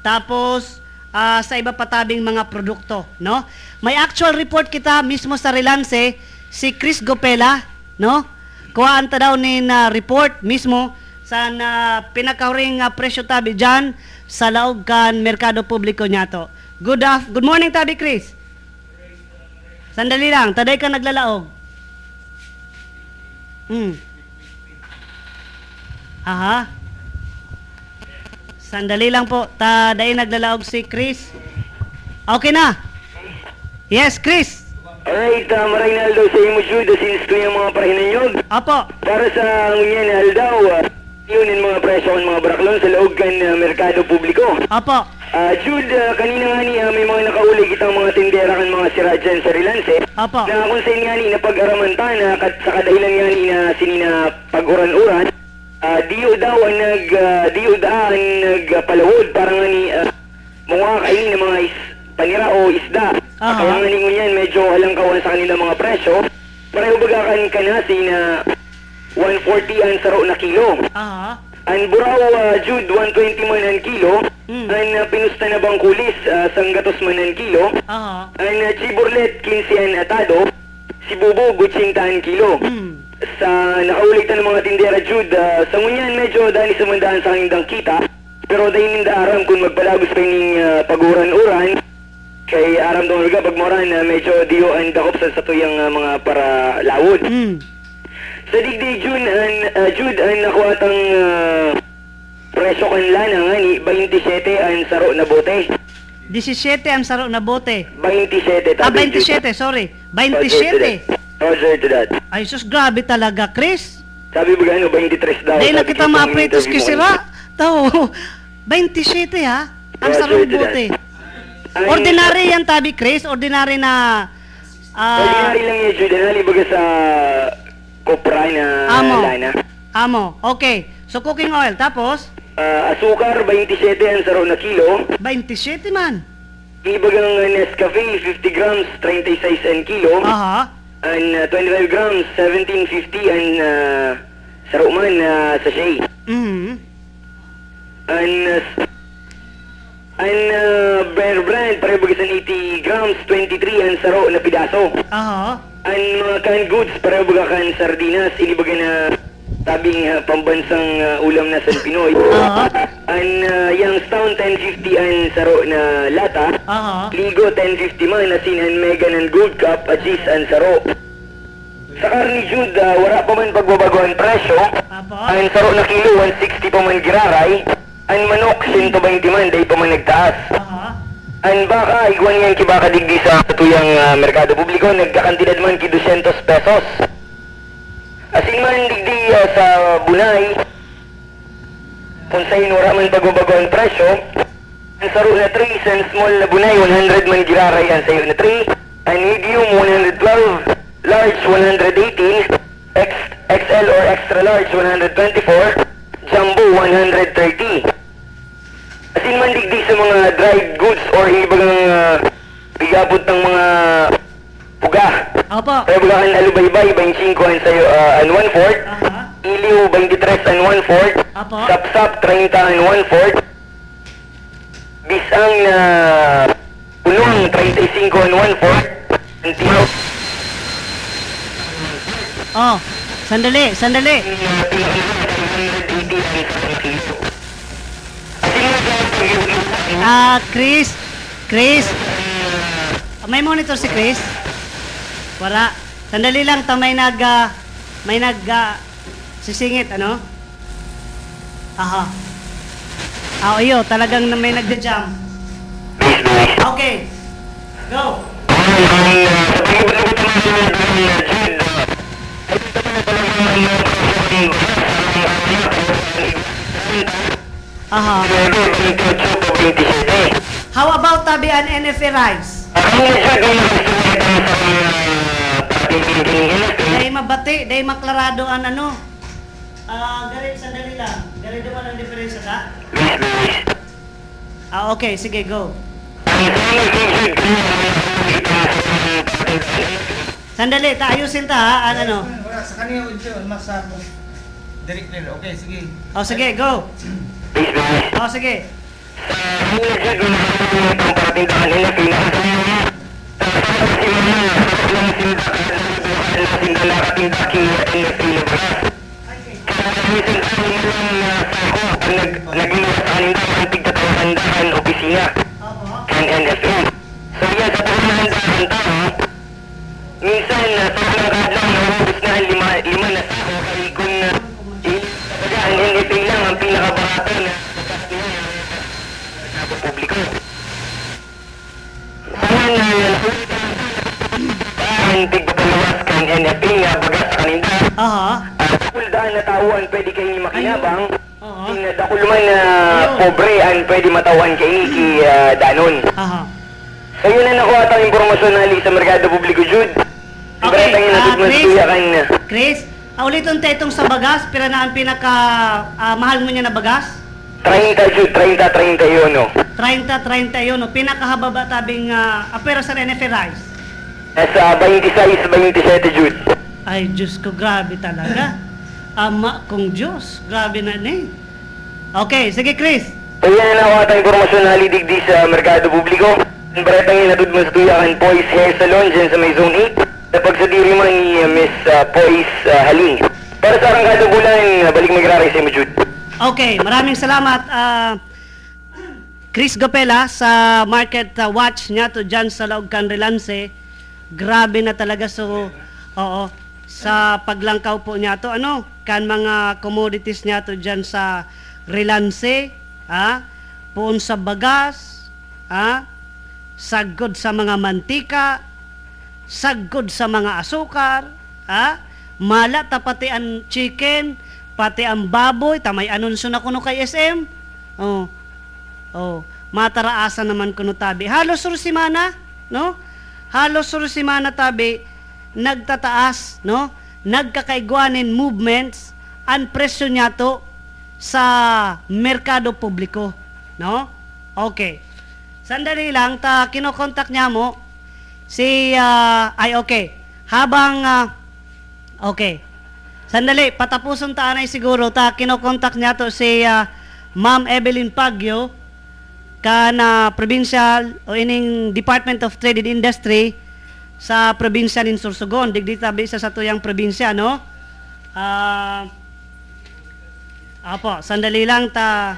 Tapos, ah, sa iba patabing mga produkto, no? May actual report kita mismo sa Relance, si Chris Gopela, no? Kuhaan ta daw ni na report mismo sa na pinakahuring nga presyo tabi dyan sa laog kan merkado publiko niya to. Good af good morning tabi Chris. Sandali lang, taday ka naglalaog. Hmm. Aha. Sandali lang po, taday naglalaog si Chris. Okay na. Yes, Chris. Alright, uh, Marinaldo sa imo Judo since ko yung mga pahinanyog. Apo. Para sa ngunyan aldaw, uh, yun yung mga presyo ng mga braklon sa loob kan uh, merkado publiko. Apo. Ah, Jude, uh, kanina nga ni uh, may mga nakauli kitang mga tindera kan mga sira dyan sa Relance. Apo. Na kung saan nga ni na pag-aramantan na kat, sa kadahilan nga ni na sinina pag-uran-uran, ah, diyo daw ang nag, uh, diyo da ang nagpalawod para nga ni uh, mga kainin ng mga is, panira o isda. Aha. Kaya nga ni ngunyan medyo alang kawan sa kanila mga presyo. Pareho baga kan kanasi na 140 ang saro na kilo. Aha. Ang buraw, uh, Jude, 120 man ang kilo. Mm. Ang uh, pinusta na bang kulis, uh, sanggatos man ang kilo. Aha. Ang uh, chiburlet, 15 ang atado. Si Bubo, 80 ang kilo. Hmm. Sa nakaulit na ng mga tindera, Jude, uh, sa ngunyan medyo dahil sa mandaan sa hindang kita. Pero dahil hindi aram kung magbalagos pa yung uh, paguran-uran. Kay aram daw mga pagmoran, uh, medyo diyo ang dakop sa sa tuyang uh, mga para lawod. Hmm. Sa digdi June an uh, Jude an nakuha tang uh, presyo kan lana nga ni 27 ang saro na bote. 17 ang saro na bote. 27 Ah, tabi, 27, sorry. Jude. Roger to 27. that. Roger to that. Ay, sus, grabe talaga, Chris. Sabi ba gano 23 daw. Dahil na kita ma-apretos kisira. Tao, 27 ha. Ang Roger saro to that. bote. Ang- Ordinary yan, tabi, Chris. Ordinary na... ah, Ordinary lang yan Jude. Nali baga sa kopra na Amo. lana. amo. Okay. So, cooking oil. Tapos, Ah, asukar 27 ang saro na kilo. 27 man. Ibagang uh, Nescafe 50 grams 36 ang kilo. Aha. And uh, 25 grams 1750 ang uh, saro man uh, sachet. Mhm. Ang uh, ang uh, Bear Brand pare bagisan 80 grams 23 ang saro na pidaso. Aha. Ang mga canned goods pare baga kan sardinas ilibaga na tabing uh, pambansang uh, ulam na sa Pinoy. Ang uh, Youngstown 1050 ang saro na lata. Aha. Ligo 1050 man asin ang Megan and Gold Cup at cheese ang saro. Sa karni Jude, ah, wala pa man pagbabago ang presyo. Ang saro na kilo, 160 pa man giraray. Ang manok, 120 man, day pa man nagtaas. Ang baka, igwan yan kibaka digdi sa tuyang ah, merkado publiko, nagkakantidad man ki 200 pesos. Asin man digdi ah, sa bunay, kung sa'yo wala man pagbabago ang presyo, ang saro na 3 sa small na bunay, 100 man giraray ang sayo na 3. Ang medium, 112. Large, 118. X, XL or extra large, 124. Jumbo, 130. Asin man digdi sa mga dried goods or ibang uh, bigabot ng mga puga. Opo. Kaya bagaan alubaybay, 25 ang sayo, uh, and 1 fourth. Iliw, 23 and 1 fourth. Sapsap, 30 and 1 fourth. Bisang na punong, 35 and 1 fourth. Ang tinaw, Oh. Sandali, sandali. Ah, Chris. Chris. May monitor si Chris? Wala. Sandali lang, ta may nag ah, may nag ah, sisingit ano? Aha. Ah, iyo, talagang may nagja-jam. Okay. Go. Aha. How about tabi an NFA rights? Dahil mabati, dahil maklarado ang ano. Ah, garit sandali lang. Garit naman ang diferensya ka? Ah, okay, sige, go. Sandali, ta ayusin ta ha, ano. Sa kanina mas sa Direct clear. Okay, sige. Oh, sige, go. Oh, sige. Naging sa pinakabarato na sa publiko. Sana na ang tigpapalawas kang NFA nga baga sa kanila. Aha. Kuldaan na tauan pwede kayo makinabang. Tingnan dakul man na pobre ang pwede matawan kay ni ki ah, danon. Aha. Yun na nakuha tayong impormasyon na sa Merkado Publiko Jude. Okay, ah, mas Chris. Chris, ah, ulitin tayo itong sa bagas, pero na ang pinaka ah, mahal mo niya na bagas? 30 Jude, 30, 30 yun no. 30-30 yun, no? pinakahaba ba tabing uh, apera sa NFA rice? Nasa 26, 27 Jude. Ay, Diyos ko, grabe talaga. Ama kong Diyos, grabe na ni. Okay, sige Chris. So yan na nakuha tayong impormasyon na halidigdi sa Merkado Publiko. Ang baratang yung natud mo sa tuyakan Poise Hair Salon dyan sa may Zone 8. Sa pagsadiri mo ni uh, Miss uh, Poise uh, Haling. Para sa arangkada bulan, uh, balik magraray sa Jude. Okay, maraming salamat ah, Chris Gopela sa market ah, watch niya to dyan sa Laog Canrilance. Grabe na talaga so oo sa paglangkaw po niya to ano kan mga commodities niya to dyan sa Relance ha puon sa bagas ha sagod sa mga mantika sagod sa mga asukar, ha? Mala ta pati ang chicken, pati ang baboy, tamay anunsyo na kuno kay SM. Oh. Oh, mataraasan naman kuno tabi. Halos rusimana, no? Halos rusimana tabi nagtataas, no? Nagkakaigwanin movements ang presyo niya to sa merkado publiko, no? Okay. Sandali lang, ta kinokontak niya mo, si, ah, ay okay, habang, ah, okay, sandali, patapusan ta anay siguro, ta kinokontak niya to si ah, Ma'am Evelyn Pagyo, ka na provincial o ining Department of Trade and Industry sa probinsya nin Sorsogon. Digdi tabi sa satuyang probinsya, no? Ah, apo, sandali lang ta...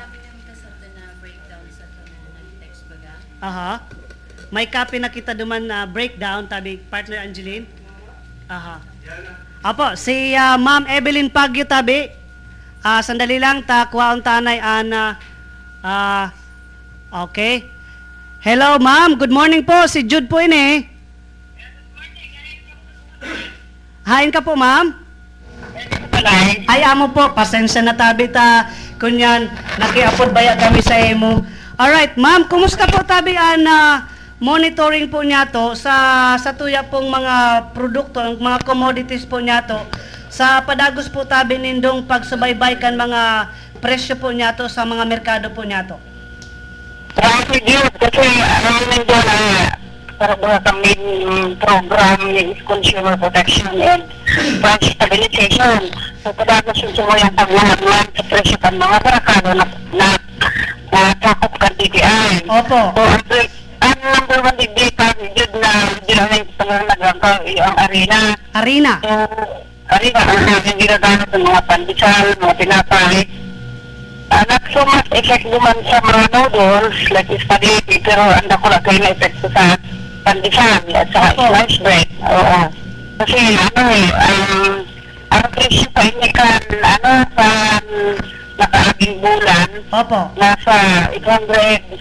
Aha. May copy na kita duman na breakdown, tabi partner Angeline. Aha. Apo, si ah, Ma'am Evelyn Pagyo tabi. Ah, sandali lang ta kuwaon tanay ana ah okay. Hello, Ma'am. Good morning po. Si Jude po ini. Hain ka po, Ma'am? Ay, amo po. Pasensya na tabi ta. Kunyan, nakiapod baya kami sa emo. Alright, ma'am, kumusta po tabi ang ah, monitoring po niya to sa sa tuya pong mga produkto, mga commodities po niya to sa padagos po tabi nindong pagsubaybay kan mga presyo po niya to sa mga merkado po niya to. Thank you, kasi ano doon na para mga kami program is consumer protection and price stabilization. So, padagos yung yung pagmamagman sa presyo ng mga barakado na, na, na ka DTI. Opo. So, ang, ang number one degree pa, yun na, yun na yung pangalan yung arena. Arena. So, harina ang ginagamit ng mga pandesal, mga tinapay. Uh, not so much effect naman sa mga noodles like spaghetti, pero ang dako na kayo na epekto sa pandesal at sa slice bread. Oo. Kasi ano eh, um, ang presyo pa inikan, ano, sa nakaaging bulan, Opo. nasa 800,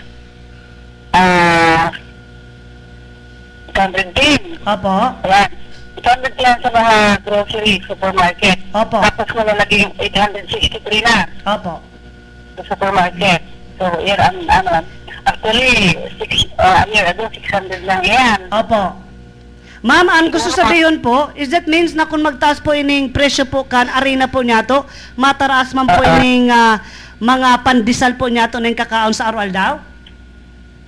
ah, 810. Opo. Ayan. 800 yan sa mga grocery, supermarket. Opo. Tapos mo na naging 863 na Opo. sa supermarket. So, yan ang, ano, actually, six, uh, a year ago, 600 lang yan. Opo. Ma'am, ang gusto sabihin po, is that means na kung magtaas po ining presyo po kan arena po niya to, mataraas man po ining ah, mga pandesal po niya to ng kakaon sa aral daw?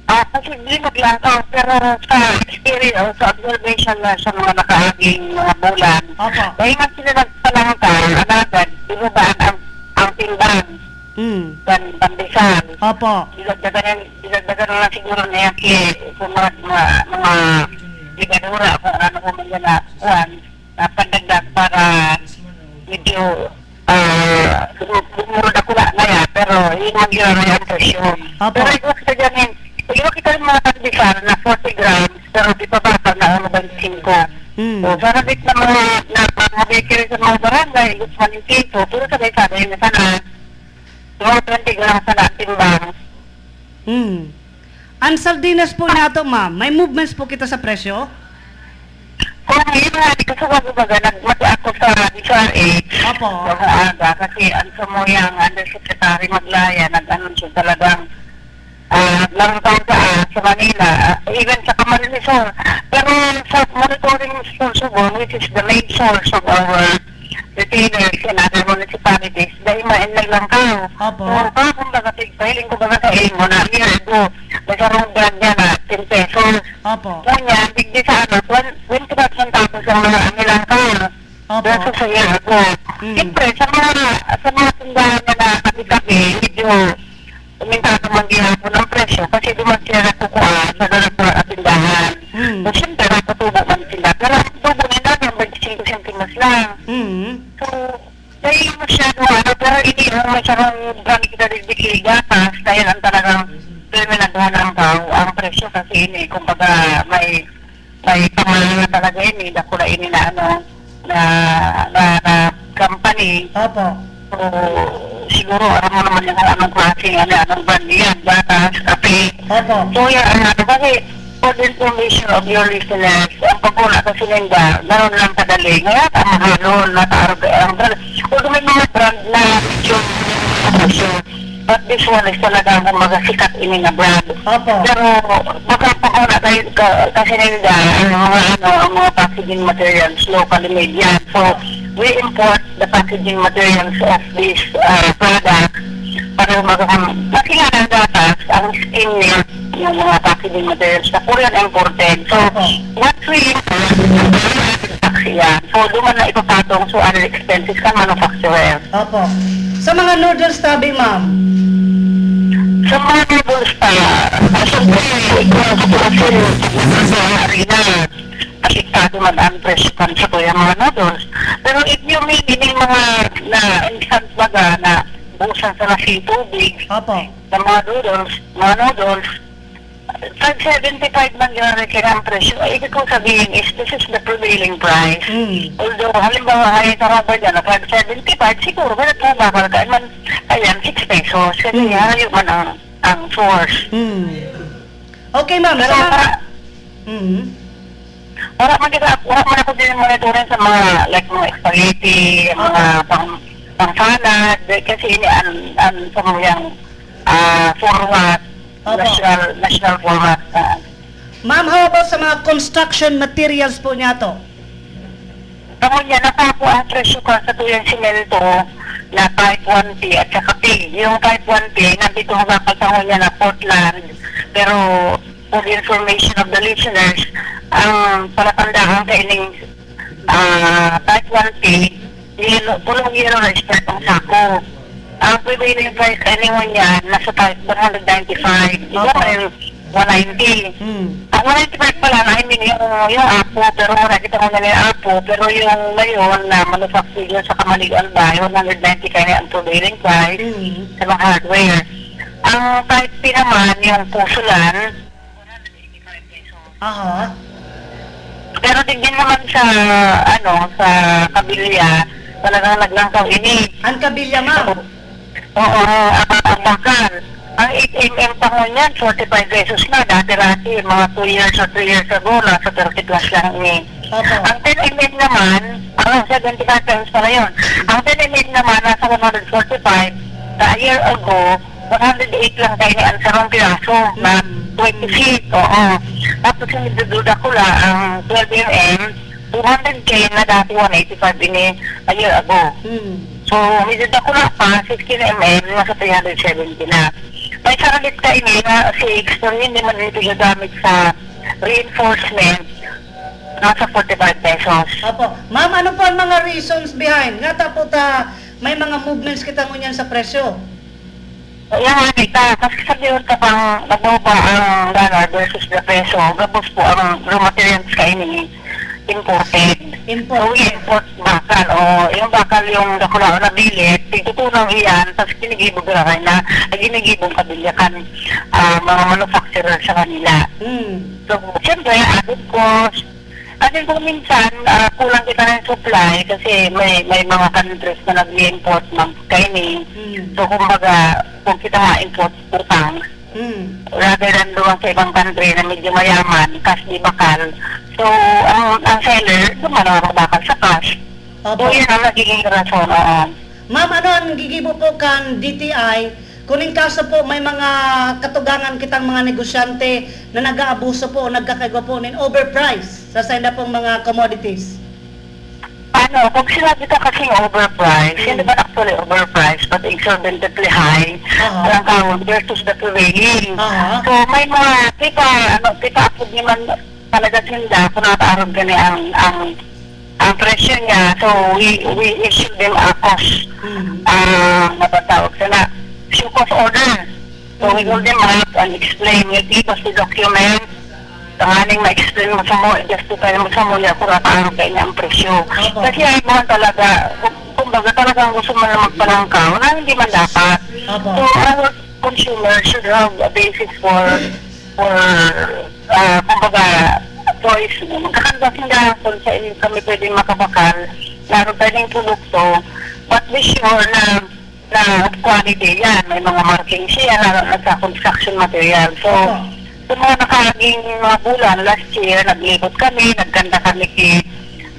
Ah, kasi hindi maglakaw, pero sa experience, sa observation na sa mga nakaaging mga bulan, Opo. dahil nga sila nagpalangka, anagad, binubaan ang, ang timbang, Hmm. pan, pandesal. Opo. Dinagdagan, dinagdagan na lang siguro niya kay kung mga, mga, mga ligadura kung ano ko man yan na, kuhan, na pandagdag para medyo ah, bumurda ko na na yan, pero yun ang yun ang presyo. Apo. Pero ikaw kita dyan yun, ikaw kita yung mga pandesal na 40 grams, pero di pa bata na ano 25. Hmm. So, para bit na mga, na mga bakery sa mga barangay, gusto man yung piso, pero sabay-sabay na sana, mga 20 grams na ang timbang. Hmm. Ang sardinas po niya to, ma'am, may movements po kita sa presyo? Kung yun nga, di kasi wag baga, nagmati ako sa DSRA. Opo. Sa aga, kasi ang sumuyang undersecretary Maglaya, siya talagang ah lang taon sa, ah, sa Manila, ah, even sa Camarines Sur. Pero sa monitoring school Subon, which is the main source of our retainers in other municipalities, dahil ma-enlag lang ka. Opo. So, pa, kung baga, tigpahiling ko baga sa mo na, year ago, nagkaroon brand niya na 10 pesos. Opo. Kanya, bigdi sa ano, 20 tapos ang mga anilang ka. Opo. Dahil sa year ago. Mm. Siyempre, sa mga, sa mga tindahan na nakatabi-tabi, medyo umintado man ginagawa ng presyo kasi duman sila nakukuha sa dalag na tindahan. Mm. So, siyempre, natutubo man sila. Pero ang tubo nila, yung 25 centimos lang. Hmm. So, dahil masyado ano, pero hindi mo masyadong brand kita digdiki gatas dahil ang talagang terminadahan ang tao ang presyo kasi ini, kumbaga may may pamahala na talaga ini, dakula ini na ano, na, na, na company. Opo. So, siguro alam mo naman yung anong klaseng, ano, anong brand yan, gatas, kape. Opo. So, yan, ano, kasi for the information of your listeners, ang pagkula sa sininda, gano'n lang kadali. Ngayon, ang mahalon, nataarap, ang brand. Although may mga brand na yung presyo, but this one is talagang kumbaga sikat ini na brand. Opo. Pero, baka pagkula tayo ka, kasi sininda, ang mga, ano, ang mga packaging materials, locally made yan. So, we import the packaging materials of this uh, product para magkakam... Ng gatas, ang skin niya, yung mga packaging materials na Korean imported. So, what we import, yan. So, duman na ipapatong so other expenses ka manufacturer. Opo. Sa mga noodles tabi, ma'am. Sa mga noodles pa, siyempre, ikaw sa pulasin, sa harina, apektado presyo kan sa kuya mga noodles. Pero if you mean yung mga na instant baga na busan sa nasi tubig, Opo. sa mga noodles, mga noodles, 575 man yung kaya ang presyo. Ay, ibig kong sabihin is this is the prevailing price. Hmm. Although, halimbawa, ay rubber dyan, na 575, siguro, kaya po bakal ka, man, ayan, 6 pesos. Kasi Mm. mm. man ang, ang source. Hmm. Okay, ma'am. Pero, Sa mga... wala man kita, wala man ako din monitorin sa mga, like, mga spaghetti, mga pang, pang salad, eh, kasi ini, an, an, sa mga, ah, format, Opo. national, national format, ah, Ma'am, how about sa mga construction materials po niya to? Ako niya, natapo ang presyo ko sa tuyang simento na type 1P at saka P. Yung type 1P, nandito ko kapasangon niya na Portland. Pero, for the information of the listeners, ang palatandaan kaining ah type 1P, yellow, pulong yellow na start ang sako. Ang prevailing price anyway niya, nasa type 195. Ito Opo. okay. 190. Hmm. Ang 195 pala, I mean, yung, yung Apo, pero nakita ko na yung Apo, pero yung ngayon na manufacturer yun sa Kamaligan Bay, 190 kaya ang prevailing price sa mga hardware. Ang type P naman, yung pusulan, Aha. pero din din naman sa, ano, sa kabilya, talagang naglangkaw ini. Ang kabilya, ma'am? Oo, ang bakal. Ang 8mm pa mo niyan, 45 pesos na. Dati-dati, mga 2 years or 3 years ago, nasa 30 plus lang ini. Ang 10mm naman, ang 75 pesos pala yun. Ang 10mm naman, nasa 145. Sa a year ago, 108 lang tayo ni Ansarong Piraso na 20 feet. Oo. Tapos yung nagdududa ko lang, ang 12mm, 200k na dati 185 ini a year ago. So, medyo ko lang pa, 16mm, nasa 370 na. May saralit ka ini na 6, pero hindi man ito gagamit sa reinforcement, nasa 45 pesos. Opo. Ma'am, ano po ang mga reasons behind? Nga ta po ta, may mga movements kita ngunyan sa presyo. Kaya nga kita, kasi sabi ko ka pang nagbaba ang dollar versus the peso, gabos po ang raw materials ka ini imported. Import. So, import bakal. O, yung bakal yung nakulao na bilit, titutunaw iyan, tapos kinigibog na rin na, ay ginigibong kabilyakan ah, mga manufacturer sa kanila. Hmm. So, siyempre, added cost. Din kung minsan, ah, kulang kita ng supply kasi may may mga countries na nag-import ng kainin. So, kumbaga, kung kita nga-import, utang. Hmm. Rather than doon sa ibang country na medyo mayaman, cash di bakal. So, ang, ang seller, dumano bakal sa cash. So, yun ang nagiging rason. oo. Ma'am, ano ang gigibo po kan DTI? Kuning kaso po may mga katugangan kitang mga negosyante na nag-aabuso po o nagkakaigwa po ng overprice sa senda pong mga commodities. Ano, pag sinabi ka kasing overpriced, hindi ba actually overpriced but exorbitantly high ang tawag versus the prevailing. So, may mga, kita, ano, kita ako naman talaga sinda kung nataarog gani ang, ang, ang presyo niya. So, we, we issue them a cost, ah, natatawag sila, issue cost order. So, we call them and explain, yung tipos the document, tanganing ma-explain mo sa mo, justify mo sa mo niya kung kayo niya ang presyo. Kasi ay mo talaga, kung, kumbaga talagang gusto mo na magpalangkaw na hindi man dapat. So, our consumer should have a basis for, for, uh, kumbaga, choice. Magkakanda sila kung sa inyo kami pwede makabakal, laro pwedeng produkto, but be sure na na quality yan. May mga marking siya lalo na sa construction material. So, sa mga nakaging mga bulan, last year, naglibot kami, nagkanda kami kay,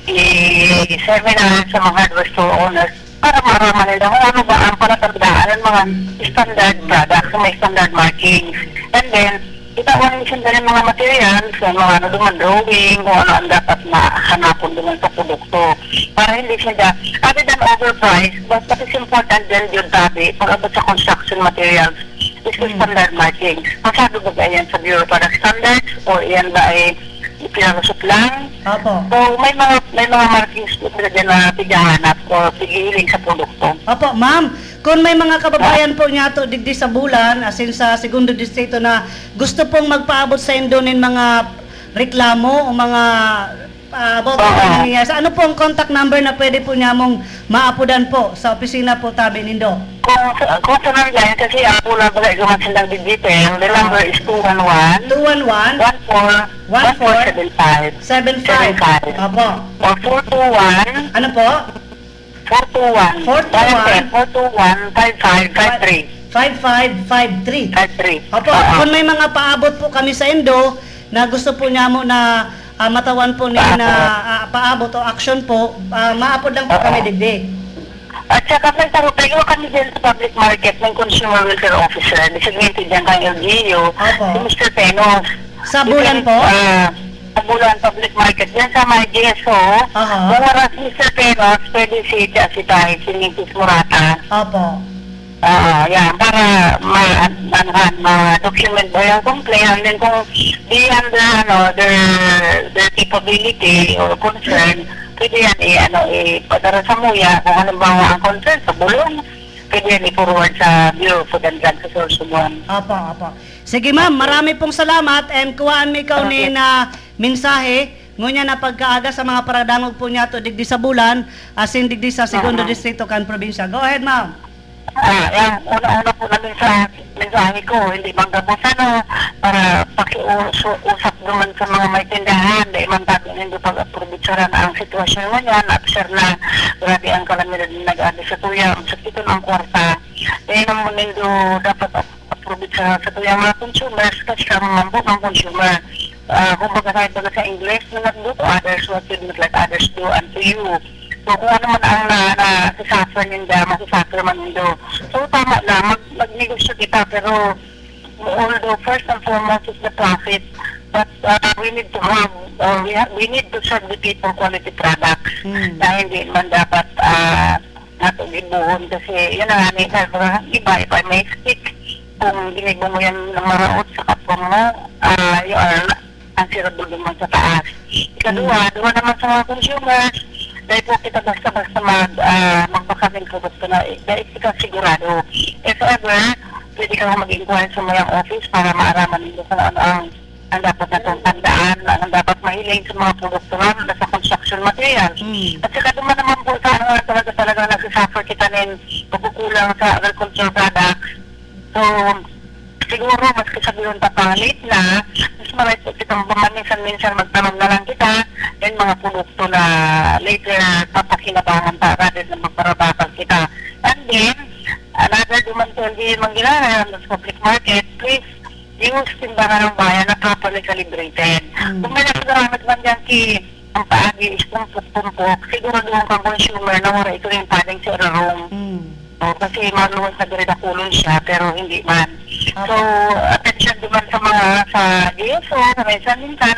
kay seminar sa mga hardware store owners para maraman nila kung ano ba ang palatandaan ng mga standard products may standard markings. And then, itawan nila sila ng mga materials, yung mga ano duman drawing, kung ano ang dapat na hanapon duman sa produkto. Para hindi sila, other than overpriced, but what is important din yun tabi, pag abot sa construction materials, is the standard markings. Masyado ba ba yan sa Bureau Product Standards or yan ba ay pinalusot lang? Opo. So, may mga may mga markings po dyan na pigyahanap o pigiling sa produkto. Opo, ma'am, kung may mga kababayan po niya to digdi sa bulan, as in sa segundo distrito na gusto pong magpaabot sa Indonin mga reklamo o mga uh, Oo. uh nangyayari. Sa ano po ang contact number na pwede po niya mong maapudan po sa opisina po tabi nindo? Kung, kung sa nandiyan, kasi ako lang pala iguman silang detail, the number is 211 211 14 75 Opo. Or 421 Ano po? 421 421 421 5553 5553 53 Opo, kung may mga paabot po kami sa Indo na gusto po niya mo na ah, matawan po niya na ah, paabot o action po, ah, maapod lang po kami digdi. At saka may taro tayo kami din sa public market ng Consumer Welfare Officer, designated dyan kang LGU, si Mr. Penos. Sa bulan po? Ah, sa bulan public market. Yan sa may GSO, kung wala si Mr. Penos, pwede si Jasitay, si Nitis Murata. Opo. Ah, yan, para ma, ano, ma-document ba yung complaint and then kung beyond the, ano, their, their capability or concern, pwede yan i, ano, ipadara sa muya kung ano ba ang concern sa bulong, pwede yan i-forward sa Bureau Food and Drug Resource. Opo, opo. Sige ma'am, marami pong salamat and kuhaan mi ikaw ni na mensahe ngunya na pagkaaga sa mga paradangog po niya to digdi sa bulan asin digdi sa segundo distrito kan probinsya. Go ahead ma'am. Ah, yung una-una po namin sa mensahe ko, hindi bang gabos ano, para pakiusap naman sa mga may tindahan, dahil man tayo hindi pag-aprovitsaran ang sitwasyon mo yan, at sir na grabe ang kalamidad na nag-adi sa tuya, sa ito ng kwarta. Dahil naman nindo dapat aprovitsa sa tuya mga consumers, kasi ka mambo ng consumer. Uh, kung baga sa English, do not do to others what you let others do unto you. So kung ano man ang na, na sasuffer ninda, masasuffer man nindo. So tama na, mag, mag-negosyo kita, pero although first and foremost is the profit, but uh, we need to have, uh, we, ha- we need to serve the people quality products. Na hindi man dapat uh, natong ibuhon kasi yun ang mga iba, if I may speak, kung ginibo mo yan ng maraot sa kapwa mo, uh, you are answerable naman sa taas. Ikalawa, doon naman sa mga consumers, dahil po kita basta-basta mag, uh, magpakamin ko basta na, eh, dahil ikaw sigurado. If ever, pwede kang mag-inquire sa mayang office para maaraman nila kung ano ang ang dapat na itong tandaan, ang dapat mahiling sa mga produkto na sa construction materials. At saka naman naman po sa ano talaga talaga nagsasuffer kita ng pagkukulang sa agricultural products. So, siguro mas kasabihin papalit na mas maray po kitang paminsan-minsan magtanong na lang kita then mga produkto na later papakinabangan pa rather na magparabakal kita. And then, another duman to hindi manggilala sa public market, please use timbangan ng bayan na properly calibrated. Kung may nakagamit man dyan ki ang paagi is pumpuk-pumpuk, siguro doon kang consumer na wala ito yung padding sa room. Oh, kasi maluwas na ganit kulon siya, pero hindi man. So, attention naman sa mga sa DSO, sa minsan-minsan,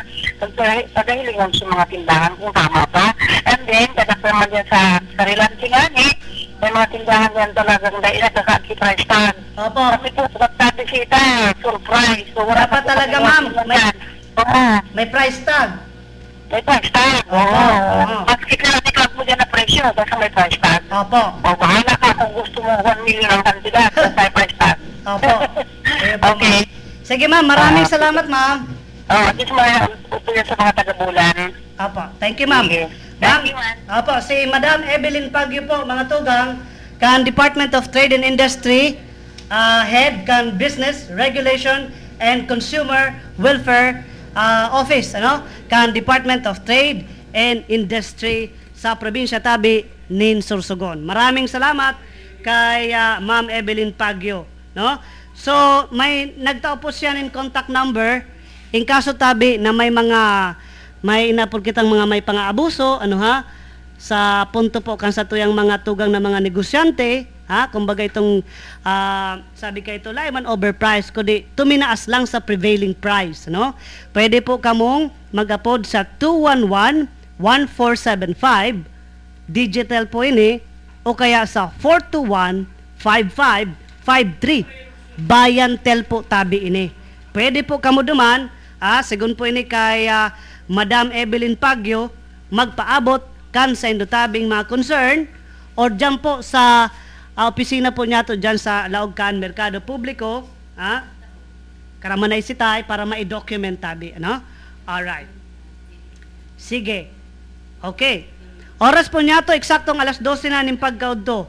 pagdahilingan sa mga tindahan kung tama pa. And then, kadak naman yan sa sarilansi nga ni, may mga tindahan yan talagang dahil nagkakaki price tag. Opo. Kasi po, pagkabisita, surprise. So, wala Dapat talaga ma'am, may, may price tag. May price tag. Oo. Maski ka lang club mo dyan na presyo, basta may price tag. Opo. O, bahala ka kung gusto mo 1 million ang kantidad, basta may price tag. Opo. okay. Sige ma'am, maraming salamat ma'am. Oh, at least may upo sa mga taga-bulan. Opo. Thank you ma'am. Ma'am, opo, si Madam Evelyn Pagyo po, mga tugang, kan Department of Trade and Industry, uh, Head kan Business, Regulation, and Consumer Welfare uh, Office, ano? Kan Department of Trade and Industry sa probinsya Tabi, Nin Sursogon. Maraming salamat kay uh, Ma'am Evelyn Pagyo, no? So, may nagtao po siya ng contact number in kaso tabi na may mga may inapod kitang mga may pang-aabuso, ano ha? Sa punto po kan sa tuyang mga tugang na mga negosyante, ha? Kumbaga itong ah, sabi ka ito layman overpriced kundi tuminaas lang sa prevailing price, no? Pwede po kamong mag-upload sa 211 1475 digital po ini o kaya sa 421-5553 Bayan Tel po tabi ini. Pwede po kamo duman, ah, sigun po ini kay ah, Madam Evelyn Pagyo, magpaabot kan sa indutabing mga concern or dyan po sa ah, opisina po niya to dyan sa Laogkan Merkado Publiko, ah, karamanay si Tay para ma-document tabi, ano? Alright. Sige. Okay. Oras po niya to, eksaktong alas 12 na ning pagkaud to.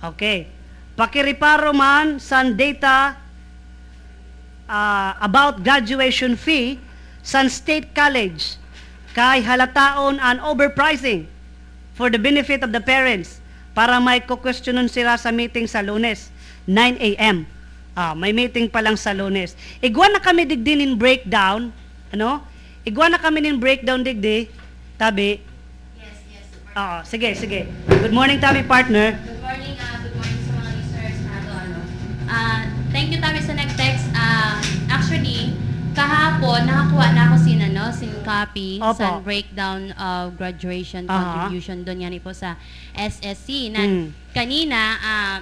Okay. Pakiriparo man san data ah, about graduation fee san State College kay halataon an overpricing for the benefit of the parents para may kukwestiyonon sila sa meeting sa lunes, 9 a.m. Ah, may meeting pa lang sa lunes. Igwa na kami digdi in breakdown, ano? Igwa na kami nin breakdown digdi, tabi. Yes, yes. Oo, sige, sige. Good morning, tabi partner. Good morning, ah, good morning sa mga listeners na to, ano. Ah, thank you Tami sa nag-text. Ah, actually, kahapon nakakuha na ako sin ano, sin copy Opo. sa breakdown of graduation Aha. contribution doon yan po sa SSC na Mm. kanina ah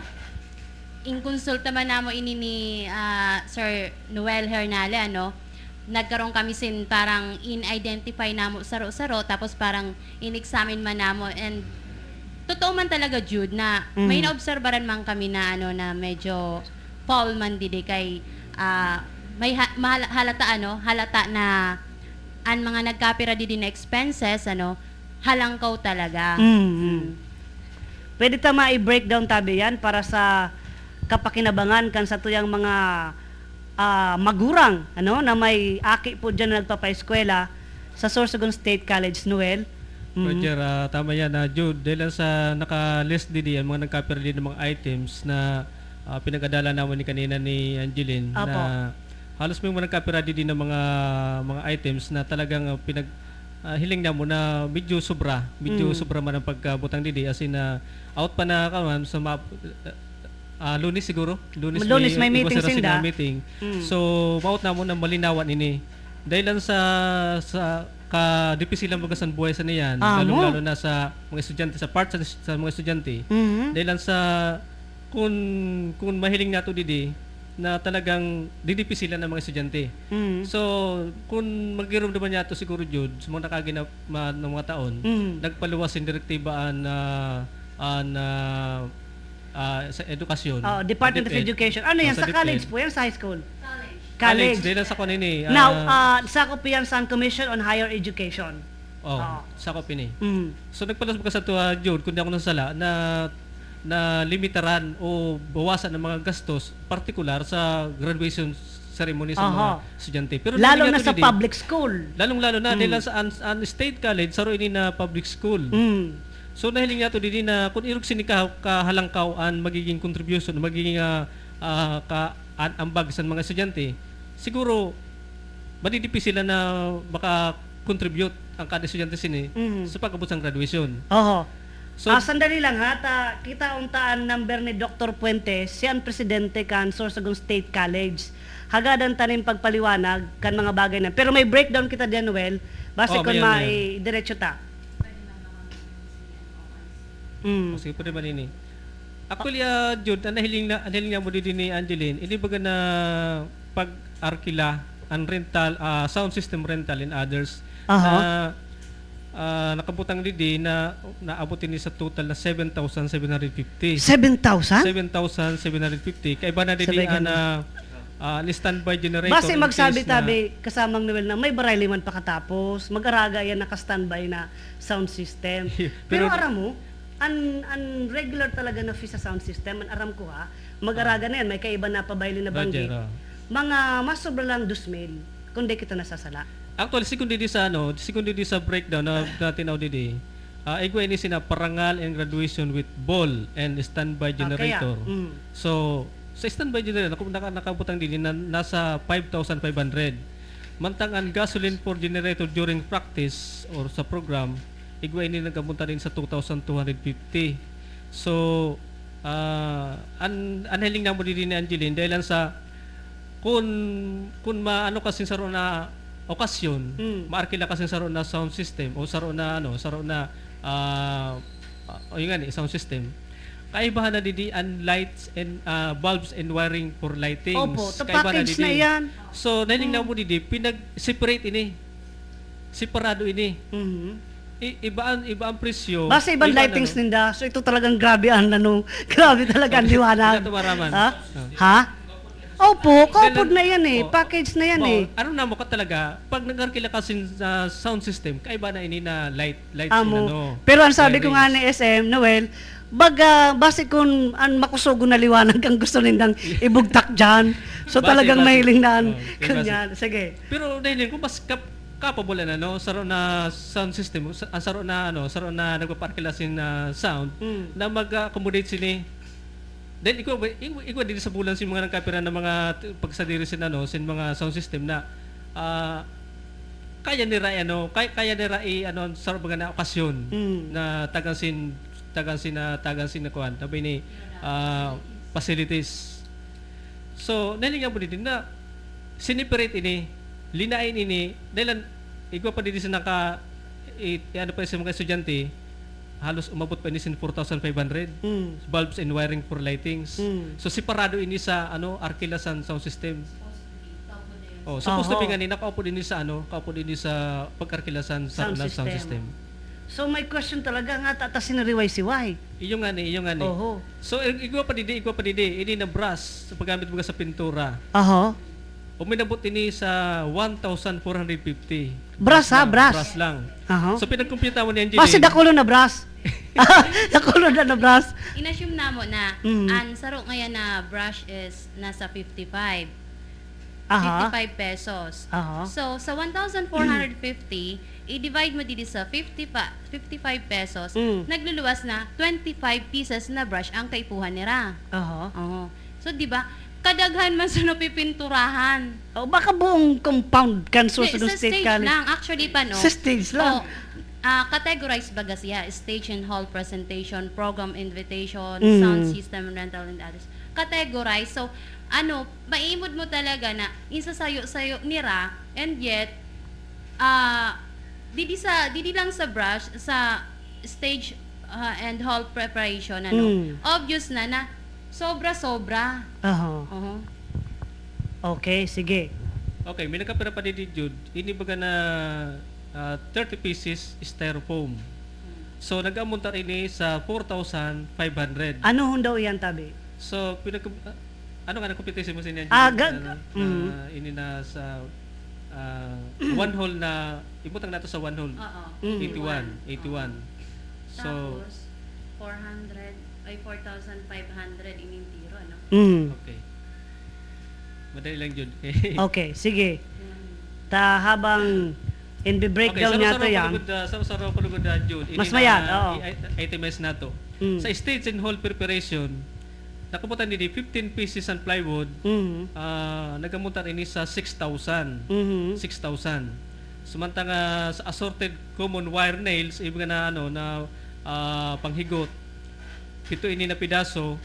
inkonsulta man namo ini ni ah, Sir Noel Hernale ano nagkaroon kami sin parang in-identify namo saro-saro tapos parang in-examine man namo and totoo man talaga Jude na Mm. may naobserbaran man kami na ano na medyo foul man didi kay ah, may ha- mahal- halata ano, halata na ang mga nagkapira di din na expenses ano, halangkaw talaga. Mm. Pwede ta ma-breakdown tabi yan para sa kapakinabangan kan sa tuyang mga ah, magurang ano na may aki po diyan na nagpapaeskwela sa Sorsogon State College Noel. Mhm. Roger, ah, tama yan. na Jude, dahil sa naka-list din yan, mga nagkapira din ng mga items na ah, pinag-adala naman ni kanina ni Angeline Apo. na halos may mga nagkapira din ng mga mga items na talagang pinag ah, hiling na mo na medyo sobra, medyo Mm. sobra man ang pagkabutang didi as in na out pa na kaman sa ma, ah, lunes siguro. Lunes, Lunes may meeting iwas na sinda. meeting. Mm. So, maut na mo na malinawan ini. Dahil lang sa sa ka dipisi lang magasan buhay sa niyan, lalo lalo na sa mga estudyante sa part sa, sa mga estudyante. Mhm. Dahil lang sa kung kung mahiling nato didi na talagang didipisi lang ng mga estudyante. Mhm. So, kung magirom naman niya to siguro jud sa mga nakagina ma, ng mga taon, Mhm. nagpaluwas yung direktiba an ah, an ah, ah, sa edukasyon. Oh, Department of. Education. Ano yan? Oh, Sa DepEd. college po yan? Sa high school? College. College. Dahil lang sa kunin eh. Now, ah, uh, sa ko yan sa Commission on Higher Education. Oh, Oo. sa kopin eh. Mm. So nagpalas ka sa tuwa, Jud, kundi ako nasala, na na limitaran o bawasan ng mga gastos partikular sa graduation ceremony sa mga Aha. estudyante. Pero Lalo na sa Didi, public school. Lalong-lalo na Mm. dahil sa an, an state college sa ini na public school. Mm. So nahiling nga to didi na kung irog sini ka kahalangkaw an magiging contribution, magiging ah, ah, ka an, ambag sa mga estudyante, siguro madidipis sila na baka contribute ang kada estudyante sini Mhm. sa pag-abot sa graduation. Oho. So- ah, sandali lang ha, ta, kita untaan number ni Dr. Puente, siya ang presidente kan Sorsogon State College. Hagadan tanim pagpaliwanag kan mga bagay na. Pero may breakdown kita diyan, Noel. Base Oh, kung mai diretso ta. Mm. O, sige, pwede man ini. Actually, uh, Jude, ang nahiling na, ang nahiling na mo din ni Angeline, hindi baga na pag-arkila, ang rental, ah, sound system rental and others, Aha. na ah, nakabutang didi na naabutin ni sa total na 7,750. 7,000? 7,750. Kaya iba na ah, ganun. na ah, ang standby generator. Base in magsabi-tabi kasamang Noel na may barayli man pakatapos, mag-araga yan naka-standby na sound system. Pero, Pero- aram mo, an, an regular talaga na fee sa sound system, an aram ko ha, mag-araga na yan, may kaiba na pabayli na banggit. Roger, ah. Mga mas sobra lang 2,000 kung di kita nasasala. Actually, sekundi di sa ano, sekundi di sa breakdown na natin now didi. Uh, igwa ini sina parangal and graduation with ball and standby generator. kaya, mm. So, sa standby generator, naku- naka, nakabutang din na, nasa 5,500. Mantang ang gasoline for generator during practice or sa program, igwa ini nagapunta din sa 2,250. So, uh, an anheling na mo din ni Angeline dahil lang sa kung kung maano kasi sa na okasyon, Mm. maarkila kasi sa na sound system o sa na ano, sa na uh, o yun nga ni, sound system. Kaibahan na didi ang lights and ah, bulbs and wiring for lighting. Opo, to package na yan. So, naling na mo didi, pinag-separate ini. Separado ini. Mhm. I- iba ang iba ang presyo. Basta ibang iba ang lightings ano. ninda. So ito talagang grabe ang ano, grabe talaga ang liwanag. Ha? Oh. Ha? Opo, kaupod na yan eh. Oh. Package na yan Mo, eh. Ano na mo ka talaga, pag nag-arkila kasi sa sound system, kaiba na ini na light, lights and Amo. ano. Pero ang sabi ko nga ni SM, Noel, baga, base kung an makusugo na liwanag ang gusto nindang ibugtak dyan. So talagang mahiling na Oh, okay, kanyan. Sige. Pero dahil ko mas kap capable na no? Saro na sound system sa ang saro na ano saro na nagpaparkila sin na sound Mm. na mag-accommodate sini then ikaw ikaw, ikaw din sa bulan sin mga nagkapira ng mga pagsadiri sin ano sin mga sound system na ah, kaya nira ano kaya, kaya nira i ano saro baga na okasyon Mm. na tagang sin tagang sin na tagang sin na kuan tabi ni ah, facilities. So nalinga mo din na siniperate ini linain ini dahil igwa pa din sa naka i, ano pa sa mga estudyante halos umabot pa ini sin 4,500 Mm. bulbs and wiring for lightings Mm. so separado ini sa ano Arkilasan sound system Oh, supposed to be ni nakaupo din ni sa ano, kaupo din ni sa pagkarkilasan sa Sound na sound system. system. So may question talaga nga tata sinariway si Y. Iyo nga ni, iyo nga ni. Oho. So ig- igwa pa didi, igwa pa didi. Ini na brush sa paggamit mo sa pintura. Aho. Uminabot ini sa 1,450. Brass ha, lang, brass. Brass lang. Aho. So pinagkumpyuta mo ni Angeline. Kasi dakulo na brass. dakulo na na brass. Inassume na mo na Mhm. ang saro ngayon na brush is nasa 55. Aha. 55 pesos. Aha. So, sa 1,450, i-divide mo dito sa 50 pa, 55 pesos, Mm. nagluluwas na 25 pieces na brush ang kaipuhan nila. Aha. Oo. So, di ba, kadaghan man sa napipinturahan. O baka buong compound kan so sa state stage college. lang. Actually pa, no? Sa stage lang. Oh, ah, categorized baga siya. Stage and hall presentation, program invitation, Mm. sound system, rental and others. Categorized. So, ano, maiimod mo talaga na insasayo-sayo nira and yet, ah, didi sa didi lang sa brush sa stage ah, and hall preparation ano Mm. obvious na na sobra-sobra Aha. Oo. Okay, sige. Okay, may nakapira pa didi Jude. Ini baga na ah, 30 pieces styrofoam. So nag-amunta ini sa 4,500. Ano hun daw yan tabi? So pinag ah, ano nga na competition mo sa inyo? Ah, Jude? ga- Na- mm. ini na sa ah, one hole na ibutang nato sa one hole. Oo. 81, 81. So Tapos 400 ay 4,500 inintiro ano Mm. okay. Madali lang Jude. Okay, sige. Ta habang in the breakdown okay, nato yan. Sa saro palugod na Jude. Ini Mas mayan, na oo. i- items nato. Mm. Sa stage and hall preparation, nakamutan din 15 pieces ang plywood. Mhm. ah nagamutan ini sa 6,000. Mhm. 6,000. Sumantang ah, sa assorted common wire nails, ibig na ano na ah, panghigot. Pito ini na pidaso.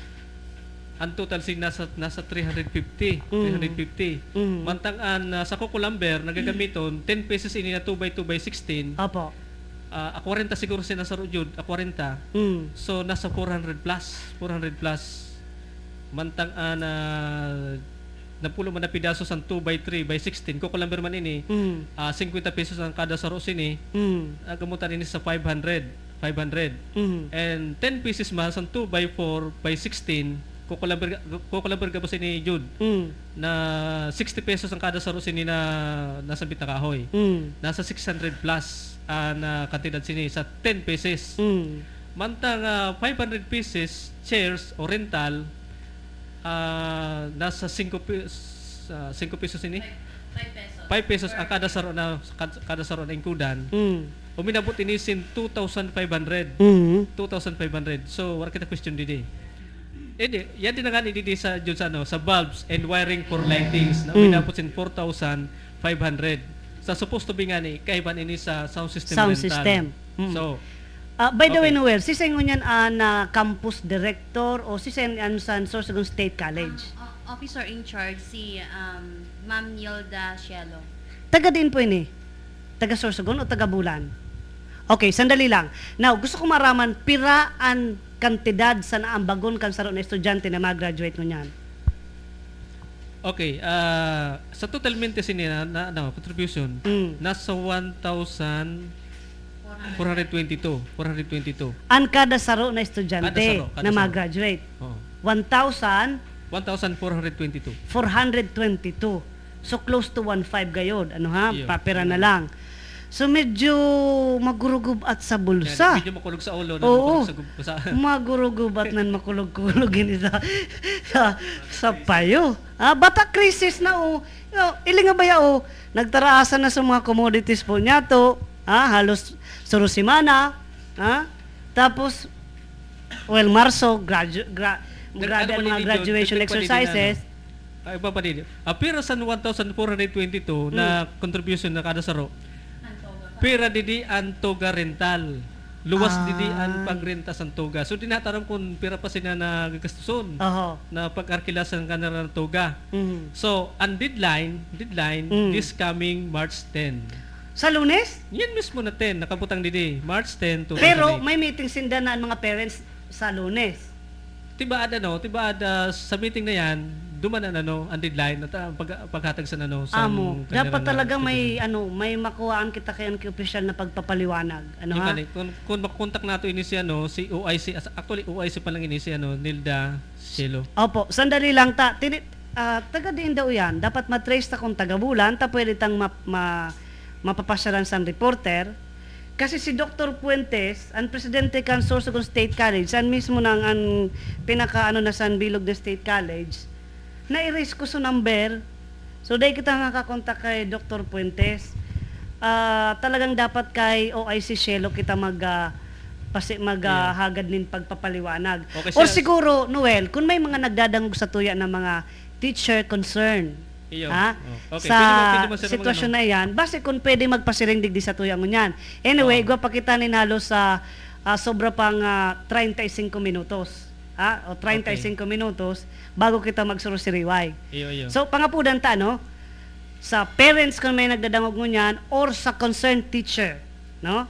Ang total sin nasa nasa 350, Mm. 350. Mm. Mantang an ah, sa Coco Lumber nagagamiton 10 pesos ini na 2 by 2 by 16. Apo. Ah, a 40 siguro sin nasa Rujud, a 40. Mm. So nasa 400 plus, 400 plus. Mantang an uh, napulo man na pidaso sa 2 by 3 by 16. Coco Lumber man ini. Mm. Ah, 50 pesos ang kada saro sini. Mm. Uh, gamutan ini sa 500, 500. Mhm. And 10 pieces mas ang 2 by 4 by 16. Coco Lumber Coco Lumber gabo ni Jude Mm. na 60 pesos ang kada saro sini na nasa bita kahoy. Mm. Nasa 600 plus ah, na kantidad sini sa 10 pesos. Mm. Mantang ah, 500 pieces chairs o rental ah, nasa 5 pesos 5 pesos ini 5 pesos 5 pesos ang kada saro na kad- kada saro na ingkudan. Mm. Uminabot ini sin 2,500. Mhm. 2,500. So, wala kita question didi. Eh, di, yan din nga ni didi sa, dun sa, ano, sa bulbs and wiring for lightings na Mm. uminabot sin 4,500. Sa supposed to be nga ni, kaiban ini sa sound system Sound rental. system. Mm. So, Ah, by the way, Okay. Noel, si Sengo niyan ah, na campus director o si Sen ano sa Sorsogon State College? O- officer in charge si um, Ma'am Yelda Cielo Taga din po ini. Taga Sorsogon o taga Bulan? Okay, sandali lang. Now, gusto ko maraman piraan kantidad sa naambagon kan saro na estudyante na mag-graduate niyan. okay. ah sa total mente sini na, na ano, contribution, Mm. nasa 1,422. 422. An kada saro na estudyante saro, na mag-graduate. Oo. 1,422. 1,422. So close to 1.5 gayod. Ano ha? Iyo. Papera na lang. So medyo magurugubat sa bulsa. Medyo makulog sa ulo Oo. makulog sa, gub- sa Magurugubat nan makulog-kulog sa, sa, sa payo. Ah, bata crisis na o. Yo, ilinga ba ya o? Nagtaraasan na sa mga commodities po niya to. Ah, halos surusimana. Ah, tapos, well, Marso, gradu, gra, grabe ang mga graduation exercises. Ay, iba pa din. Apira sa 1,422 na contribution na kada saro. Pira didi ang toga rental. Luwas Ah. didi ang pagrenta sa toga. So dinataram kung pira pa sila na gagastuson Oho. na pag-arkilasan ka na ng toga. Mhm. So, ang deadline, deadline Mm. this coming March 10. Sa lunes? Yan mismo na 10, nakabutang didi. March 10 to Pero may meeting sinda na ang mga parents sa lunes. tiba ada no, tiba ada sa meeting na yan, duman ang ano, ang deadline at ah, pag, paghatag sa ano sa Amo, dapat na- talaga may ano, may makuhaan kita kay ang opisyal na pagpapaliwanag. Ano Yung ha? kani, kung kung makontak nato ini si ano si OIC actually OIC pa lang ini si ano Nilda Cielo. Opo, sandali lang ta. Tini, ah, taga din daw yan. Dapat matrace ta kung taga bulan, ta pwede tang ma, ma, mapapasyalan sa reporter. Kasi si Dr. Puentes, ang presidente kan Sorsogon State College, san mismo nang ang pinaka ano na san bilog de State College, na-erase ko sa number. So dahil kita nakakontak kay Dr. Puentes, ah, talagang dapat kay OIC Shelo kita mag ah, pasi maghagad nin pagpapaliwanag. Okay, Or siguro, Noel, kung may mga nagdadangog sa tuya ng mga teacher concern, Iyo. ha? Oh, okay. sa Pwede mo- pwede mo sitwasyon na yan, base kung pwede magpasiring digdi sa tuya mo yan. Anyway, gwa pa kita ninalo sa ah, sobra pang ah, 35 minutos. Ha? O 35 minutos bago kita magsurusiriway. Iyo, iyo. So, pangapudan ta, no? Sa parents kung may nagdadangog mo niyan or sa concerned teacher, no?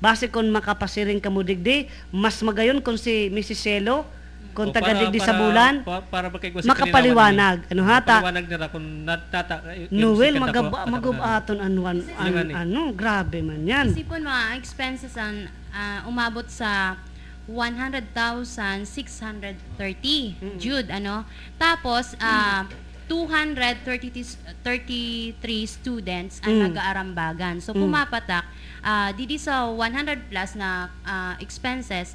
Base kung makapasiring ka mo digdi, mas magayon kung si Mrs. Cielo, kung taga para- digdi sa para- bulan, pa- para makigwa si makapaliwanag. Ano ha, ta? Makapaliwanag nila kung natata Noel, magaba, magubaton anuan, an, ano, grabe man yan. Kasi po mga expenses ang ah, umabot sa 100,630 Jude ano? Tapos ah 233 33 students ang Mm. nag-aarambagan. So Mm. pumapatak ah, didi sa 100 plus na ah, expenses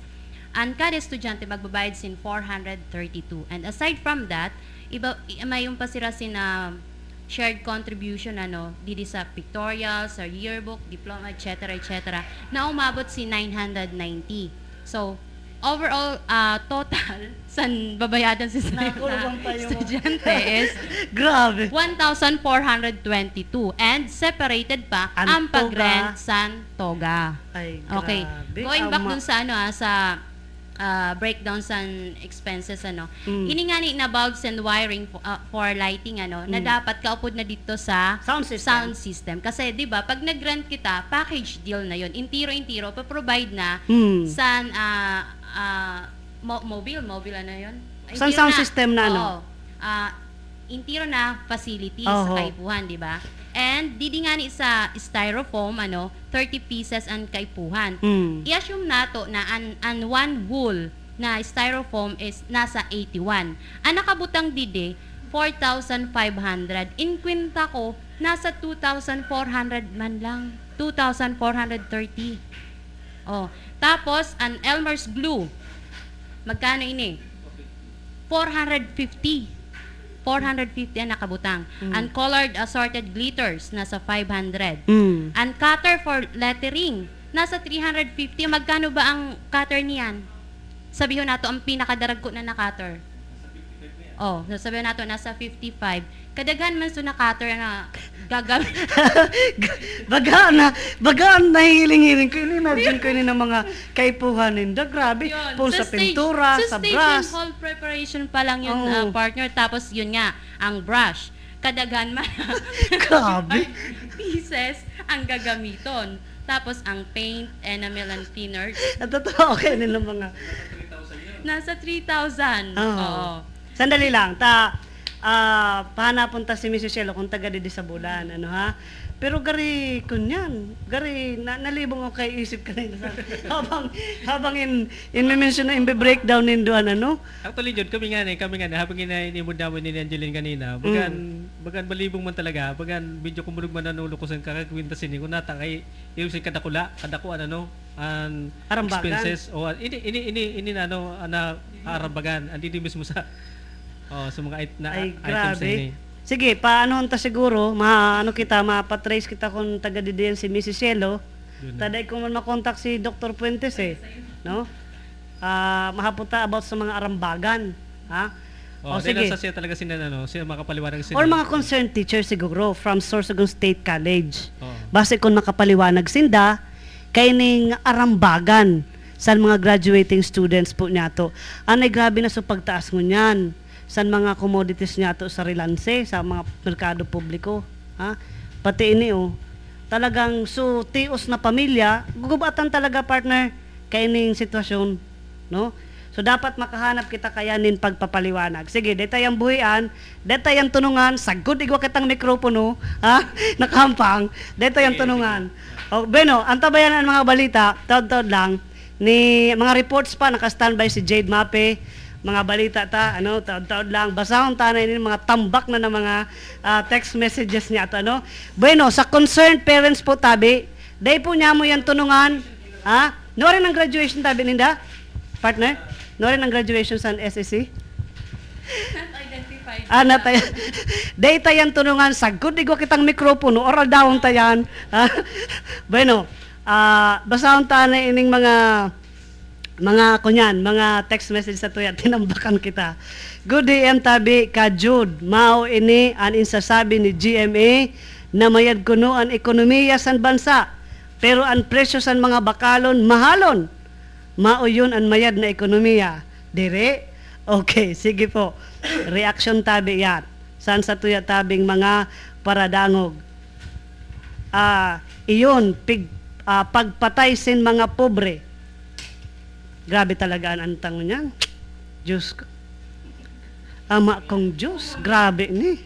ang kada estudyante magbabayad sin 432 and aside from that iba may yung pasira sin ah, shared contribution ano didi sa pictorial sa yearbook diploma etc etc na umabot si 990 so overall ah, total san babayadan si yung- estudyante is Grabe. 1,422 and separated pa Ang ang pag-rent san toga. Ay, Okay. grabe. Going back dun sa ano ah, sa ah, breakdown sa expenses ano. Mm. Ini nga ni na bulbs and wiring for, ah, for lighting ano na Mm. dapat kaupod na dito sa sound system. Sound system. Kasi 'di ba pag nag-rent kita, package deal na 'yon. Intiro-intiro pa-provide na Mm. san ah, ah, mo- mobile mobile ano 'yon? San sound system na ano? Oo. Ah, intiro na facility Oho. sa Kaipuhan, di ba? And didi nga ni sa styrofoam ano, 30 pieces ang Kaipuhan. Mm. I-assume nato na an, an one wool na styrofoam is nasa 81. Ang nakabutang didi 4,500. In kwenta ko, nasa 2,400 man lang. 2,430. Oh. Tapos, an Elmer's glue. Magkano ini? 450. 450 ang nakabutang. Mm. Ang colored assorted glitters, nasa 500. Mm. Ang cutter for lettering, nasa 350. Magkano ba ang cutter niyan? Sabihin nato ang pinakadarag ko na na cutter. Oh, sabihin nato nasa 55. Kadaghan man so na cutter na gagamit. baga na, baga ang nahihiling-hiling ko. Imagine ko yun ng mga kaipuhan ninda. Grabe. Po sa, stage- pintura, sa sa, stage brush. and whole preparation pa lang yun, Oo. uh, partner. Tapos yun nga, ang brush. Kadaghan man. Grabe. pieces ang gagamiton. Tapos ang paint, enamel, and thinner. At totoo kayo nilang mga... Nasa 3,000. Oo. Oo. Sandali lang. Ta, ah, pahanapon ta si Mrs. Shelo kung taga di sa bulan. Ano ha? Pero gari kunyan, gari na, nalibong ako kay isip kanina sa habang habang in in mention na in breakdown ninduan ano. Actually, Jud, kami nga ni, kami nga ni, habang ina inimod namin ni Angeline kanina, bagan, bagan balibong man talaga, bagan video kumurug man nanulo ko sa kakagwinta sini, kung nata kay, si kadakula, kadakuan ano, an expenses, o ini, ini, ini, ini, na, ano, ana, arambagan, andi di mismo sa, oh, sa mga it, na, Ay, items grabe. ini. Sige, paano ta siguro, ma ano kita, mapatrace kita kung taga di diyan si Mrs. Cielo. Taday ko man makontak si Dr. Puentes eh, no? Ah, mahapunta about sa mga arambagan, ha? Oh, O, sige. Nasa siya talaga sila, ano, siya makapaliwanag sila. Or mga concerned teachers siguro from Sorsogon State College. Oo. Base kung makapaliwanag sinda, kay ning arambagan sa mga graduating students po niya to. Anay grabe na sa pagtaas mo niyan sa mga commodities niya to sa relanse, sa mga merkado publiko. Ha? Pati ini oh. Talagang so tios na pamilya, gugubatan talaga partner kay ning sitwasyon, no? So dapat makahanap kita kayanin pagpapaliwanag. Sige, deta yung buhian, deta yung tunungan, sagod igwa kitang mikropono, ha? Nakahampang, deta yung tunungan. O, bueno, ang tabayan ng mga balita, taod-taod lang, ni mga reports pa, naka-standby si Jade Mape, mga balita ta, ano, taod-taod lang, basahon ta na ini mga tambak na ng mga ah, text messages niya at ano. Bueno, sa concerned parents po tabi, day po niya mo yan tunungan, ha? No rin ang graduation tabi ninda? Partner? No rin ang graduation sa SEC? Ah, natay. Day tayan tunungan sagud igo kitang mikropono oral dawon tayan. Bueno, ah basahon ta na ining mga mga kunyan, mga text message sa tuya, tinambakan kita. Good day. Tabi, ka Jude. Mao ini ang insasabi ni GMA na mayad kuno ang ekonomiya san bansa. Pero ang presyo san mga bakalon, mahalon. Mao yun ang mayad na ekonomiya. Dire? Okay, sige po. Reaction tabi yan. San sa tuya tabing mga paradangog. Ah, iyon, pig, ah, pagpatay sin mga pobre. Grabe talaga ang antang niyan. Diyos ko. Ama kong Diyos, grabe ni.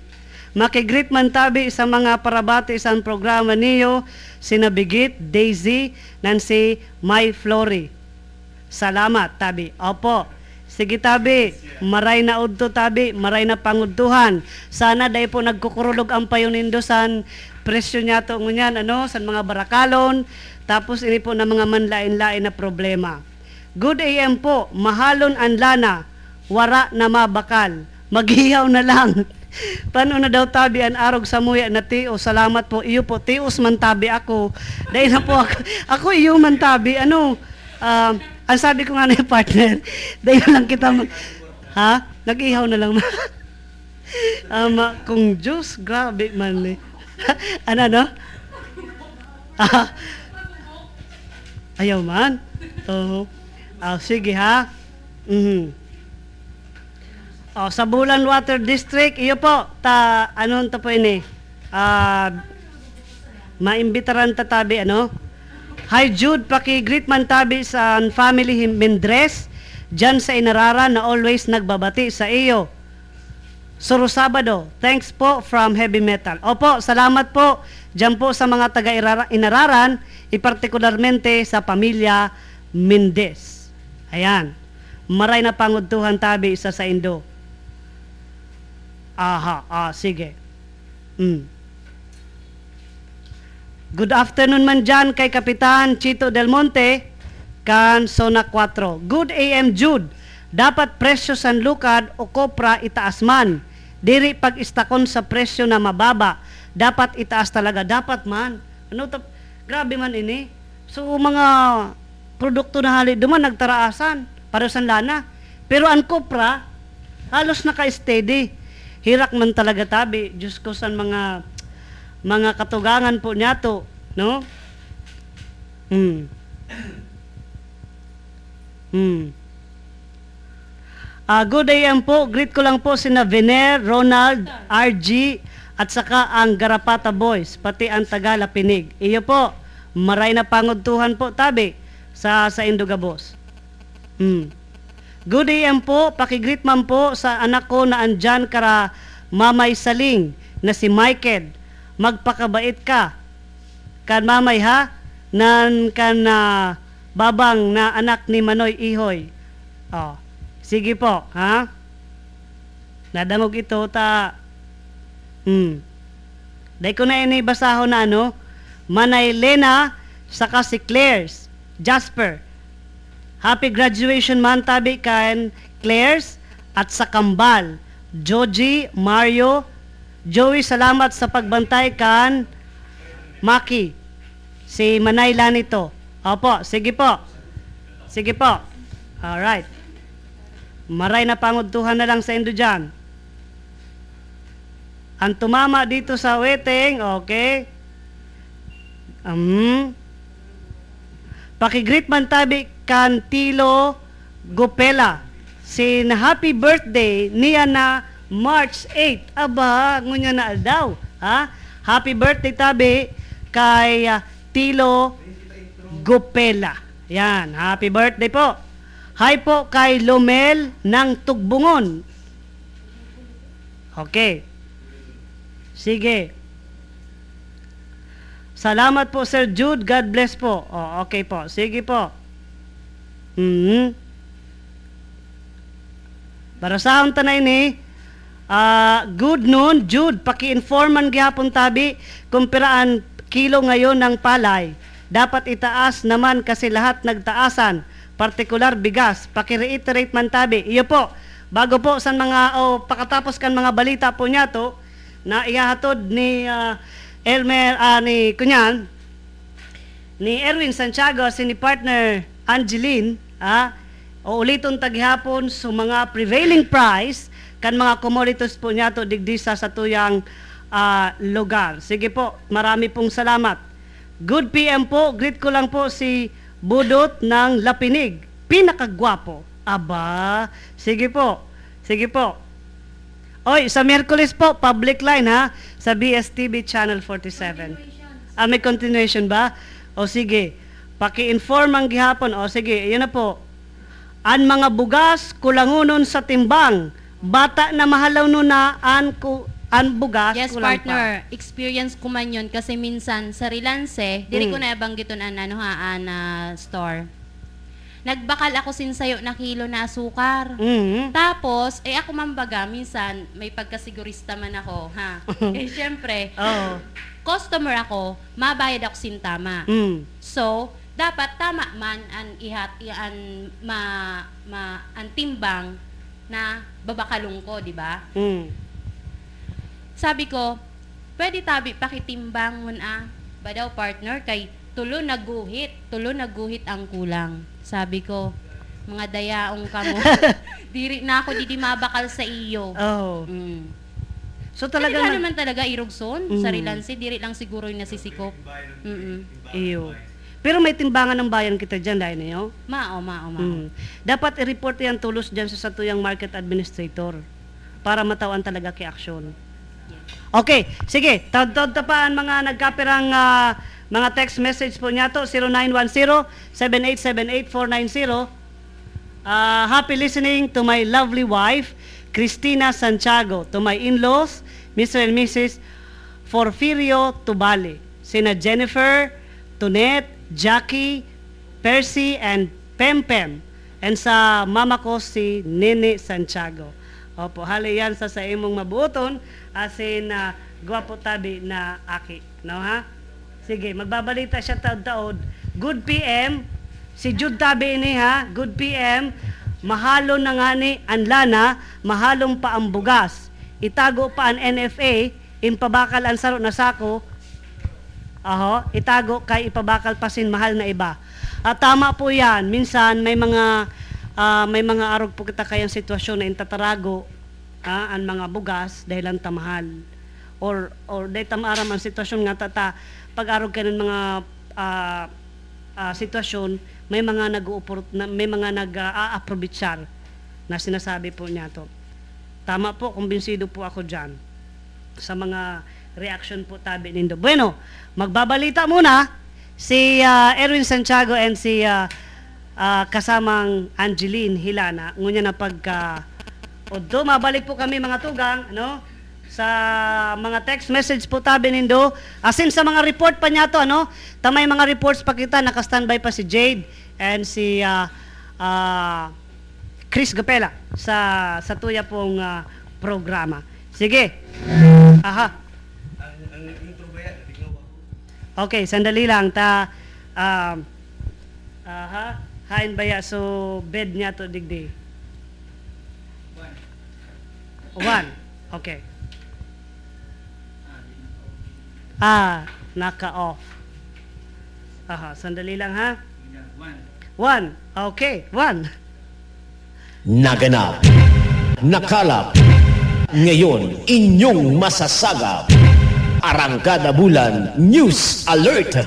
Makigreet man tabi sa mga parabati sa programa niyo, sinabigit, Daisy, Nancy, May Flory. Salamat, tabi. Opo. Sige tabi, maray na udto tabi, maray na pangudtuhan. Sana dahil po nagkukurulog ang payunindo san presyo niya to ngunyan, ano, san mga barakalon, tapos ini po na mga manlain-lain na problema. Good AM po, mahalon ang lana, wara na mabakal, maghihaw na lang. Paano na daw tabi ang arog sa muya na tio, salamat po, iyo po, tios man tabi ako. Dahil na po ako, ako iyo man tabi, ano, ah, ang sabi ko nga na yung partner, dahil lang kita, mag, ha? Nag-ihaw na lang. Ama kong Diyos, grabe man eh. ano, no? Ayaw man. Oo. Ah, sige ha. Mhm. Oh, sa Bulan Water District, iyo po, ta, ano ta po ini? Ah, maimbitaran ta tabi, ano? Hi Jude, paki-greet man tabi sa family Mendres, dyan sa Inarara na always nagbabati sa iyo. Suro Sabado, thanks po from Heavy Metal. Opo, salamat po dyan po sa mga taga-Inararan, ipartikularmente sa pamilya Mendez. Ayan. Maray na pangudtuhan tabi isa sa Indo. Aha, ah, sige. Mm. Good afternoon man dyan kay Kapitan Chito Del Monte, kan Zona 4. Good AM Jude. Dapat presyo san lukad o kopra itaas man. Diri pag istakon sa presyo na mababa. Dapat itaas talaga. Dapat man. Ano to? Grabe man ini. So mga produkto na hali duman nagtaraasan para sa lana. Pero ang kopra halos naka-steady. Hirak man talaga tabi. Diyos ko san mga mga katugangan po niya to, no? Hmm. Hmm. Ah, good day po. Greet ko lang po sina Vener, Ronald, RG, at saka ang Garapata Boys, pati ang Tagala Pinig. Iyo po, maray na pangudtuhan po tabi sa sa Indogabos. Hmm. Good day po. Pakigreet man po sa anak ko na andyan kara Mamay Saling na si Michael. Magpakabait ka. Kan mamay ha? Nan kan na babang na anak ni Manoy Ihoy. Oh. Sige po, ha? Nadangog ito ta Hmm. Dahil ko na ini basahon na ano, Manay Lena, saka si Claire's, Jasper. Happy graduation man tabi kan Claire's at sa Kambal. Joji, Mario, Joey, salamat sa pagbantay kan Maki. Si Manay Lanito. Opo, sige po. Sige po. Alright. Maray na pangudtuhan na lang sa indo dyan. Ang tumama dito sa waiting, okay. Um, pakigreet man tabi kan Tilo Gopela. Sin happy birthday niya na March 8. Aba, ngunya na daw. Ha? Happy birthday tabi kay ah, Tilo Gopela. Yan, happy birthday po. Hi po kay Lomel ng Tugbungon. Okay. Sige. Salamat po Sir Jude. God bless po. Oh, okay po. Sige po. Mhm. Para sa akong tanay ni, ah, good noon, Jude, paki-informan gyapon tabi kung piraan kilo ngayon ng palay. Dapat itaas naman kasi lahat nagtaasan, partikular bigas. Paki-reiterate man tabi. Iyo po, bago po sa mga, o pakatapos kan mga balita po niya to, na ihahatod ni ah, Elmer, ah, ni Kunyan, ni Erwin Santiago, si ni partner Angeline, ah, o uliton taghapon sa mga prevailing price kan mga commodities po niya to digdi sa satuyang ah, lugar. Sige po, marami pong salamat. Good PM po, greet ko lang po si Budot ng Lapinig. Pinakagwapo. Aba, sige po. Sige po. Oy, sa Miyerkules po, public line ha, sa BSTV Channel 47. Ah, may continuation ba? O sige, paki-inform ang gihapon. O sige, yun na po. An mga bugas, kulangunon sa timbang. Bata na mahalaw no na an, ku, an bugas, Yes, kulang partner. Experience ko man yun kasi minsan sa Relance, diri ko Mm. na banggiton an ano ha, an ah, store. Nagbakal ako sin sayo na kilo na asukar. Mhm. Tapos, eh ako mambaga, minsan may pagkasigurista man ako, ha. eh syempre, Oo. customer ako, mabayad ako sin tama. Mm. So, dapat tama man an ihat an ma, ma ang timbang na babakalong ko, di ba? Mm. Sabi ko, pwede tabi pakitimbang mun ah. Ba daw partner kay tulo naguhit, tulo naguhit ang kulang. Sabi ko, mga dayaong kamo. Diri na ako didi mabakal sa iyo. Oh. Mm. So Talaga talaga naman talaga irugson Mm. sa Rilansi, diri lang siguro yung nasisikop. Mm. Iyo. Pero may timbangan ng bayan kita dyan dahil niyo. Mao, mao, mao. Mm. Dapat i-report yan tulos dyan sa satuyang market administrator para matawan talaga kay aksyon. Okay, sige. Tawad-tawad tapaan mga nagkapirang ah, mga text message po niya to 0910-7878-490. Ah, happy listening to my lovely wife, Cristina Santiago, to my in-laws, Mr. and Mrs. Porfirio Tubali, sina Jennifer, Tonet, Jackie, Percy, and Pempem. And sa mama ko si Nene Santiago. Opo, hali yan sa sa imong mabuton asin na gwapo tabi na aki. No ha? Sige, magbabalita siya taod-taod. Good PM, si Jude tabi ini ha, good PM, mahalo na nga ni ang lana, mahalong pa ang bugas. Itago pa ang NFA, impabakal ang saro na sako, Aho, itago kay ipabakal pa sin mahal na iba. At tama po 'yan. Minsan may mga ah, may mga arog po kita kayang sitwasyon na intatarago ah, ang mga bugas dahil ang tamahal. Or or dahil tamaram ang sitwasyon nga tata pag arog ka ng mga ah, ah, sitwasyon may mga nag na, may mga nag-aaprobitsar na sinasabi po niya to. Tama po, kumbinsido po ako diyan sa mga reaction po tabi nindo. Bueno, magbabalita muna si ah, Erwin Santiago and si ah, ah, kasamang Angeline Hilana. Ngunya na pagka Odo, mabalik po kami mga tugang, ano? Sa mga text message po tabi nindo. Asin sa mga report pa niya to, ano? Tamay mga reports pa kita, naka-standby pa si Jade and si ah, ah, Chris Gapela sa sa tuya pong ah, programa. Sige. Aha. Okay, sandali lang ta um aha, hain baya so bed niya to digdi. One. Okay. Ah, naka-off. Aha, sandali lang ha. One. Okay, one. Naganap, nakalap, ngayon inyong masasagap. Arangkada Bulan News Alert.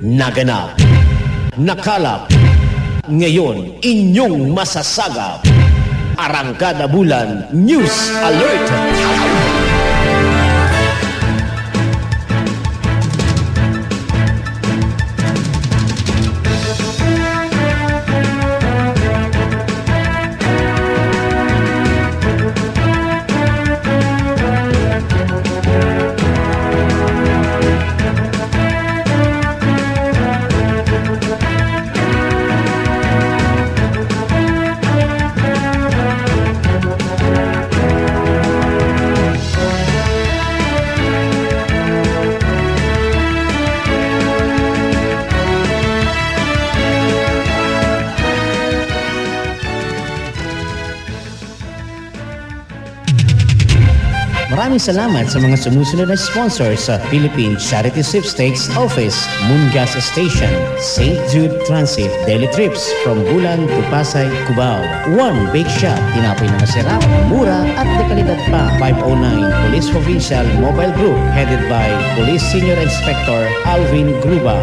Naganap, nakalap, ngayon inyong masasagap. Arangkada Bulan News Alert. Maraming salamat sa mga sumusunod na sponsors sa Philippine Charity Sweepstakes Office, Mungas Station, St. Jude Transit, Daily Trips from Bulan to Pasay, Cubao. One Bake Shop, tinapay na masarap, mura at dekalidad pa. 509 Police Provincial Mobile Group headed by Police Senior Inspector Alvin Gruba.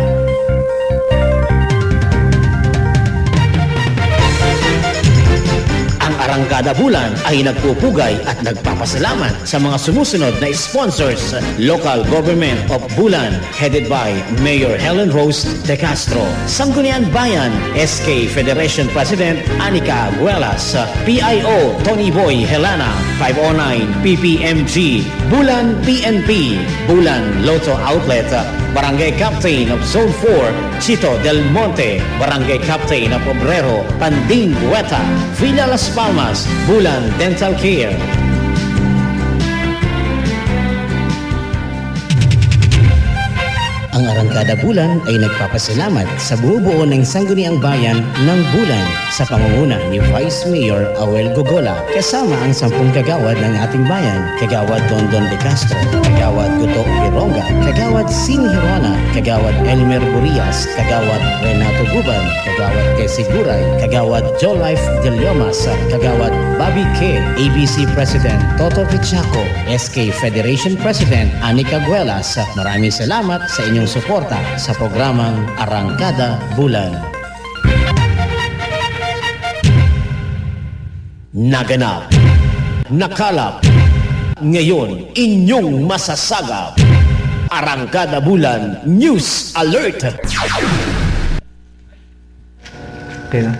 Ang Arangkada Bulan ay nagpupugay at nagpapasalamat sa mga sumusunod na sponsors. Local Government of Bulan, headed by Mayor Helen Rose De Castro. Sangguniang Bayan, SK Federation President Anika Guelas. PIO Tony Boy Helana, 509 PPMG. Bulan PNP, Bulan Lotto Outlet. Barangay Captain of Zone 4, Chito Del Monte, Barangay Captain of Obrero, Panding Bueta, Villa Las Palmas, Bulan Dental Care. Ang Arangkada Bulan ay nagpapasalamat sa buo-buo ng Sangguniang Bayan ng Bulan sa pangunguna ni Vice Mayor Awel Gogola kasama ang sampung kagawad ng ating bayan, Kagawad Dondon de Castro, Kagawad Guto Pironga, Kagawad Sini Hirona, Kagawad Elmer Burias, Kagawad Renato Guban, Kagawad Tessie Guray, Kagawad Jolife De Leomas, Kagawad Bobby K, ABC President Toto Pichaco, SK Federation President Anika Guelas. Maraming salamat sa inyong suporta sa programang Arangkada Bulan. Naganap, nakalap, ngayon inyong masasagap. Arangkada Bulan News Alert! Okay na.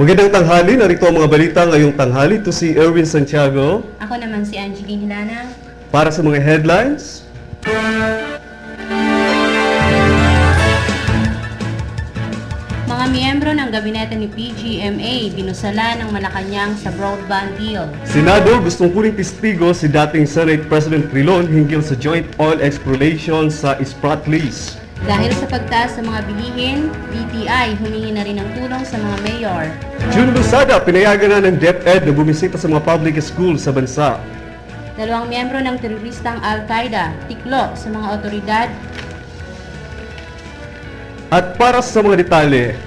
Magandang tanghali. Narito ang mga balita ngayong tanghali. Ito si Erwin Santiago Ako naman si Angeline Hilana. para sa mga headlines. Mga miyembro ng gabinete ni PGMA binusala ng Malacanang sa broadband deal. Senado gustong kuning testigo si dating Senate President Trilon hinggil sa joint oil exploration sa Spratlys. Dahil sa pagtaas sa mga bilihin, DTI humingi na rin ng tulong sa mga mayor. June Lusada, pinayagan na ng DepEd na bumisita sa mga public schools sa bansa. Dalawang miyembro ng teroristang Al-Qaeda tiklo sa mga otoridad At para sa mga detalye,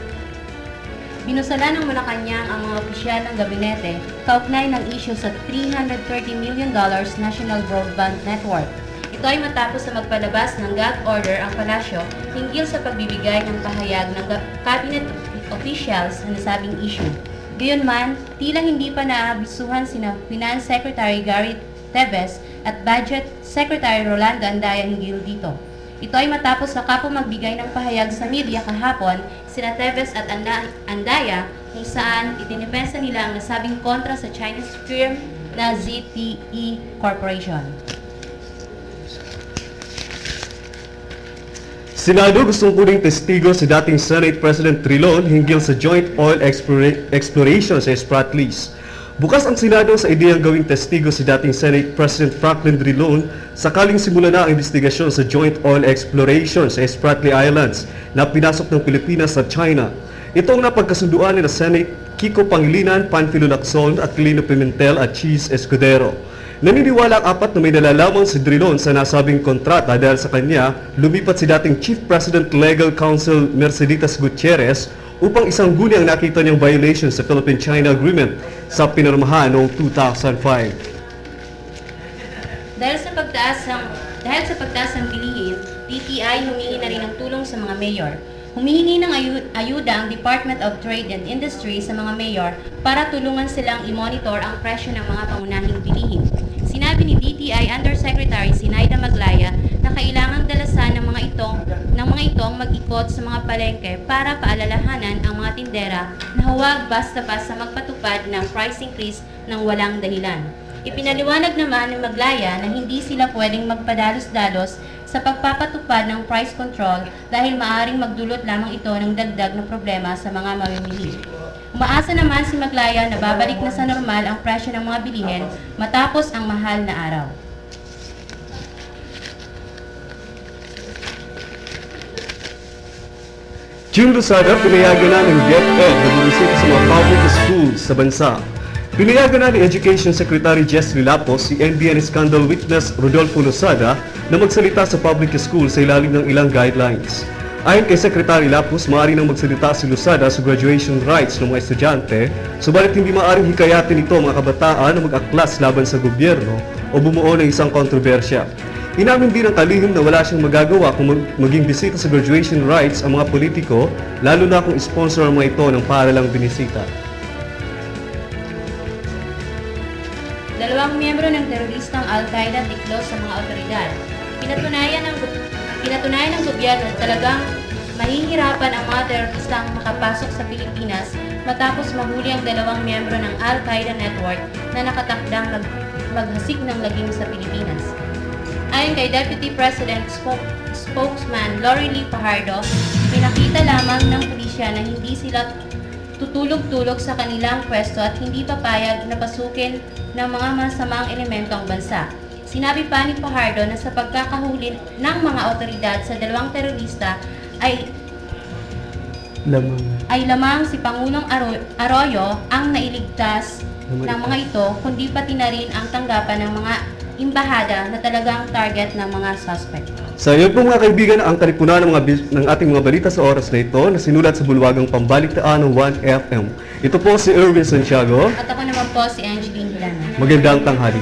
Binusala ng Malacanang ang mga opisyal ng gabinete kaugnay ng isyu sa $330 million National Broadband Network. Ito ay matapos sa magpalabas ng gag order ang palasyo hinggil sa pagbibigay ng pahayag ng cabinet officials sa nasabing issue. Gayunman, tila hindi pa naabisuhan sina Finance Secretary Gary Teves at Budget Secretary Rolando Andaya hinggil dito. Ito ay matapos sa kapo magbigay ng pahayag sa media kahapon, sina Teves at Anda- Andaya kung saan idinipensa nila ang nasabing kontra sa Chinese firm na ZTE Corporation. Senado gustong kuning testigo si dating Senate President Trilon hinggil sa joint oil explora- exploration sa Spratlys. Bukas ang Senado sa ideyang gawing testigo si dating Senate President Franklin Drilon sakaling simula na ang investigasyon sa joint oil exploration sa Spratly Islands na pinasok ng Pilipinas sa China. Ito ang napagkasunduan ni na Senate Kiko Pangilinan, Panfilo Lacson at Lino Pimentel at Cheese Escudero. Naniniwala ang apat na may nalalaman si Drilon sa nasabing kontrata dahil sa kanya, lumipat si dating Chief President Legal Counsel Merceditas Gutierrez upang isang guni ang nakita niyang violation sa Philippine-China Agreement sa pinirmahan noong 2005. Dahil sa pagtaas ng dahil sa pagtaas ng bilihin, DTI humingi na rin ng tulong sa mga mayor. Humihingi ng ayu- ayuda ang Department of Trade and Industry sa mga mayor para tulungan silang i-monitor ang presyo ng mga pangunahing bilihin. Sinabi ni DTI Undersecretary Sinaida Maglaya na kailangang dalasan ng mga itong ng mga itong mag-ikot sa mga palengke para paalalahanan ang mga tindera na huwag basta-basta magpatupad ng price increase ng walang dahilan. Ipinaliwanag naman ng Maglaya na hindi sila pwedeng magpadalos-dalos sa pagpapatupad ng price control dahil maaring magdulot lamang ito ng dagdag na problema sa mga mamimili. Umaasa naman si Maglaya na babalik na sa normal ang presyo ng mga bilihin matapos ang mahal na araw. June Lozada, pinayagan na ng DepEd na bumisita sa mga public schools sa bansa. Pinayagan na ni Education Secretary Jess Lapos si NBN scandal witness Rodolfo Lozada na magsalita sa public school sa ilalim ng ilang guidelines. Ayon kay Secretary Lapos, maaari nang magsalita si Lozada sa graduation rights ng mga estudyante, subalit hindi maaaring hikayatin ito mga kabataan na mag-aklas laban sa gobyerno o bumuo ng isang kontrobersya. Inamin din ng kalihim na wala siyang magagawa kung mag- maging bisita sa graduation rights ang mga politiko, lalo na kung sponsor ang mga ito ng paralang binisita. Dalawang miyembro ng teroristang Al-Qaeda tiklos sa mga otoridad. Pinatunayan ng, pinatunayan ng gobyerno talagang mahihirapan ang mga teroristang makapasok sa Pilipinas matapos mahuli ang dalawang miyembro ng Al-Qaeda network na nakatakdang mag- maghasik ng lagim sa Pilipinas. Ayon kay Deputy President Spoke- Spokesman Lori Lee Fajardo, pinakita lamang ng pulisya na hindi sila tutulog-tulog sa kanilang pwesto at hindi papayag na pasukin ng mga masamang elemento ang bansa. Sinabi pa ni Fajardo na sa pagkakahuli ng mga otoridad sa dalawang terorista ay Lamang. ay lamang si Pangulong Arroyo ang nailigtas ng mga ito, kundi pati na rin ang tanggapan ng mga imbahada na talagang target ng mga suspect. Sa iyo po mga kaibigan, ang kalipunan ng, mga, ng ating mga balita sa oras na ito na sinulat sa bulwagang pambaliktaan ng 1FM. Ito po si Erwin Santiago. At ako naman po si Angeline Hilana. Magandang tanghali.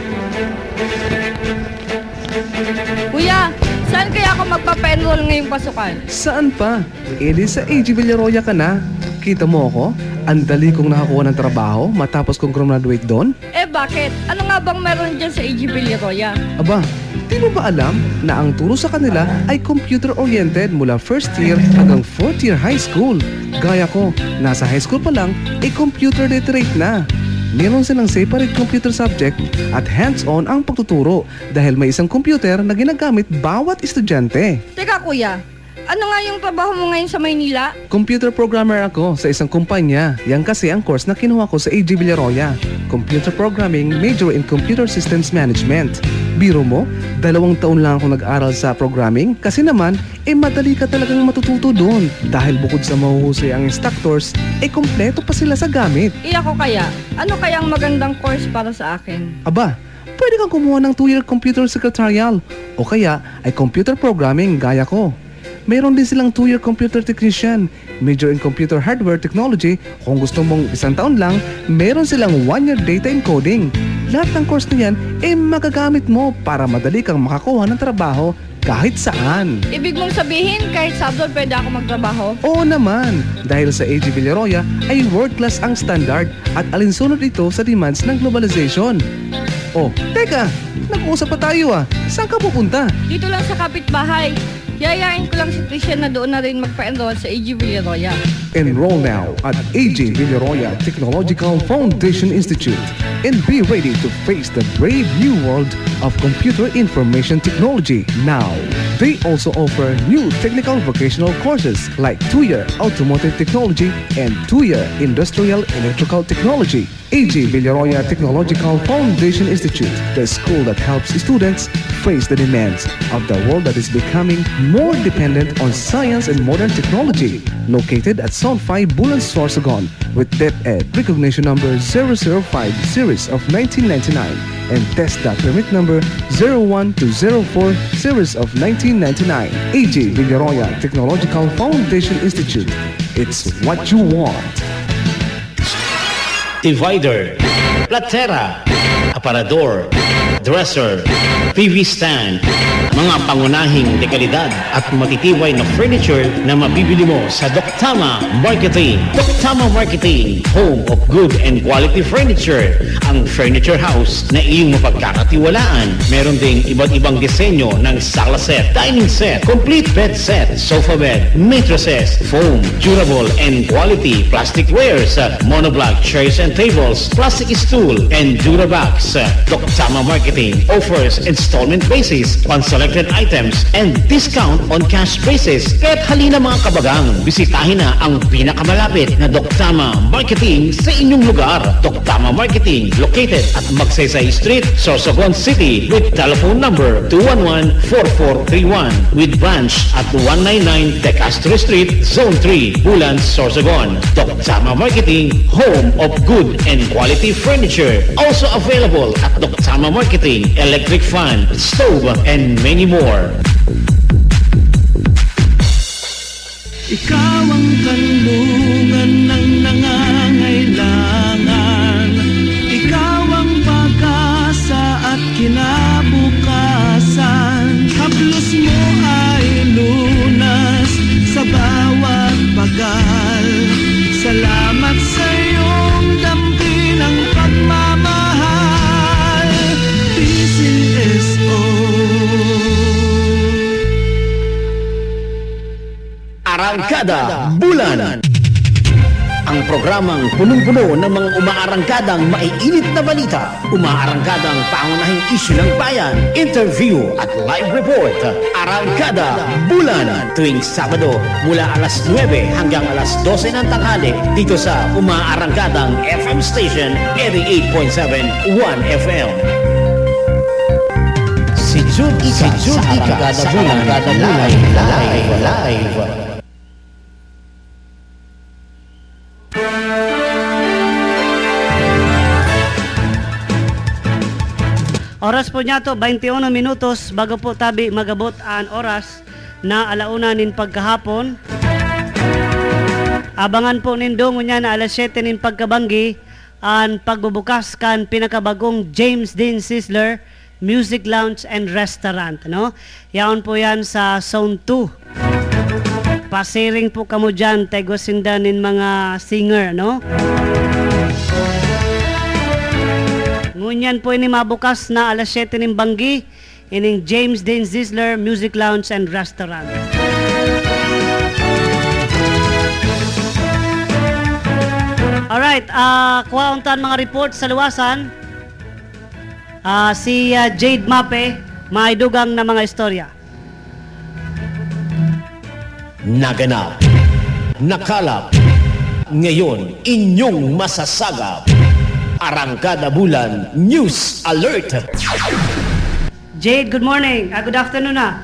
Kuya, saan kaya ako magpapa-enroll ngayong pasukan? Saan pa? Di sa AG Villaroya ka na. Kita mo ako? Ang dali kong nakakuha ng trabaho matapos kong graduate doon. Eh bakit? Ano nga bang meron dyan sa AG Villaroya? Aba, di mo ba alam na ang turo sa kanila ay computer-oriented mula first year hanggang fourth year high school? Gaya ko, nasa high school pa lang, eh computer literate na. Meron silang separate computer subject at hands-on ang pagtuturo dahil may isang computer na ginagamit bawat estudyante. Teka kuya, ano nga yung trabaho mo ngayon sa Maynila? Computer programmer ako sa isang kumpanya. Yan kasi ang course na kinuha ko sa AG Villaroya. Computer Programming, major in Computer Systems Management. Biro mo, dalawang taon lang ako nag-aral sa programming kasi naman, eh madali ka talagang matututo doon. Dahil bukod sa mahuhusay ang instructors, eh kompleto pa sila sa gamit. Eh ako kaya, ano kaya ang magandang course para sa akin? Aba, pwede kang kumuha ng 2-year computer secretarial o kaya ay computer programming gaya ko. Mayroon din silang 2-year computer technician, major in computer hardware technology. Kung gusto mong isang taon lang, meron silang 1-year data encoding. Lahat ng course na yan, eh magagamit mo para madali kang makakuha ng trabaho kahit saan. Ibig mong sabihin, kahit Sabdo pwede ako magtrabaho? Oo naman, dahil sa AG Villaroya ay world class ang standard at alinsunod ito sa demands ng globalization. Oh, teka, nag-uusap pa tayo ah. Saan ka pupunta? Dito lang sa kapitbahay. Yayain ko lang si na doon na rin magpa-enroll sa AG Villaroya. Enroll now at AJ Villaroya Technological Foundation Institute and be ready to face the brave new world of computer information technology now. They also offer new technical vocational courses like two-year automotive technology and two-year industrial electrical technology. AJ Villaroya Technological Foundation Institute, the school that helps students face the demands of the world that is becoming more dependent on science and modern technology. Located at Zone 5 Bulan Sorsogon with DepEd recognition number 005 series of 1999 and TESDA permit number 01 to 04 series of 1999. AJ Villaroya Technological Foundation Institute. It's what you want. divider, platera, aparador, dresser, PV stand, mga pangunahing dekalidad at matitibay na furniture na mabibili mo sa Doktama Marketing. Doktama Marketing, home of good and quality furniture. Ang furniture house na iyong mapagkakatiwalaan. Meron ding iba't ibang disenyo ng sala set, dining set, complete bed set, sofa bed, mattresses, foam, durable and quality plastic wares, monoblock chairs and tables, plastic stool, and Durabox. Doktama Marketing offers installment basis on selected items and discount on cash basis. Kaya't halina mga kabagang, bisitahin na ang pinakamalapit na Doktama Marketing sa inyong lugar. Doktama Marketing, located at Magsaysay Street, Sorsogon City with telephone number 211-4431 with branch at 199 De Castro Street, Zone 3, Bulan, Sorsogon. Doktama Marketing, home of good and quality furniture. Also available at Doktama Marketing, electric fan, stove, and many more. Ikaw ang kanlungan ng Arangkada Bulan Ang programang punong-puno ng mga umaarangkadang maiinit na balita, umaarangkadang pangunahing isyu ng bayan, interview at live report. Arangkada Bulan tuwing Sabado mula alas 9 hanggang alas 12 ng tanghali dito sa umaarangkadang FM station 88.7 1 FM. Si Jude Ika, si Jude Ika sa Arangkada Bulan live, live. Oras po niya to, 21 minutos bago po tabi magabot ang oras na alauna nin pagkahapon. Abangan po nindo ngunya na alas 7 nin pagkabanggi ang pagbubukas kan pinakabagong James Dean Sizzler Music Lounge and Restaurant. No? Yaon po yan sa Zone 2. Pasiring po kamo dyan, tegwasindan nin mga singer, no? Ngunyan po ini mabukas na alas 7 ng Banggi ining James Dean Zisler Music Lounge and Restaurant. Alright, uh, kuha untan mga report sa luwasan. Ah, si ah, Jade Mape, maidugang na mga istorya. Naganap, nakalap, ngayon inyong masasagap. Arangkada Bulan News Alert. Jade, good morning. Ah, good afternoon na.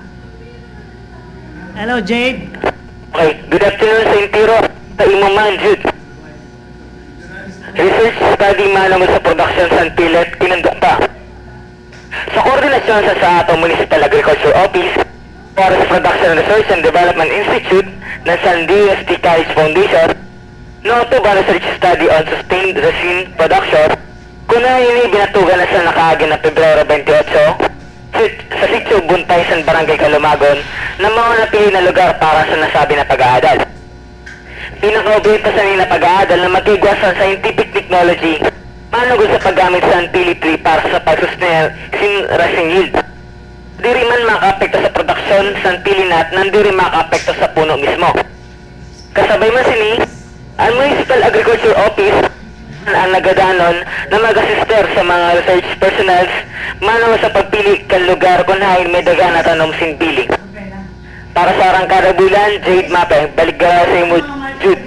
Hello, Jade. Okay, good afternoon sa Intiro, sa Imaman, Jude. Research study manamo sa production sa Pilet, pinanda Sa koordinasyon sa sa atong Municipal Agriculture Office, Forest Production Research and Development Institute ng San Diego State College Foundation, no to ba research study on sustained resin production, kung na ini binatugan na sa nakaagin na Pebrero 28, sa- sitio Buntay sa Barangay Kalumagon na mga na lugar para sa nasabi na pag-aadal. Pinakaobjekto sa nila pag-aadal na magigwas sa scientific technology manugod sa paggamit sa tree para sa pagsustain sin racing yield. Diri man makaapekto sa produksyon sa pili nat nang diri makaapekto sa puno mismo. Kasabay man sini, ang Municipal Agriculture Office ang nagadanon na mag-assister sa mga research personnels manaw sa pagpili kan lugar kung hain may daga na tanom sin pili. Para sa arangkada bulan, Jade Mape, balik ka sa imo, Jude.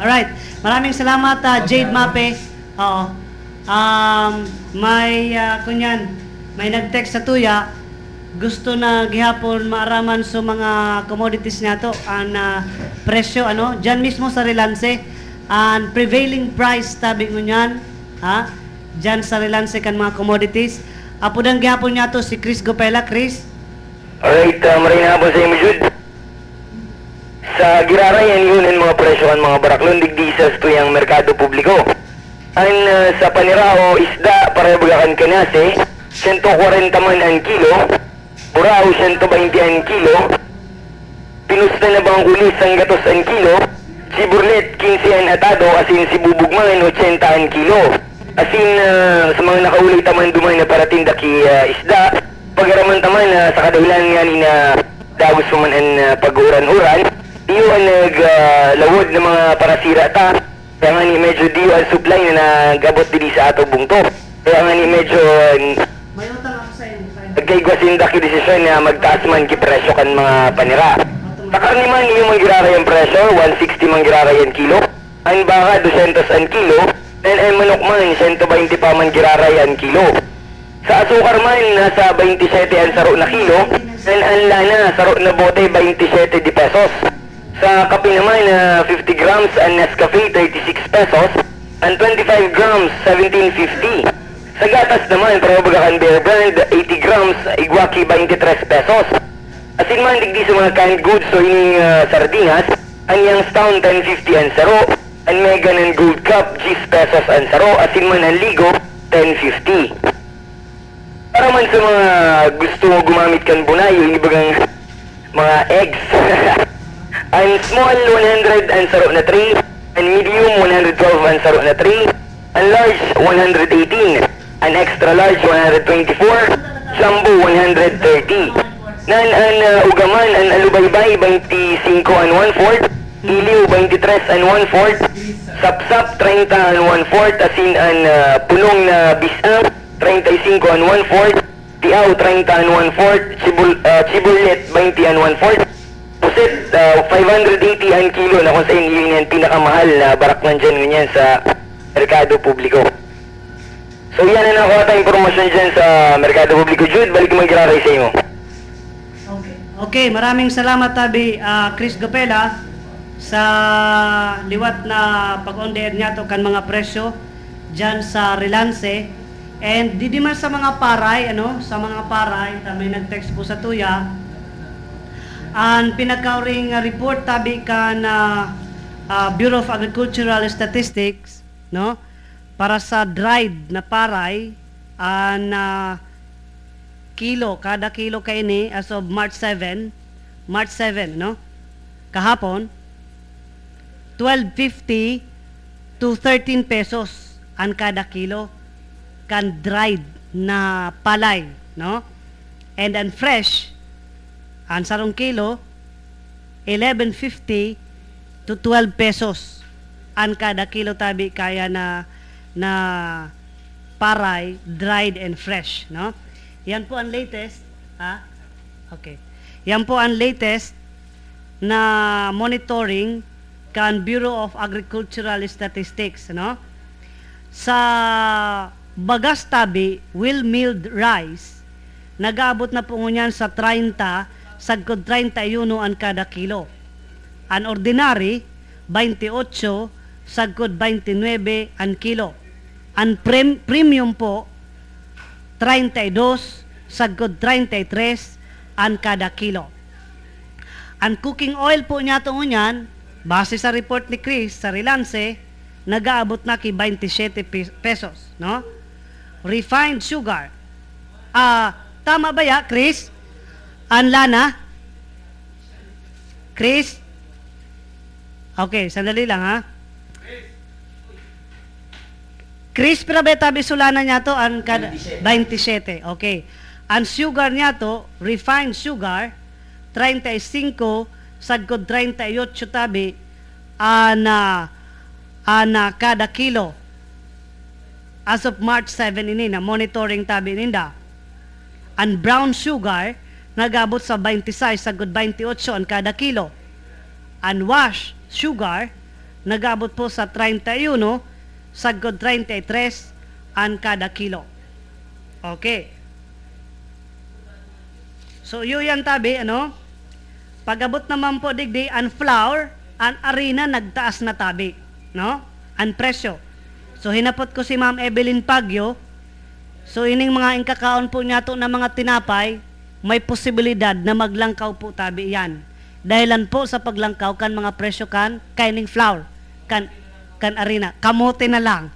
Alright, maraming salamat ah, Jade Mape. Oo. Um, may ah, kunyan, may nag-text sa tuya gusto na gihapon maaraman sa mga commodities nato ang ah, presyo ano? Diyan mismo sa Relance ang prevailing price tabi ngunyan ha? Diyan sa Relance kan mga commodities. Apo dang gihapon niya to si Chris Gopela. Chris? Alright, uh, maraming hapon sa imo, Jude. Sa girarayan yun ang mga presyo ang mga baraklon. Digdi sa tuyang merkado publiko. An uh, sa panirao isda para bagakan kanase 140 man ang kilo. Burao 120 ang kilo. Pinusta na bang ulis ang gatos ang kilo? Si Burlet 15 ang atado asin si Bubugman 80 ang kilo. Asin uh, sa mga nakaulay taman dumay na parating daki uh, isda. Pagaraman taman uh, sa kadahilan nga ni na dagos man ang uh, pag-uran-uran. Iyo ang naglawod ng mga parasira ta. Kaya nga ni medyo diyo ang supply na nagabot dili sa ato bungto. Kaya nga ni medyo nagkaigwasin daki desisyon na magtaas man kipresyo kan mga panira. Sa karni man iyo man girara yung presyo, 160 man girara yung kilo. Ang baka 200 ang kilo, and ang manok man 120 pa man girara yung kilo. Sa asukar man nasa 27 ang saro na kilo, and ang lana saro na bote 27 di pesos. Sa kape naman na 50 grams ang Nescafe 36 pesos, ang 25 grams 17.50. Sa gatas naman, para bagakan Bear Brand, 80 grams, Iguaki 23 pesos. Asin man digdi sa mga canned goods so ining uh, sardinas, anyang Stout 10.50 ang saro, ang Megan and Gold Cup 10 pesos ang saro, asin man ang Ligo 10.50. Para man sa mga gusto mo gumamit kan bunayo, yung bagang mga eggs. ang small 100 ang saro na 3, ang medium 112 ang saro na 3, ang large 118, ang extra large 124, jumbo 130. Nan ang uh, ugaman ang alubaybay 25 and 1 fourth, iliw 23 and 1 fourth, sapsap 30 and 1 fourth, asin ang uh, punong na bisang 35 and 1 fourth, tiaw 30 and 1 fourth, chibul, uh, chibulet 20 and 1 fourth, pusit uh, 580 ang kilo na kung sa inyo yun yung pinakamahal na barak nandyan ganyan sa merkado publiko. So yan ang nakuha tayong impormasyon dyan sa merkado publiko. Jude, balik mo yung sa imo. Okay, maraming salamat tabi ah, Chris Gopela sa liwat na pag-on-the-air niya to kan mga presyo dyan sa Relance. And di man sa mga paray, ano, sa mga paray, may nag-text po sa tuya. Ang pinakauring report tabi kan na Bureau of Agricultural Statistics, no? Para sa dried na paray, an ah, kilo, kada kilo kay ini as of March 7, March 7, no? Kahapon, 12.50 to 13 pesos ang kada kilo kan dried na palay, no? And then fresh, ang sarong kilo, 11.50 to 12 pesos ang kada kilo tabi kaya na na paray, dried and fresh, no? Yan po ang latest, ha? Okay. Yan po ang latest na monitoring kan Bureau of Agricultural Statistics, no? Sa bagas tabi, will milled rice, nag-aabot na po ngunyan sa 30, sagkod 31 ang kada kilo. An ordinary, 28, sagkod 29 ang kilo. Ang prem- premium po, 32, sagkod 33 ang kada kilo. Ang cooking oil po niya to ngunyan, base sa report ni Chris sa Relance, nag-aabot na ki 27 pe- pesos, no? Refined sugar. Ah, tama ba ya, Chris? Ang lana? Chris? Okay, sandali lang ha. Chris Pirabeta bisulana niya to ang kada 27. Okay. Ang sugar niya to, refined sugar, 35 sagkod 38 tabi ana ana kada kilo. As of March 7 ini na monitoring tabi ninda. Ang brown sugar nagabot sa 26 sagkod 28 ang kada kilo. Ang wash sugar nagabot po sa 31 sagkod 33 ang kada kilo. Okay. So, yun yan tabi, ano? Pagabot naman po digdi, ang flour, ang arena nagtaas na tabi. No? Ang presyo. So, hinapot ko si Ma'am Evelyn Pagyo. So, ining mga ingkakaon po niya to na mga tinapay, may posibilidad na maglangkaw po tabi yan. Dahilan po sa paglangkaw kan mga presyo kan, kaining flour. Kan, kan arena. Kamote na lang.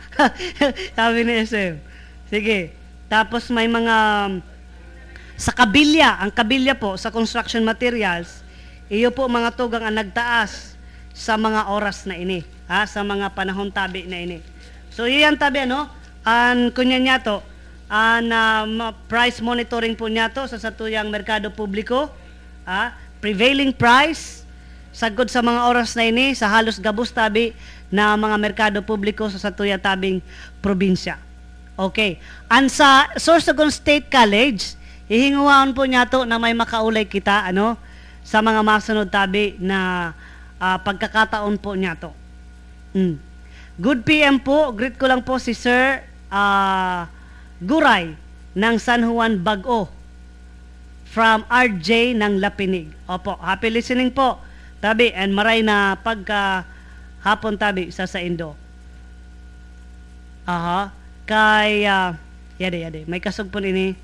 Sabi ni SM. Sige. Tapos may mga um, sa kabilya, ang kabilya po sa construction materials, iyo po mga tugang ang nagtaas sa mga oras na ini, ha, sa mga panahon tabi na ini. So iyan tabi ano, an kunya niya to, an ah, ma- price monitoring po niya to sa satuyang merkado publiko, ha, prevailing price sagod sa mga oras na ini sa halos gabos tabi na mga merkado publiko sa satuya tabing probinsya. Okay. Ang sa Sorsogon State College, hihinguhaan po niya to na may makaulay kita ano sa mga masunod tabi na ah, pagkakataon po niya to. Mm. Good PM po, greet ko lang po si Sir ah, Guray ng San Juan Bago from RJ ng Lapinig. Opo, happy listening po. Tabi, and maray na pagka hapon tabi sa sa Indo. Aha. Kay, uh, yade, yade, may kasog po ini.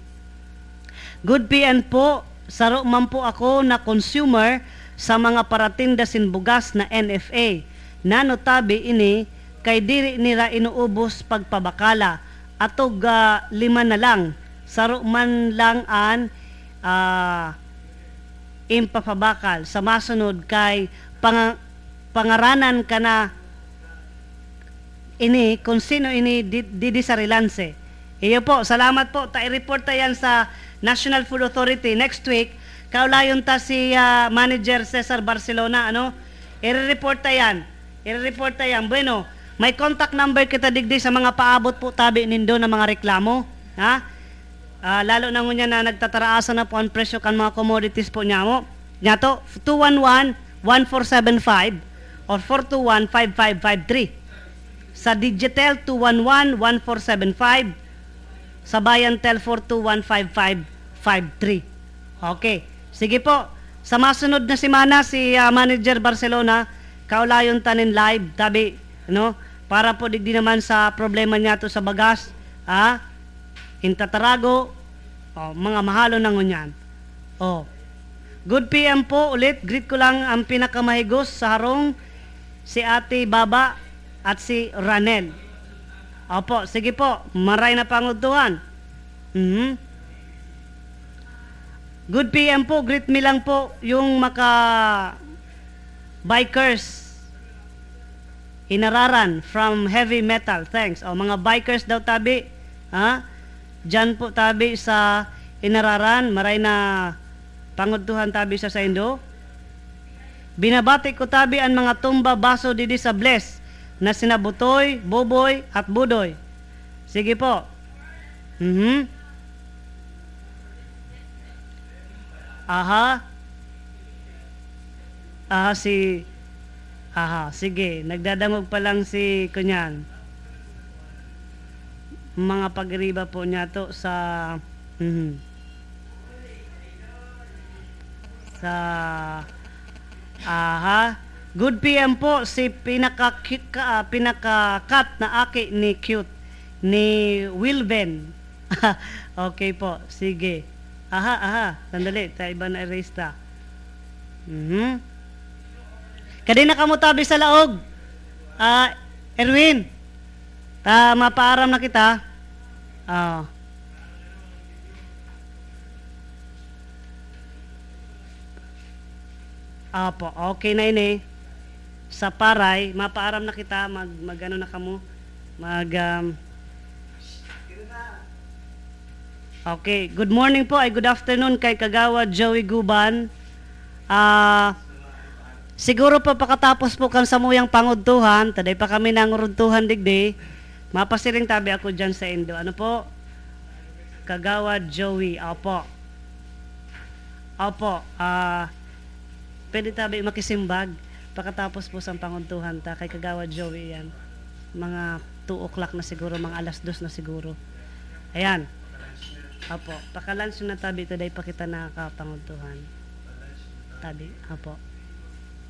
Good PN po, saro man po ako na consumer sa mga paratinda sinbugas na NFA. Nano tabi ini, kay diri nila inuubos pagpabakala. Atog ah, lima na lang. Saro man lang an ah, impapabakal sa masunod kay pang, pangaranan ka na ini kung sino ini di, di, sa relance. Iyo po, salamat po. Ta report ta yan sa National Food Authority next week. Kaulayon ta si ah, Manager Cesar Barcelona, ano? I-report ta yan. I-report ta yan. Bueno, may contact number kita digdi sa mga paabot po tabi nindo ng mga reklamo. Ha? Ah, lalo na ngunya na nagtataraasa na po ang presyo kan mga commodities po niya mo. Nya to 211-1475 or 421-5553. Sa Digitel 211-1475. Sa Bayan Tel 421-5553. Okay. Sige po. Sa masunod na semana si ah, Manager Barcelona kaulayon tanin live tabi no para po digdi naman sa problema niya to sa bagas ha Intatarago, oh, mga mahalo ng unyan. Oh. Good PM po ulit. Greet ko lang ang pinakamahigos sa harong si Ate Baba at si Ranel. Opo, sige po. Maray na pangutuhan. Mhm. Good PM po. Greet me lang po yung maka bikers Inararan from heavy metal. Thanks. O, mga bikers daw tabi. Ha? Diyan po tabi sa Inararan, maray na pangudtuhan tabi sa Saindo. Binabati ko tabi ang mga tumba baso didi sa Bless na sina Butoy, Boboy at Budoy. Sige po. Mhm. Aha. Aha si Aha, sige. Nagdadangog pa lang si Kunyan mga pagriba po niya to sa mhm. sa aha. Good PM po si pinaka ka, pinaka cut na aki ni cute ni Wilben. Okay po sige. Aha aha. Sandali ta iba na erase ta mhm. Kadina ka mo tabi sa laog. Ah Erwin Ta mapaaram na kita. Ah. Apo, okay na ini. Sa paray, mapaaram na kita, mag, mag ano na kamo, mag, um, Okay, good morning po, ay good afternoon kay Kagawa Joey Guban. Ah, siguro po pakatapos po kan sa muyang pangudtuhan, taday pa kami nang rudtuhan digdi. Mapasiring tabi ako dyan sa Indo. Ano po? Kagawa Joey. Opo. Opo. Ah, pwede tabi makisimbag. Pagkatapos po sa panguntuhan ta kay Kagawa Joey yan. Mga 2 o'clock na siguro, mga alas 2 na siguro. Ayan. Opo. Pakalunch na tabi today pa kita nakakapanguntuhan. Tabi. Opo.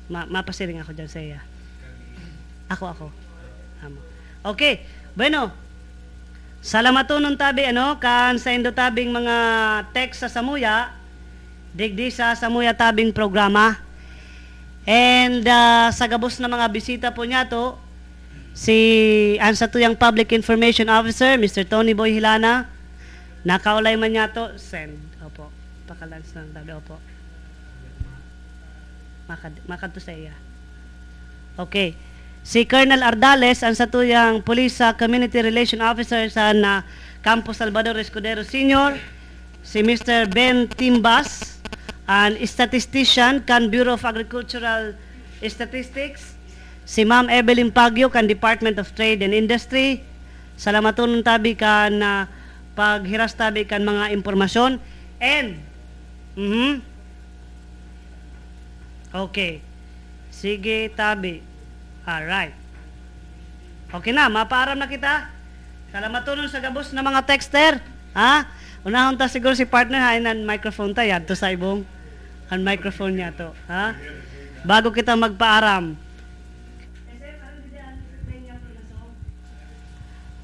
Ma mapasiring ako dyan sa iya. Ako, ako. Amo. Okay. Bueno, salamatunon tabi ano kan sa indo tabing mga text sa Samuya digdi sa Samuya tabing programa. And uh, sa gabos na mga bisita po niya to si ang sa tuyang Public Information Officer, Mr. Tony Boy Hilana. Nakaulay man niya to, send. Opo. Pakalans lang tabi, opo. Makad, makadto sa iya. Okay. Si Colonel Ardales, ang sa tuyang Police uh, Community Relation Officer sa na Campo Salvador Escudero Senior. Si Mr. Ben Timbas, an statistician kan Bureau of Agricultural Statistics. Si Ma'am Evelyn Pagyo kan Department of Trade and Industry. Salamaton tabi kan na paghiras tabi kan mga impormasyon. And, mhm, Okay. Sige, tabi. Alright. Okay na, mapaaram na kita. Salamatunon sa gabos na mga texter. Ha? Unahon ta siguro si partner ha, inan microphone ta yan to sa ibong ang microphone niya to. Ha? Bago kita magpaaram.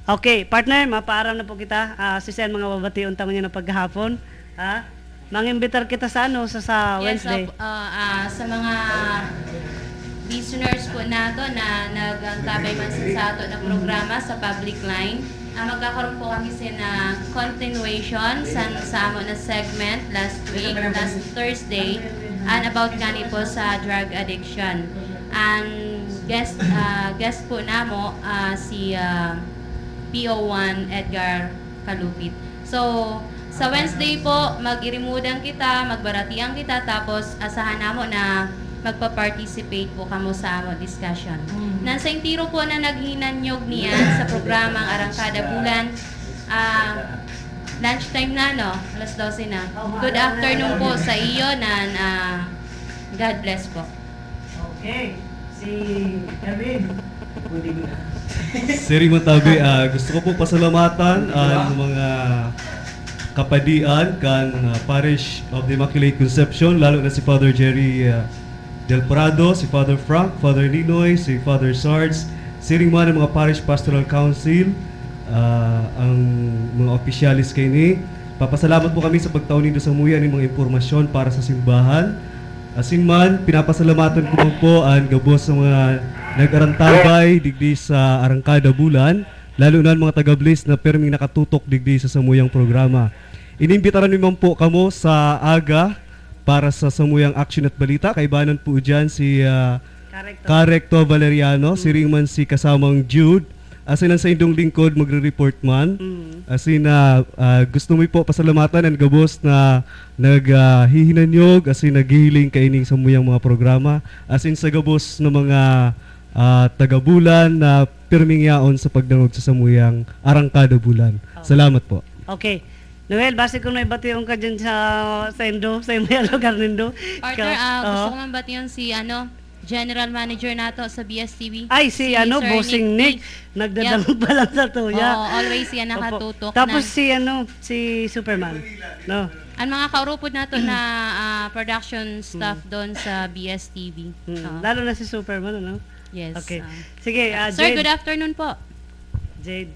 Okay, partner, mapaaram na po kita. Ah, si Sen mga babatiun tamo niya na paghapon. Ha? Mangimbitar kita sa ano sa sa Yes, Wednesday. op- uh, ah, sa mga listeners po nato na nagtabay man sa ato na programa sa public line, ah, magkakaroon po kami sa na continuation sa, sa amo na segment last week, last Thursday, and about gani po sa drug addiction. Ang guest ah, guest po namo ah, si ah, PO1 Edgar Kalupit. So, sa Wednesday po, mag-irimudan kita, magbaratian kita, tapos asahan namo na magpa-participate po kamo sa amo discussion. Nasa intiro po na naghinanyog niyan sa programang Arangkada Bulan. Ah, lunchtime na, no? Alas 12 na. Good afternoon po sa iyo, nan. ah, God bless po. Okay. Si Kevin. Siri Matabi, ah, gusto ko po pasalamatan ang mga kapadian kan ah, Parish of the Immaculate Conception, lalo na si Father Jerry ah, Del Prado, si Father Frank, Father Ninoy, si Father Sards, siring man ang mga Parish Pastoral Council, ah, ang mga opisyalis kay ni. Papasalamat po kami sa pagtaon nindo sa muya ng mga impormasyon para sa simbahan. Asin man, pinapasalamatan ko po ang gabos sa mga nag-arantabay digdi sa Arangkada Bulan, lalo na mga taga-Bliss na perming nakatutok digdi sa samuyang programa. Inimbitaran naman po kamo sa aga para sa samuyang action at balita. Kaibanan po dyan si ah, Carecto Valeriano, si Ringman si kasamang Jude. Asin ang sa indong lingkod magre-report man. Asin na ah, gusto mo po pasalamatan ang gabos na naghihinanyog, asin naghihiling kaining sa muyang mga programa. Asin sa gabos ng mga ah, taga-bulan na pirming yaon sa pagdangog sa samuyang arangkada bulan. Salamat po. Okay. Noel, base kung may batiyon ka dyan sa sa Indo, sa mga lugar nindo. Partner, Ikaw- ah, gusto Oo. ko man batiyon si ano, General Manager nato sa BSTV. Ay, si, ano, Sir Bossing Nick. Nagdadamog pa lang sa tuya. Oo, always yan Opo. nakatutok. Tapos na, si, ano, si Superman. No? ang mga kaurupod nato na ah, production staff doon sa BSTV. Oo. Hmm. Lalo na si Superman, ano? Yes. Okay. ah. Sige, Sir, Jade. good afternoon po. Jade.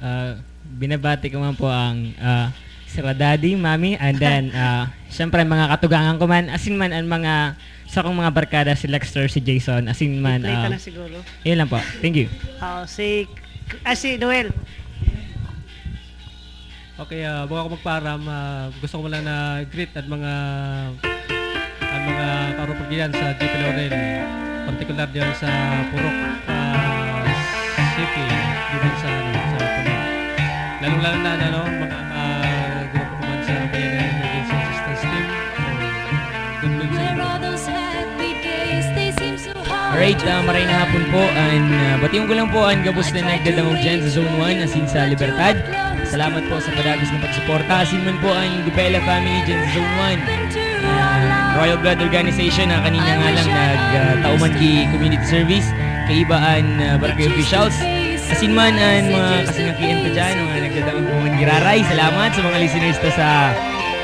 Ah, binabati ko man po ang uh, Sir Daddy, Mami, and then, uh, syempre, mga katugangan ko man, asin man ang mga, sa akong mga barkada, si Lexter, si Jason, asin man, Play ka ah, na siguro. yun lang po. Thank you. Ah, si, ah, si Noel. Okay, uh, bago ako magparam, ah, gusto ko lang na greet at mga ang mga karupag diyan sa JP Laurel, particular diyan sa Purok ah, City, diyan Lalong lalo na ano, mga uh, grupo ko man sa Bayanan Emergency Assistance. Alright, uh, maray na hapon po. And uh, batiyon ko lang po ang gabos na nagdadangog dyan sa Zone 1 asin sa Libertad. Salamat po sa padagos na pagsuporta. Asin man po ang Dupela family dyan sa Zone 1. Uh, Royal Blood Organization na kanina nga lang nagtauman ki community service. Kaibaan uh, barangay officials. Asin man ang mga kasingakian ko dyan, mga nagdadangog po ang giraray. Salamat sa mga listeners to sa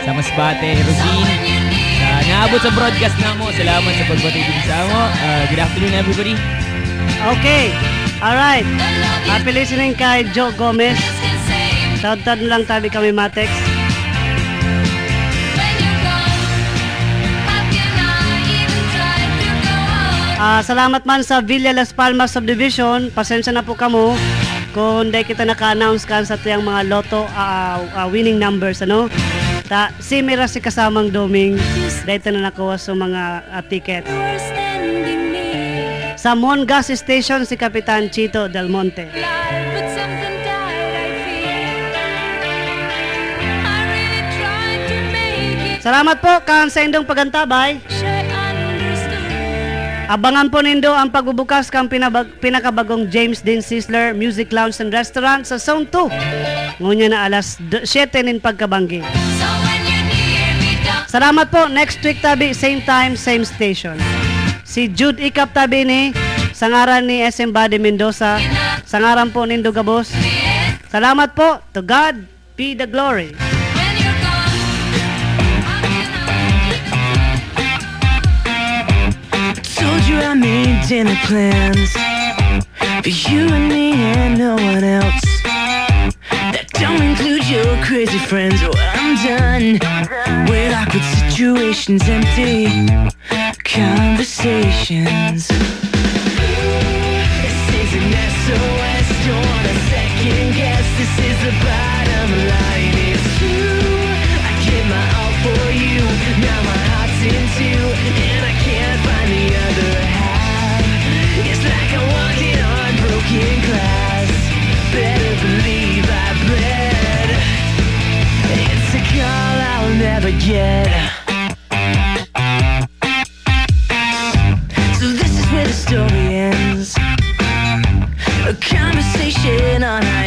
sa Masbate, Rosine, sa naabot sa broadcast na mo. Salamat sa pagbati din sa mo. Uh, good afternoon everybody. Okay. Alright. Happy listening kay Joe Gomez. Tad-tad lang tabi kami Matex. Ah, salamat man sa Villa Las Palmas Subdivision. Pasensya na po kamo kung di kita naka-announce kan sa tiyang mga loto ah, ah, winning numbers ano. Ta si Mira si kasamang doming dahil na nakuha sa mga ah, ticket. Sa Mon Gas Station si Kapitan Chito Del Monte. Salamat po kan sa indong pagantabay. Abangan po nindo ang pagbubukas kang pinabag, pinakabagong James Dean Sizzler Music Lounge and Restaurant sa Zone 2. Ngunya na alas d- 7 nin pagkabanggi. Salamat po. Next week tabi, same time, same station. Si Jude Ikap tabi ni sa ngaran ni SM Body Mendoza. Sa ngaran po nindo Gabos. Salamat po. To God be the glory. You I made dinner plans for you and me and no one else. That don't include your crazy friends. Well, I'm done with awkward situations, empty conversations. This is an SOS. Don't want a second guess. This is the never get. So this is where the story ends. A conversation on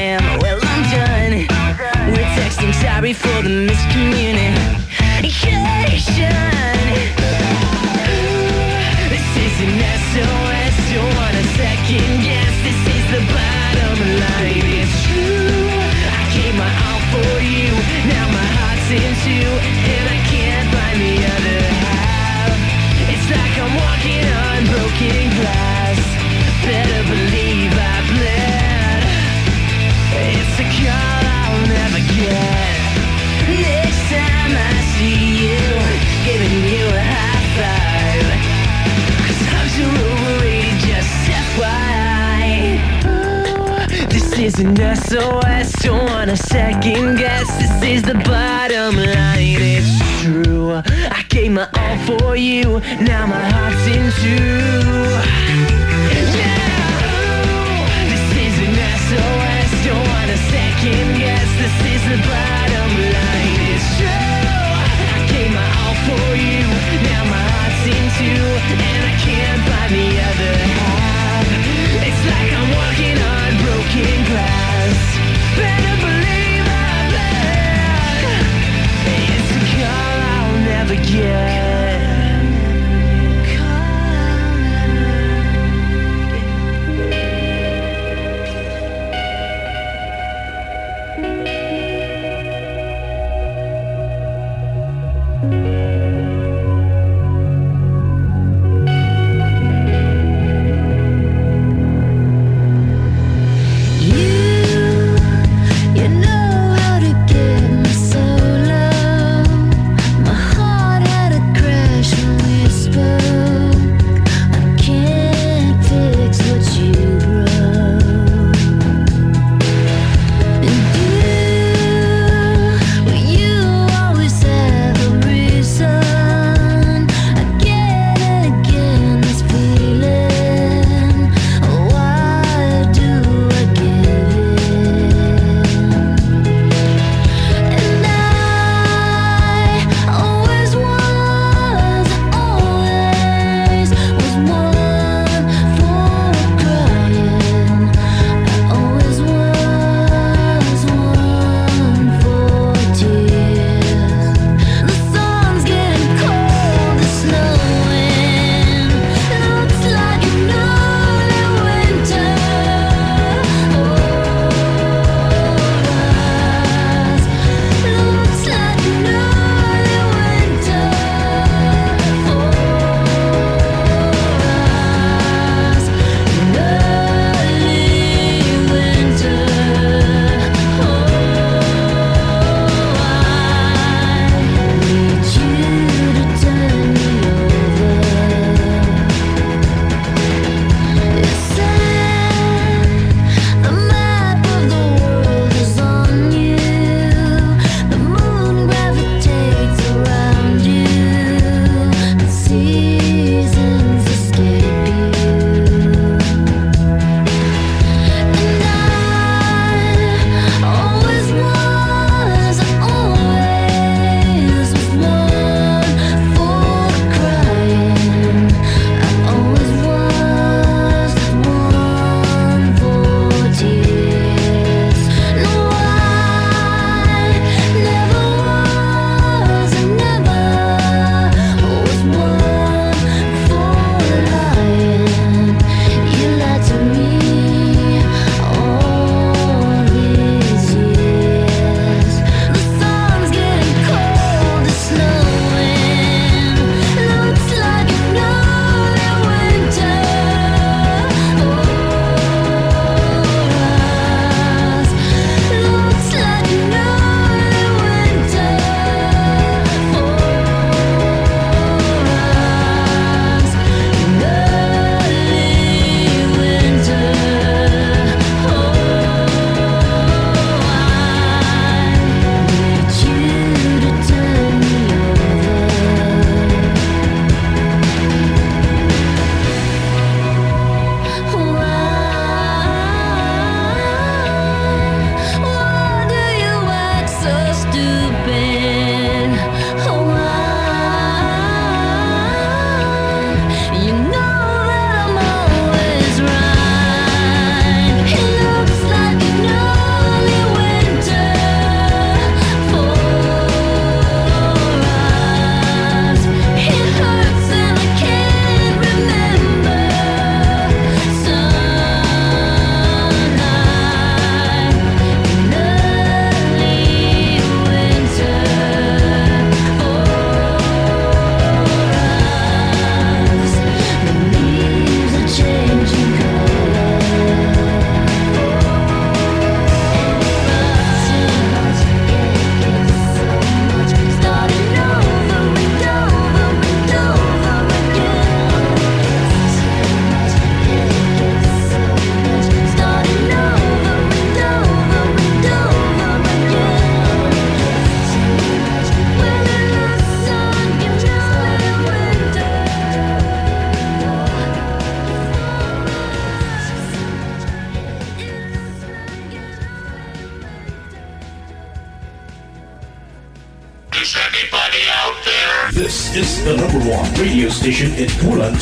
is an SOS, don't want a second guess. This is the bottom line, it's true. I gave my all for you, now my heart's in two. This is an SOS, don't want a second guess. This is the bottom line, it's true. I gave my all for you, now my heart's in two, and I can't find the other half. It's like I'm walking on looking glass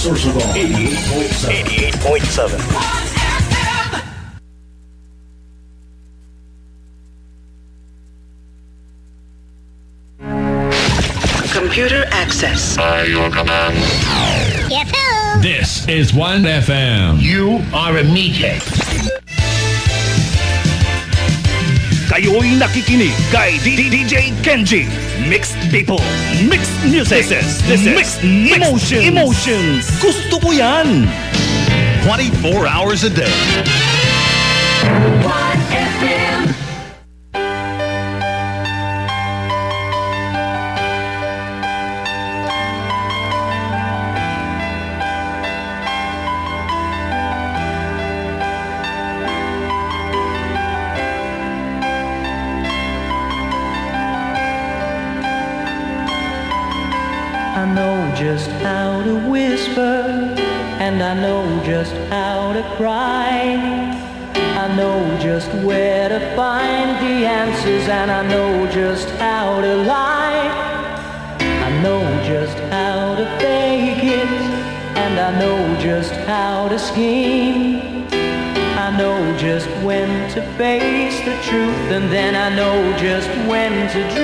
source of all. 88.7. Computer access. By your command. This is 1FM. You are a meathead. Kayo'y nakikinig kay DJ Kenji. Mixed people. Music. This is, this is mixed, mixed emotions. emotions. Gusto ko yan. 24 hours a day. I know just when to drink.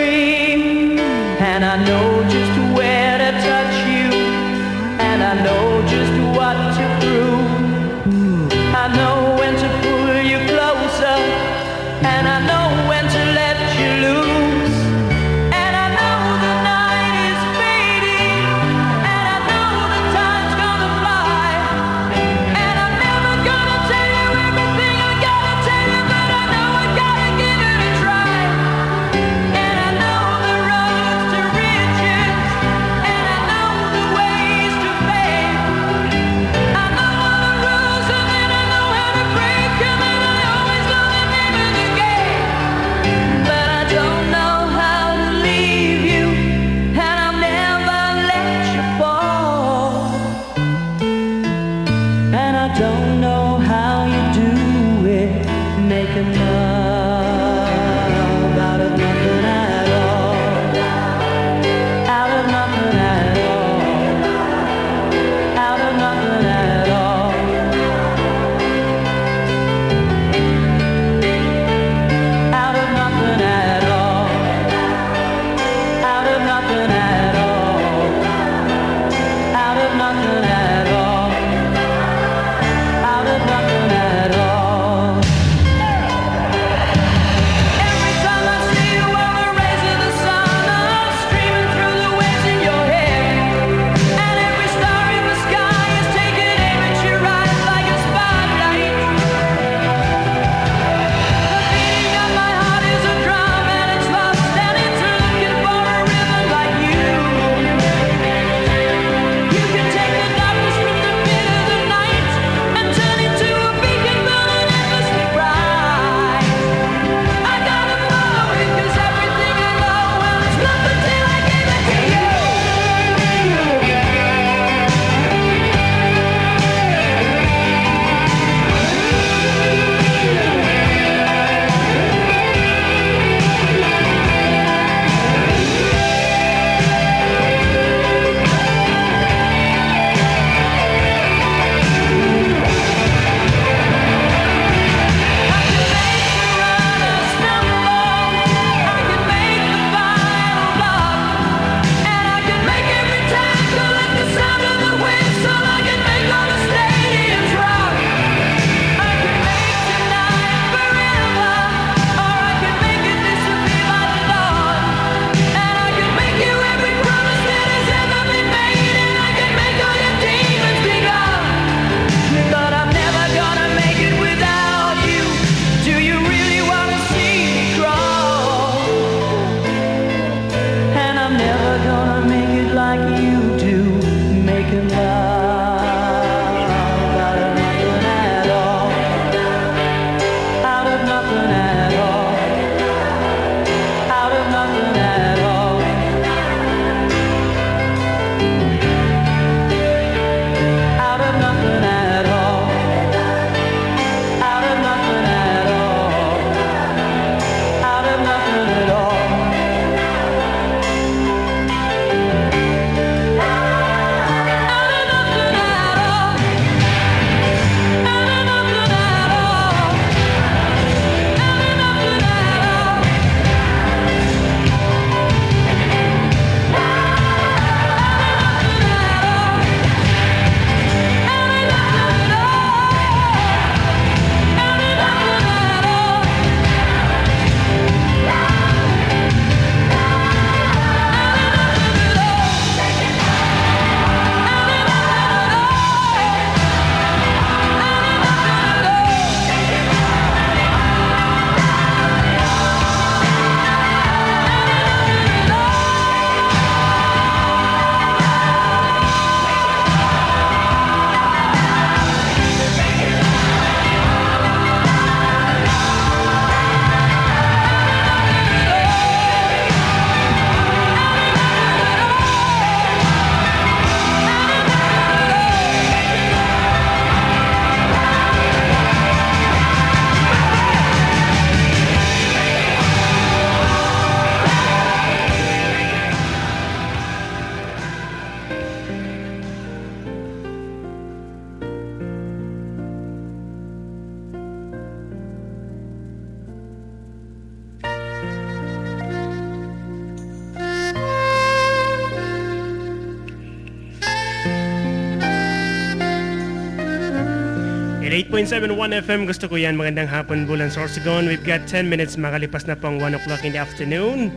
107.1 FM. Gusto ko yan. Magandang hapon, Bulan Sorsogon. We've got 10 minutes makalipas na pang 1 o'clock in the afternoon.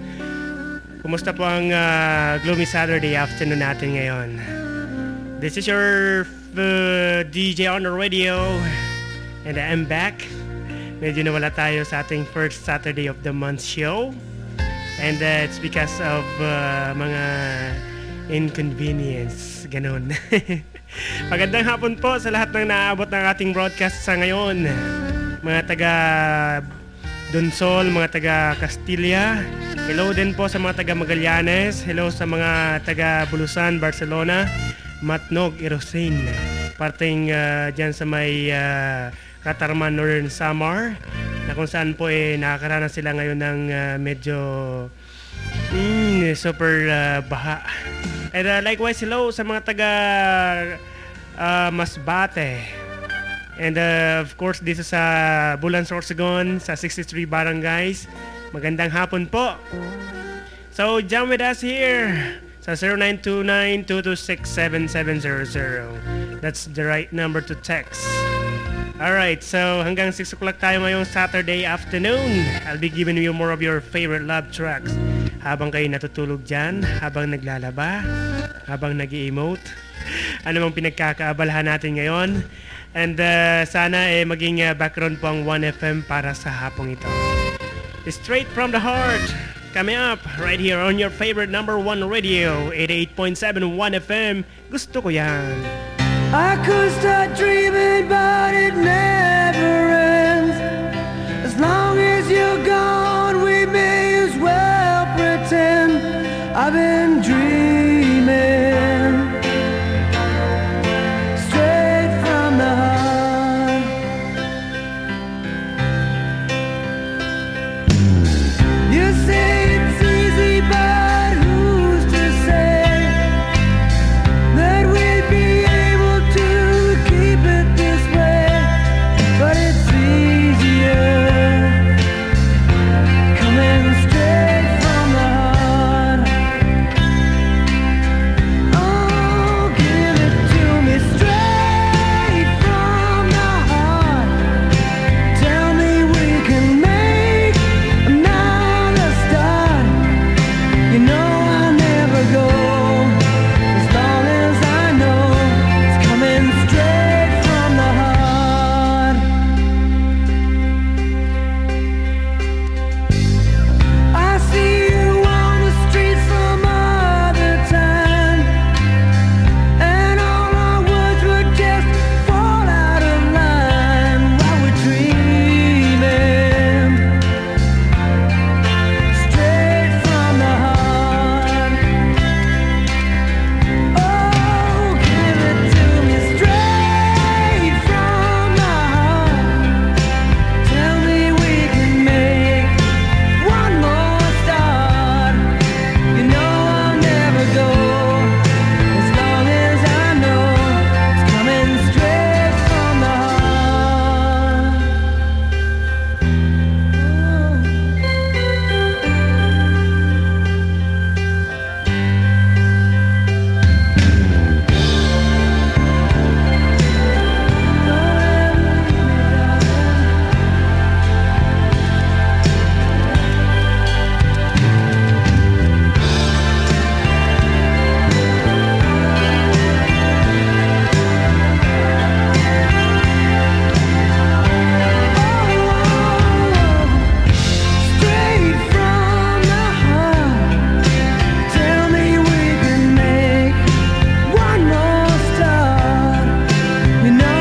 Kumusta po ang uh, gloomy Saturday afternoon natin ngayon? This is your uh, DJ on the radio. And I'm back. Medyo nawala tayo sa ating first Saturday of the month show. And uh, it's because of uh, mga inconvenience. Ganun. Magandang hapon po sa lahat ng naaabot ng ating broadcast sa ngayon. Mga taga Donsol, mga taga Castilla. Hello din po sa mga taga Magallanes. Hello sa mga taga Bulusan, Barcelona. Matnog, Irosin. Parting uh, dyan sa may uh, Katarman, Northern Samar. Na kung saan po eh nakakaranas sila ngayon ng uh, medyo mm, super uh, baha. And uh, likewise, hello sa mga taga uh, Masbate. And uh, of course, dito sa Bulan Sorsogon, sa 63 Barangays. Magandang hapon po. So, jam with us here sa 0929-226-7700. That's the right number to text. Alright, so hanggang 6 o'clock tayo ngayong Saturday afternoon. I'll be giving you more of your favorite love tracks. Habang kayo natutulog dyan, habang naglalaba, habang nag emote ano mang pinagkakaabalahan natin ngayon. And uh, sana eh, maging uh, background po ang 1FM para sa hapong ito. Straight from the heart, coming up right here on your favorite number one radio, 88.7 1FM. Gusto ko yan. I could start dreaming but it never ends.